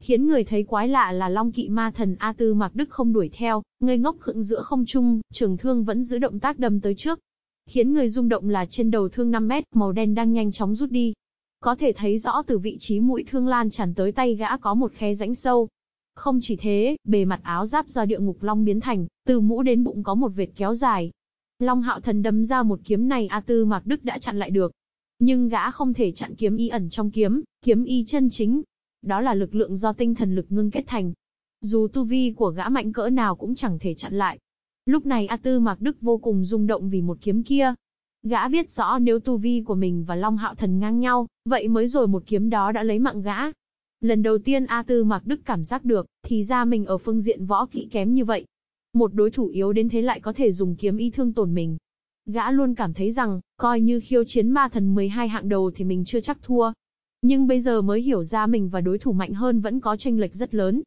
Khiến người thấy quái lạ là Long Kỵ Ma Thần A Tư Mạc Đức không đuổi theo, ngây ngốc khựng giữa không trung, trường thương vẫn giữ động tác đâm tới trước. Khiến người rung động là trên đầu thương 5 mét, màu đen đang nhanh chóng rút đi. Có thể thấy rõ từ vị trí mũi thương lan tràn tới tay gã có một khe rãnh sâu. Không chỉ thế, bề mặt áo giáp do địa ngục long biến thành, từ mũ đến bụng có một vệt kéo dài. Long hạo thần đâm ra một kiếm này A Tư Mạc Đức đã chặn lại được. Nhưng gã không thể chặn kiếm y ẩn trong kiếm, kiếm y chân chính, đó là lực lượng do tinh thần lực ngưng kết thành. Dù tu vi của gã mạnh cỡ nào cũng chẳng thể chặn lại. Lúc này A Tư Mạc Đức vô cùng rung động vì một kiếm kia. Gã biết rõ nếu tu vi của mình và Long Hạo Thần ngang nhau, vậy mới rồi một kiếm đó đã lấy mạng gã. Lần đầu tiên A Tư Mạc Đức cảm giác được, thì ra mình ở phương diện võ kỹ kém như vậy. Một đối thủ yếu đến thế lại có thể dùng kiếm y thương tổn mình. Gã luôn cảm thấy rằng, coi như khiêu chiến ma thần 12 hạng đầu thì mình chưa chắc thua, nhưng bây giờ mới hiểu ra mình và đối thủ mạnh hơn vẫn có tranh lệch rất lớn.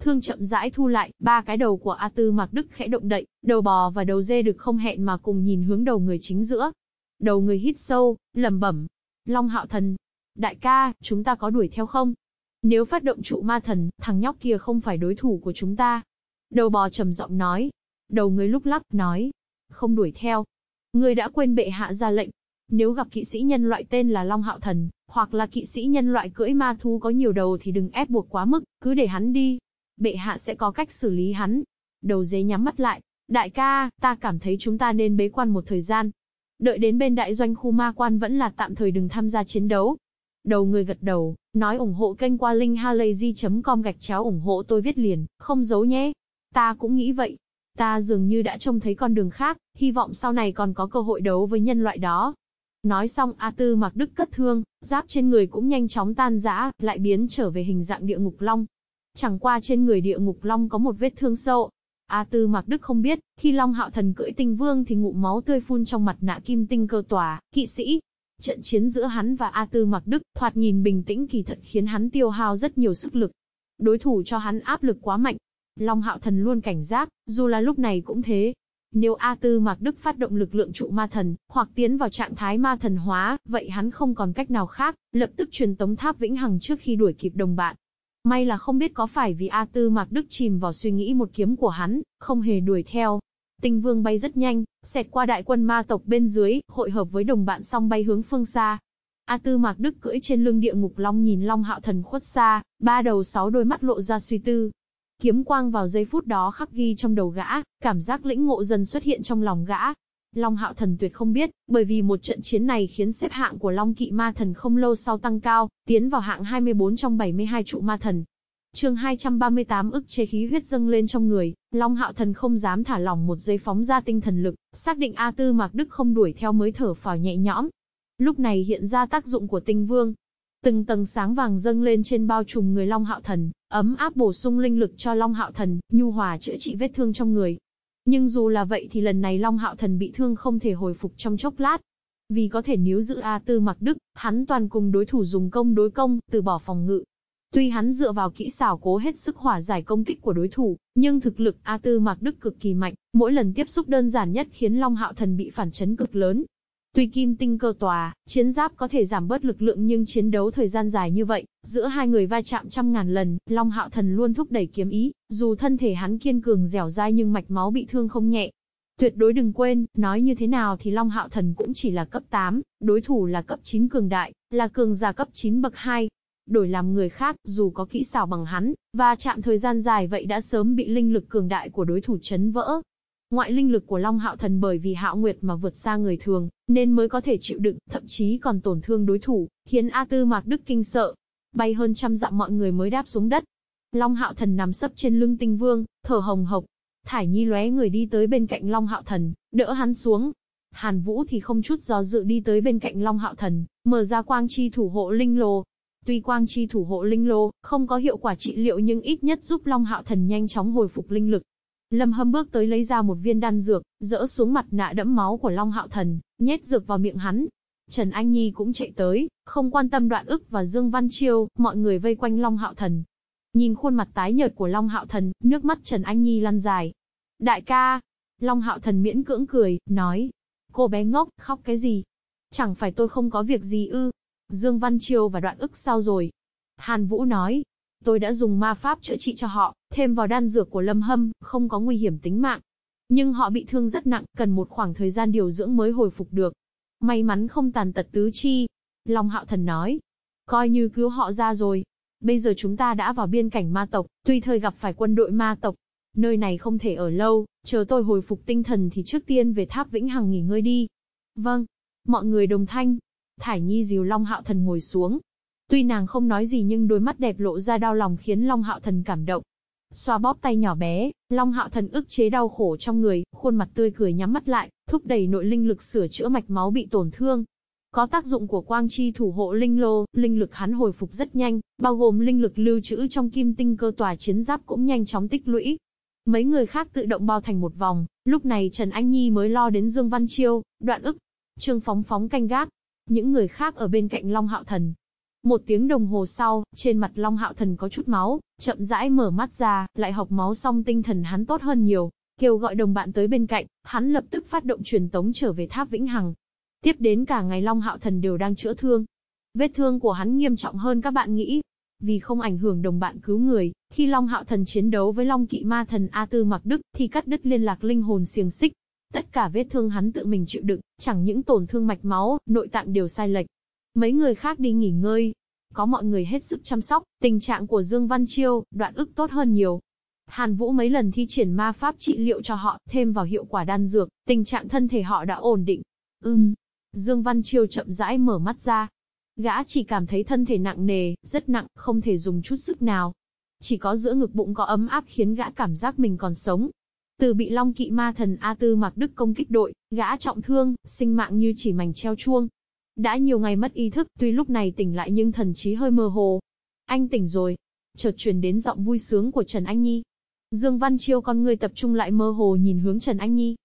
Thương chậm rãi thu lại, ba cái đầu của A Tư Mạc Đức khẽ động đậy, đầu bò và đầu dê được không hẹn mà cùng nhìn hướng đầu người chính giữa. Đầu người hít sâu, lẩm bẩm. Long Hạo Thần. Đại ca, chúng ta có đuổi theo không? Nếu phát động trụ ma thần, thằng nhóc kia không phải đối thủ của chúng ta. Đầu bò trầm giọng nói. Đầu người lúc lắc, nói. Không đuổi theo. Người đã quên bệ hạ ra lệnh, nếu gặp kỵ sĩ nhân loại tên là Long Hạo Thần, hoặc là kỵ sĩ nhân loại cưỡi ma thú có nhiều đầu thì đừng ép buộc quá mức, cứ để hắn đi. Bệ hạ sẽ có cách xử lý hắn. Đầu dế nhắm mắt lại. Đại ca, ta cảm thấy chúng ta nên bế quan một thời gian. Đợi đến bên đại doanh khu ma quan vẫn là tạm thời đừng tham gia chiến đấu. Đầu người gật đầu, nói ủng hộ kênh qua linkhalazy.com gạch chéo ủng hộ tôi viết liền, không giấu nhé. Ta cũng nghĩ vậy. Ta dường như đã trông thấy con đường khác, hy vọng sau này còn có cơ hội đấu với nhân loại đó. Nói xong A Tư mặc đức cất thương, giáp trên người cũng nhanh chóng tan rã, lại biến trở về hình dạng địa ngục long. Chẳng qua trên người địa ngục long có một vết thương sâu. A Tư mặc đức không biết, khi Long Hạo Thần cưỡi tinh vương thì ngụm máu tươi phun trong mặt nạ kim tinh cơ tòa, kỵ sĩ. Trận chiến giữa hắn và A Tư mặc đức, thoạt nhìn bình tĩnh kỳ thật khiến hắn tiêu hao rất nhiều sức lực. Đối thủ cho hắn áp lực quá mạnh. Long Hạo Thần luôn cảnh giác, dù là lúc này cũng thế, nếu A Tư Mạc Đức phát động lực lượng trụ ma thần, hoặc tiến vào trạng thái ma thần hóa, vậy hắn không còn cách nào khác, lập tức truyền tống tháp vĩnh hằng trước khi đuổi kịp đồng bạn. May là không biết có phải vì A Tư Mạc Đức chìm vào suy nghĩ một kiếm của hắn, không hề đuổi theo. Tinh vương bay rất nhanh, xẹt qua đại quân ma tộc bên dưới, hội hợp với đồng bạn song bay hướng phương xa. A Tư Mạc Đức cưỡi trên lưng địa ngục long nhìn Long Hạo Thần khuất xa, ba đầu sáu đôi mắt lộ ra suy tư, Kiếm quang vào giây phút đó khắc ghi trong đầu gã, cảm giác lĩnh ngộ dần xuất hiện trong lòng gã. Long hạo thần tuyệt không biết, bởi vì một trận chiến này khiến xếp hạng của Long kỵ ma thần không lâu sau tăng cao, tiến vào hạng 24 trong 72 trụ ma thần. chương 238 ức chế khí huyết dâng lên trong người, Long hạo thần không dám thả lỏng một giây phóng ra tinh thần lực, xác định A Tư Mạc Đức không đuổi theo mới thở phào nhẹ nhõm. Lúc này hiện ra tác dụng của tinh vương, Từng tầng sáng vàng dâng lên trên bao trùm người Long Hạo Thần, ấm áp bổ sung linh lực cho Long Hạo Thần, nhu hòa chữa trị vết thương trong người. Nhưng dù là vậy thì lần này Long Hạo Thần bị thương không thể hồi phục trong chốc lát. Vì có thể níu giữ A Tư Mặc Đức, hắn toàn cùng đối thủ dùng công đối công, từ bỏ phòng ngự. Tuy hắn dựa vào kỹ xảo cố hết sức hỏa giải công kích của đối thủ, nhưng thực lực A Tư Mạc Đức cực kỳ mạnh, mỗi lần tiếp xúc đơn giản nhất khiến Long Hạo Thần bị phản chấn cực lớn, Tuy kim tinh cơ tòa, chiến giáp có thể giảm bớt lực lượng nhưng chiến đấu thời gian dài như vậy, giữa hai người va chạm trăm ngàn lần, Long Hạo Thần luôn thúc đẩy kiếm ý, dù thân thể hắn kiên cường dẻo dai nhưng mạch máu bị thương không nhẹ. Tuyệt đối đừng quên, nói như thế nào thì Long Hạo Thần cũng chỉ là cấp 8, đối thủ là cấp 9 cường đại, là cường giả cấp 9 bậc 2. Đổi làm người khác, dù có kỹ xảo bằng hắn, và chạm thời gian dài vậy đã sớm bị linh lực cường đại của đối thủ chấn vỡ. Ngoại linh lực của Long Hạo Thần bởi vì Hạo Nguyệt mà vượt xa người thường, nên mới có thể chịu đựng, thậm chí còn tổn thương đối thủ, khiến A Tư Mạc Đức kinh sợ. Bay hơn trăm dặm mọi người mới đáp xuống đất. Long Hạo Thần nằm sấp trên lưng Tinh Vương, thở hồng hộc, Thải Nhi lóe người đi tới bên cạnh Long Hạo Thần, đỡ hắn xuống. Hàn Vũ thì không chút do dự đi tới bên cạnh Long Hạo Thần, mở ra quang chi thủ hộ linh lô. Tuy quang chi thủ hộ linh lô không có hiệu quả trị liệu nhưng ít nhất giúp Long Hạo Thần nhanh chóng hồi phục linh lực. Lâm Hâm bước tới lấy ra một viên đan dược, dỡ xuống mặt nạ đẫm máu của Long Hạo Thần, nhét dược vào miệng hắn. Trần Anh Nhi cũng chạy tới, không quan tâm đoạn ức và Dương Văn Chiêu, mọi người vây quanh Long Hạo Thần, Nhìn khuôn mặt tái nhợt của Long Hạo Thần, nước mắt Trần Anh Nhi lăn dài. Đại ca! Long Hạo Thần miễn cưỡng cười, nói. Cô bé ngốc, khóc cái gì? Chẳng phải tôi không có việc gì ư? Dương Văn Chiêu và đoạn ức sao rồi? Hàn Vũ nói. Tôi đã dùng ma pháp chữa trị cho họ, thêm vào đan dược của Lâm Hâm, không có nguy hiểm tính mạng. Nhưng họ bị thương rất nặng, cần một khoảng thời gian điều dưỡng mới hồi phục được. May mắn không tàn tật tứ chi. Long Hạo Thần nói. Coi như cứu họ ra rồi, Bây giờ chúng ta đã vào biên cảnh ma tộc, tùy thời gặp phải quân đội ma tộc. Nơi này không thể ở lâu, chờ tôi hồi phục tinh thần thì trước tiên về tháp Vĩnh Hằng nghỉ ngơi đi. Vâng. Mọi người đồng thanh. Thải Nhi dìu Long Hạo Thần ngồi xuống. Tuy nàng không nói gì nhưng đôi mắt đẹp lộ ra đau lòng khiến Long Hạo Thần cảm động. Xoa bóp tay nhỏ bé, Long Hạo Thần ức chế đau khổ trong người, khuôn mặt tươi cười nhắm mắt lại, thúc đẩy nội linh lực sửa chữa mạch máu bị tổn thương, có tác dụng của quang chi thủ hộ linh lô, linh lực hắn hồi phục rất nhanh, bao gồm linh lực lưu trữ trong kim tinh cơ tòa chiến giáp cũng nhanh chóng tích lũy. Mấy người khác tự động bao thành một vòng, lúc này Trần Anh Nhi mới lo đến Dương Văn Chiêu, đoạn ức, Trương Phóng Phóng canh gác. Những người khác ở bên cạnh Long Hạo Thần. Một tiếng đồng hồ sau, trên mặt Long Hạo Thần có chút máu, chậm rãi mở mắt ra, lại học máu xong tinh thần hắn tốt hơn nhiều. Kêu gọi đồng bạn tới bên cạnh, hắn lập tức phát động truyền tống trở về tháp Vĩnh Hằng, Tiếp đến cả ngày Long Hạo Thần đều đang chữa thương. Vết thương của hắn nghiêm trọng hơn các bạn nghĩ. Vì không ảnh hưởng đồng bạn cứu người, khi Long Hạo Thần chiến đấu với Long Kỵ Ma Thần A Tư Mặc Đức thì cắt đứt liên lạc linh hồn xiềng xích. Tất cả vết thương hắn tự mình chịu đựng, chẳng những tổn thương mạch máu, nội tạng đều sai lệch. Mấy người khác đi nghỉ ngơi. Có mọi người hết sức chăm sóc, tình trạng của Dương Văn Chiêu, đoạn ức tốt hơn nhiều. Hàn Vũ mấy lần thi triển ma pháp trị liệu cho họ, thêm vào hiệu quả đan dược, tình trạng thân thể họ đã ổn định. Ừm, Dương Văn Chiêu chậm rãi mở mắt ra. Gã chỉ cảm thấy thân thể nặng nề, rất nặng, không thể dùng chút sức nào. Chỉ có giữa ngực bụng có ấm áp khiến gã cảm giác mình còn sống. Từ bị Long Kỵ Ma Thần A Tư Mạc Đức công kích đội, gã trọng thương, sinh mạng như chỉ mảnh treo chuông. Đã nhiều ngày mất ý thức, tuy lúc này tỉnh lại nhưng thần trí hơi mơ hồ. Anh tỉnh rồi. Chợt truyền đến giọng vui sướng của Trần Anh Nhi. Dương Văn Chiêu con người tập trung lại mơ hồ nhìn hướng Trần Anh Nhi.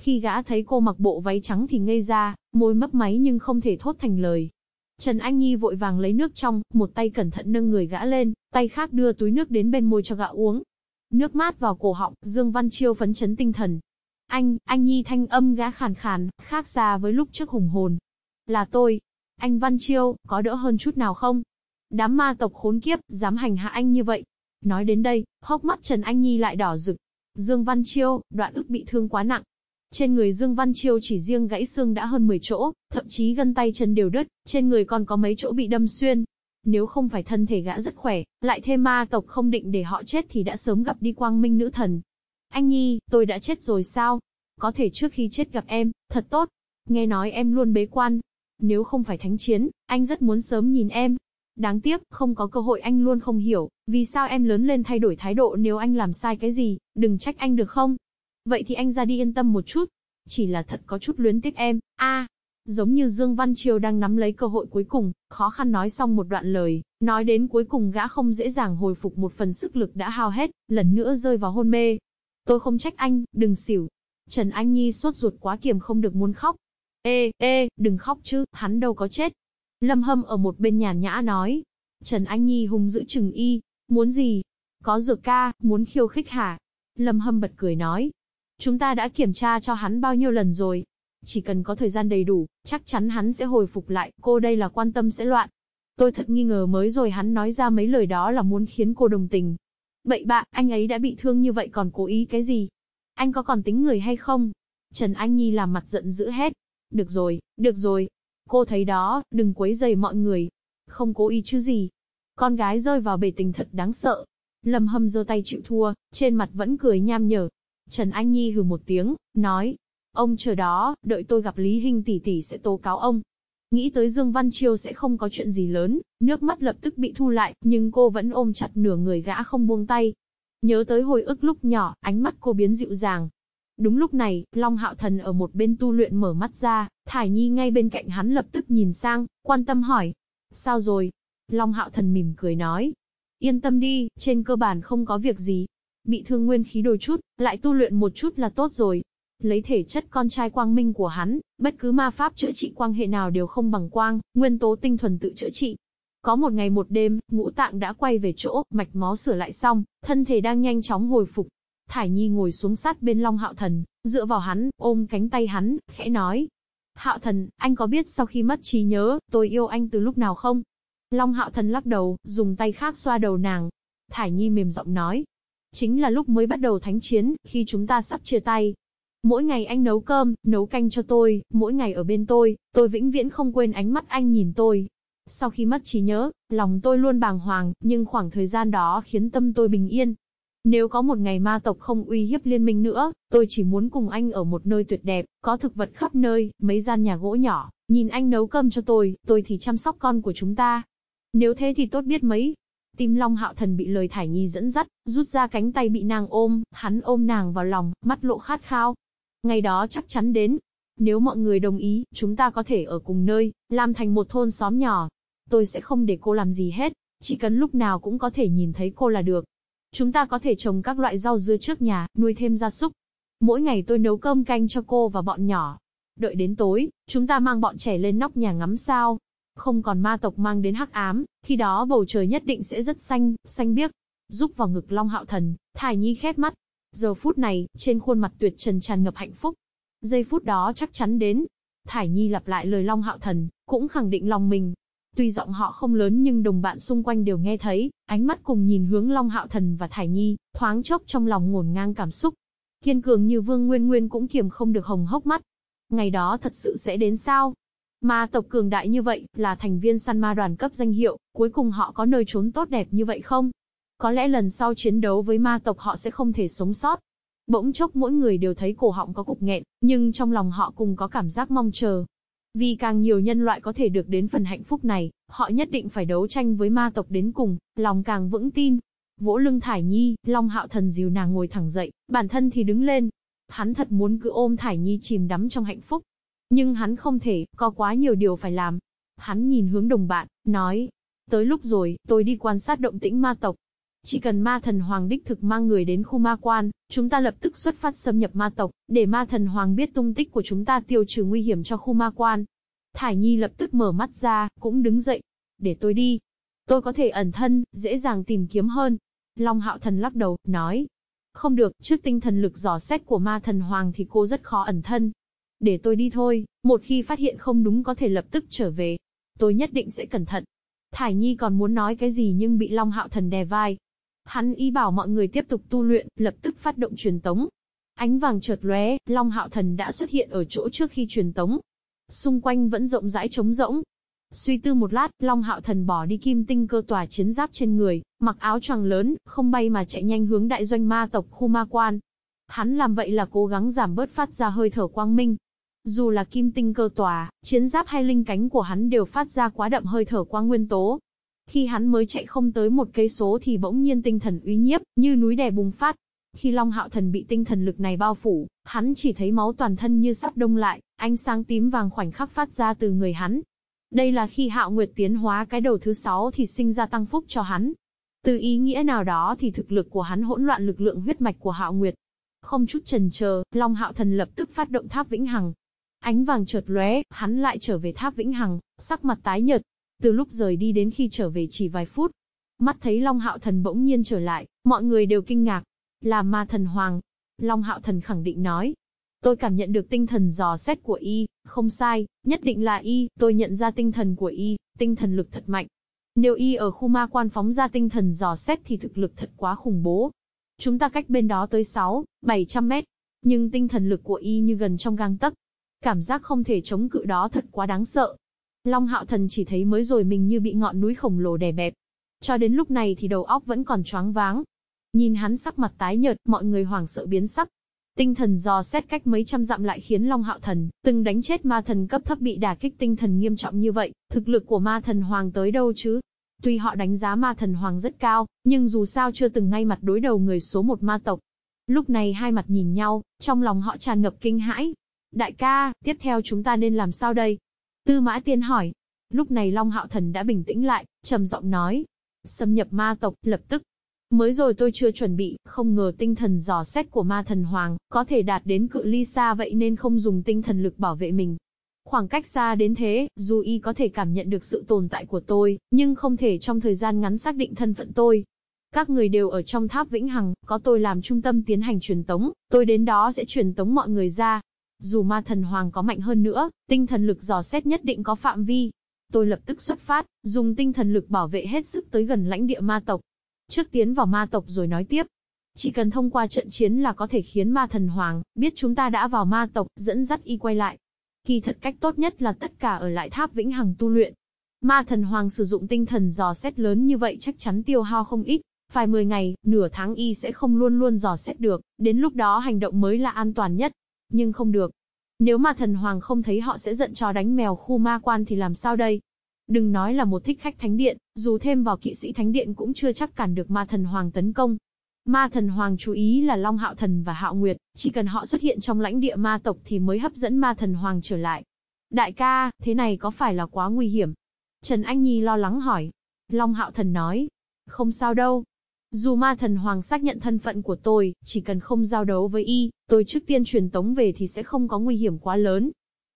Khi gã thấy cô mặc bộ váy trắng thì ngây ra, môi mấp máy nhưng không thể thốt thành lời. Trần Anh Nhi vội vàng lấy nước trong, một tay cẩn thận nâng người gã lên, tay khác đưa túi nước đến bên môi cho gã uống. Nước mát vào cổ họng, Dương Văn Chiêu phấn chấn tinh thần. Anh, anh Nhi thanh âm gã khàn khàn, khác xa với lúc trước hùng hồn. Là tôi. Anh Văn Chiêu, có đỡ hơn chút nào không? Đám ma tộc khốn kiếp, dám hành hạ anh như vậy. Nói đến đây, hốc mắt Trần Anh Nhi lại đỏ rực. Dương Văn Chiêu, đoạn ức bị thương quá nặng, trên người Dương Văn Chiêu chỉ riêng gãy xương đã hơn 10 chỗ, thậm chí gân tay chân đều đứt, trên người còn có mấy chỗ bị đâm xuyên. Nếu không phải thân thể gã rất khỏe, lại thêm ma tộc không định để họ chết thì đã sớm gặp đi quang minh nữ thần. Anh Nhi, tôi đã chết rồi sao? Có thể trước khi chết gặp em, thật tốt. Nghe nói em luôn bế quan. Nếu không phải thánh chiến, anh rất muốn sớm nhìn em. Đáng tiếc, không có cơ hội anh luôn không hiểu, vì sao em lớn lên thay đổi thái độ nếu anh làm sai cái gì, đừng trách anh được không? Vậy thì anh ra đi yên tâm một chút. Chỉ là thật có chút luyến tiếc em, a Giống như Dương Văn Triều đang nắm lấy cơ hội cuối cùng, khó khăn nói xong một đoạn lời, nói đến cuối cùng gã không dễ dàng hồi phục một phần sức lực đã hao hết, lần nữa rơi vào hôn mê. Tôi không trách anh, đừng xỉu. Trần Anh Nhi sốt ruột quá kiềm không được muốn khóc. Ê, ê, đừng khóc chứ, hắn đâu có chết. Lâm Hâm ở một bên nhàn nhã nói. Trần Anh Nhi hung dữ chừng y, muốn gì? Có dược ca, muốn khiêu khích hả? Lâm Hâm bật cười nói, Chúng ta đã kiểm tra cho hắn bao nhiêu lần rồi. Chỉ cần có thời gian đầy đủ, chắc chắn hắn sẽ hồi phục lại, cô đây là quan tâm sẽ loạn. Tôi thật nghi ngờ mới rồi hắn nói ra mấy lời đó là muốn khiến cô đồng tình. Bậy bạ, anh ấy đã bị thương như vậy còn cố ý cái gì? Anh có còn tính người hay không? Trần Anh Nhi làm mặt giận dữ hét. Được rồi, được rồi. Cô thấy đó, đừng quấy rầy mọi người. Không cố ý chứ gì. Con gái rơi vào bể tình thật đáng sợ. Lâm Hâm giơ tay chịu thua, trên mặt vẫn cười nham nhở. Trần Anh Nhi hừ một tiếng, nói. Ông chờ đó, đợi tôi gặp Lý Hinh tỷ tỷ sẽ tố cáo ông. Nghĩ tới Dương Văn Chiêu sẽ không có chuyện gì lớn, nước mắt lập tức bị thu lại, nhưng cô vẫn ôm chặt nửa người gã không buông tay. Nhớ tới hồi ức lúc nhỏ, ánh mắt cô biến dịu dàng. Đúng lúc này, Long Hạo Thần ở một bên tu luyện mở mắt ra, Thải Nhi ngay bên cạnh hắn lập tức nhìn sang, quan tâm hỏi. Sao rồi? Long Hạo Thần mỉm cười nói. Yên tâm đi, trên cơ bản không có việc gì. Bị thương nguyên khí đôi chút, lại tu luyện một chút là tốt rồi. Lấy thể chất con trai quang minh của hắn, bất cứ ma pháp chữa trị quang hệ nào đều không bằng quang, nguyên tố tinh thuần tự chữa trị. Có một ngày một đêm, ngũ tạng đã quay về chỗ, mạch máu sửa lại xong, thân thể đang nhanh chóng hồi phục. Thải Nhi ngồi xuống sát bên Long Hạo Thần, dựa vào hắn, ôm cánh tay hắn, khẽ nói. Hạo Thần, anh có biết sau khi mất trí nhớ, tôi yêu anh từ lúc nào không? Long Hạo Thần lắc đầu, dùng tay khác xoa đầu nàng. Thải Nhi mềm giọng nói. Chính là lúc mới bắt đầu thánh chiến, khi chúng ta sắp chia tay. Mỗi ngày anh nấu cơm, nấu canh cho tôi, mỗi ngày ở bên tôi, tôi vĩnh viễn không quên ánh mắt anh nhìn tôi. Sau khi mất trí nhớ, lòng tôi luôn bàng hoàng, nhưng khoảng thời gian đó khiến tâm tôi bình yên. Nếu có một ngày ma tộc không uy hiếp liên minh nữa, tôi chỉ muốn cùng anh ở một nơi tuyệt đẹp, có thực vật khắp nơi, mấy gian nhà gỗ nhỏ, nhìn anh nấu cơm cho tôi, tôi thì chăm sóc con của chúng ta. Nếu thế thì tốt biết mấy. Tim Long Hạo Thần bị lời Thải Nhi dẫn dắt, rút ra cánh tay bị nàng ôm, hắn ôm nàng vào lòng, mắt lộ khát khao. Ngày đó chắc chắn đến. Nếu mọi người đồng ý, chúng ta có thể ở cùng nơi, làm thành một thôn xóm nhỏ. Tôi sẽ không để cô làm gì hết, chỉ cần lúc nào cũng có thể nhìn thấy cô là được. Chúng ta có thể trồng các loại rau dưa trước nhà, nuôi thêm gia súc. Mỗi ngày tôi nấu cơm canh cho cô và bọn nhỏ. Đợi đến tối, chúng ta mang bọn trẻ lên nóc nhà ngắm sao, không còn ma tộc mang đến hắc ám, khi đó bầu trời nhất định sẽ rất xanh, xanh biếc. Giúp vào ngực Long Hạo Thần, Thải Nhi khép mắt. Giờ phút này, trên khuôn mặt tuyệt trần tràn ngập hạnh phúc. Giây phút đó chắc chắn đến. Thải Nhi lặp lại lời Long Hạo Thần, cũng khẳng định lòng mình. Tuy giọng họ không lớn nhưng đồng bạn xung quanh đều nghe thấy, ánh mắt cùng nhìn hướng Long Hạo Thần và Thải Nhi, thoáng chốc trong lòng ngổn ngang cảm xúc. Kiên cường như Vương Nguyên Nguyên cũng kiềm không được hồng hốc mắt. Ngày đó thật sự sẽ đến sao? Ma tộc cường đại như vậy, là thành viên săn ma đoàn cấp danh hiệu, cuối cùng họ có nơi trốn tốt đẹp như vậy không? Có lẽ lần sau chiến đấu với ma tộc họ sẽ không thể sống sót. Bỗng chốc mỗi người đều thấy cổ họng có cục nghẹn, nhưng trong lòng họ cùng có cảm giác mong chờ. Vì càng nhiều nhân loại có thể được đến phần hạnh phúc này, họ nhất định phải đấu tranh với ma tộc đến cùng, lòng càng vững tin. Vỗ lưng Thải Nhi, Long Hạo Thần dìu nàng ngồi thẳng dậy, bản thân thì đứng lên. Hắn thật muốn cứ ôm Thải Nhi chìm đắm trong hạnh phúc, nhưng hắn không thể, có quá nhiều điều phải làm. Hắn nhìn hướng đồng bạn, nói, tới lúc rồi, tôi đi quan sát động tĩnh ma tộc. Chỉ cần ma thần hoàng đích thực mang người đến khu ma quan, chúng ta lập tức xuất phát xâm nhập ma tộc, để ma thần hoàng biết tung tích của chúng ta tiêu trừ nguy hiểm cho khu ma quan. Thải Nhi lập tức mở mắt ra, cũng đứng dậy. Để tôi đi. Tôi có thể ẩn thân, dễ dàng tìm kiếm hơn. Long hạo thần lắc đầu, nói. Không được, trước tinh thần lực dò xét của ma thần hoàng thì cô rất khó ẩn thân. Để tôi đi thôi, một khi phát hiện không đúng có thể lập tức trở về. Tôi nhất định sẽ cẩn thận. Thải Nhi còn muốn nói cái gì nhưng bị Long Hạo Thần đè vai. Hắn ý bảo mọi người tiếp tục tu luyện, lập tức phát động truyền tống. Ánh vàng chợt lóe, Long Hạo Thần đã xuất hiện ở chỗ trước khi truyền tống. Xung quanh vẫn rộng rãi trống rỗng. Suy tư một lát, Long Hạo Thần bỏ đi kim tinh cơ tòa chiến giáp trên người, mặc áo choàng lớn, không bay mà chạy nhanh hướng đại doanh ma tộc khu ma quan. Hắn làm vậy là cố gắng giảm bớt phát ra hơi thở quang minh, dù là kim tinh cơ tòa, chiến giáp hay linh cánh của hắn đều phát ra quá đậm hơi thở quang nguyên tố. Khi hắn mới chạy không tới một cây số thì bỗng nhiên tinh thần uy nhiếp, như núi đè bùng phát. Khi Long Hạo Thần bị tinh thần lực này bao phủ, hắn chỉ thấy máu toàn thân như sắp đông lại, ánh sáng tím vàng khoảnh khắc phát ra từ người hắn. Đây là khi Hạo Nguyệt tiến hóa cái đầu thứ sáu thì sinh ra tăng phúc cho hắn. Từ ý nghĩa nào đó thì thực lực của hắn hỗn loạn lực lượng huyết mạch của Hạo Nguyệt. Không chút chần chờ, Long Hạo Thần lập tức phát động tháp vĩnh hằng, Ánh vàng chợt lóe, hắn lại trở về tháp vĩnh hằng, sắc mặt tái nhợt. Từ lúc rời đi đến khi trở về chỉ vài phút. Mắt thấy Long Hạo Thần bỗng nhiên trở lại, mọi người đều kinh ngạc. Là ma thần hoàng. Long Hạo Thần khẳng định nói. Tôi cảm nhận được tinh thần dò xét của y, không sai, nhất định là y, tôi nhận ra tinh thần của y, tinh thần lực thật mạnh. Nếu y ở khu ma quan phóng ra tinh thần dò xét thì thực lực thật quá khủng bố. Chúng ta cách bên đó tới 6, 700 mét. Nhưng tinh thần lực của y như gần trong gang tấc. Cảm giác không thể chống cự đó thật quá đáng sợ. Long hạo thần chỉ thấy mới rồi mình như bị ngọn núi khổng lồ đè bẹp. Cho đến lúc này thì đầu óc vẫn còn choáng váng. Nhìn hắn sắc mặt tái nhợt, mọi người hoảng sợ biến sắc. Tinh thần dò xét cách mấy trăm dặm lại khiến Long Hạo Thần, từng đánh chết ma thần cấp thấp bị đả kích tinh thần nghiêm trọng như vậy, thực lực của ma thần hoàng tới đâu chứ? Tuy họ đánh giá ma thần hoàng rất cao, nhưng dù sao chưa từng ngay mặt đối đầu người số một ma tộc. Lúc này hai mặt nhìn nhau, trong lòng họ tràn ngập kinh hãi. Đại ca, tiếp theo chúng ta nên làm sao đây? Tư Mã Tiên hỏi. Lúc này Long Hạo Thần đã bình tĩnh lại, trầm giọng nói. Xâm nhập ma tộc, lập tức. Mới rồi tôi chưa chuẩn bị, không ngờ tinh thần dò xét của ma thần hoàng, có thể đạt đến cự ly xa vậy nên không dùng tinh thần lực bảo vệ mình. Khoảng cách xa đến thế, dù y có thể cảm nhận được sự tồn tại của tôi, nhưng không thể trong thời gian ngắn xác định thân phận tôi. Các người đều ở trong tháp Vĩnh Hằng, có tôi làm trung tâm tiến hành truyền tống, tôi đến đó sẽ truyền tống mọi người ra. Dù ma thần hoàng có mạnh hơn nữa, tinh thần lực dò xét nhất định có phạm vi. Tôi lập tức xuất phát, dùng tinh thần lực bảo vệ hết sức tới gần lãnh địa ma tộc. Trước tiến vào ma tộc rồi nói tiếp. Chỉ cần thông qua trận chiến là có thể khiến ma thần hoàng biết chúng ta đã vào ma tộc, dẫn dắt y quay lại. Kỳ thật cách tốt nhất là tất cả ở lại tháp vĩnh hằng tu luyện. Ma thần hoàng sử dụng tinh thần dò xét lớn như vậy chắc chắn tiêu hao không ít. Phải 10 ngày, nửa tháng y sẽ không luôn luôn dò xét được, đến lúc đó hành động mới là an toàn nhất. Nhưng không được. Nếu mà thần hoàng không thấy họ sẽ giận cho đánh mèo khu ma quan thì làm sao đây? Đừng nói là một thích khách thánh điện, dù thêm vào kỵ sĩ thánh điện cũng chưa chắc cản được ma thần hoàng tấn công. Ma thần hoàng chú ý là Long Hạo Thần và Hạo Nguyệt, chỉ cần họ xuất hiện trong lãnh địa ma tộc thì mới hấp dẫn ma thần hoàng trở lại. Đại ca, thế này có phải là quá nguy hiểm? Trần Anh Nhi lo lắng hỏi. Long Hạo Thần nói. Không sao đâu. Dù ma thần hoàng xác nhận thân phận của tôi, chỉ cần không giao đấu với y, tôi trước tiên truyền tống về thì sẽ không có nguy hiểm quá lớn.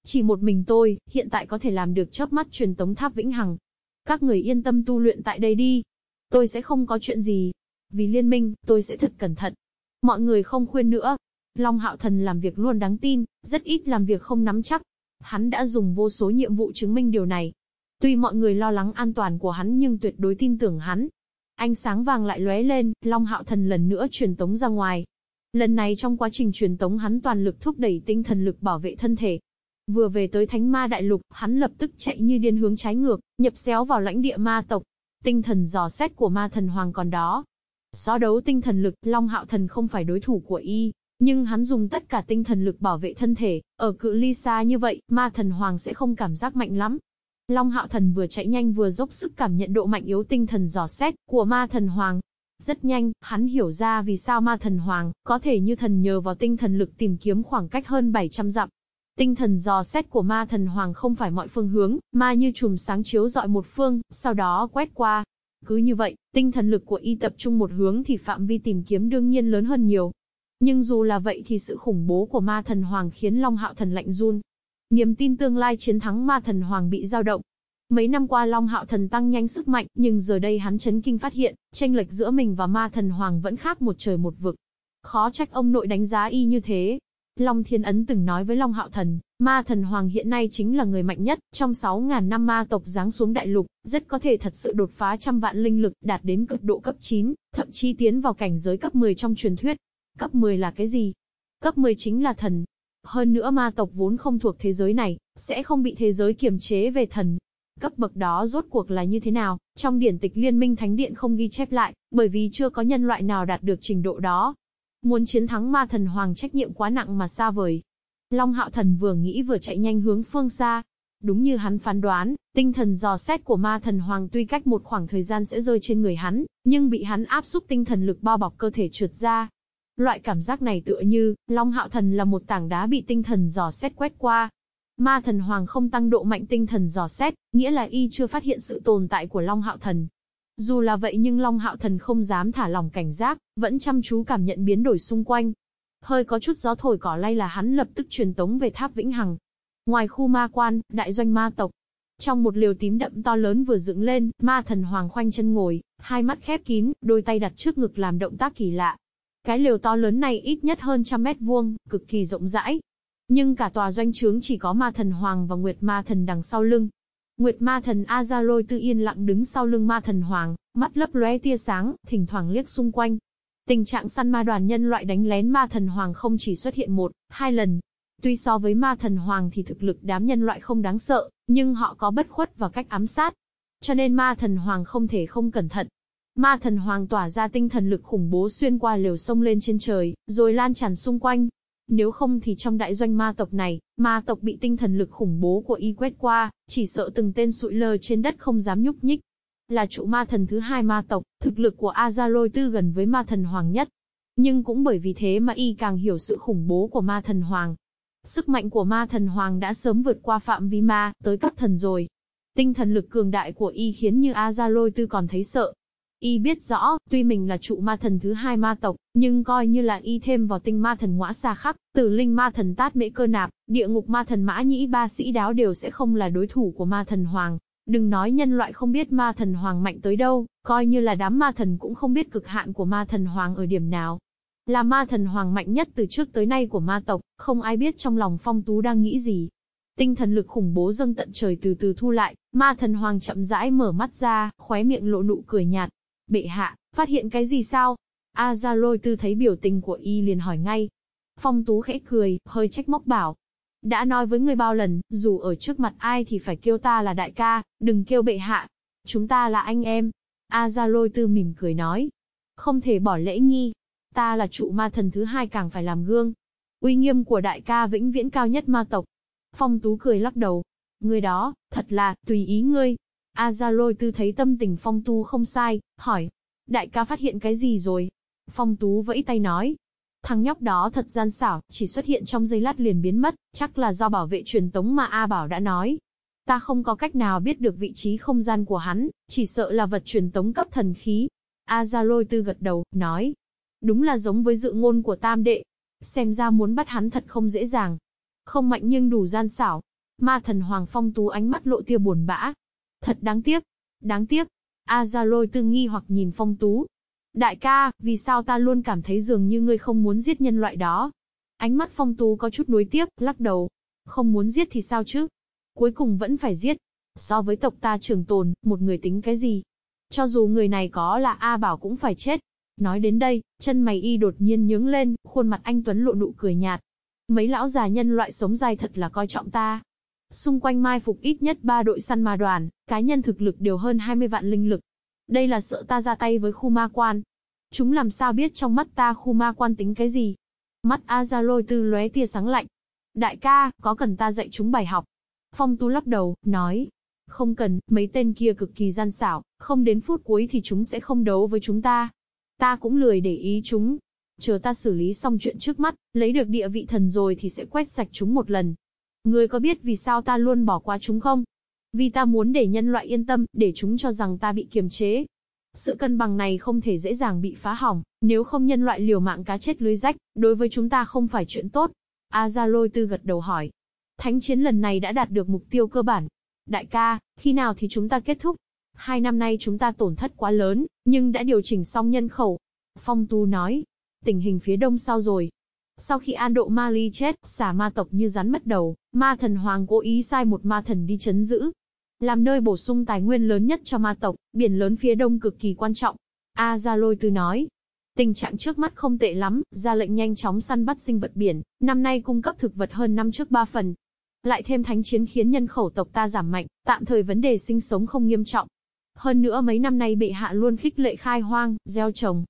Chỉ một mình tôi, hiện tại có thể làm được chớp mắt truyền tống tháp vĩnh hằng. Các người yên tâm tu luyện tại đây đi. Tôi sẽ không có chuyện gì. Vì liên minh, tôi sẽ thật cẩn thận. Mọi người không khuyên nữa. Long Hạo Thần làm việc luôn đáng tin, rất ít làm việc không nắm chắc. Hắn đã dùng vô số nhiệm vụ chứng minh điều này. Tuy mọi người lo lắng an toàn của hắn nhưng tuyệt đối tin tưởng hắn. Ánh sáng vàng lại lóe lên, Long Hạo Thần lần nữa truyền tống ra ngoài. Lần này trong quá trình truyền tống hắn toàn lực thúc đẩy tinh thần lực bảo vệ thân thể, Vừa về tới Thánh Ma Đại Lục, hắn lập tức chạy như điên hướng trái ngược, nhập xéo vào lãnh địa ma tộc. Tinh thần dò xét của ma thần hoàng còn đó. So đấu tinh thần lực, Long Hạo Thần không phải đối thủ của y, nhưng hắn dùng tất cả tinh thần lực bảo vệ thân thể, ở cự ly xa như vậy, ma thần hoàng sẽ không cảm giác mạnh lắm. Long Hạo Thần vừa chạy nhanh vừa dốc sức cảm nhận độ mạnh yếu tinh thần dò xét của ma thần hoàng. Rất nhanh, hắn hiểu ra vì sao ma thần hoàng có thể như thần nhờ vào tinh thần lực tìm kiếm khoảng cách hơn 700 dặm, Tinh thần dò xét của ma thần hoàng không phải mọi phương hướng, mà như chùm sáng chiếu dọi một phương, sau đó quét qua. Cứ như vậy, tinh thần lực của y tập trung một hướng thì phạm vi tìm kiếm đương nhiên lớn hơn nhiều. Nhưng dù là vậy thì sự khủng bố của ma thần hoàng khiến Long Hạo Thần lạnh run. Niềm tin tương lai chiến thắng ma thần hoàng bị dao động. Mấy năm qua Long Hạo Thần tăng nhanh sức mạnh, nhưng giờ đây hắn chấn kinh phát hiện, tranh lệch giữa mình và ma thần hoàng vẫn khác một trời một vực. Khó trách ông nội đánh giá y như thế, Long Thiên Ấn từng nói với Long Hạo Thần, ma thần hoàng hiện nay chính là người mạnh nhất, trong 6.000 năm ma tộc giáng xuống đại lục, rất có thể thật sự đột phá trăm vạn linh lực, đạt đến cực độ cấp 9, thậm chí tiến vào cảnh giới cấp 10 trong truyền thuyết. Cấp 10 là cái gì? Cấp 10 chính là thần. Hơn nữa ma tộc vốn không thuộc thế giới này, sẽ không bị thế giới kiềm chế về thần. Cấp bậc đó rốt cuộc là như thế nào, trong điển tịch Liên minh Thánh Điện không ghi chép lại, bởi vì chưa có nhân loại nào đạt được trình độ đó. Muốn chiến thắng ma thần hoàng trách nhiệm quá nặng mà xa vời. Long hạo thần vừa nghĩ vừa chạy nhanh hướng phương xa. Đúng như hắn phán đoán, tinh thần dò xét của ma thần hoàng tuy cách một khoảng thời gian sẽ rơi trên người hắn, nhưng bị hắn áp xúc tinh thần lực bao bọc cơ thể trượt ra. Loại cảm giác này tựa như, Long hạo thần là một tảng đá bị tinh thần dò xét quét qua. Ma thần hoàng không tăng độ mạnh tinh thần dò xét, nghĩa là y chưa phát hiện sự tồn tại của Long hạo thần. Dù là vậy nhưng Long Hạo Thần không dám thả lòng cảnh giác, vẫn chăm chú cảm nhận biến đổi xung quanh. Hơi có chút gió thổi cỏ lay là hắn lập tức truyền tống về tháp Vĩnh Hằng. Ngoài khu ma quan, đại doanh ma tộc. Trong một liều tím đậm to lớn vừa dựng lên, ma thần hoàng khoanh chân ngồi, hai mắt khép kín, đôi tay đặt trước ngực làm động tác kỳ lạ. Cái lều to lớn này ít nhất hơn trăm mét vuông, cực kỳ rộng rãi. Nhưng cả tòa doanh trướng chỉ có ma thần hoàng và nguyệt ma thần đằng sau lưng, Nguyệt ma thần Azaloi tư yên lặng đứng sau lưng ma thần hoàng, mắt lấp lóe tia sáng, thỉnh thoảng liếc xung quanh. Tình trạng săn ma đoàn nhân loại đánh lén ma thần hoàng không chỉ xuất hiện một, hai lần. Tuy so với ma thần hoàng thì thực lực đám nhân loại không đáng sợ, nhưng họ có bất khuất và cách ám sát. Cho nên ma thần hoàng không thể không cẩn thận. Ma thần hoàng tỏa ra tinh thần lực khủng bố xuyên qua lều sông lên trên trời, rồi lan tràn xung quanh. Nếu không thì trong đại doanh ma tộc này, ma tộc bị tinh thần lực khủng bố của y quét qua, chỉ sợ từng tên sụi lơ trên đất không dám nhúc nhích. Là trụ ma thần thứ hai ma tộc, thực lực của Azaloi tư gần với ma thần hoàng nhất. Nhưng cũng bởi vì thế mà y càng hiểu sự khủng bố của ma thần hoàng. Sức mạnh của ma thần hoàng đã sớm vượt qua phạm vi ma, tới cấp thần rồi. Tinh thần lực cường đại của y khiến như Azaloi tư còn thấy sợ, Y biết rõ, tuy mình là trụ ma thần thứ hai ma tộc, nhưng coi như là y thêm vào tinh ma thần ngõa xa khắc, tử linh ma thần tát mễ cơ nạp, địa ngục ma thần mã nhĩ ba sĩ đáo đều sẽ không là đối thủ của ma thần hoàng. Đừng nói nhân loại không biết ma thần hoàng mạnh tới đâu, coi như là đám ma thần cũng không biết cực hạn của ma thần hoàng ở điểm nào. Là ma thần hoàng mạnh nhất từ trước tới nay của ma tộc, không ai biết trong lòng phong tú đang nghĩ gì. Tinh thần lực khủng bố dâng tận trời từ từ thu lại, ma thần hoàng chậm rãi mở mắt ra, khóe miệng lộ nụ cười nhạt, Bệ hạ, phát hiện cái gì sao? A Gia Lôi Tư thấy biểu tình của y liền hỏi ngay. Phong Tú khẽ cười, hơi trách móc bảo. Đã nói với người bao lần, dù ở trước mặt ai thì phải kêu ta là đại ca, đừng kêu bệ hạ. Chúng ta là anh em. A Gia Lôi Tư mỉm cười nói. Không thể bỏ lễ nghi. Ta là trụ ma thần thứ hai càng phải làm gương. Uy nghiêm của đại ca vĩnh viễn cao nhất ma tộc. Phong Tú cười lắc đầu. Người đó, thật là, tùy ý ngươi. A Gia Lôi Tư thấy tâm tình Phong Tú không sai, hỏi. Đại ca phát hiện cái gì rồi? Phong Tú vẫy tay nói. Thằng nhóc đó thật gian xảo, chỉ xuất hiện trong giây lát liền biến mất, chắc là do bảo vệ truyền tống mà A Bảo đã nói. Ta không có cách nào biết được vị trí không gian của hắn, chỉ sợ là vật truyền tống cấp thần khí. A Gia Lôi Tư gật đầu, nói. Đúng là giống với dự ngôn của Tam Đệ. Xem ra muốn bắt hắn thật không dễ dàng. Không mạnh nhưng đủ gian xảo. Ma thần Hoàng Phong Tú ánh mắt lộ tia buồn bã, Thật đáng tiếc. Đáng tiếc. A Gia Lôi tư nghi hoặc nhìn Phong Tú. Đại ca, vì sao ta luôn cảm thấy dường như ngươi không muốn giết nhân loại đó? Ánh mắt Phong Tú có chút nuối tiếc, lắc đầu. Không muốn giết thì sao chứ? Cuối cùng vẫn phải giết. So với tộc ta trường tồn, một người tính cái gì? Cho dù người này có là A Bảo cũng phải chết. Nói đến đây, chân mày y đột nhiên nhướng lên, khuôn mặt anh Tuấn lộ nụ cười nhạt. Mấy lão già nhân loại sống dài thật là coi trọng ta. Xung quanh mai phục ít nhất 3 đội săn ma đoàn, cá nhân thực lực đều hơn 20 vạn linh lực. Đây là sợ ta ra tay với khu ma quan. Chúng làm sao biết trong mắt ta khu ma quan tính cái gì? Mắt A lôi tư lóe tia sáng lạnh. Đại ca, có cần ta dạy chúng bài học? Phong tu lắc đầu, nói. Không cần, mấy tên kia cực kỳ gian xảo, không đến phút cuối thì chúng sẽ không đấu với chúng ta. Ta cũng lười để ý chúng. Chờ ta xử lý xong chuyện trước mắt, lấy được địa vị thần rồi thì sẽ quét sạch chúng một lần. Ngươi có biết vì sao ta luôn bỏ qua chúng không? Vì ta muốn để nhân loại yên tâm, để chúng cho rằng ta bị kiềm chế. Sự cân bằng này không thể dễ dàng bị phá hỏng, nếu không nhân loại liều mạng cá chết lưới rách, đối với chúng ta không phải chuyện tốt. A Gia Lôi Tư gật đầu hỏi. Thánh chiến lần này đã đạt được mục tiêu cơ bản. Đại ca, khi nào thì chúng ta kết thúc? Hai năm nay chúng ta tổn thất quá lớn, nhưng đã điều chỉnh xong nhân khẩu. Phong Tu nói. Tình hình phía đông sao rồi? Sau khi An Độ Ma Ly chết, xả ma tộc như rắn mất đầu, ma thần hoàng cố ý sai một ma thần đi chấn giữ. Làm nơi bổ sung tài nguyên lớn nhất cho ma tộc, biển lớn phía đông cực kỳ quan trọng. A Gia Lôi Tư nói. Tình trạng trước mắt không tệ lắm, ra lệnh nhanh chóng săn bắt sinh vật biển, năm nay cung cấp thực vật hơn năm trước ba phần. Lại thêm thánh chiến khiến nhân khẩu tộc ta giảm mạnh, tạm thời vấn đề sinh sống không nghiêm trọng. Hơn nữa mấy năm nay bệ hạ luôn khích lệ khai hoang, gieo trồng,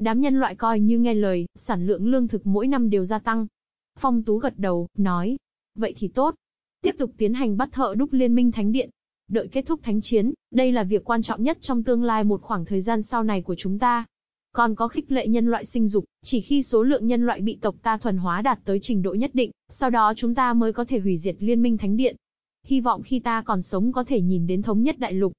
Đám nhân loại coi như nghe lời, sản lượng lương thực mỗi năm đều gia tăng. Phong Tú gật đầu, nói. Vậy thì tốt. Tiếp tục tiến hành bắt thợ đúc liên minh thánh điện. Đợi kết thúc thánh chiến, đây là việc quan trọng nhất trong tương lai một khoảng thời gian sau này của chúng ta. Còn có khích lệ nhân loại sinh dục, chỉ khi số lượng nhân loại bị tộc ta thuần hóa đạt tới trình độ nhất định, sau đó chúng ta mới có thể hủy diệt liên minh thánh điện. Hy vọng khi ta còn sống có thể nhìn đến thống nhất đại lục.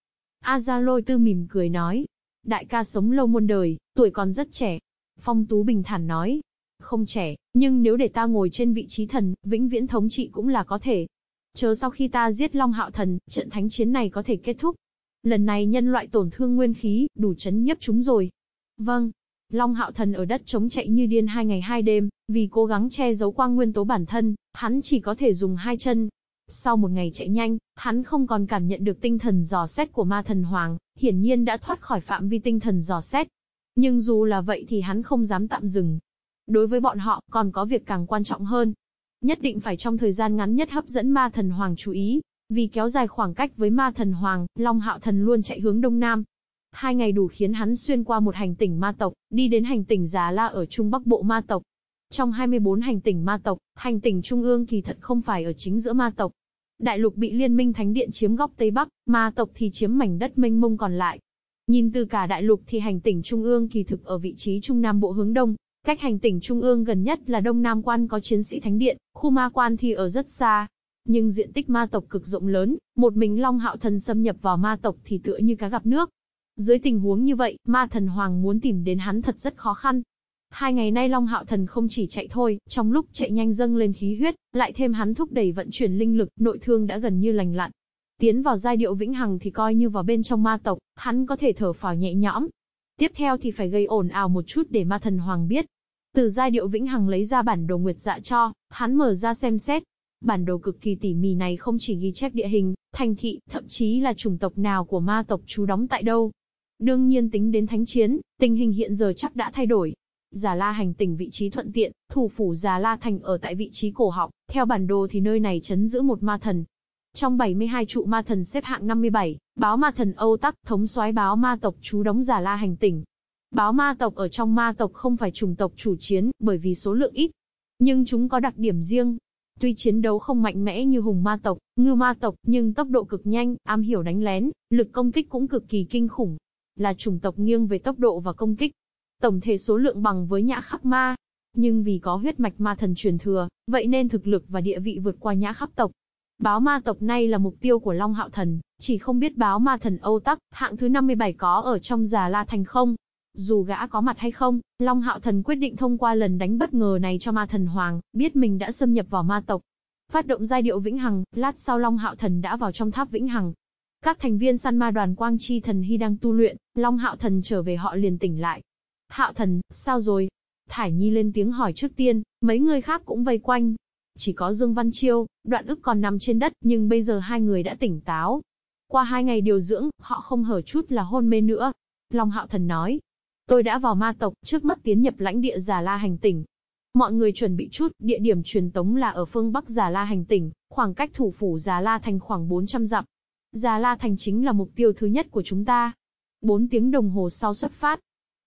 Azaloi Lôi Tư mỉm cười nói, Đại ca sống lâu muôn đời, tuổi còn rất trẻ. Phong Tú bình thản nói. Không trẻ, nhưng nếu để ta ngồi trên vị trí thần, vĩnh viễn thống trị cũng là có thể. Chờ sau khi ta giết Long Hạo Thần, trận thánh chiến này có thể kết thúc. Lần này nhân loại tổn thương nguyên khí, đủ chấn nhấp chúng rồi. Vâng. Long Hạo Thần ở đất chống chạy như điên hai ngày hai đêm, vì cố gắng che giấu quang nguyên tố bản thân, hắn chỉ có thể dùng hai chân, sau một ngày chạy nhanh, hắn không còn cảm nhận được tinh thần dò xét của ma thần hoàng, hiển nhiên đã thoát khỏi phạm vi tinh thần dò xét. Nhưng dù là vậy thì hắn không dám tạm dừng. Đối với bọn họ, còn có việc càng quan trọng hơn. Nhất định phải trong thời gian ngắn nhất hấp dẫn ma thần hoàng chú ý. Vì kéo dài khoảng cách với ma thần hoàng, Long Hạo Thần luôn chạy hướng đông nam. Hai ngày đủ khiến hắn xuyên qua một hành tỉnh ma tộc, đi đến hành tỉnh Già La ở Trung Bắc Bộ ma tộc. Trong 24 hành tỉnh ma tộc, hành tỉnh Trung ương kỳ thật không phải ở chính giữa ma tộc. Đại lục bị liên minh thánh điện chiếm góc Tây Bắc, ma tộc thì chiếm mảnh đất mênh mông còn lại. Nhìn từ cả đại lục thì hành tỉnh Trung ương kỳ thực ở vị trí Trung Nam Bộ hướng Đông, cách hành tỉnh Trung ương gần nhất là Đông Nam Quan có chiến sĩ thánh điện, khu ma quan thì ở rất xa. Nhưng diện tích ma tộc cực rộng lớn, một mình Long Hạo Thần xâm nhập vào ma tộc thì tựa như cá gặp nước. Dưới tình huống như vậy, ma thần hoàng muốn tìm đến hắn thật rất khó khăn. Hai ngày nay Long Hạo Thần không chỉ chạy thôi, trong lúc chạy nhanh dâng lên khí huyết, lại thêm hắn thúc đẩy vận chuyển linh lực, nội thương đã gần như lành lặn. Tiến vào giai điệu vĩnh hằng thì coi như vào bên trong ma tộc, hắn có thể thở phào nhẹ nhõm. Tiếp theo thì phải gây ồn ào một chút để ma thần hoàng biết. Từ giai điệu vĩnh hằng lấy ra bản đồ nguyệt dạ cho, hắn mở ra xem xét. Bản đồ cực kỳ tỉ mỉ này không chỉ ghi chép địa hình, thành thị, thậm chí là chủng tộc nào của ma tộc trú đóng tại đâu. Đương nhiên tính đến thánh chiến, tình hình hiện giờ chắc đã thay đổi. Già La hành tỉnh vị trí thuận tiện, thủ phủ Già La thành ở tại vị trí cổ họng, theo bản đồ thì nơi này chấn giữ một ma thần. Trong 72 trụ ma thần xếp hạng 57, báo ma thần Âu Tắc thống soái báo ma tộc chú đóng Già La hành tỉnh. Báo ma tộc ở trong ma tộc không phải chủng tộc chủ chiến, bởi vì số lượng ít. Nhưng chúng có đặc điểm riêng. Tuy chiến đấu không mạnh mẽ như hùng ma tộc, ngư ma tộc, nhưng tốc độ cực nhanh, am hiểu đánh lén, lực công kích cũng cực kỳ kinh khủng. Là chủng tộc nghiêng về tốc độ và công kích. Tổng thể số lượng bằng với nhã khắc ma. Nhưng vì có huyết mạch ma thần truyền thừa, vậy nên thực lực và địa vị vượt qua nhã khắc tộc. Báo ma tộc nay là mục tiêu của Long Hạo Thần, chỉ không biết báo ma thần Âu Tắc, hạng thứ 57 có ở trong Già La Thành không? Dù gã có mặt hay không, Long Hạo Thần quyết định thông qua lần đánh bất ngờ này cho ma thần Hoàng, biết mình đã xâm nhập vào ma tộc. Phát động giai điệu Vĩnh Hằng, lát sau Long Hạo Thần đã vào trong tháp Vĩnh Hằng. Các thành viên săn ma đoàn Quang Chi Thần Hy đang tu luyện, Long Hạo Thần trở về họ liền tỉnh lại. Hạo Thần, sao rồi? Thải Nhi lên tiếng hỏi trước tiên, mấy người khác cũng vây quanh. Chỉ có Dương Văn Chiêu, đoạn ức còn nằm trên đất, nhưng bây giờ hai người đã tỉnh táo. Qua hai ngày điều dưỡng, họ không hở chút là hôn mê nữa. Long Hạo Thần nói, Tôi đã vào ma tộc, trước mắt tiến nhập lãnh địa Già La hành tỉnh. Mọi người chuẩn bị chút, địa điểm truyền tống là ở phương Bắc Già La hành tỉnh, khoảng cách thủ phủ Già La thành khoảng 400 dặm. Già La thành chính là mục tiêu thứ nhất của chúng ta. 4 tiếng đồng hồ sau xuất phát.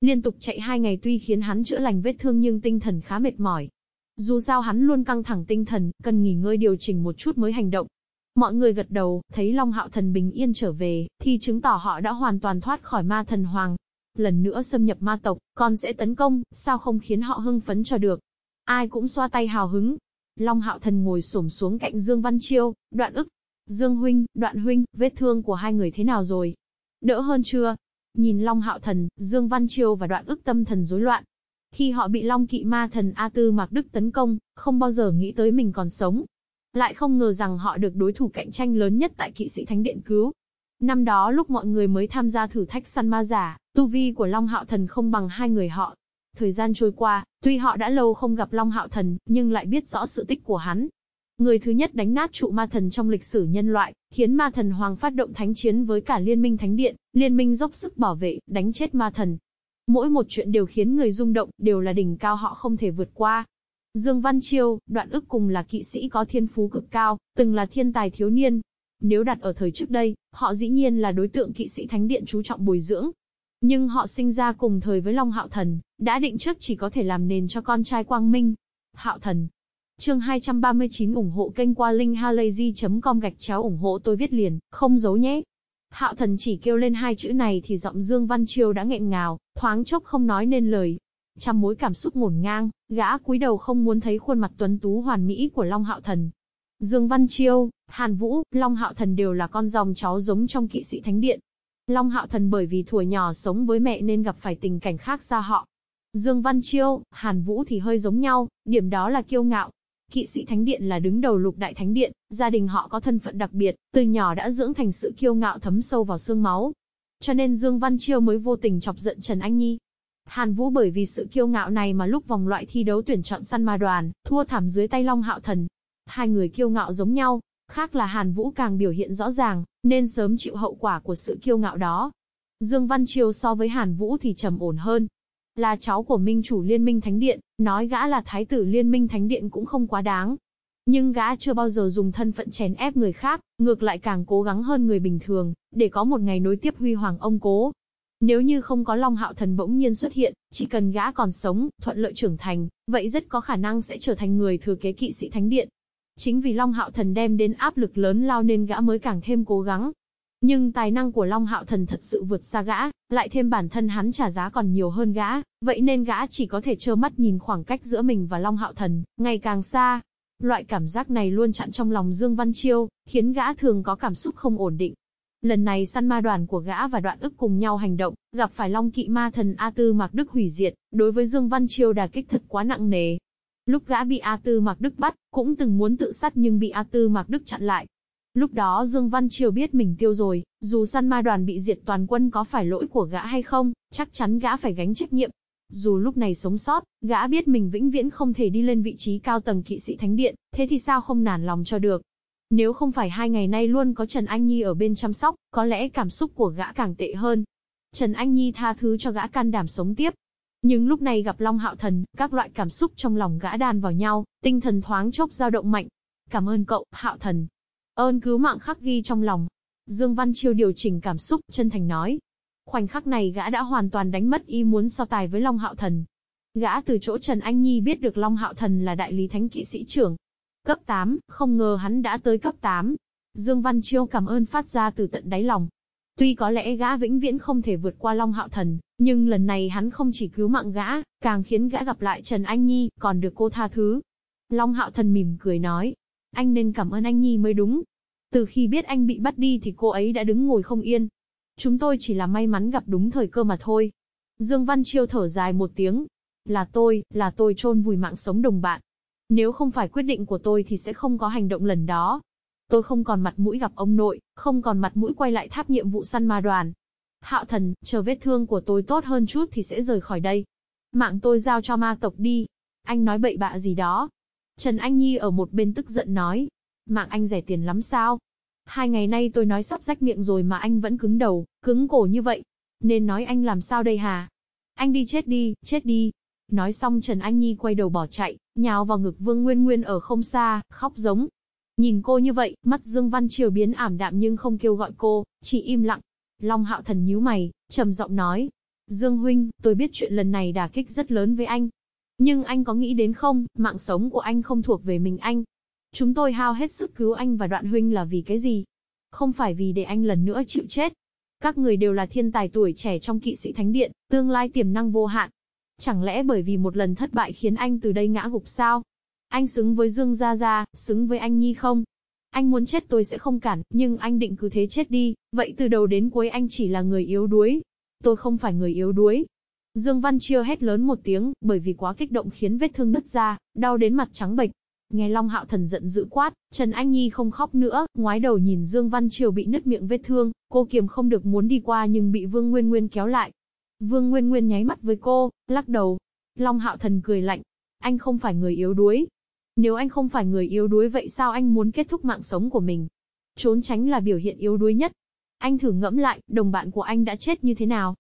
Liên tục chạy hai ngày tuy khiến hắn chữa lành vết thương nhưng tinh thần khá mệt mỏi. Dù sao hắn luôn căng thẳng tinh thần, cần nghỉ ngơi điều chỉnh một chút mới hành động. Mọi người gật đầu, thấy Long Hạo Thần bình yên trở về, thì chứng tỏ họ đã hoàn toàn thoát khỏi ma thần hoàng lần nữa xâm nhập ma tộc, còn sẽ tấn công, sao không khiến họ hưng phấn cho được. Ai cũng xoa tay hào hứng. Long Hạo Thần ngồi xổm xuống cạnh Dương Văn Chiêu, đoạn ức. Dương Huynh, đoạn Huynh, vết thương của hai người thế nào rồi? Đỡ hơn chưa? Nhìn Long Hạo Thần, Dương Văn Chiêu và đoạn ức tâm thần rối loạn. Khi họ bị Long Kỵ Ma Thần A Tư Mạc Đức tấn công, không bao giờ nghĩ tới mình còn sống. Lại không ngờ rằng họ được đối thủ cạnh tranh lớn nhất tại kỵ sĩ Thánh Điện cứu. Năm đó lúc mọi người mới tham gia thử thách săn ma giả, tu vi của Long Hạo Thần không bằng hai người họ. Thời gian trôi qua, tuy họ đã lâu không gặp Long Hạo Thần, nhưng lại biết rõ sự tích của hắn. Người thứ nhất đánh nát trụ ma thần trong lịch sử nhân loại, khiến ma thần hoàng phát động thánh chiến với cả liên minh thánh điện, liên minh dốc sức bảo vệ, đánh chết ma thần. Mỗi một chuyện đều khiến người rung động, đều là đỉnh cao họ không thể vượt qua. Dương Văn Chiêu, đoạn ức cùng là kỵ sĩ có thiên phú cực cao, từng là thiên tài thiếu niên, nếu đặt ở thời trước đây, họ dĩ nhiên là đối tượng kỵ sĩ thánh điện chú trọng bồi dưỡng. Nhưng họ sinh ra cùng thời với Long Hạo Thần, đã định trước chỉ có thể làm nền cho con trai Quang Minh. Hạo Thần Chương 239 ủng hộ kênh qua linkhalazy.com gạch chéo ủng hộ tôi viết liền, không giấu nhé. Hạo Thần chỉ kêu lên hai chữ này thì giọng Dương Văn Chiêu đã nghẹn ngào, thoáng chốc không nói nên lời. Trăm mối cảm xúc ngổn ngang, gã cúi đầu không muốn thấy khuôn mặt tuấn tú hoàn mỹ của Long Hạo Thần, Dương Văn Chiêu, Hàn Vũ, Long Hạo Thần đều là con dòng cháu giống trong kỵ sĩ thánh điện. Long Hạo Thần bởi vì thuở nhỏ sống với mẹ nên gặp phải tình cảnh khác xa họ. Dương Văn Chiêu, Hàn Vũ thì hơi giống nhau, điểm đó là kiêu ngạo. Kỵ sĩ thánh điện là đứng đầu lục đại thánh điện, gia đình họ có thân phận đặc biệt, từ nhỏ đã dưỡng thành sự kiêu ngạo thấm sâu vào xương máu. Cho nên Dương Văn Chiêu mới vô tình chọc giận Trần Anh Nhi. Hàn Vũ bởi vì sự kiêu ngạo này mà lúc vòng loại thi đấu tuyển chọn săn ma đoàn, thua thảm dưới tay Long Hạo Thần, Hai người kiêu ngạo giống nhau, khác là Hàn Vũ càng biểu hiện rõ ràng, nên sớm chịu hậu quả của sự kiêu ngạo đó. Dương Văn Chiêu so với Hàn Vũ thì trầm ổn hơn. Là cháu của minh chủ liên minh thánh điện, nói gã là thái tử liên minh thánh điện cũng không quá đáng. Nhưng gã chưa bao giờ dùng thân phận chèn ép người khác, ngược lại càng cố gắng hơn người bình thường, để có một ngày nối tiếp huy hoàng ông cố. Nếu như không có Long Hạo Thần bỗng nhiên xuất hiện, chỉ cần gã còn sống, thuận lợi trưởng thành, vậy rất có khả năng sẽ trở thành người thừa kế kỵ sĩ thánh điện. Chính vì Long Hạo Thần đem đến áp lực lớn lao nên gã mới càng thêm cố gắng. Nhưng tài năng của Long Hạo Thần thật sự vượt xa gã, lại thêm bản thân hắn trả giá còn nhiều hơn gã, vậy nên gã chỉ có thể trơ mắt nhìn khoảng cách giữa mình và Long Hạo Thần, ngày càng xa. Loại cảm giác này luôn chặn trong lòng Dương Văn Chiêu, khiến gã thường có cảm xúc không ổn định. Lần này săn ma đoàn của gã và đoạn ức cùng nhau hành động, gặp phải Long Kỵ Ma Thần A Tư Mạc Đức hủy diệt, đối với Dương Văn Chiêu đả kích thật quá nặng nề. Lúc gã bị A Tư Mạc Đức bắt, cũng từng muốn tự sát nhưng bị A Tư Mạc Đức chặn lại. Lúc đó Dương Văn Triều biết mình tiêu rồi, dù săn ma đoàn bị diệt toàn quân có phải lỗi của gã hay không, chắc chắn gã phải gánh trách nhiệm. Dù lúc này sống sót, gã biết mình vĩnh viễn không thể đi lên vị trí cao tầng kỵ sĩ thánh điện, thế thì sao không nản lòng cho được. Nếu không phải hai ngày nay luôn có Trần Anh Nhi ở bên chăm sóc, có lẽ cảm xúc của gã càng tệ hơn. Trần Anh Nhi tha thứ cho gã can đảm sống tiếp, nhưng lúc này gặp Long Hạo Thần, các loại cảm xúc trong lòng gã đan vào nhau, tinh thần thoáng chốc dao động mạnh. Cảm ơn cậu, Hạo Thần. Ơn cứu mạng khắc ghi trong lòng. Dương Văn Chiêu điều chỉnh cảm xúc, chân thành nói. Khoảnh khắc này gã đã hoàn toàn đánh mất ý muốn so tài với Long Hạo Thần. Gã từ chỗ Trần Anh Nhi biết được Long Hạo Thần là đại lý thánh kỵ sĩ trưởng. Cấp 8, không ngờ hắn đã tới cấp 8. Dương Văn Chiêu cảm ơn phát ra từ tận đáy lòng. Tuy có lẽ gã vĩnh viễn không thể vượt qua Long Hạo Thần, nhưng lần này hắn không chỉ cứu mạng gã, càng khiến gã gặp lại Trần Anh Nhi, còn được cô tha thứ. Long Hạo Thần mỉm cười nói, anh nên cảm ơn anh Nhi mới đúng. Từ khi biết anh bị bắt đi thì cô ấy đã đứng ngồi không yên. Chúng tôi chỉ là may mắn gặp đúng thời cơ mà thôi. Dương Văn Chiêu thở dài một tiếng. Là tôi, là tôi chôn vùi mạng sống đồng bạn. Nếu không phải quyết định của tôi thì sẽ không có hành động lần đó. Tôi không còn mặt mũi gặp ông nội, không còn mặt mũi quay lại tháp nhiệm vụ săn ma đoàn. Hạo thần, chờ vết thương của tôi tốt hơn chút thì sẽ rời khỏi đây. Mạng tôi giao cho ma tộc đi. Anh nói bậy bạ gì đó. Trần Anh Nhi ở một bên tức giận nói. Mạng anh rẻ tiền lắm sao? Hai ngày nay tôi nói sắp rách miệng rồi mà anh vẫn cứng đầu, cứng cổ như vậy. Nên nói anh làm sao đây hà? Anh đi chết đi, chết đi. Nói xong Trần Anh Nhi quay đầu bỏ chạy, nhào vào ngực Vương Nguyên Nguyên ở không xa, khóc giống. Nhìn cô như vậy, mắt Dương Văn Triều biến ảm đạm nhưng không kêu gọi cô, chỉ im lặng. Long Hạo Thần nhíu mày, trầm giọng nói. Dương Huynh, tôi biết chuyện lần này đả kích rất lớn với anh. Nhưng anh có nghĩ đến không, mạng sống của anh không thuộc về mình anh. Chúng tôi hao hết sức cứu anh và đoạn huynh là vì cái gì? Không phải vì để anh lần nữa chịu chết. Các người đều là thiên tài tuổi trẻ trong kỵ sĩ thánh điện, tương lai tiềm năng vô hạn. Chẳng lẽ bởi vì một lần thất bại khiến anh từ đây ngã gục sao? Anh xứng với Dương Gia Gia, xứng với anh Nhi không? Anh muốn chết tôi sẽ không cản, nhưng anh định cứ thế chết đi, vậy từ đầu đến cuối anh chỉ là người yếu đuối. Tôi không phải người yếu đuối. Dương Văn Chiêu hét lớn một tiếng, bởi vì quá kích động khiến vết thương nứt ra, đau đến mặt trắng bệch. Nghe Long Hạo Thần giận dữ quát, Trần Anh Nhi không khóc nữa, ngoái đầu nhìn Dương Văn Triều bị nứt miệng vết thương, cô kiềm không được muốn đi qua nhưng bị Vương Nguyên Nguyên kéo lại. Vương Nguyên Nguyên nháy mắt với cô, lắc đầu. Long Hạo Thần cười lạnh, anh không phải người yếu đuối, nếu anh không phải người yếu đuối vậy sao anh muốn kết thúc mạng sống của mình? Trốn tránh là biểu hiện yếu đuối nhất. Anh thử ngẫm lại, đồng bạn của anh đã chết như thế nào?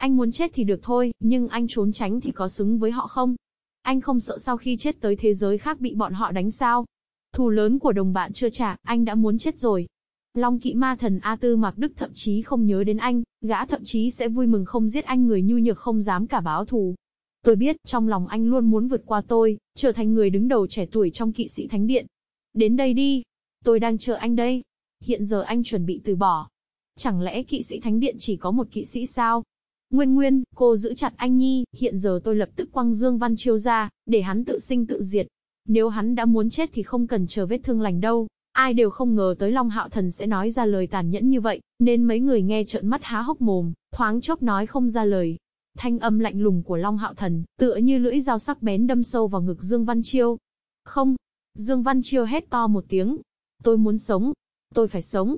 Anh muốn chết thì được thôi, nhưng anh trốn tránh thì có xứng với họ không? Anh không sợ sau khi chết tới thế giới khác bị bọn họ đánh sao? Thù lớn của đồng bạn chưa trả, anh đã muốn chết rồi. Long kỵ ma thần A Tư Mạc Đức thậm chí không nhớ đến anh, gã thậm chí sẽ vui mừng không giết anh người nhu nhược không dám cả báo thù. Tôi biết, trong lòng anh luôn muốn vượt qua tôi, trở thành người đứng đầu trẻ tuổi trong kỵ sĩ thánh điện. Đến đây đi. Tôi đang chờ anh đây. Hiện giờ anh chuẩn bị từ bỏ. Chẳng lẽ kỵ sĩ thánh điện chỉ có một kỵ sĩ sao? Nguyên Nguyên, cô giữ chặt anh Nhi, hiện giờ tôi lập tức quăng Dương Văn Chiêu ra, để hắn tự sinh tự diệt. Nếu hắn đã muốn chết thì không cần chờ vết thương lành đâu. Ai đều không ngờ tới Long Hạo Thần sẽ nói ra lời tàn nhẫn như vậy, nên mấy người nghe trợn mắt há hốc mồm, thoáng chốc nói không ra lời. Thanh âm lạnh lùng của Long Hạo Thần, tựa như lưỡi dao sắc bén đâm sâu vào ngực Dương Văn Chiêu. Không! Dương Văn Chiêu hét to một tiếng. Tôi muốn sống. Tôi phải sống.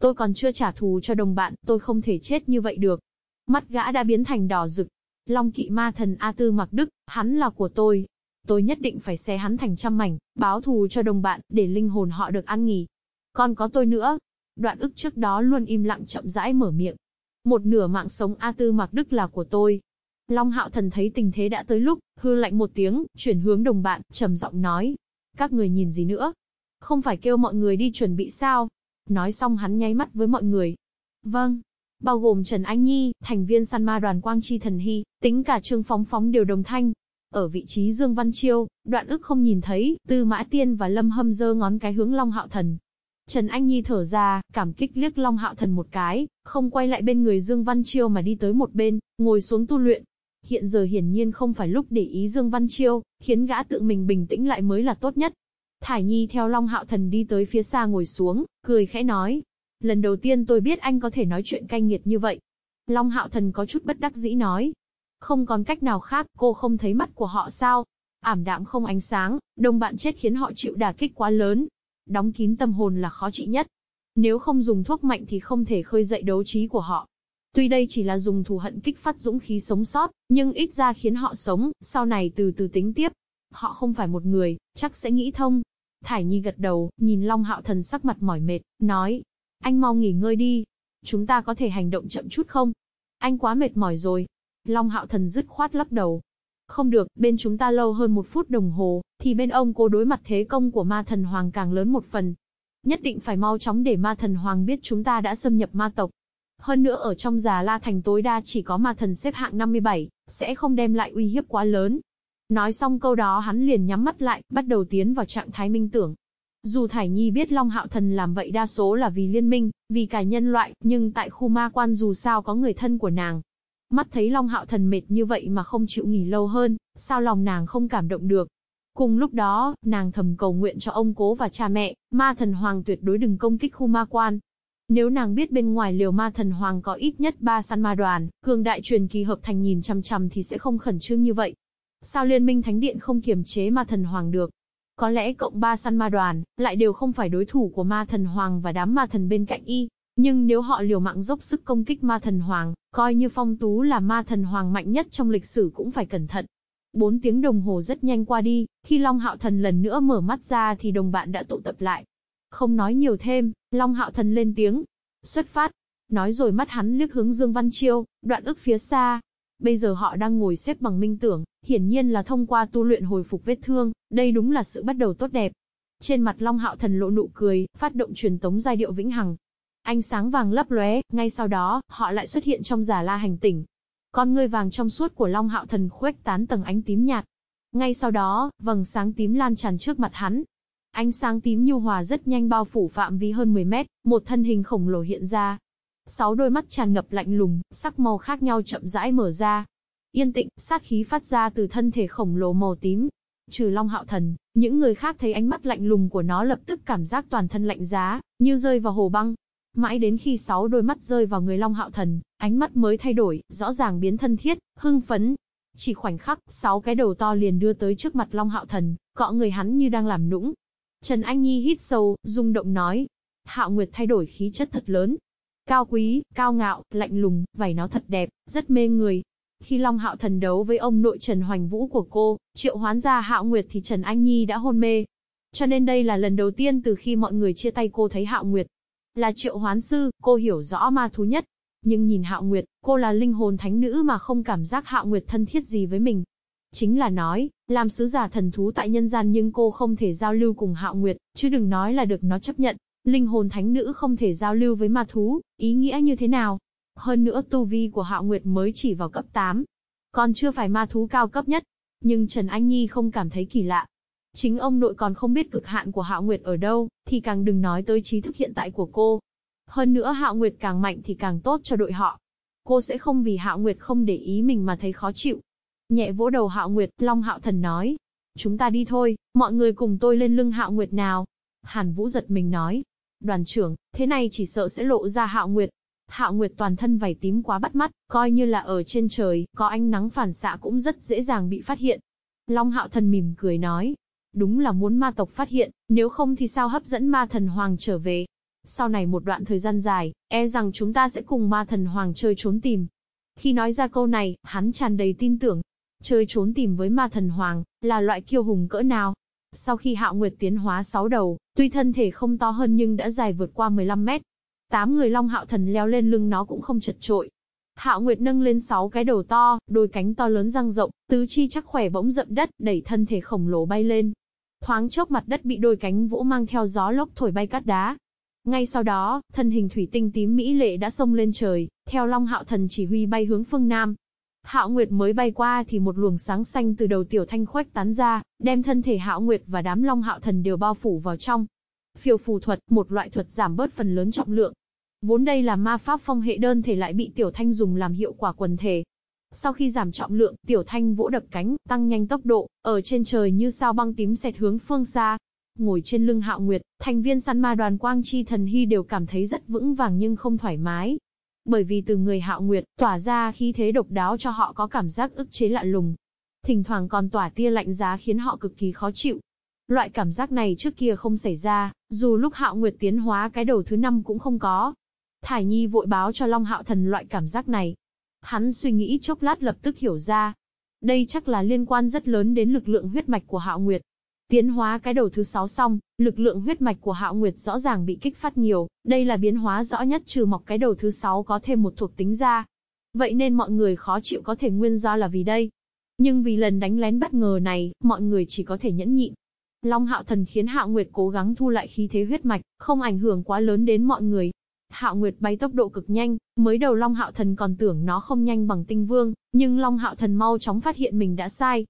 Tôi còn chưa trả thù cho đồng bạn, tôi không thể chết như vậy được. Mắt gã đã biến thành đỏ rực. Long kỵ ma thần A Tư Mặc Đức, hắn là của tôi. Tôi nhất định phải xé hắn thành trăm mảnh, báo thù cho đồng bạn, để linh hồn họ được an nghỉ. Còn có tôi nữa. Đoạn ức trước đó luôn im lặng chậm rãi mở miệng. Một nửa mạng sống A Tư Mặc Đức là của tôi. Long Hạo Thần thấy tình thế đã tới lúc, hư lạnh một tiếng, chuyển hướng đồng bạn, trầm giọng nói. Các người nhìn gì nữa? Không phải kêu mọi người đi chuẩn bị sao? Nói xong hắn nháy mắt với mọi người. Vâng. Bao gồm Trần Anh Nhi, thành viên săn ma đoàn Quang Chi Thần Hy, tính cả Trương Phóng Phóng đều đồng thanh. Ở vị trí Dương Văn Chiêu, đoạn ức không nhìn thấy, Tư Mã Tiên và Lâm Hâm dơ ngón cái hướng Long Hạo Thần. Trần Anh Nhi thở ra, cảm kích liếc Long Hạo Thần một cái, không quay lại bên người Dương Văn Chiêu mà đi tới một bên, ngồi xuống tu luyện. Hiện giờ hiển nhiên không phải lúc để ý Dương Văn Chiêu, khiến gã tự mình bình tĩnh lại mới là tốt nhất. Thải Nhi theo Long Hạo Thần đi tới phía xa ngồi xuống, cười khẽ nói. Lần đầu tiên tôi biết anh có thể nói chuyện cay nghiệt như vậy. Long Hạo Thần có chút bất đắc dĩ nói. Không còn cách nào khác, cô không thấy mắt của họ sao? Ảm đạm không ánh sáng, đồng bạn chết khiến họ chịu đả kích quá lớn. Đóng kín tâm hồn là khó trị nhất. Nếu không dùng thuốc mạnh thì không thể khơi dậy đấu trí của họ. Tuy đây chỉ là dùng thù hận kích phát dũng khí sống sót, nhưng ít ra khiến họ sống, sau này từ từ tính tiếp. Họ không phải một người, chắc sẽ nghĩ thông. Thải Nhi gật đầu, nhìn Long Hạo Thần sắc mặt mỏi mệt, nói. Anh mau nghỉ ngơi đi. Chúng ta có thể hành động chậm chút không? Anh quá mệt mỏi rồi. Long Hạo Thần dứt khoát lắc đầu. Không được, bên chúng ta lâu hơn một phút đồng hồ, thì bên ông cố đối mặt thế công của ma thần hoàng càng lớn một phần. Nhất định phải mau chóng để ma thần hoàng biết chúng ta đã xâm nhập ma tộc. Hơn nữa ở trong già la thành tối đa chỉ có ma thần xếp hạng 57, sẽ không đem lại uy hiếp quá lớn. Nói xong câu đó hắn liền nhắm mắt lại, bắt đầu tiến vào trạng thái minh tưởng. Dù Thải Nhi biết Long Hạo Thần làm vậy đa số là vì liên minh, vì cả nhân loại, nhưng tại khu ma quan dù sao có người thân của nàng. Mắt thấy Long Hạo Thần mệt như vậy mà không chịu nghỉ lâu hơn, sao lòng nàng không cảm động được. Cùng lúc đó, nàng thầm cầu nguyện cho ông cố và cha mẹ, ma thần hoàng tuyệt đối đừng công kích khu ma quan. Nếu nàng biết bên ngoài liều ma thần hoàng có ít nhất ba săn ma đoàn, cường đại truyền kỳ hợp thành nhìn chăm chăm thì sẽ không khẩn trương như vậy. Sao liên minh thánh điện không kiềm chế ma thần hoàng được? Có lẽ cộng ba săn ma đoàn, lại đều không phải đối thủ của ma thần hoàng và đám ma thần bên cạnh y. Nhưng nếu họ liều mạng dốc sức công kích ma thần hoàng, coi như phong tú là ma thần hoàng mạnh nhất trong lịch sử cũng phải cẩn thận. Bốn tiếng đồng hồ rất nhanh qua đi, khi Long Hạo Thần lần nữa mở mắt ra thì đồng bạn đã tụ tập lại. Không nói nhiều thêm, Long Hạo Thần lên tiếng. Xuất phát. Nói rồi mắt hắn liếc hướng Dương Văn Chiêu, đoạn ức phía xa. Bây giờ họ đang ngồi xếp bằng minh tưởng, hiển nhiên là thông qua tu luyện hồi phục vết thương, đây đúng là sự bắt đầu tốt đẹp. Trên mặt Long Hạo Thần lộ nụ cười, phát động truyền tống giai điệu vĩnh hằng. Ánh sáng vàng lấp lóe, ngay sau đó, họ lại xuất hiện trong giả la hành tỉnh. Con ngươi vàng trong suốt của Long Hạo Thần khuếch tán tầng ánh tím nhạt. Ngay sau đó, vầng sáng tím lan tràn trước mặt hắn, Ánh sáng tím nhu hòa rất nhanh bao phủ phạm vi hơn 10 mét, một thân hình khổng lồ hiện ra. Sáu đôi mắt tràn ngập lạnh lùng, sắc màu khác nhau chậm rãi mở ra. Yên tĩnh, sát khí phát ra từ thân thể khổng lồ màu tím. Trừ Long Hạo Thần, những người khác thấy ánh mắt lạnh lùng của nó lập tức cảm giác toàn thân lạnh giá, như rơi vào hồ băng. Mãi đến khi sáu đôi mắt rơi vào người Long Hạo Thần, ánh mắt mới thay đổi, rõ ràng biến thân thiết, hưng phấn. Chỉ khoảnh khắc, sáu cái đầu to liền đưa tới trước mặt Long Hạo Thần, cọ người hắn như đang làm nũng, Trần Anh Nhi hít sâu, rung động nói. Hạo Nguyệt thay đổi khí chất thật lớn. Cao quý, cao ngạo, lạnh lùng, vảy nó thật đẹp, rất mê người. Khi Long Hạo thần đấu với ông nội Trần Hoành Vũ của cô, triệu hoán ra Hạo Nguyệt thì Trần Anh Nhi đã hôn mê. Cho nên đây là lần đầu tiên từ khi mọi người chia tay cô thấy Hạo Nguyệt. Là triệu hoán sư, cô hiểu rõ ma thú nhất. Nhưng nhìn Hạo Nguyệt, cô là linh hồn thánh nữ mà không cảm giác Hạo Nguyệt thân thiết gì với mình. Chính là nói, làm sứ giả thần thú tại nhân gian nhưng cô không thể giao lưu cùng Hạo Nguyệt, chứ đừng nói là được nó chấp nhận. Linh hồn thánh nữ không thể giao lưu với ma thú, ý nghĩa như thế nào? Hơn nữa tu vi của Hạo Nguyệt mới chỉ vào cấp 8. Còn chưa phải ma thú cao cấp nhất. Nhưng Trần Anh Nhi không cảm thấy kỳ lạ. Chính ông nội còn không biết cực hạn của Hạo Nguyệt ở đâu, thì càng đừng nói tới trí thức hiện tại của cô. Hơn nữa Hạo Nguyệt càng mạnh thì càng tốt cho đội họ. Cô sẽ không vì Hạo Nguyệt không để ý mình mà thấy khó chịu, Nhẹ vỗ đầu Hạo Nguyệt, Long Hạo Thần nói. Chúng ta đi thôi, mọi người cùng tôi lên lưng Hạo Nguyệt nào. Hàn Vũ giật mình nói. Đoàn trưởng, thế này chỉ sợ sẽ lộ ra Hạo Nguyệt. Hạo Nguyệt toàn thân vảy tím quá bắt mắt, coi như là ở trên trời, có ánh nắng phản xạ cũng rất dễ dàng bị phát hiện. Long Hạo Thần mỉm cười nói. Đúng là muốn ma tộc phát hiện, nếu không thì sao hấp dẫn ma thần hoàng trở về. Sau này một đoạn thời gian dài, e rằng chúng ta sẽ cùng ma thần hoàng chơi trốn tìm. Khi nói ra câu này, hắn tràn đầy tin tưởng, Chơi trốn tìm với ma thần hoàng, là loại kiêu hùng cỡ nào? Sau khi hạo nguyệt tiến hóa sáu đầu, tuy thân thể không to hơn nhưng đã dài vượt qua 15 mét. Tám người long hạo thần leo lên lưng nó cũng không chật trội, Hạo Nguyệt nâng lên sáu cái đầu to, đôi cánh to lớn răng rộng, tứ chi chắc khỏe bỗng dậm đất, đẩy thân thể khổng lồ bay lên. Thoáng chốc mặt đất bị đôi cánh vỗ mang theo gió lốc thổi bay cát đá. Ngay sau đó, thân hình thủy tinh tím mỹ lệ đã xông lên trời, theo Long Hạo Thần chỉ huy bay hướng phương Nam. Hạo Nguyệt mới bay qua thì một luồng sáng xanh từ đầu tiểu thanh khuếch tán ra, đem thân thể Hạo Nguyệt và đám Long Hạo Thần đều bao phủ vào trong. Phiêu phù thuật, một loại thuật giảm bớt phần lớn trọng lượng, Vốn đây là ma pháp phong hệ đơn thể lại bị Tiểu Thanh dùng làm hiệu quả quần thể. Sau khi giảm trọng lượng, Tiểu Thanh vỗ đập cánh, tăng nhanh tốc độ, ở trên trời như sao băng tím xẹt hướng phương xa. Ngồi trên lưng Hạo Nguyệt, thành viên săn ma đoàn Quang Chi Thần Hy đều cảm thấy rất vững vàng nhưng không thoải mái. Bởi vì từ người Hạo Nguyệt, tỏa ra khí thế độc đáo cho họ có cảm giác ức chế lạ lùng. Thỉnh thoảng còn tỏa tia lạnh giá khiến họ cực kỳ khó chịu. Loại cảm giác này trước kia không xảy ra, dù lúc Hạo Nguyệt tiến hóa cái đầu thứ năm cũng không có. Thải Nhi vội báo cho Long Hạo Thần loại cảm giác này. Hắn suy nghĩ chốc lát lập tức hiểu ra. Đây chắc là liên quan rất lớn đến lực lượng huyết mạch của Hạo Nguyệt. Tiến hóa cái đầu thứ sáu xong, lực lượng huyết mạch của Hạo Nguyệt rõ ràng bị kích phát nhiều, đây là biến hóa rõ nhất trừ mọc cái đầu thứ sáu có thêm một thuộc tính ra. Vậy nên mọi người khó chịu có thể nguyên do là vì đây. Nhưng vì lần đánh lén bất ngờ này, mọi người chỉ có thể nhẫn nhịn. Long Hạo Thần khiến Hạo Nguyệt cố gắng thu lại khí thế huyết mạch, không ảnh hưởng quá lớn đến mọi người, Hạo Nguyệt bay tốc độ cực nhanh, mới đầu Long Hạo Thần còn tưởng nó không nhanh bằng Tinh Vương, nhưng Long Hạo Thần mau chóng phát hiện mình đã sai.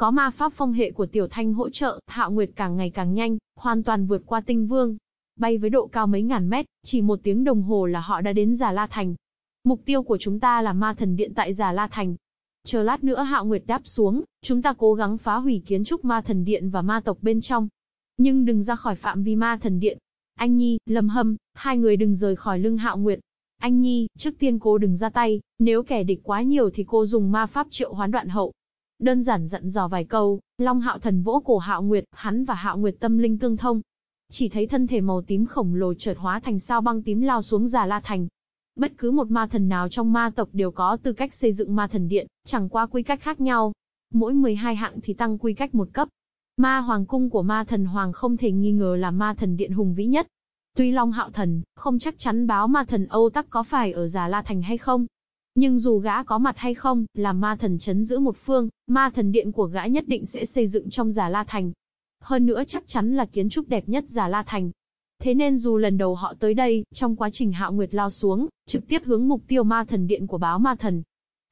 Có ma pháp phong hệ của Tiểu Thanh hỗ trợ, Hạo Nguyệt càng ngày càng nhanh, hoàn toàn vượt qua Tinh Vương. Bay với độ cao mấy ngàn mét, chỉ một tiếng đồng hồ là họ đã đến Già La Thành. Mục tiêu của chúng ta là ma thần điện tại Già La Thành. Chờ lát nữa Hạo Nguyệt đáp xuống, chúng ta cố gắng phá hủy kiến trúc ma thần điện và ma tộc bên trong. Nhưng đừng ra khỏi phạm vi ma thần điện, anh Nhi, Lâm Hâm, hai người đừng rời khỏi lưng Hạo Nguyệt. Anh Nhi, trước tiên cô đừng ra tay, nếu kẻ địch quá nhiều thì cô dùng ma pháp triệu hoán đoạn hậu. Đơn giản dặn dò vài câu, Long Hạo Thần vỗ cổ Hạo Nguyệt, hắn và Hạo Nguyệt tâm linh tương thông. Chỉ thấy thân thể màu tím khổng lồ chợt hóa thành sao băng tím lao xuống Già La Thành. Bất cứ một ma thần nào trong ma tộc đều có tư cách xây dựng ma thần điện, chẳng qua quy cách khác nhau. Mỗi 12 hạng thì tăng quy cách một cấp. Ma hoàng cung của ma thần hoàng không thể nghi ngờ là ma thần điện hùng vĩ nhất. Tuy Long Hạo Thần, không chắc chắn báo ma thần Âu Tắc có phải ở Già La Thành hay không. Nhưng dù gã có mặt hay không, là ma thần chấn giữ một phương, ma thần điện của gã nhất định sẽ xây dựng trong Già La Thành. Hơn nữa chắc chắn là kiến trúc đẹp nhất Già La Thành. Thế nên dù lần đầu họ tới đây, trong quá trình Hạo Nguyệt lao xuống, trực tiếp hướng mục tiêu ma thần điện của báo ma thần,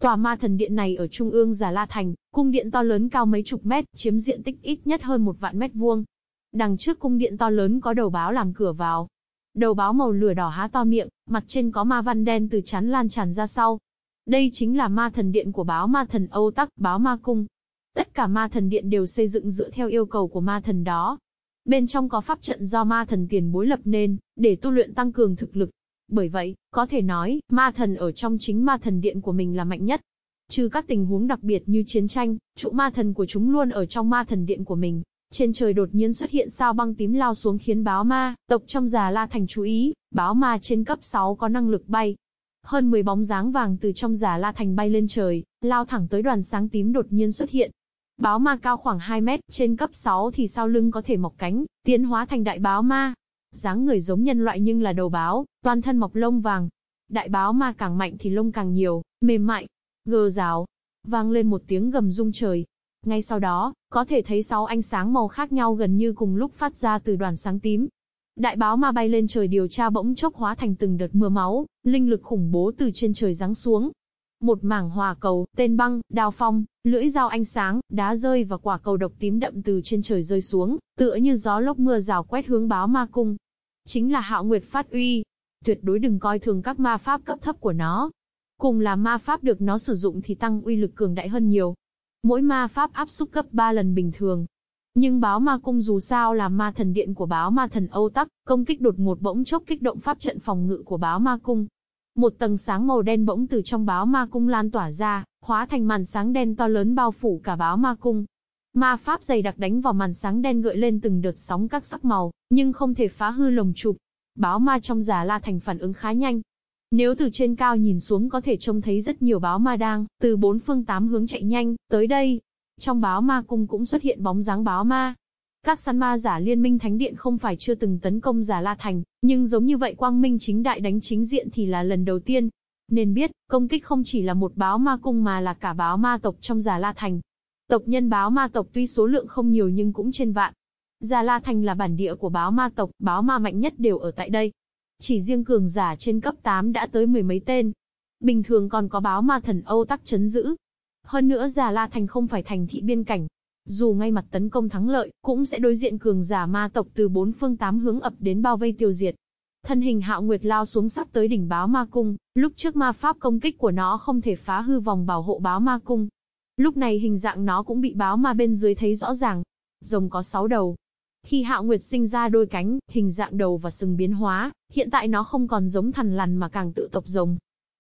Tòa ma thần điện này ở trung ương Già La Thành, cung điện to lớn cao mấy chục mét, chiếm diện tích ít nhất hơn một vạn mét vuông. Đằng trước cung điện to lớn có đầu báo làm cửa vào. Đầu báo màu lửa đỏ há to miệng, mặt trên có ma văn đen từ chán lan tràn ra sau. Đây chính là ma thần điện của báo ma thần Âu Tắc, báo ma cung. Tất cả ma thần điện đều xây dựng dựa theo yêu cầu của ma thần đó. Bên trong có pháp trận do ma thần tiền bối lập nên, để tu luyện tăng cường thực lực, bởi vậy, có thể nói, ma thần ở trong chính ma thần điện của mình là mạnh nhất. Trừ các tình huống đặc biệt như chiến tranh, trụ ma thần của chúng luôn ở trong ma thần điện của mình. Trên trời đột nhiên xuất hiện sao băng tím lao xuống khiến báo ma, tộc trong già la thành chú ý, báo ma trên cấp 6 có năng lực bay. Hơn 10 bóng dáng vàng từ trong giả la thành bay lên trời, lao thẳng tới đoàn sáng tím đột nhiên xuất hiện. Báo ma cao khoảng 2 mét, trên cấp 6 thì sau lưng có thể mọc cánh, tiến hóa thành đại báo ma, dáng người giống nhân loại nhưng là đầu báo, toàn thân mọc lông vàng. Đại báo ma càng mạnh thì lông càng nhiều, mềm mại, gờ rào. Vang lên một tiếng gầm rung trời. Ngay sau đó, có thể thấy sáu ánh sáng màu khác nhau gần như cùng lúc phát ra từ đoàn sáng tím. Đại báo ma bay lên trời điều tra bỗng chốc hóa thành từng đợt mưa máu, linh lực khủng bố từ trên trời giáng xuống. Một mảng hòa cầu, tên băng, đao phong, lưỡi dao ánh sáng, đá rơi và quả cầu độc tím đậm từ trên trời rơi xuống, tựa như gió lốc mưa rào quét hướng báo ma cung chính là hạo nguyệt phát uy. Tuyệt đối đừng coi thường các ma pháp cấp thấp của nó. Cùng là ma pháp được nó sử dụng thì tăng uy lực cường đại hơn nhiều. Mỗi ma pháp áp xúc gấp 3 lần bình thường. Nhưng báo ma cung dù sao là ma thần điện của báo ma thần Âu Tắc, công kích đột ngột bỗng chốc kích động pháp trận phòng ngự của báo ma cung. Một tầng sáng màu đen bỗng từ trong báo ma cung lan tỏa ra, hóa thành màn sáng đen to lớn bao phủ cả báo ma cung. Ma pháp dày đặc đánh vào màn sáng đen gợi lên từng đợt sóng các sắc màu, nhưng không thể phá hư lồng chụp. Báo ma trong giả la thành phản ứng khá nhanh. Nếu từ trên cao nhìn xuống có thể trông thấy rất nhiều báo ma đang, từ bốn phương tám hướng chạy nhanh, tới đây. Trong báo ma cung cũng xuất hiện bóng dáng báo ma. Các săn ma giả liên minh thánh điện không phải chưa từng tấn công giả la thành, nhưng giống như vậy quang minh chính đại đánh chính diện thì là lần đầu tiên. Nên biết, công kích không chỉ là một báo ma cung mà là cả báo ma tộc trong giả La Thành. Tộc nhân báo ma tộc tuy số lượng không nhiều nhưng cũng trên vạn. Già La Thành là bản địa của báo ma tộc, báo ma mạnh nhất đều ở tại đây. Chỉ riêng cường giả trên cấp 8 đã tới mười mấy tên. Bình thường còn có báo ma thần Âu tắc chấn giữ. Hơn nữa Già La Thành không phải thành thị biên cảnh. Dù ngay mặt tấn công thắng lợi, cũng sẽ đối diện cường giả ma tộc từ bốn phương tám hướng ập đến bao vây tiêu diệt. Thân hình hạo nguyệt lao xuống sắp tới đỉnh báo ma cung, lúc trước ma pháp công kích của nó không thể phá hư vòng bảo hộ báo ma cung. Lúc này hình dạng nó cũng bị báo ma bên dưới thấy rõ ràng. Rồng có sáu đầu. Khi hạo nguyệt sinh ra đôi cánh, hình dạng đầu và sừng biến hóa, hiện tại nó không còn giống thằn lằn mà càng tự tộc rồng.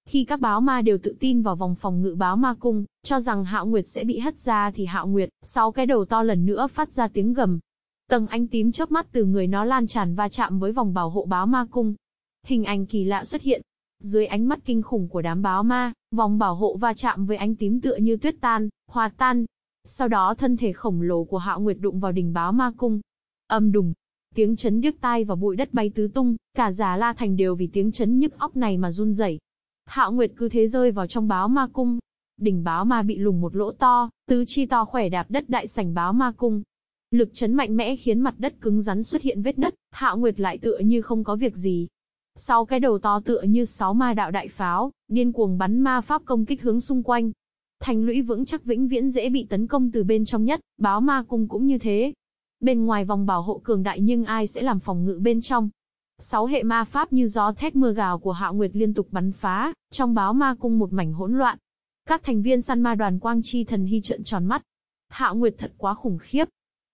Khi các báo ma đều tự tin vào vòng phòng ngự báo ma cung, cho rằng hạo nguyệt sẽ bị hất ra thì hạo nguyệt, sáu cái đầu to lần nữa phát ra tiếng gầm, Tầng ánh tím chớp mắt từ người nó lan tràn va chạm với vòng bảo hộ báo ma cung. Hình ảnh kỳ lạ xuất hiện. Dưới ánh mắt kinh khủng của đám báo ma, vòng bảo hộ va chạm với ánh tím tựa như tuyết tan, hòa tan. Sau đó thân thể khổng lồ của Hạo Nguyệt đụng vào đỉnh báo ma cung. Âm đùng, tiếng chấn điếc tai và bụi đất bay tứ tung, cả giả la thành đều vì tiếng chấn nhức óc này mà run rẩy. Hạo Nguyệt cứ thế rơi vào trong báo ma cung. Đỉnh báo ma bị lùng một lỗ to, tứ chi to khỏe đạp đất đại sảnh báo ma cung, Lực chấn mạnh mẽ khiến mặt đất cứng rắn xuất hiện vết nứt, Hạo Nguyệt lại tựa như không có việc gì. Sau cái đầu to tựa như sáu ma đạo đại pháo, điên cuồng bắn ma pháp công kích hướng xung quanh. Thành lũy vững chắc vĩnh viễn dễ bị tấn công từ bên trong nhất, báo ma cung cũng như thế. Bên ngoài vòng bảo hộ cường đại nhưng ai sẽ làm phòng ngự bên trong. Sáu hệ ma pháp như gió thét mưa gào của Hạo Nguyệt liên tục bắn phá, trong báo ma cung một mảnh hỗn loạn. Các thành viên săn ma đoàn quang chi thần hy trợn tròn mắt. Hạo Nguyệt thật quá khủng khiếp,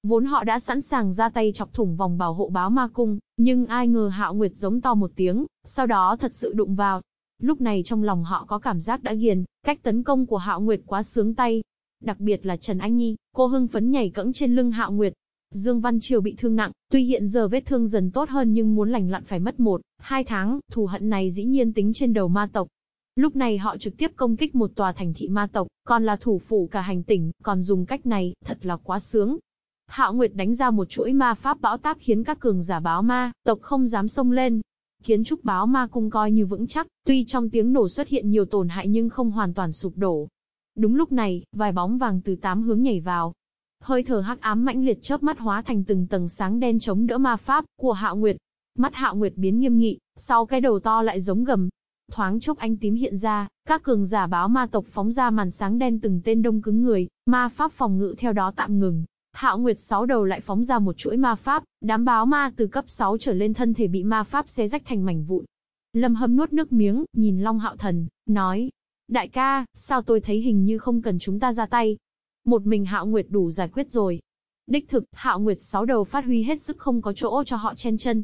Vốn họ đã sẵn sàng ra tay chọc thủng vòng bảo hộ báo ma cung, nhưng ai ngờ Hạo Nguyệt giống to một tiếng, sau đó thật sự đụng vào. Lúc này trong lòng họ có cảm giác đã ghiền, cách tấn công của Hạo Nguyệt quá sướng tay. Đặc biệt là Trần Anh Nhi, cô hưng phấn nhảy cẫng trên lưng Hạo Nguyệt. Dương Văn Triều bị thương nặng, tuy hiện giờ vết thương dần tốt hơn nhưng muốn lành lặn phải mất một, hai tháng, thù hận này dĩ nhiên tính trên đầu ma tộc. Lúc này họ trực tiếp công kích một tòa thành thị ma tộc, còn là thủ phủ cả hành tỉnh, còn dùng cách này, thật là quá sướng. Hạo Nguyệt đánh ra một chuỗi ma pháp bão táp khiến các cường giả báo ma, tộc không dám xông lên. Kiến trúc báo ma cung coi như vững chắc, tuy trong tiếng nổ xuất hiện nhiều tổn hại nhưng không hoàn toàn sụp đổ. Đúng lúc này, vài bóng vàng từ tám hướng nhảy vào. Hơi thở hắc ám mãnh liệt chớp mắt hóa thành từng tầng sáng đen chống đỡ ma pháp của Hạo Nguyệt. Mắt Hạo Nguyệt biến nghiêm nghị, sau cái đầu to lại giống gầm. Thoáng chốc ánh tím hiện ra, các cường giả báo ma tộc phóng ra màn sáng đen từng tên đông cứng người, ma pháp phòng ngự theo đó tạm ngừng. Hạo Nguyệt sáu đầu lại phóng ra một chuỗi ma pháp, đám báo ma từ cấp 6 trở lên thân thể bị ma pháp xé rách thành mảnh vụn. Lâm Hâm nuốt nước miếng, nhìn Long Hạo Thần, nói: "Đại ca, sao tôi thấy hình như không cần chúng ta ra tay? Một mình Hạo Nguyệt đủ giải quyết rồi." Đích thực, Hạo Nguyệt sáu đầu phát huy hết sức không có chỗ cho họ chen chân.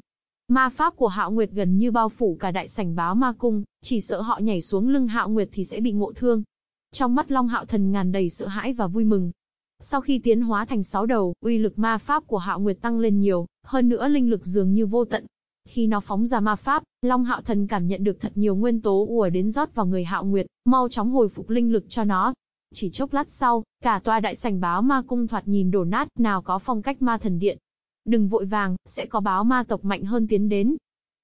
Ma pháp của Hạo Nguyệt gần như bao phủ cả đại sảnh báo ma cung, chỉ sợ họ nhảy xuống lưng Hạo Nguyệt thì sẽ bị ngộ thương. Trong mắt Long Hạo Thần ngàn đầy sợ hãi và vui mừng, sau khi tiến hóa thành sáu đầu, uy lực ma pháp của Hạo Nguyệt tăng lên nhiều, hơn nữa linh lực dường như vô tận. Khi nó phóng ra ma pháp, Long Hạo Thần cảm nhận được thật nhiều nguyên tố ùa đến rót vào người Hạo Nguyệt, mau chóng hồi phục linh lực cho nó. Chỉ chốc lát sau, cả tòa đại sảnh báo ma cung thoạt nhìn đổ nát, nào có phong cách ma thần điện. Đừng vội vàng, sẽ có báo ma tộc mạnh hơn tiến đến.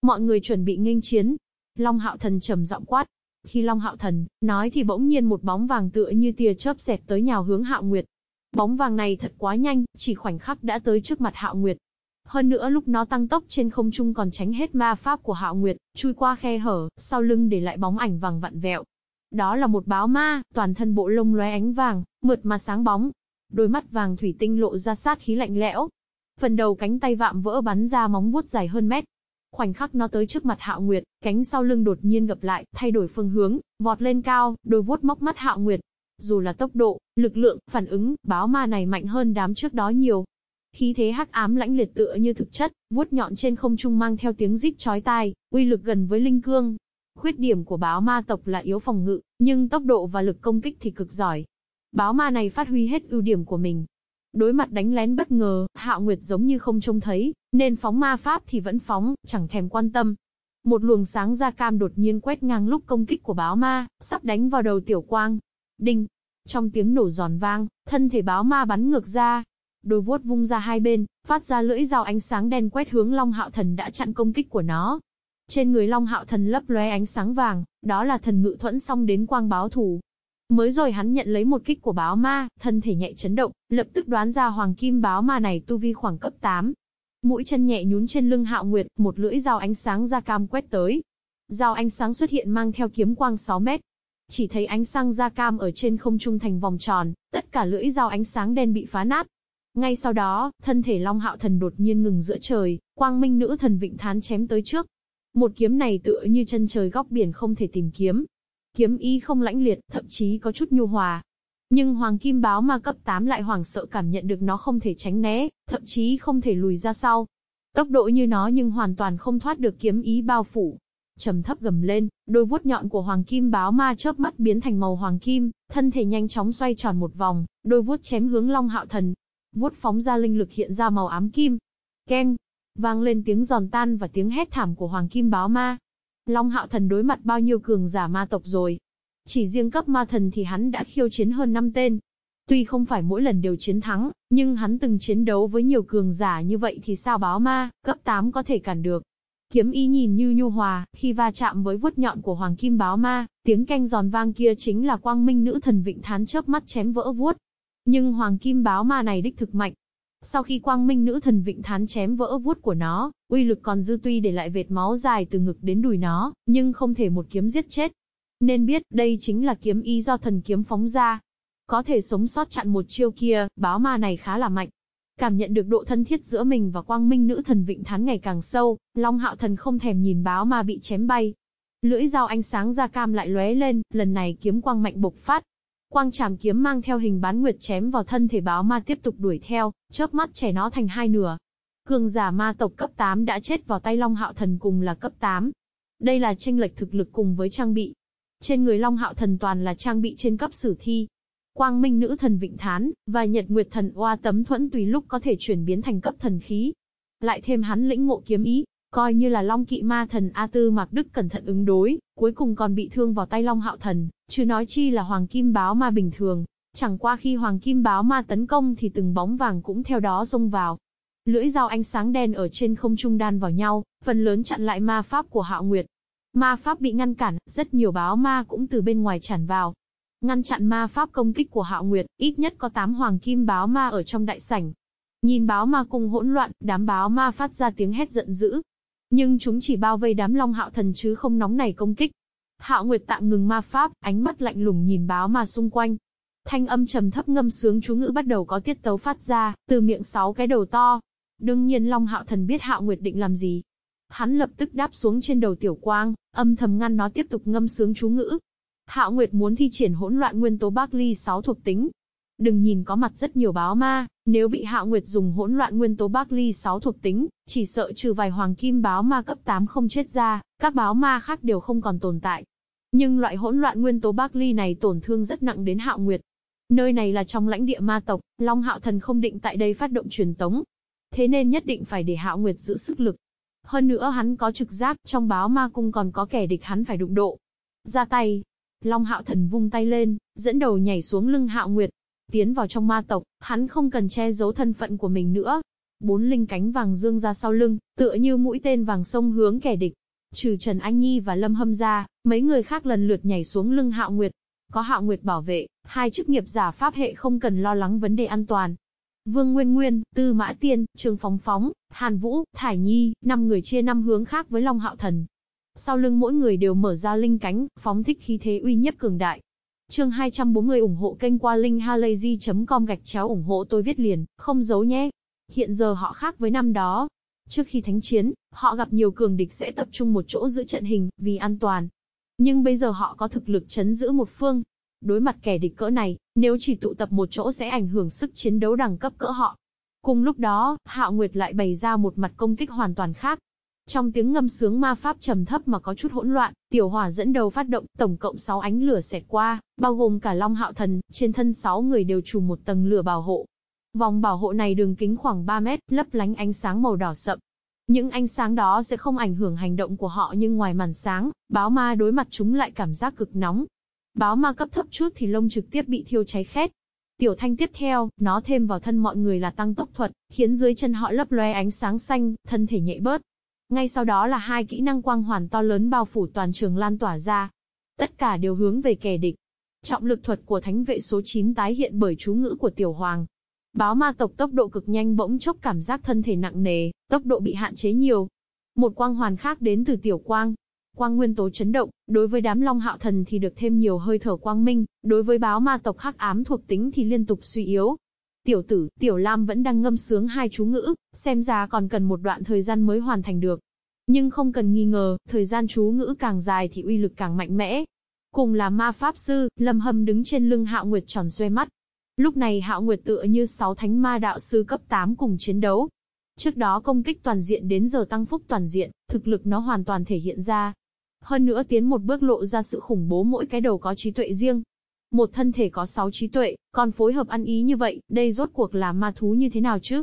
Mọi người chuẩn bị nghênh chiến. Long Hạo Thần trầm giọng quát. Khi Long Hạo Thần nói thì bỗng nhiên một bóng vàng tựa như tia chớp xẹt tới nhào hướng Hạo Nguyệt. Bóng vàng này thật quá nhanh, chỉ khoảnh khắc đã tới trước mặt Hạo Nguyệt. Hơn nữa lúc nó tăng tốc trên không trung còn tránh hết ma pháp của Hạo Nguyệt, chui qua khe hở, sau lưng để lại bóng ảnh vàng vặn vẹo. Đó là một báo ma, toàn thân bộ lông lóe ánh vàng, mượt mà sáng bóng. Đôi mắt vàng thủy tinh lộ ra sát khí lạnh lẽo. Phần đầu cánh tay vạm vỡ bắn ra móng vuốt dài hơn mét. Khoảnh khắc nó tới trước mặt Hạo Nguyệt, cánh sau lưng đột nhiên gập lại, thay đổi phương hướng, vọt lên cao, đôi vuốt móc mắt Hạo Nguyệt, dù là tốc độ, lực lượng, phản ứng, báo ma này mạnh hơn đám trước đó nhiều. Khí thế hắc ám lãnh liệt tựa như thực chất, vuốt nhọn trên không trung mang theo tiếng rít chói tai, uy lực gần với linh cương. Khuyết điểm của báo ma tộc là yếu phòng ngự, nhưng tốc độ và lực công kích thì cực giỏi. Báo ma này phát huy hết ưu điểm của mình. Đối mặt đánh lén bất ngờ, Hạo Nguyệt giống như không trông thấy, nên phóng ma pháp thì vẫn phóng, chẳng thèm quan tâm. Một luồng sáng da cam đột nhiên quét ngang lúc công kích của báo ma, sắp đánh vào đầu tiểu quang. Đinh! Trong tiếng nổ giòn vang, thân thể báo ma bắn ngược ra. Đôi vuốt vung ra hai bên, phát ra lưỡi dao ánh sáng đen quét hướng Long Hạo Thần đã chặn công kích của nó. Trên người Long Hạo Thần lấp lóe ánh sáng vàng, đó là thần ngự thuẫn xong đến quang báo thủ. Mới rồi hắn nhận lấy một kích của báo ma, thân thể nhẹ chấn động, lập tức đoán ra hoàng kim báo ma này tu vi khoảng cấp 8. Mũi chân nhẹ nhún trên lưng Hạo Nguyệt, một lưỡi dao ánh sáng ra cam quét tới. Dao ánh sáng xuất hiện mang theo kiếm quang 6 mét. Chỉ thấy ánh sáng da cam ở trên không trung thành vòng tròn, tất cả lưỡi dao ánh sáng đen bị phá nát, ngay sau đó, thân thể Long Hạo Thần đột nhiên ngừng giữa trời, quang minh nữ thần vịnh thán chém tới trước. Một kiếm này tựa như chân trời góc biển không thể tìm kiếm. Kiếm ý không lãnh liệt, thậm chí có chút nhu hòa. Nhưng Hoàng Kim Báo ma cấp 8 lại hoảng sợ cảm nhận được nó không thể tránh né, thậm chí không thể lùi ra sau. Tốc độ như nó nhưng hoàn toàn không thoát được kiếm ý bao phủ. Trầm thấp gầm lên, đôi vuốt nhọn của Hoàng Kim Báo ma chớp mắt biến thành màu hoàng kim, thân thể nhanh chóng xoay tròn một vòng, đôi vuốt chém hướng Long Hạo Thần, vuốt phóng ra linh lực hiện ra màu ám kim. Keng, vang lên tiếng giòn tan và tiếng hét thảm của Hoàng Kim Báo Ma. Long Hạo Thần đối mặt bao nhiêu cường giả ma tộc rồi. Chỉ riêng cấp ma thần thì hắn đã khiêu chiến hơn 5 tên. Tuy không phải mỗi lần đều chiến thắng, nhưng hắn từng chiến đấu với nhiều cường giả như vậy thì sao báo ma, cấp 8 có thể cản được. Kiếm Y nhìn như nhu hòa, khi va chạm với vuốt nhọn của Hoàng Kim Báo Ma, tiếng canh giòn vang kia chính là quang minh nữ thần vịnh thán chớp mắt chém vỡ vuốt. Nhưng hoàng kim báo ma này đích thực mạnh. Sau khi quang minh nữ thần vịnh thán chém vỡ vuốt của nó, uy lực còn dư tuy để lại vệt máu dài từ ngực đến đùi nó, nhưng không thể một kiếm giết chết. Nên biết, đây chính là kiếm ý do thần kiếm phóng ra. Có thể sống sót chặn một chiêu kia, báo ma này khá là mạnh. Cảm nhận được độ thân thiết giữa mình và quang minh nữ thần vịnh thán ngày càng sâu, Long Hạo Thần không thèm nhìn báo ma bị chém bay. Lưỡi dao ánh sáng da cam lại lóe lên, lần này kiếm quang mạnh bộc phát, Quang trảm kiếm mang theo hình bán nguyệt chém vào thân thể báo ma tiếp tục đuổi theo, chớp mắt chẻ nó thành hai nửa. Cường giả ma tộc cấp 8 đã chết vào tay Long Hạo Thần cùng là cấp 8. Đây là tranh lệch thực lực cùng với trang bị. Trên người Long Hạo Thần toàn là trang bị trên cấp sử thi. Quang Minh Nữ Thần Vịnh Thán, và Nhật Nguyệt Thần Oa Tấm Thuẫn tùy lúc có thể chuyển biến thành cấp thần khí. Lại thêm hắn lĩnh ngộ kiếm ý, coi như là Long Kỵ Ma Thần A Tư Mạc Đức cẩn thận ứng đối, cuối cùng còn bị thương vào tay Long Hạo Thần, chứ nói chi là Hoàng Kim Báo Ma bình thường. Chẳng qua khi Hoàng Kim Báo Ma tấn công thì từng bóng vàng cũng theo đó xông vào. Lưỡi dao ánh sáng đen ở trên không trung đan vào nhau, phần lớn chặn lại ma pháp của Hạo Nguyệt. Ma pháp bị ngăn cản, rất nhiều báo ma cũng từ bên ngoài tràn vào. Ngăn chặn ma pháp công kích của Hạo Nguyệt, ít nhất có 8 hoàng kim báo ma ở trong đại sảnh. Nhìn báo ma cùng hỗn loạn, đám báo ma phát ra tiếng hét giận dữ, nhưng chúng chỉ bao vây đám Long Hạo Thần chứ không nóng này công kích. Hạo Nguyệt tạm ngừng ma pháp, ánh mắt lạnh lùng nhìn báo mà xung quanh. Thanh âm trầm thấp ngâm sướng chú ngữ bắt đầu có tiết tấu phát ra, từ miệng sáu cái đầu to. Đương nhiên Long Hạo Thần biết Hạo Nguyệt định làm gì. Hắn lập tức đáp xuống trên đầu Tiểu Quang, âm thầm ngăn nó tiếp tục ngâm sướng chú ngữ. Hạo Nguyệt muốn thi triển hỗn loạn nguyên tố Barkley 6 thuộc tính, Đừng nhìn có mặt rất nhiều báo ma, nếu bị Hạo Nguyệt dùng hỗn loạn nguyên tố Barkley 6 thuộc tính, chỉ sợ trừ vài hoàng kim báo ma cấp 8 không chết ra, các báo ma khác đều không còn tồn tại. Nhưng loại hỗn loạn nguyên tố Barkley này tổn thương rất nặng đến Hạo Nguyệt. Nơi này là trong lãnh địa ma tộc, Long Hạo Thần không định tại đây phát động truyền tống. Thế nên nhất định phải để Hạo Nguyệt giữ sức lực. Hơn nữa hắn có trực giác, trong báo ma cung còn có kẻ địch hắn phải đụng độ. Ra tay. Long Hạo Thần vung tay lên, dẫn đầu nhảy xuống lưng Hạo Nguyệt, Tiến vào trong ma tộc, hắn không cần che giấu thân phận của mình nữa. Bốn linh cánh vàng dương ra sau lưng, tựa như mũi tên vàng sông hướng kẻ địch. Trừ Trần Anh Nhi và Lâm Hâm ra, mấy người khác lần lượt nhảy xuống lưng Hạo Nguyệt. Có Hạo Nguyệt bảo vệ, hai chức nghiệp giả pháp hệ không cần lo lắng vấn đề an toàn. Vương Nguyên Nguyên, Tư Mã Tiên, Trương Phóng Phóng, Hàn Vũ, Thải Nhi, năm người chia năm hướng khác với Long Hạo Thần. Sau lưng mỗi người đều mở ra linh cánh, phóng thích khí thế uy nhiếp cường đại, Chương 240 ủng hộ kênh qua linkhalazy.com gạch chéo ủng hộ tôi viết liền, không giấu nhé. Hiện giờ họ khác với năm đó. Trước khi thánh chiến, họ gặp nhiều cường địch sẽ tập trung một chỗ giữ trận hình, vì an toàn. Nhưng bây giờ họ có thực lực chấn giữ một phương. Đối mặt kẻ địch cỡ này, nếu chỉ tụ tập một chỗ sẽ ảnh hưởng sức chiến đấu đẳng cấp cỡ họ. Cùng lúc đó, Hạo Nguyệt lại bày ra một mặt công kích hoàn toàn khác, trong tiếng ngâm sướng ma pháp trầm thấp mà có chút hỗn loạn, tiểu hỏa dẫn đầu phát động, tổng cộng 6 ánh lửa xẹt qua, bao gồm cả Long Hạo Thần, trên thân 6 người đều trùm một tầng lửa bảo hộ. Vòng bảo hộ này đường kính khoảng 3 mét, lấp lánh ánh sáng màu đỏ sậm. Những ánh sáng đó sẽ không ảnh hưởng hành động của họ nhưng ngoài màn sáng, báo ma đối mặt chúng lại cảm giác cực nóng. Báo ma cấp thấp chút thì lông trực tiếp bị thiêu cháy khét, Tiểu thanh tiếp theo, nó thêm vào thân mọi người là tăng tốc thuật, khiến dưới chân họ lấp loe ánh sáng xanh, thân thể nhạy bớt, ngay sau đó là hai kỹ năng quang hoàn to lớn bao phủ toàn trường lan tỏa ra. Tất cả đều hướng về kẻ địch. Trọng lực thuật của thánh vệ số 9 tái hiện bởi chú ngữ của tiểu hoàng. Báo ma tộc tốc độ cực nhanh bỗng chốc cảm giác thân thể nặng nề, tốc độ bị hạn chế nhiều. Một quang hoàn khác đến từ tiểu quang, quang nguyên tố chấn động, đối với đám long hạo thần thì được thêm nhiều hơi thở quang minh, đối với báo ma tộc hắc ám thuộc tính thì liên tục suy yếu. Tiểu tử, tiểu lam vẫn đang ngâm sướng hai chú ngữ, xem ra còn cần một đoạn thời gian mới hoàn thành được. Nhưng không cần nghi ngờ, thời gian chú ngữ càng dài thì uy lực càng mạnh mẽ. Cùng là ma pháp sư, Lâm Hâm đứng trên lưng Hạo Nguyệt tròn xoe mắt. Lúc này Hạo Nguyệt tựa như sáu thánh ma đạo sư cấp 8 cùng chiến đấu. Trước đó công kích toàn diện đến giờ tăng phúc toàn diện, thực lực nó hoàn toàn thể hiện ra. Hơn nữa tiến một bước lộ ra sự khủng bố mỗi cái đầu có trí tuệ riêng. Một thân thể có sáu trí tuệ, còn phối hợp ăn ý như vậy, đây rốt cuộc là ma thú như thế nào chứ?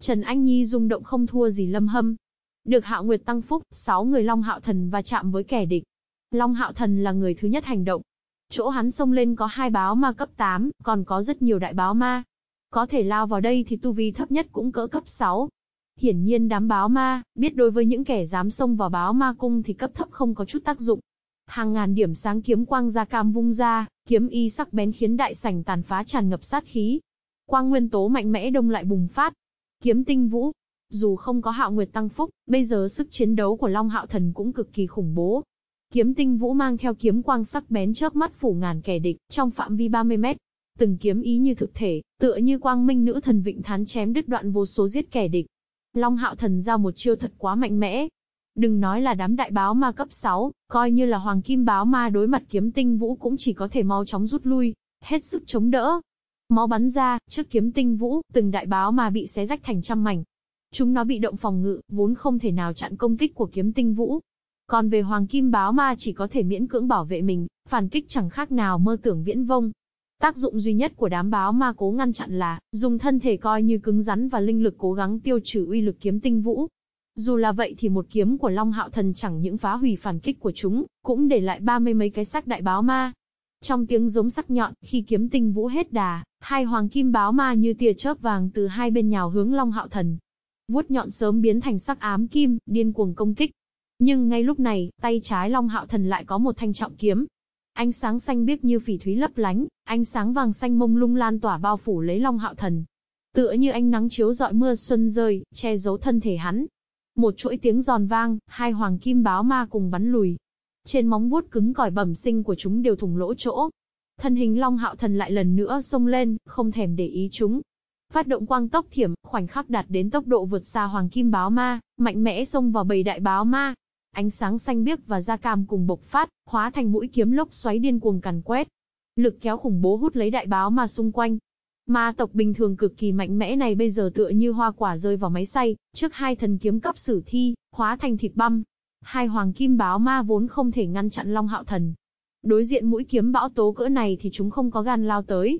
Trần Anh Nhi rung động không thua gì lâm hâm. Được Hạo Nguyệt tăng phúc, sáu người Long Hạo Thần va chạm với kẻ địch. Long Hạo Thần là người thứ nhất hành động. Chỗ hắn xông lên có hai báo ma cấp 8, còn có rất nhiều đại báo ma. Có thể lao vào đây thì tu vi thấp nhất cũng cỡ cấp 6, Hiển nhiên đám báo ma, biết đối với những kẻ dám xông vào báo ma cung thì cấp thấp không có chút tác dụng. Hàng ngàn điểm sáng kiếm quang ra cam vung ra, kiếm y sắc bén khiến đại sảnh tàn phá tràn ngập sát khí. Quang nguyên tố mạnh mẽ đông lại bùng phát. Kiếm tinh vũ. Dù không có hạo nguyệt tăng phúc, bây giờ sức chiến đấu của Long Hạo Thần cũng cực kỳ khủng bố. Kiếm tinh vũ mang theo kiếm quang sắc bén chớp mắt phủ ngàn kẻ địch, trong phạm vi 30 mét. Từng kiếm ý như thực thể, tựa như quang minh nữ thần vịnh thán chém đứt đoạn vô số giết kẻ địch. Long hạo thần giao một chiêu thật quá mạnh mẽ. Đừng nói là đám đại báo ma cấp 6, coi như là hoàng kim báo ma đối mặt kiếm tinh vũ cũng chỉ có thể mau chóng rút lui, hết sức chống đỡ. Máu bắn ra, trước kiếm tinh vũ, từng đại báo ma bị xé rách thành trăm mảnh. Chúng nó bị động phòng ngự, vốn không thể nào chặn công kích của kiếm tinh vũ. Còn về hoàng kim báo ma chỉ có thể miễn cưỡng bảo vệ mình, phản kích chẳng khác nào mơ tưởng viễn vông. Tác dụng duy nhất của đám báo ma cố ngăn chặn là, dùng thân thể coi như cứng rắn và linh lực cố gắng tiêu trừ uy lực kiếm tinh vũ. Dù là vậy thì một kiếm của Long Hạo Thần chẳng những phá hủy phản kích của chúng, cũng để lại ba mươi mấy cái xác đại báo ma. Trong tiếng giống sắc nhọn, khi kiếm tinh vũ hết đà, hai hoàng kim báo ma như tia chớp vàng từ hai bên nhào hướng Long Hạo Thần. Vuốt nhọn sớm biến thành sắc ám kim, điên cuồng công kích. Nhưng ngay lúc này, tay trái Long Hạo Thần lại có một thanh trọng kiếm, Ánh sáng xanh biếc như phỉ thúy lấp lánh, ánh sáng vàng xanh mông lung lan tỏa bao phủ lấy Long Hạo Thần. Tựa như ánh nắng chiếu rọi mưa xuân rơi, che giấu thân thể hắn. Một chuỗi tiếng giòn vang, hai hoàng kim báo ma cùng bắn lùi. Trên móng vuốt cứng cỏi bẩm sinh của chúng đều thủng lỗ chỗ. Thân hình Long Hạo Thần lại lần nữa xông lên, không thèm để ý chúng. Phát động quang tốc thiểm, khoảnh khắc đạt đến tốc độ vượt xa hoàng kim báo ma, mạnh mẽ xông vào bầy đại báo ma, Ánh sáng xanh biếc và da cam cùng bộc phát, hóa thành mũi kiếm lốc xoáy điên cuồng càn quét. Lực kéo khủng bố hút lấy đại báo ma xung quanh. Ma tộc bình thường cực kỳ mạnh mẽ này bây giờ tựa như hoa quả rơi vào máy xay, trước hai thần kiếm cấp sử thi, hóa thành thịt băm. Hai hoàng kim báo ma vốn không thể ngăn chặn Long Hạo Thần. Đối diện mũi kiếm bão tố cỡ này thì chúng không có gan lao tới.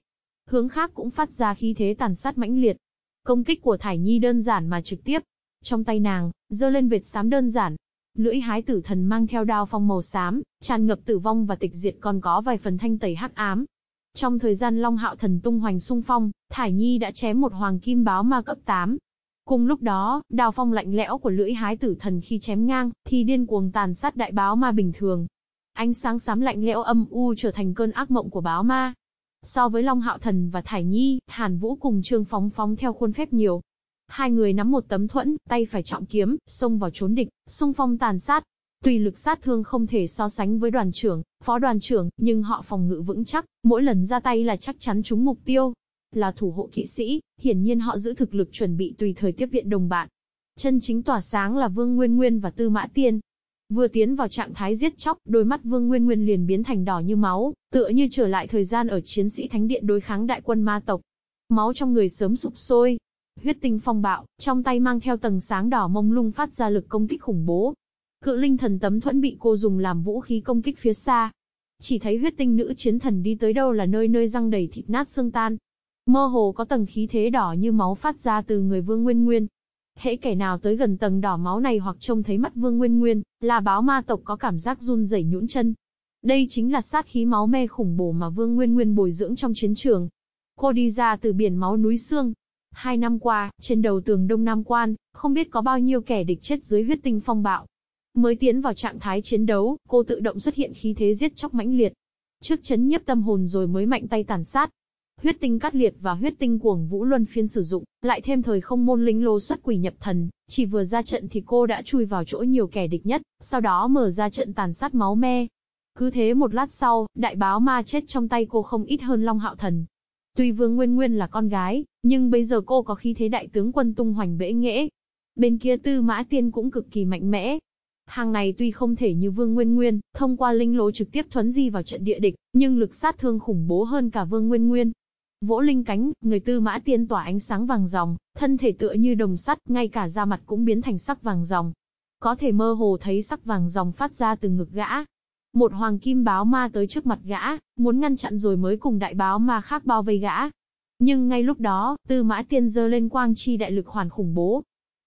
Hướng khác cũng phát ra khí thế tàn sát mãnh liệt. Công kích của Thải Nhi đơn giản mà trực tiếp. Trong tay nàng, dơ lên vệt xám đơn giản, Lưỡi hái tử thần mang theo đao phong màu xám, tràn ngập tử vong và tịch diệt còn có vài phần thanh tẩy hắc ám. Trong thời gian Long Hạo Thần tung hoành xung phong, Thải Nhi đã chém một hoàng kim báo ma cấp 8. Cùng lúc đó, đao phong lạnh lẽo của lưỡi hái tử thần khi chém ngang, thì điên cuồng tàn sát đại báo ma bình thường. Ánh sáng xám lạnh lẽo âm u trở thành cơn ác mộng của báo ma. So với Long Hạo Thần và Thải Nhi, Hàn Vũ cùng Trương Phóng phóng theo khuôn phép nhiều, Hai người nắm một tấm thuẫn, tay phải trọng kiếm, xông vào trốn địch, xung phong tàn sát. Tùy lực sát thương không thể so sánh với đoàn trưởng, phó đoàn trưởng, nhưng họ phòng ngự vững chắc, mỗi lần ra tay là chắc chắn trúng mục tiêu. Là thủ hộ kỵ sĩ, hiển nhiên họ giữ thực lực chuẩn bị tùy thời tiếp viện đồng bạn. Chân chính tỏa sáng là Vương Nguyên Nguyên và Tư Mã Tiên. Vừa tiến vào trạng thái giết chóc, đôi mắt Vương Nguyên Nguyên liền biến thành đỏ như máu, tựa như trở lại thời gian ở chiến sĩ thánh điện đối kháng đại quân ma tộc. Máu trong người sớm sụp sôi, Huyết tinh phong bạo, trong tay mang theo tầng sáng đỏ mông lung phát ra lực công kích khủng bố. Cự linh thần tấm thuẫn bị cô dùng làm vũ khí công kích phía xa. Chỉ thấy huyết tinh nữ chiến thần đi tới đâu là nơi nơi răng đầy thịt nát xương tan. Mơ hồ có tầng khí thế đỏ như máu phát ra từ người Vương Nguyên Nguyên. Hễ kẻ nào tới gần tầng đỏ máu này hoặc trông thấy mắt Vương Nguyên Nguyên, là báo ma tộc có cảm giác run rẩy nhũn chân. Đây chính là sát khí máu me khủng bố mà Vương Nguyên Nguyên bồi dưỡng trong chiến trường. Cô đi ra từ biển máu núi xương, Hai năm qua, trên đầu tường Đông Nam Quan, không biết có bao nhiêu kẻ địch chết dưới huyết tinh phong bạo. Mới tiến vào trạng thái chiến đấu, cô tự động xuất hiện khí thế giết chóc mãnh liệt. Trước chấn nhiếp tâm hồn rồi mới mạnh tay tàn sát. Huyết tinh cắt liệt và huyết tinh cuồng vũ luân phiên sử dụng, lại thêm thời không môn linh lô xuất quỷ nhập thần, chỉ vừa ra trận thì cô đã chui vào chỗ nhiều kẻ địch nhất, sau đó mở ra trận tàn sát máu me. Cứ thế một lát sau, đại báo ma chết trong tay cô không ít hơn Long Hạo Thần. Tuy Vương Nguyên Nguyên là con gái, nhưng bây giờ cô có khí thế đại tướng quân tung hoành bễ nghễ. Bên kia Tư Mã Tiên cũng cực kỳ mạnh mẽ, Hàng này tuy không thể như Vương Nguyên Nguyên, thông qua linh lỗ trực tiếp thuấn di vào trận địa địch, nhưng lực sát thương khủng bố hơn cả Vương Nguyên Nguyên. Vỗ linh cánh, người tư mã tiên tỏa ánh sáng vàng ròng, thân thể tựa như đồng sắt, ngay cả da mặt cũng biến thành sắc vàng ròng. Có thể mơ hồ thấy sắc vàng ròng phát ra từ ngực gã. Một hoàng kim báo ma tới trước mặt gã, muốn ngăn chặn rồi mới cùng đại báo ma khác bao vây gã. Nhưng ngay lúc đó, tư mã tiên dơ lên quang chi đại lực hoàn khủng bố,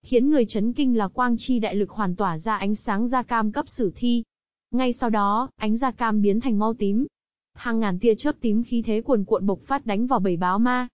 Khiến người chấn kinh là quang chi đại lực hoàn tỏa ra ánh sáng da cam cấp sử thi. Ngay sau đó, ánh da cam biến thành mau tím. Hàng ngàn tia chớp tím khí thế cuồn cuộn bộc phát đánh vào bảy báo ma.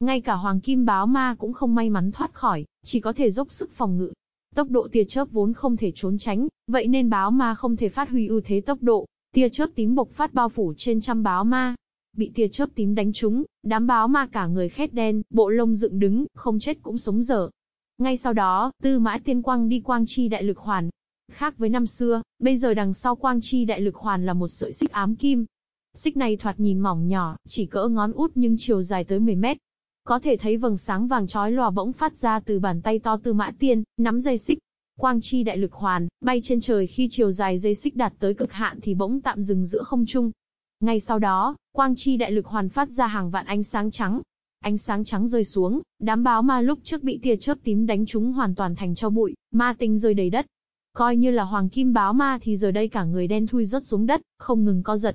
Ngay cả hoàng kim báo ma cũng không may mắn thoát khỏi, chỉ có thể dốc sức phòng ngự. Tốc độ tia chớp vốn không thể trốn tránh, vậy nên báo ma không thể phát huy ưu thế tốc độ. Tia chớp tím bộc phát bao phủ trên trăm báo ma, bị tia chớp tím đánh trúng, đám báo ma cả người khét đen, bộ lông dựng đứng, không chết cũng sống dở. Ngay sau đó, tư mã tiên quang đi quang chi đại lực hoàn. Khác với năm xưa, bây giờ đằng sau quang chi đại lực hoàn là một sợi xích ám kim. Xích này thoạt nhìn mỏng nhỏ, chỉ cỡ ngón út nhưng chiều dài tới 10 mét. Có thể thấy vầng sáng vàng chói lòa bỗng phát ra từ bàn tay to tư mã tiên, nắm dây xích. Quang chi đại lực hoàn, bay trên trời khi chiều dài dây xích đạt tới cực hạn thì bỗng tạm dừng giữa không trung. Ngay sau đó, quang chi đại lực hoàn phát ra hàng vạn ánh sáng trắng, Ánh sáng trắng rơi xuống, đám báo ma lúc trước bị tia chớp tím đánh trúng hoàn toàn thành cho bụi, ma tinh rơi đầy đất. Coi như là hoàng kim báo ma thì giờ đây cả người đen thui rớt xuống đất, không ngừng co giật.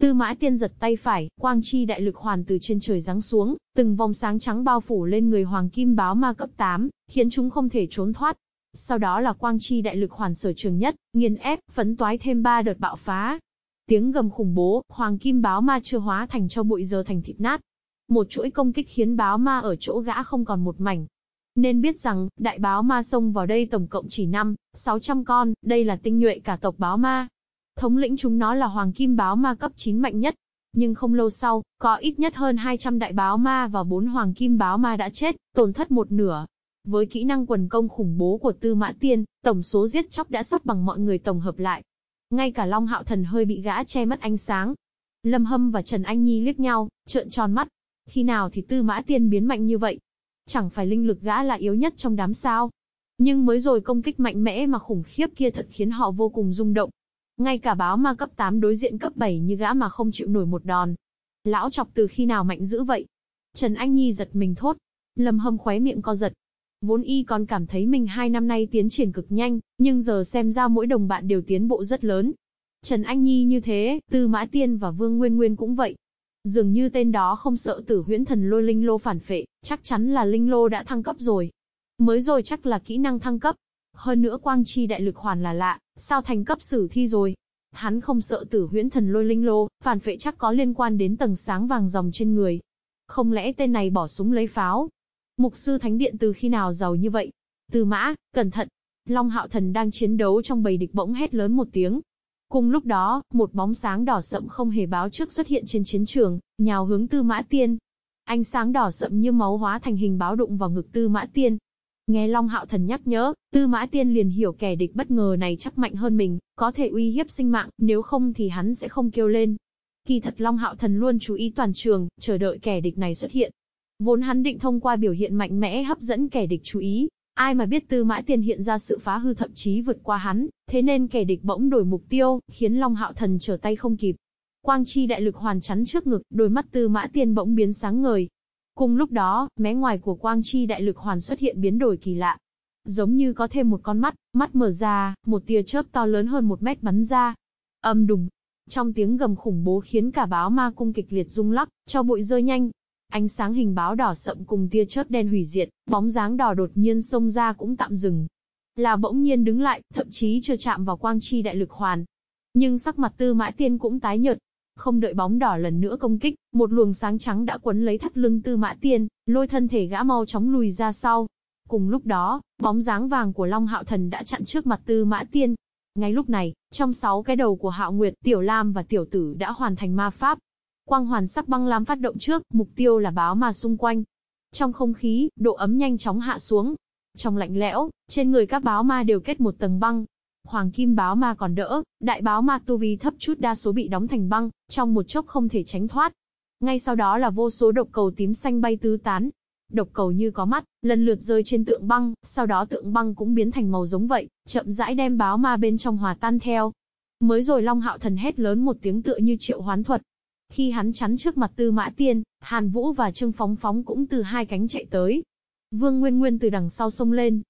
Tư mã tiên giật tay phải, quang chi đại lực hoàn từ trên trời giáng xuống, từng vòng sáng trắng bao phủ lên người hoàng kim báo ma cấp 8, khiến chúng không thể trốn thoát. Sau đó là quang chi đại lực hoàn sở trường nhất, nghiền ép, phấn toái thêm ba đợt bạo phá. Tiếng gầm khủng bố, hoàng kim báo ma chưa hóa thành cho bụi giờ thành thịt nát, một chuỗi công kích khiến báo ma ở chỗ gã không còn một mảnh. Nên biết rằng, đại báo ma xông vào đây tổng cộng chỉ 5, 600 con, đây là tinh nhuệ cả tộc báo ma. Thống lĩnh chúng nó là hoàng kim báo ma cấp 9 mạnh nhất. Nhưng không lâu sau, có ít nhất hơn 200 đại báo ma và 4 hoàng kim báo ma đã chết, tổn thất một nửa. Với kỹ năng quần công khủng bố của Tư Mã Tiên, tổng số giết chóc đã sắp bằng mọi người tổng hợp lại. Ngay cả Long Hạo Thần hơi bị gã che mất ánh sáng. Lâm Hâm và Trần Anh Nhi liếc nhau, trợn tròn mắt, khi nào thì tư mã tiên biến mạnh như vậy? Chẳng phải linh lực gã là yếu nhất trong đám sao? Nhưng mới rồi công kích mạnh mẽ mà khủng khiếp kia thật khiến họ vô cùng rung động. Ngay cả báo ma cấp 8 đối diện cấp 7 như gã mà không chịu nổi một đòn. Lão chọc từ khi nào mạnh dữ vậy? Trần Anh Nhi giật mình thốt. Lâm hâm khóe miệng co giật. Vốn y còn cảm thấy mình hai năm nay tiến triển cực nhanh, nhưng giờ xem ra mỗi đồng bạn đều tiến bộ rất lớn. Trần Anh Nhi như thế, Tư Mã Tiên và Vương Nguyên Nguyên cũng vậy. Dường như tên đó không sợ tử huyễn thần lôi linh lô phản phệ, chắc chắn là linh lô đã thăng cấp rồi. Mới rồi chắc là kỹ năng thăng cấp. Hơn nữa quang chi đại lực hoàn là lạ, sao thành cấp sử thi rồi? Hắn không sợ tử huyễn thần lôi linh lô, phản phệ chắc có liên quan đến tầng sáng vàng dòng trên người. Không lẽ tên này bỏ súng lấy pháo? Mục sư thánh điện từ khi nào giàu như vậy? Từ mã, cẩn thận. Long hạo thần đang chiến đấu trong bầy địch bỗng hét lớn một tiếng, Cùng lúc đó, một bóng sáng đỏ sậm không hề báo trước xuất hiện trên chiến trường, nhào hướng Tư Mã Tiên. Ánh sáng đỏ sậm như máu hóa thành hình báo đụng vào ngực Tư Mã Tiên. Nghe Long Hạo Thần nhắc nhớ, Tư Mã Tiên liền hiểu kẻ địch bất ngờ này chắc mạnh hơn mình, có thể uy hiếp sinh mạng, nếu không thì hắn sẽ không kêu lên. Kỳ thật Long Hạo Thần luôn chú ý toàn trường, chờ đợi kẻ địch này xuất hiện. Vốn hắn định thông qua biểu hiện mạnh mẽ hấp dẫn kẻ địch chú ý, Ai mà biết Tư Mã Tiên hiện ra sự phá hư thậm chí vượt qua hắn, thế nên kẻ địch bỗng đổi mục tiêu, khiến Long Hạo Thần trở tay không kịp. Quang chi đại lực hoàn chắn trước ngực, đôi mắt Tư Mã Tiên bỗng biến sáng ngời. Cùng lúc đó, mé ngoài của quang chi đại lực hoàn xuất hiện biến đổi kỳ lạ. Giống như có thêm một con mắt, mắt mở ra, một tia chớp to lớn hơn một mét bắn ra. Âm đùng, trong tiếng gầm khủng bố khiến cả báo ma cung kịch liệt rung lắc, cho bụi rơi nhanh, Ánh sáng hình báo đỏ sậm cùng tia chớp đen hủy diệt, bóng dáng đỏ đột nhiên xông ra cũng tạm dừng. Là bỗng nhiên đứng lại, thậm chí chưa chạm vào quang chi đại lực hoàn. Nhưng sắc mặt tư mã tiên cũng tái nhợt. Không đợi bóng đỏ lần nữa công kích, một luồng sáng trắng đã quấn lấy thắt lưng Tư Mã Tiên, lôi thân thể gã mau chóng lùi ra sau. Cùng lúc đó, bóng dáng vàng của Long Hạo Thần đã chặn trước mặt Tư Mã Tiên. Ngay lúc này, trong sáu cái đầu của Hạo Nguyệt, Tiểu Lam và Tiểu Tử đã hoàn thành ma pháp. Quang hoàn sắc băng lam phát động trước, mục tiêu là báo ma xung quanh. Trong không khí, độ ấm nhanh chóng hạ xuống. Trong lạnh lẽo, trên người các báo ma đều kết một tầng băng, Hoàng kim báo ma còn đỡ, đại báo ma tu vi thấp chút đa số bị đóng thành băng, trong một chốc không thể tránh thoát. Ngay sau đó là vô số độc cầu tím xanh bay tứ tán. Độc cầu như có mắt, lần lượt rơi trên tượng băng, sau đó tượng băng cũng biến thành màu giống vậy, chậm rãi đem báo ma bên trong hòa tan theo. Mới rồi Long Hạo Thần hét lớn một tiếng tựa như triệu hoán thuật. Khi hắn chắn trước mặt Tư Mã Tiên, Hàn Vũ và Trương Phóng Phóng cũng từ hai cánh chạy tới. Vương Nguyên Nguyên từ đằng sau sông lên.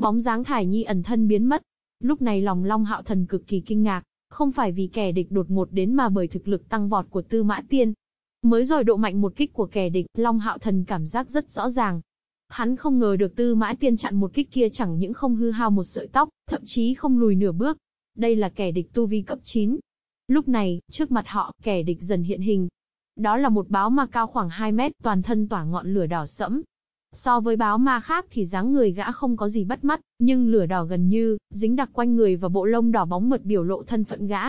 Bóng dáng Thải Nhi ẩn thân biến mất, Lúc này lòng Long Hạo Thần cực kỳ kinh ngạc, không phải vì kẻ địch đột ngột đến mà bởi thực lực tăng vọt của Tư Mã Tiên. Mới rồi độ mạnh một kích của kẻ địch, Long Hạo Thần cảm giác rất rõ ràng. Hắn không ngờ được Tư Mã Tiên chặn một kích kia chẳng những không hư hao một sợi tóc, thậm chí không lùi nửa bước. Đây là kẻ địch tu vi cấp 9. Lúc này, trước mặt họ, kẻ địch dần hiện hình. Đó là một báo ma cao khoảng 2 mét, toàn thân tỏa ngọn lửa đỏ sẫm, So với báo ma khác thì dáng người gã không có gì bắt mắt, nhưng lửa đỏ gần như, dính đặc quanh người và bộ lông đỏ bóng mượt biểu lộ thân phận gã.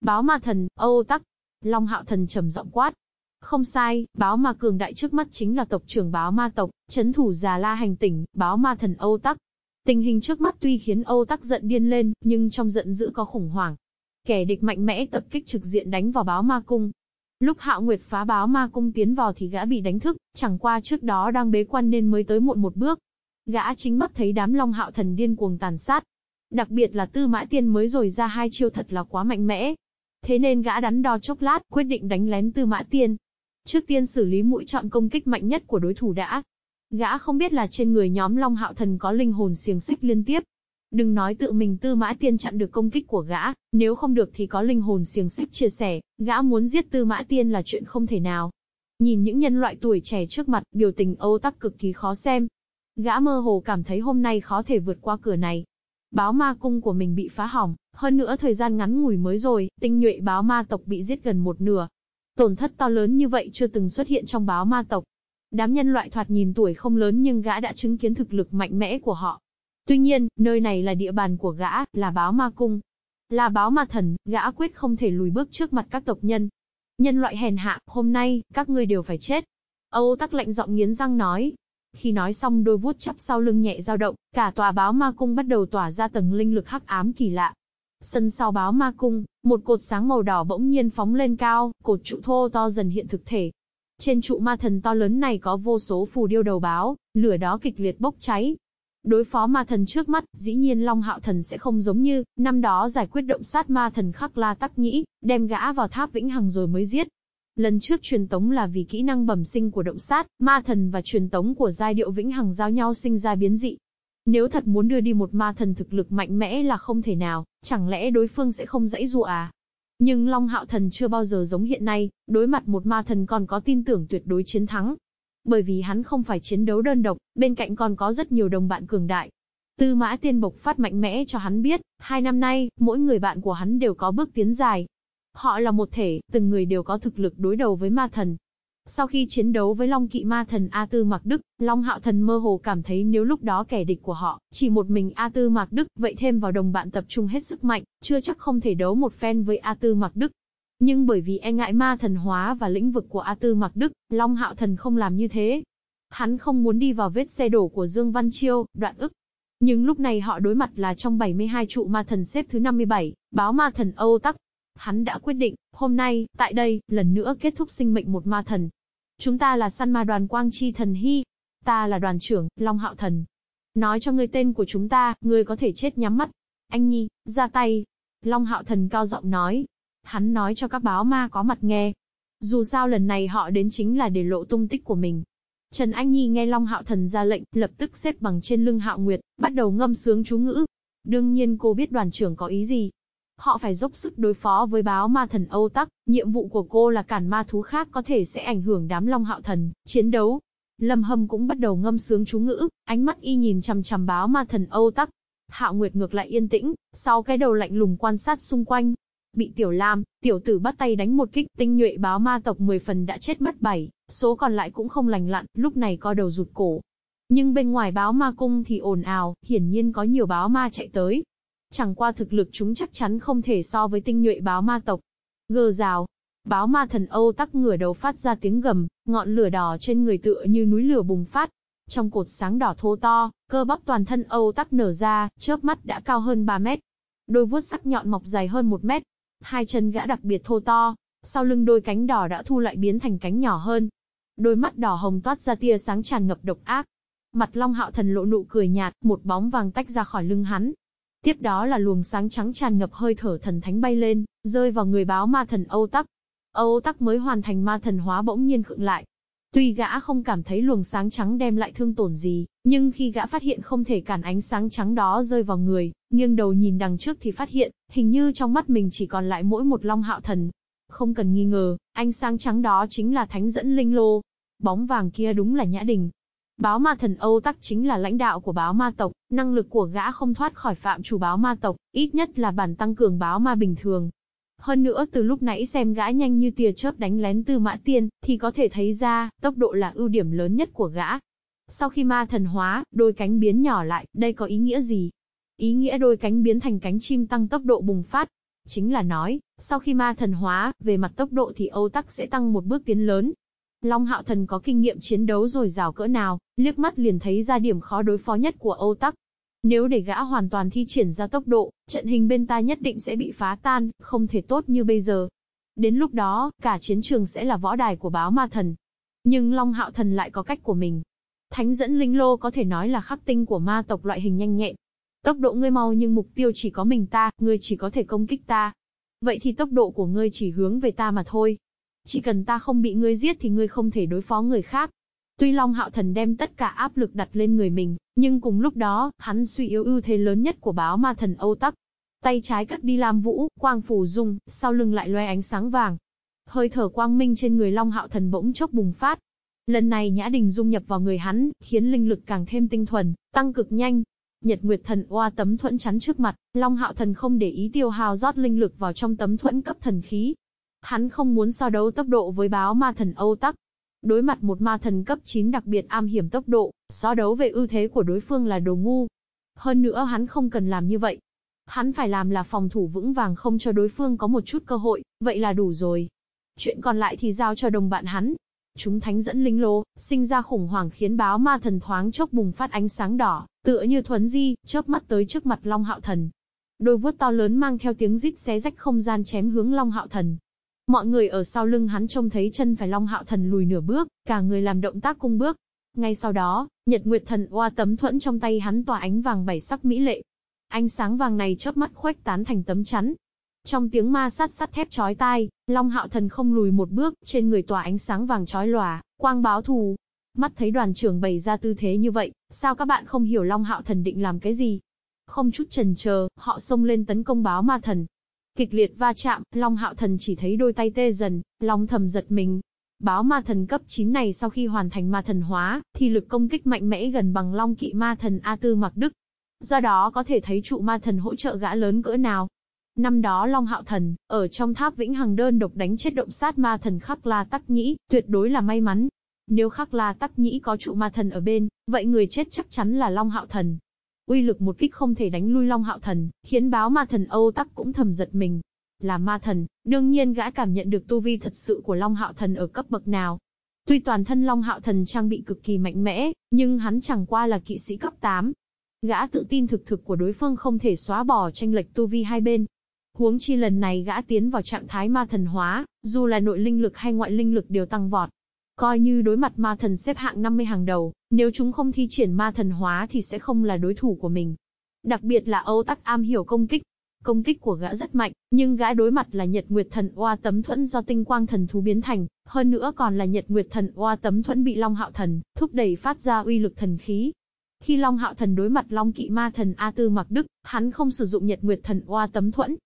Báo ma thần, Âu Tắc. Long hạo thần trầm giọng quát. Không sai, báo ma cường đại trước mắt chính là tộc trưởng báo ma tộc, chấn thủ già la hành tỉnh, báo ma thần Âu Tắc. Tình hình trước mắt tuy khiến Âu Tắc giận điên lên, nhưng trong giận dữ có khủng hoảng. Kẻ địch mạnh mẽ tập kích trực diện đánh vào báo ma cung, Lúc Hạo Nguyệt phá báo ma cung tiến vào thì gã bị đánh thức, chẳng qua trước đó đang bế quan nên mới tới muộn một bước. Gã chính mắt thấy đám Long Hạo thần điên cuồng tàn sát. Đặc biệt là Tư Mã Tiên mới rồi ra hai chiêu thật là quá mạnh mẽ. Thế nên gã đắn đo chốc lát, quyết định đánh lén Tư Mã Tiên. Trước tiên xử lý mũi chọn công kích mạnh nhất của đối thủ đã. Gã không biết là trên người nhóm Long Hạo thần có linh hồn xiềng xích liên tiếp, Đừng nói tự mình tư mã tiên chặn được công kích của gã, nếu không được thì có linh hồn xiềng xích chia sẻ, gã muốn giết tư mã tiên là chuyện không thể nào. Nhìn những nhân loại tuổi trẻ trước mặt, biểu tình Âu Tắc cực kỳ khó xem. Gã mơ hồ cảm thấy hôm nay khó thể vượt qua cửa này. Báo ma cung của mình bị phá hỏng, hơn nữa thời gian ngắn ngủi mới rồi, tinh nhuệ báo ma tộc bị giết gần một nửa. Tổn thất to lớn như vậy chưa từng xuất hiện trong báo ma tộc. Đám nhân loại thoạt nhìn tuổi không lớn nhưng gã đã chứng kiến thực lực mạnh mẽ của họ. Tuy nhiên, nơi này là địa bàn của gã, là báo ma cung. Là báo ma thần, gã quyết không thể lùi bước trước mặt các tộc nhân. Nhân loại hèn hạ, hôm nay, các ngươi đều phải chết. Âu tắc lạnh giọng nghiến răng nói. Khi nói xong đôi vuốt chắp sau lưng nhẹ dao động, cả tòa báo ma cung bắt đầu tỏa ra tầng linh lực hắc ám kỳ lạ. Sân sau báo ma cung, một cột sáng màu đỏ bỗng nhiên phóng lên cao, cột trụ thô to dần hiện thực thể. Trên trụ ma thần to lớn này có vô số phù điêu đầu báo, lửa đó kịch liệt bốc cháy, Đối phó ma thần trước mắt, dĩ nhiên Long Hạo Thần sẽ không giống như, năm đó giải quyết động sát ma thần khắc la tắc nhĩ, đem gã vào tháp vĩnh hằng rồi mới giết. Lần trước truyền tống là vì kỹ năng bẩm sinh của động sát, ma thần và truyền tống của giai điệu vĩnh hằng giao nhau sinh ra biến dị. Nếu thật muốn đưa đi một ma thần thực lực mạnh mẽ là không thể nào, chẳng lẽ đối phương sẽ không dãy dụ à? Nhưng Long Hạo Thần chưa bao giờ giống hiện nay, đối mặt một ma thần còn có tin tưởng tuyệt đối chiến thắng, bởi vì hắn không phải chiến đấu đơn độc, bên cạnh còn có rất nhiều đồng bạn cường đại. Tư mã tiên bộc phát mạnh mẽ cho hắn biết, hai năm nay, mỗi người bạn của hắn đều có bước tiến dài. Họ là một thể, từng người đều có thực lực đối đầu với ma thần. Sau khi chiến đấu với Long Kỵ Ma Thần A Tư Mạc Đức, Long Hạo Thần mơ hồ cảm thấy nếu lúc đó kẻ địch của họ, chỉ một mình A Tư Mạc Đức, vậy thêm vào đồng bạn tập trung hết sức mạnh, chưa chắc không thể đấu một phen với A Tư Mạc Đức. Nhưng bởi vì e ngại ma thần hóa và lĩnh vực của A Tư Mặc Đức, Long Hạo Thần không làm như thế. Hắn không muốn đi vào vết xe đổ của Dương Văn Chiêu, đoạn ức. Nhưng lúc này họ đối mặt là trong 72 trụ ma thần xếp thứ 57, báo ma thần Âu Tắc. Hắn đã quyết định, hôm nay, tại đây, lần nữa kết thúc sinh mệnh một ma thần. Chúng ta là săn ma đoàn Quang Chi Thần Hy. Ta là đoàn trưởng, Long Hạo Thần. Nói cho ngươi tên của chúng ta, ngươi có thể chết nhắm mắt. Anh Nhi, ra tay. Long Hạo Thần cao giọng nói, Hắn nói cho các báo ma có mặt nghe. Dù sao lần này họ đến chính là để lộ tung tích của mình. Trần Anh Nhi nghe Long Hạo Thần ra lệnh, lập tức xếp bằng trên lưng Hạo Nguyệt, bắt đầu ngâm sướng chú ngữ. Đương nhiên cô biết đoàn trưởng có ý gì. Họ phải dốc sức đối phó với báo ma thần Âu Tắc, nhiệm vụ của cô là cản ma thú khác có thể sẽ ảnh hưởng đám Long Hạo Thần, chiến đấu. Lâm Hâm cũng bắt đầu ngâm sướng chú ngữ, ánh mắt y nhìn chằm chằm báo ma thần Âu Tắc. Hạo Nguyệt ngược lại yên tĩnh, sau cái đầu lạnh lùng quan sát xung quanh, Bị Tiểu Lam, tiểu tử bắt tay đánh một kích, tinh nhuệ báo ma tộc 10 phần đã chết mất 7, số còn lại cũng không lành lặn, lúc này co đầu rụt cổ. Nhưng bên ngoài báo ma cung thì ồn ào, hiển nhiên có nhiều báo ma chạy tới. Chẳng qua thực lực chúng chắc chắn không thể so với tinh nhuệ báo ma tộc. gờ rào, Báo ma thần Âu tắc ngửa đầu phát ra tiếng gầm, ngọn lửa đỏ trên người tựa như núi lửa bùng phát. Trong cột sáng đỏ thô to, cơ bắp toàn thân Âu tắc nở ra, chớp mắt đã cao hơn 3 mét. Đôi vuốt sắc nhọn mọc dài hơn 1 mét. Hai chân gã đặc biệt thô to, sau lưng đôi cánh đỏ đã thu lại biến thành cánh nhỏ hơn. Đôi mắt đỏ hồng toát ra tia sáng tràn ngập độc ác. Mặt Long Hạo Thần lộ nụ cười nhạt, một bóng vàng tách ra khỏi lưng hắn, Tiếp đó là luồng sáng trắng tràn ngập hơi thở thần thánh bay lên, rơi vào người báo ma thần Âu Tắc. Âu Tắc mới hoàn thành ma thần hóa bỗng nhiên khựng lại. Tuy gã không cảm thấy luồng sáng trắng đem lại thương tổn gì, nhưng khi gã phát hiện không thể cản ánh sáng trắng đó rơi vào người, nghiêng đầu nhìn đằng trước thì phát hiện, hình như trong mắt mình chỉ còn lại mỗi một long hạo thần. Không cần nghi ngờ, ánh sáng trắng đó chính là thánh dẫn linh lô. Bóng vàng kia đúng là Nhã Đình. Báo ma thần Âu Tắc chính là lãnh đạo của báo ma tộc, năng lực của gã không thoát khỏi phạm chủ báo ma tộc, ít nhất là bản tăng cường báo ma bình thường. Hơn nữa từ lúc nãy xem gã nhanh như tia chớp đánh lén tư mã tiên, thì có thể thấy ra, tốc độ là ưu điểm lớn nhất của gã. Sau khi ma thần hóa, đôi cánh biến nhỏ lại, đây có ý nghĩa gì? Ý nghĩa đôi cánh biến thành cánh chim tăng tốc độ bùng phát. Chính là nói, sau khi ma thần hóa, về mặt tốc độ thì Âu Tắc sẽ tăng một bước tiến lớn. Long Hạo Thần có kinh nghiệm chiến đấu rồi rào cỡ nào, liếc mắt liền thấy ra điểm khó đối phó nhất của Âu Tắc. Nếu để gã hoàn toàn thi triển ra tốc độ, trận hình bên ta nhất định sẽ bị phá tan, không thể tốt như bây giờ. Đến lúc đó, cả chiến trường sẽ là võ đài của báo ma thần. Nhưng Long Hạo Thần lại có cách của mình. Thánh dẫn linh lô có thể nói là khắc tinh của ma tộc loại hình nhanh nhẹn. Tốc độ ngươi mau nhưng mục tiêu chỉ có mình ta, ngươi chỉ có thể công kích ta. Vậy thì tốc độ của ngươi chỉ hướng về ta mà thôi. Chỉ cần ta không bị ngươi giết thì ngươi không thể đối phó người khác. Tuy Long Hạo Thần đem tất cả áp lực đặt lên người mình, nhưng cùng lúc đó, hắn suy yếu ưu thế lớn nhất của báo ma thần Âu Tắc. Tay trái cắt đi Lam Vũ, quang phủ dung, sau lưng lại loe ánh sáng vàng. Hơi thở quang minh trên người Long Hạo Thần bỗng chốc bùng phát. Lần này Nhã Đình dung nhập vào người hắn, khiến linh lực càng thêm tinh thuần, tăng cực nhanh. Nhật Nguyệt Thần oa tấm thuẫn chắn trước mặt, Long Hạo Thần không để ý tiêu hao rót linh lực vào trong tấm thuẫn cấp thần khí. Hắn không muốn so đấu tốc độ với báo ma thần Âu Tắc, Đối mặt một ma thần cấp 9 đặc biệt am hiểm tốc độ, so đấu về ưu thế của đối phương là đồ ngu. Hơn nữa hắn không cần làm như vậy. Hắn phải làm là phòng thủ vững vàng không cho đối phương có một chút cơ hội, vậy là đủ rồi. Chuyện còn lại thì giao cho đồng bạn hắn. Chúng thánh dẫn linh lô, sinh ra khủng hoảng khiến báo ma thần thoáng chốc bùng phát ánh sáng đỏ, tựa như thuấn di, chớp mắt tới trước mặt Long Hạo Thần. Đôi vuốt to lớn mang theo tiếng rít xé rách không gian chém hướng Long Hạo Thần, Mọi người ở sau lưng hắn trông thấy chân phải Long Hạo Thần lùi nửa bước, cả người làm động tác cung bước. Ngay sau đó, Nhật Nguyệt Thần oa tấm thuẫn trong tay hắn tỏa ánh vàng bảy sắc mỹ lệ. Ánh sáng vàng này chớp mắt khuếch tán thành tấm chắn. Trong tiếng ma sát sắt thép chói tai, Long Hạo Thần không lùi một bước, trên người tỏa ánh sáng vàng chói lòa, quang báo thù. Mắt thấy đoàn trưởng bày ra tư thế như vậy, sao các bạn không hiểu Long Hạo Thần định làm cái gì? Không chút chần chờ, họ xông lên tấn công báo ma thần, Kịch liệt va chạm, Long Hạo Thần chỉ thấy đôi tay tê dần, lòng thầm giật mình. Báo ma thần cấp 9 này sau khi hoàn thành ma thần hóa, thì lực công kích mạnh mẽ gần bằng Long kỵ ma thần A Tư Mặc Đức. Do đó có thể thấy trụ ma thần hỗ trợ gã lớn cỡ nào. Năm đó Long Hạo Thần, ở trong tháp Vĩnh Hằng đơn độc đánh chết động sát ma thần Khắc La Tắc Nhĩ, tuyệt đối là may mắn. Nếu Khắc La Tắc Nhĩ có trụ ma thần ở bên, vậy người chết chắc chắn là Long Hạo Thần uy lực một kích không thể đánh lui Long Hạo Thần, khiến báo ma thần Âu Tắc cũng thầm giật mình. Là ma thần, đương nhiên gã cảm nhận được tu vi thật sự của Long Hạo Thần ở cấp bậc nào. Tuy toàn thân Long Hạo Thần trang bị cực kỳ mạnh mẽ, nhưng hắn chẳng qua là kỵ sĩ cấp 8. Gã tự tin thực thực của đối phương không thể xóa bỏ tranh lệch tu vi hai bên. Huống chi lần này gã tiến vào trạng thái ma thần hóa, dù là nội linh lực hay ngoại linh lực đều tăng vọt. Coi như đối mặt ma thần xếp hạng 50 hàng đầu, nếu chúng không thi triển ma thần hóa thì sẽ không là đối thủ của mình. Đặc biệt là Âu Tắc am hiểu công kích. Công kích của gã rất mạnh, nhưng gã đối mặt là Nhật Nguyệt Thần Oa tấm thuẫn do tinh quang thần thú biến thành, hơn nữa còn là Nhật Nguyệt Thần Oa tấm thuẫn bị Long Hạo Thần thúc đẩy phát ra uy lực thần khí. Khi Long Hạo Thần đối mặt Long Kỵ Ma Thần A Tư Mặc Đức, hắn không sử dụng Nhật Nguyệt Thần Oa tấm thuẫn,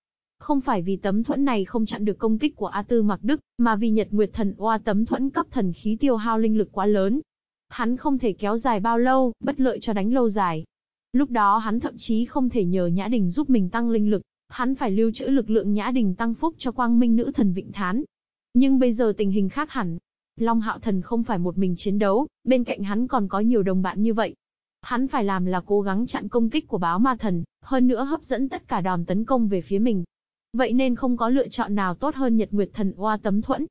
không phải vì tấm thuẫn này không chặn được công kích của A Tư Mặc Đức, mà vì Nhật Nguyệt Thần Oa tấm thuẫn cấp thần khí tiêu hao linh lực quá lớn. Hắn không thể kéo dài bao lâu, bất lợi cho đánh lâu dài. Lúc đó hắn thậm chí không thể nhờ Nhã Đình giúp mình tăng linh lực, Hắn phải lưu trữ lực lượng nhã đình tăng phúc cho quang minh nữ thần Vịnh Thán. Nhưng bây giờ tình hình khác hẳn. Long Hạo Thần không phải một mình chiến đấu, bên cạnh hắn còn có nhiều đồng bạn như vậy. Hắn phải làm là cố gắng chặn công kích của báo ma thần, hơn nữa hấp dẫn tất cả đòn tấn công về phía mình. Vậy nên không có lựa chọn nào tốt hơn Nhật Nguyệt Thần Oa Tấm Thuẫn.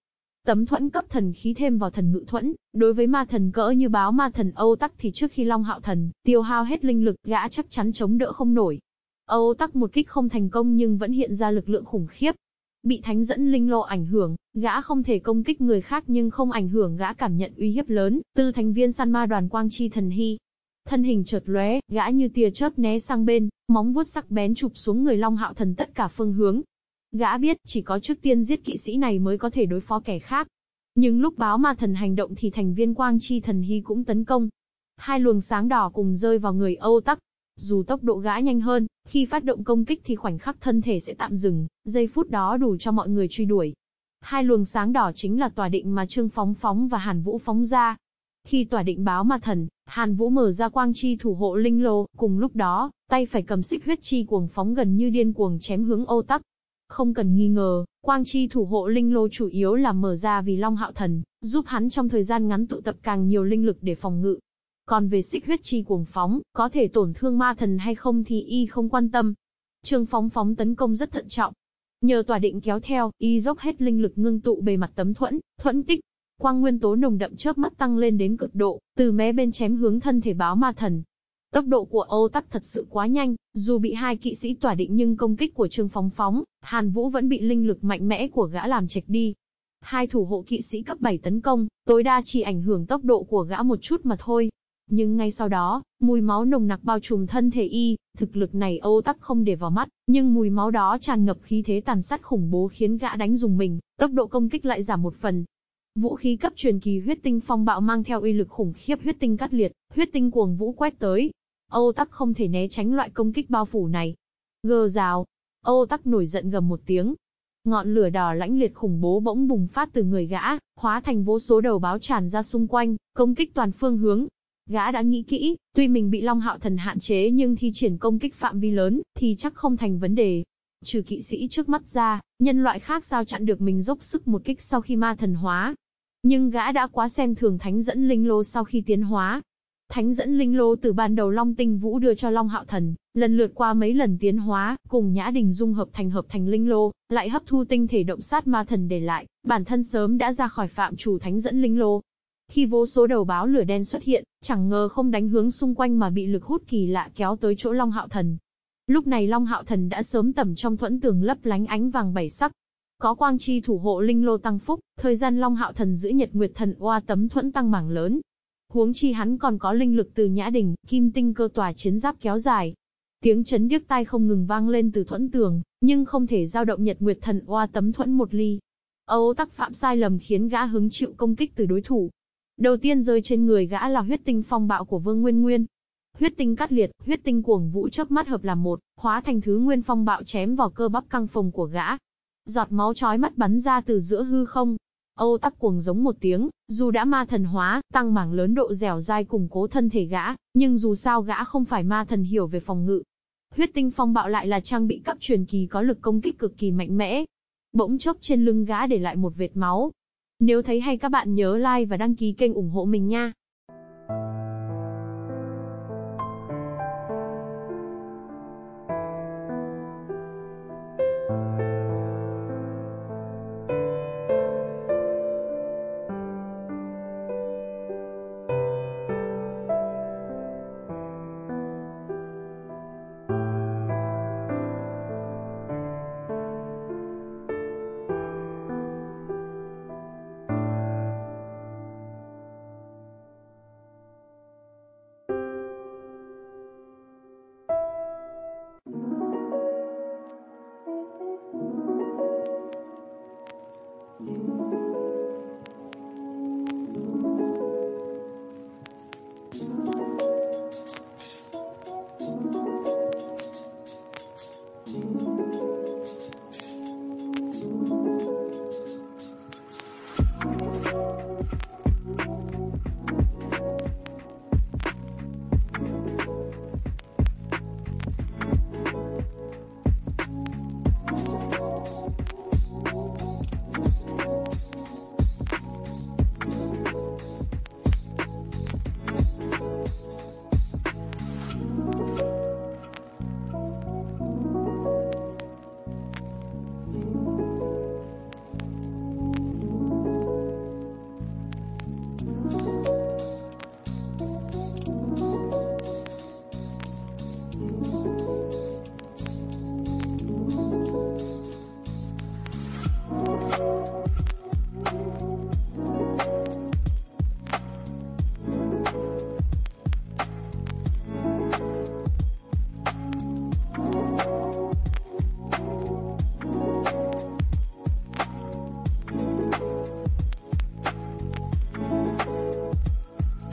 Tấm thuẫn cấp thần khí thêm vào thần ngự thuẫn, đối với ma thần cỡ như báo ma thần Âu Tắc thì trước khi Long Hạo Thần tiêu hao hết linh lực, gã chắc chắn chống đỡ không nổi. Âu Tắc một kích không thành công nhưng vẫn hiện ra lực lượng khủng khiếp. Bị thánh dẫn linh lô ảnh hưởng, gã không thể công kích người khác nhưng không ảnh hưởng gã cảm nhận uy hiếp lớn, từ thành viên săn ma đoàn quang chi thần hy. Thân hình chợt lóe, gã như tia chớp né sang bên, móng vuốt sắc bén chụp xuống người Long Hạo Thần tất cả phương hướng, Gã biết, chỉ có trước tiên giết kỵ sĩ này mới có thể đối phó kẻ khác. Nhưng lúc báo ma thần hành động thì thành viên quang chi thần hy cũng tấn công. Hai luồng sáng đỏ cùng rơi vào người Âu Tắc. Dù tốc độ gã nhanh hơn, khi phát động công kích thì khoảnh khắc thân thể sẽ tạm dừng, giây phút đó đủ cho mọi người truy đuổi. Hai luồng sáng đỏ chính là tòa định mà Trương Phóng phóng và Hàn Vũ phóng ra. Khi tòa định báo ma thần, Hàn Vũ mở ra quang chi thủ hộ linh lô, cùng lúc đó, tay phải cầm xích huyết chi cuồng phóng gần như điên cuồng chém hướng Âu Tắc. Không cần nghi ngờ, quang chi thủ hộ linh lô chủ yếu là mở ra vì Long Hạo Thần, giúp hắn trong thời gian ngắn tụ tập càng nhiều linh lực để phòng ngự. Còn về xích huyết chi cuồng phóng, có thể tổn thương ma thần hay không thì y không quan tâm. Trương phóng phóng tấn công rất thận trọng. Nhờ tòa định kéo theo, y dốc hết linh lực ngưng tụ bề mặt tấm thuẫn, thuẫn tích. Quang nguyên tố nồng đậm chớp mắt tăng lên đến cực độ, từ mé bên chém hướng thân thể báo ma thần. Tốc độ của Âu Tắc thật sự quá nhanh, dù bị hai kỵ sĩ tỏa định nhưng công kích của Trương Phóng Phóng, Hàn Vũ vẫn bị linh lực mạnh mẽ của gã làm chệch đi. Hai thủ hộ kỵ sĩ cấp 7 tấn công, tối đa chỉ ảnh hưởng tốc độ của gã một chút mà thôi. Nhưng ngay sau đó, mùi máu nồng nặc bao trùm thân thể y, thực lực này Âu Tắc không để vào mắt, nhưng mùi máu đó tràn ngập khí thế tàn sát khủng bố khiến gã đánh dùng mình, tốc độ công kích lại giảm một phần. Vũ khí cấp truyền kỳ huyết tinh phong bạo mang theo uy lực khủng khiếp huyết tinh cắt liệt, huyết tinh cuồng vũ quét tới, Âu Tắc không thể né tránh loại công kích bao phủ này. Gơ rào. Âu Tắc nổi giận gầm một tiếng. Ngọn lửa đỏ lãnh liệt khủng bố bỗng bùng phát từ người gã, hóa thành vô số đầu báo tràn ra xung quanh, công kích toàn phương hướng. Gã đã nghĩ kỹ, tuy mình bị Long Hạo Thần hạn chế nhưng thi triển công kích phạm vi lớn, thì chắc không thành vấn đề. Trừ kỵ sĩ trước mắt ra, nhân loại khác sao chặn được mình dốc sức một kích sau khi ma thần hóa. Nhưng gã đã quá xem thường thánh dẫn linh lô sau khi tiến hóa, Thánh dẫn linh lô từ ban đầu Long Tinh Vũ đưa cho Long Hạo Thần, lần lượt qua mấy lần tiến hóa, cùng Nhã Đình dung hợp thành hợp thành linh lô, lại hấp thu tinh thể động sát ma thần để lại, bản thân sớm đã ra khỏi phạm chủ thánh dẫn linh lô. Khi vô số đầu báo lửa đen xuất hiện, chẳng ngờ không đánh hướng xung quanh mà bị lực hút kỳ lạ kéo tới chỗ Long Hạo Thần. Lúc này Long Hạo Thần đã sớm tẩm trong thuẫn tường lấp lánh ánh vàng bảy sắc. Có quang chi thủ hộ linh lô tăng phúc, thời gian Long Hạo Thần giữ Nhật Nguyệt Thần oa tấm thuẫn tăng mảng lớn, Huống chi hắn còn có linh lực từ nhã đỉnh, kim tinh cơ tòa chiến giáp kéo dài. Tiếng chấn điếc tai không ngừng vang lên từ thuẫn tường, nhưng không thể giao động nhật nguyệt thần oa tấm thuẫn một ly. Âu tắc phạm sai lầm khiến gã hứng chịu công kích từ đối thủ. Đầu tiên rơi trên người gã là huyết tinh phong bạo của Vương Nguyên Nguyên. Huyết tinh cắt liệt, huyết tinh cuồng vũ chớp mắt hợp làm một, hóa thành thứ nguyên phong bạo chém vào cơ bắp căng phồng của gã. Giọt máu chói mắt bắn ra từ giữa hư không, Âu tắc cuồng giống một tiếng, dù đã ma thần hóa, tăng mảng lớn độ dẻo dai củng cố thân thể gã, nhưng dù sao gã không phải ma thần hiểu về phòng ngự. Huyết tinh phong bạo lại là trang bị cấp truyền kỳ có lực công kích cực kỳ mạnh mẽ. Bỗng chốc trên lưng gã để lại một vệt máu. Nếu thấy hay các bạn nhớ like và đăng ký kênh ủng hộ mình nha.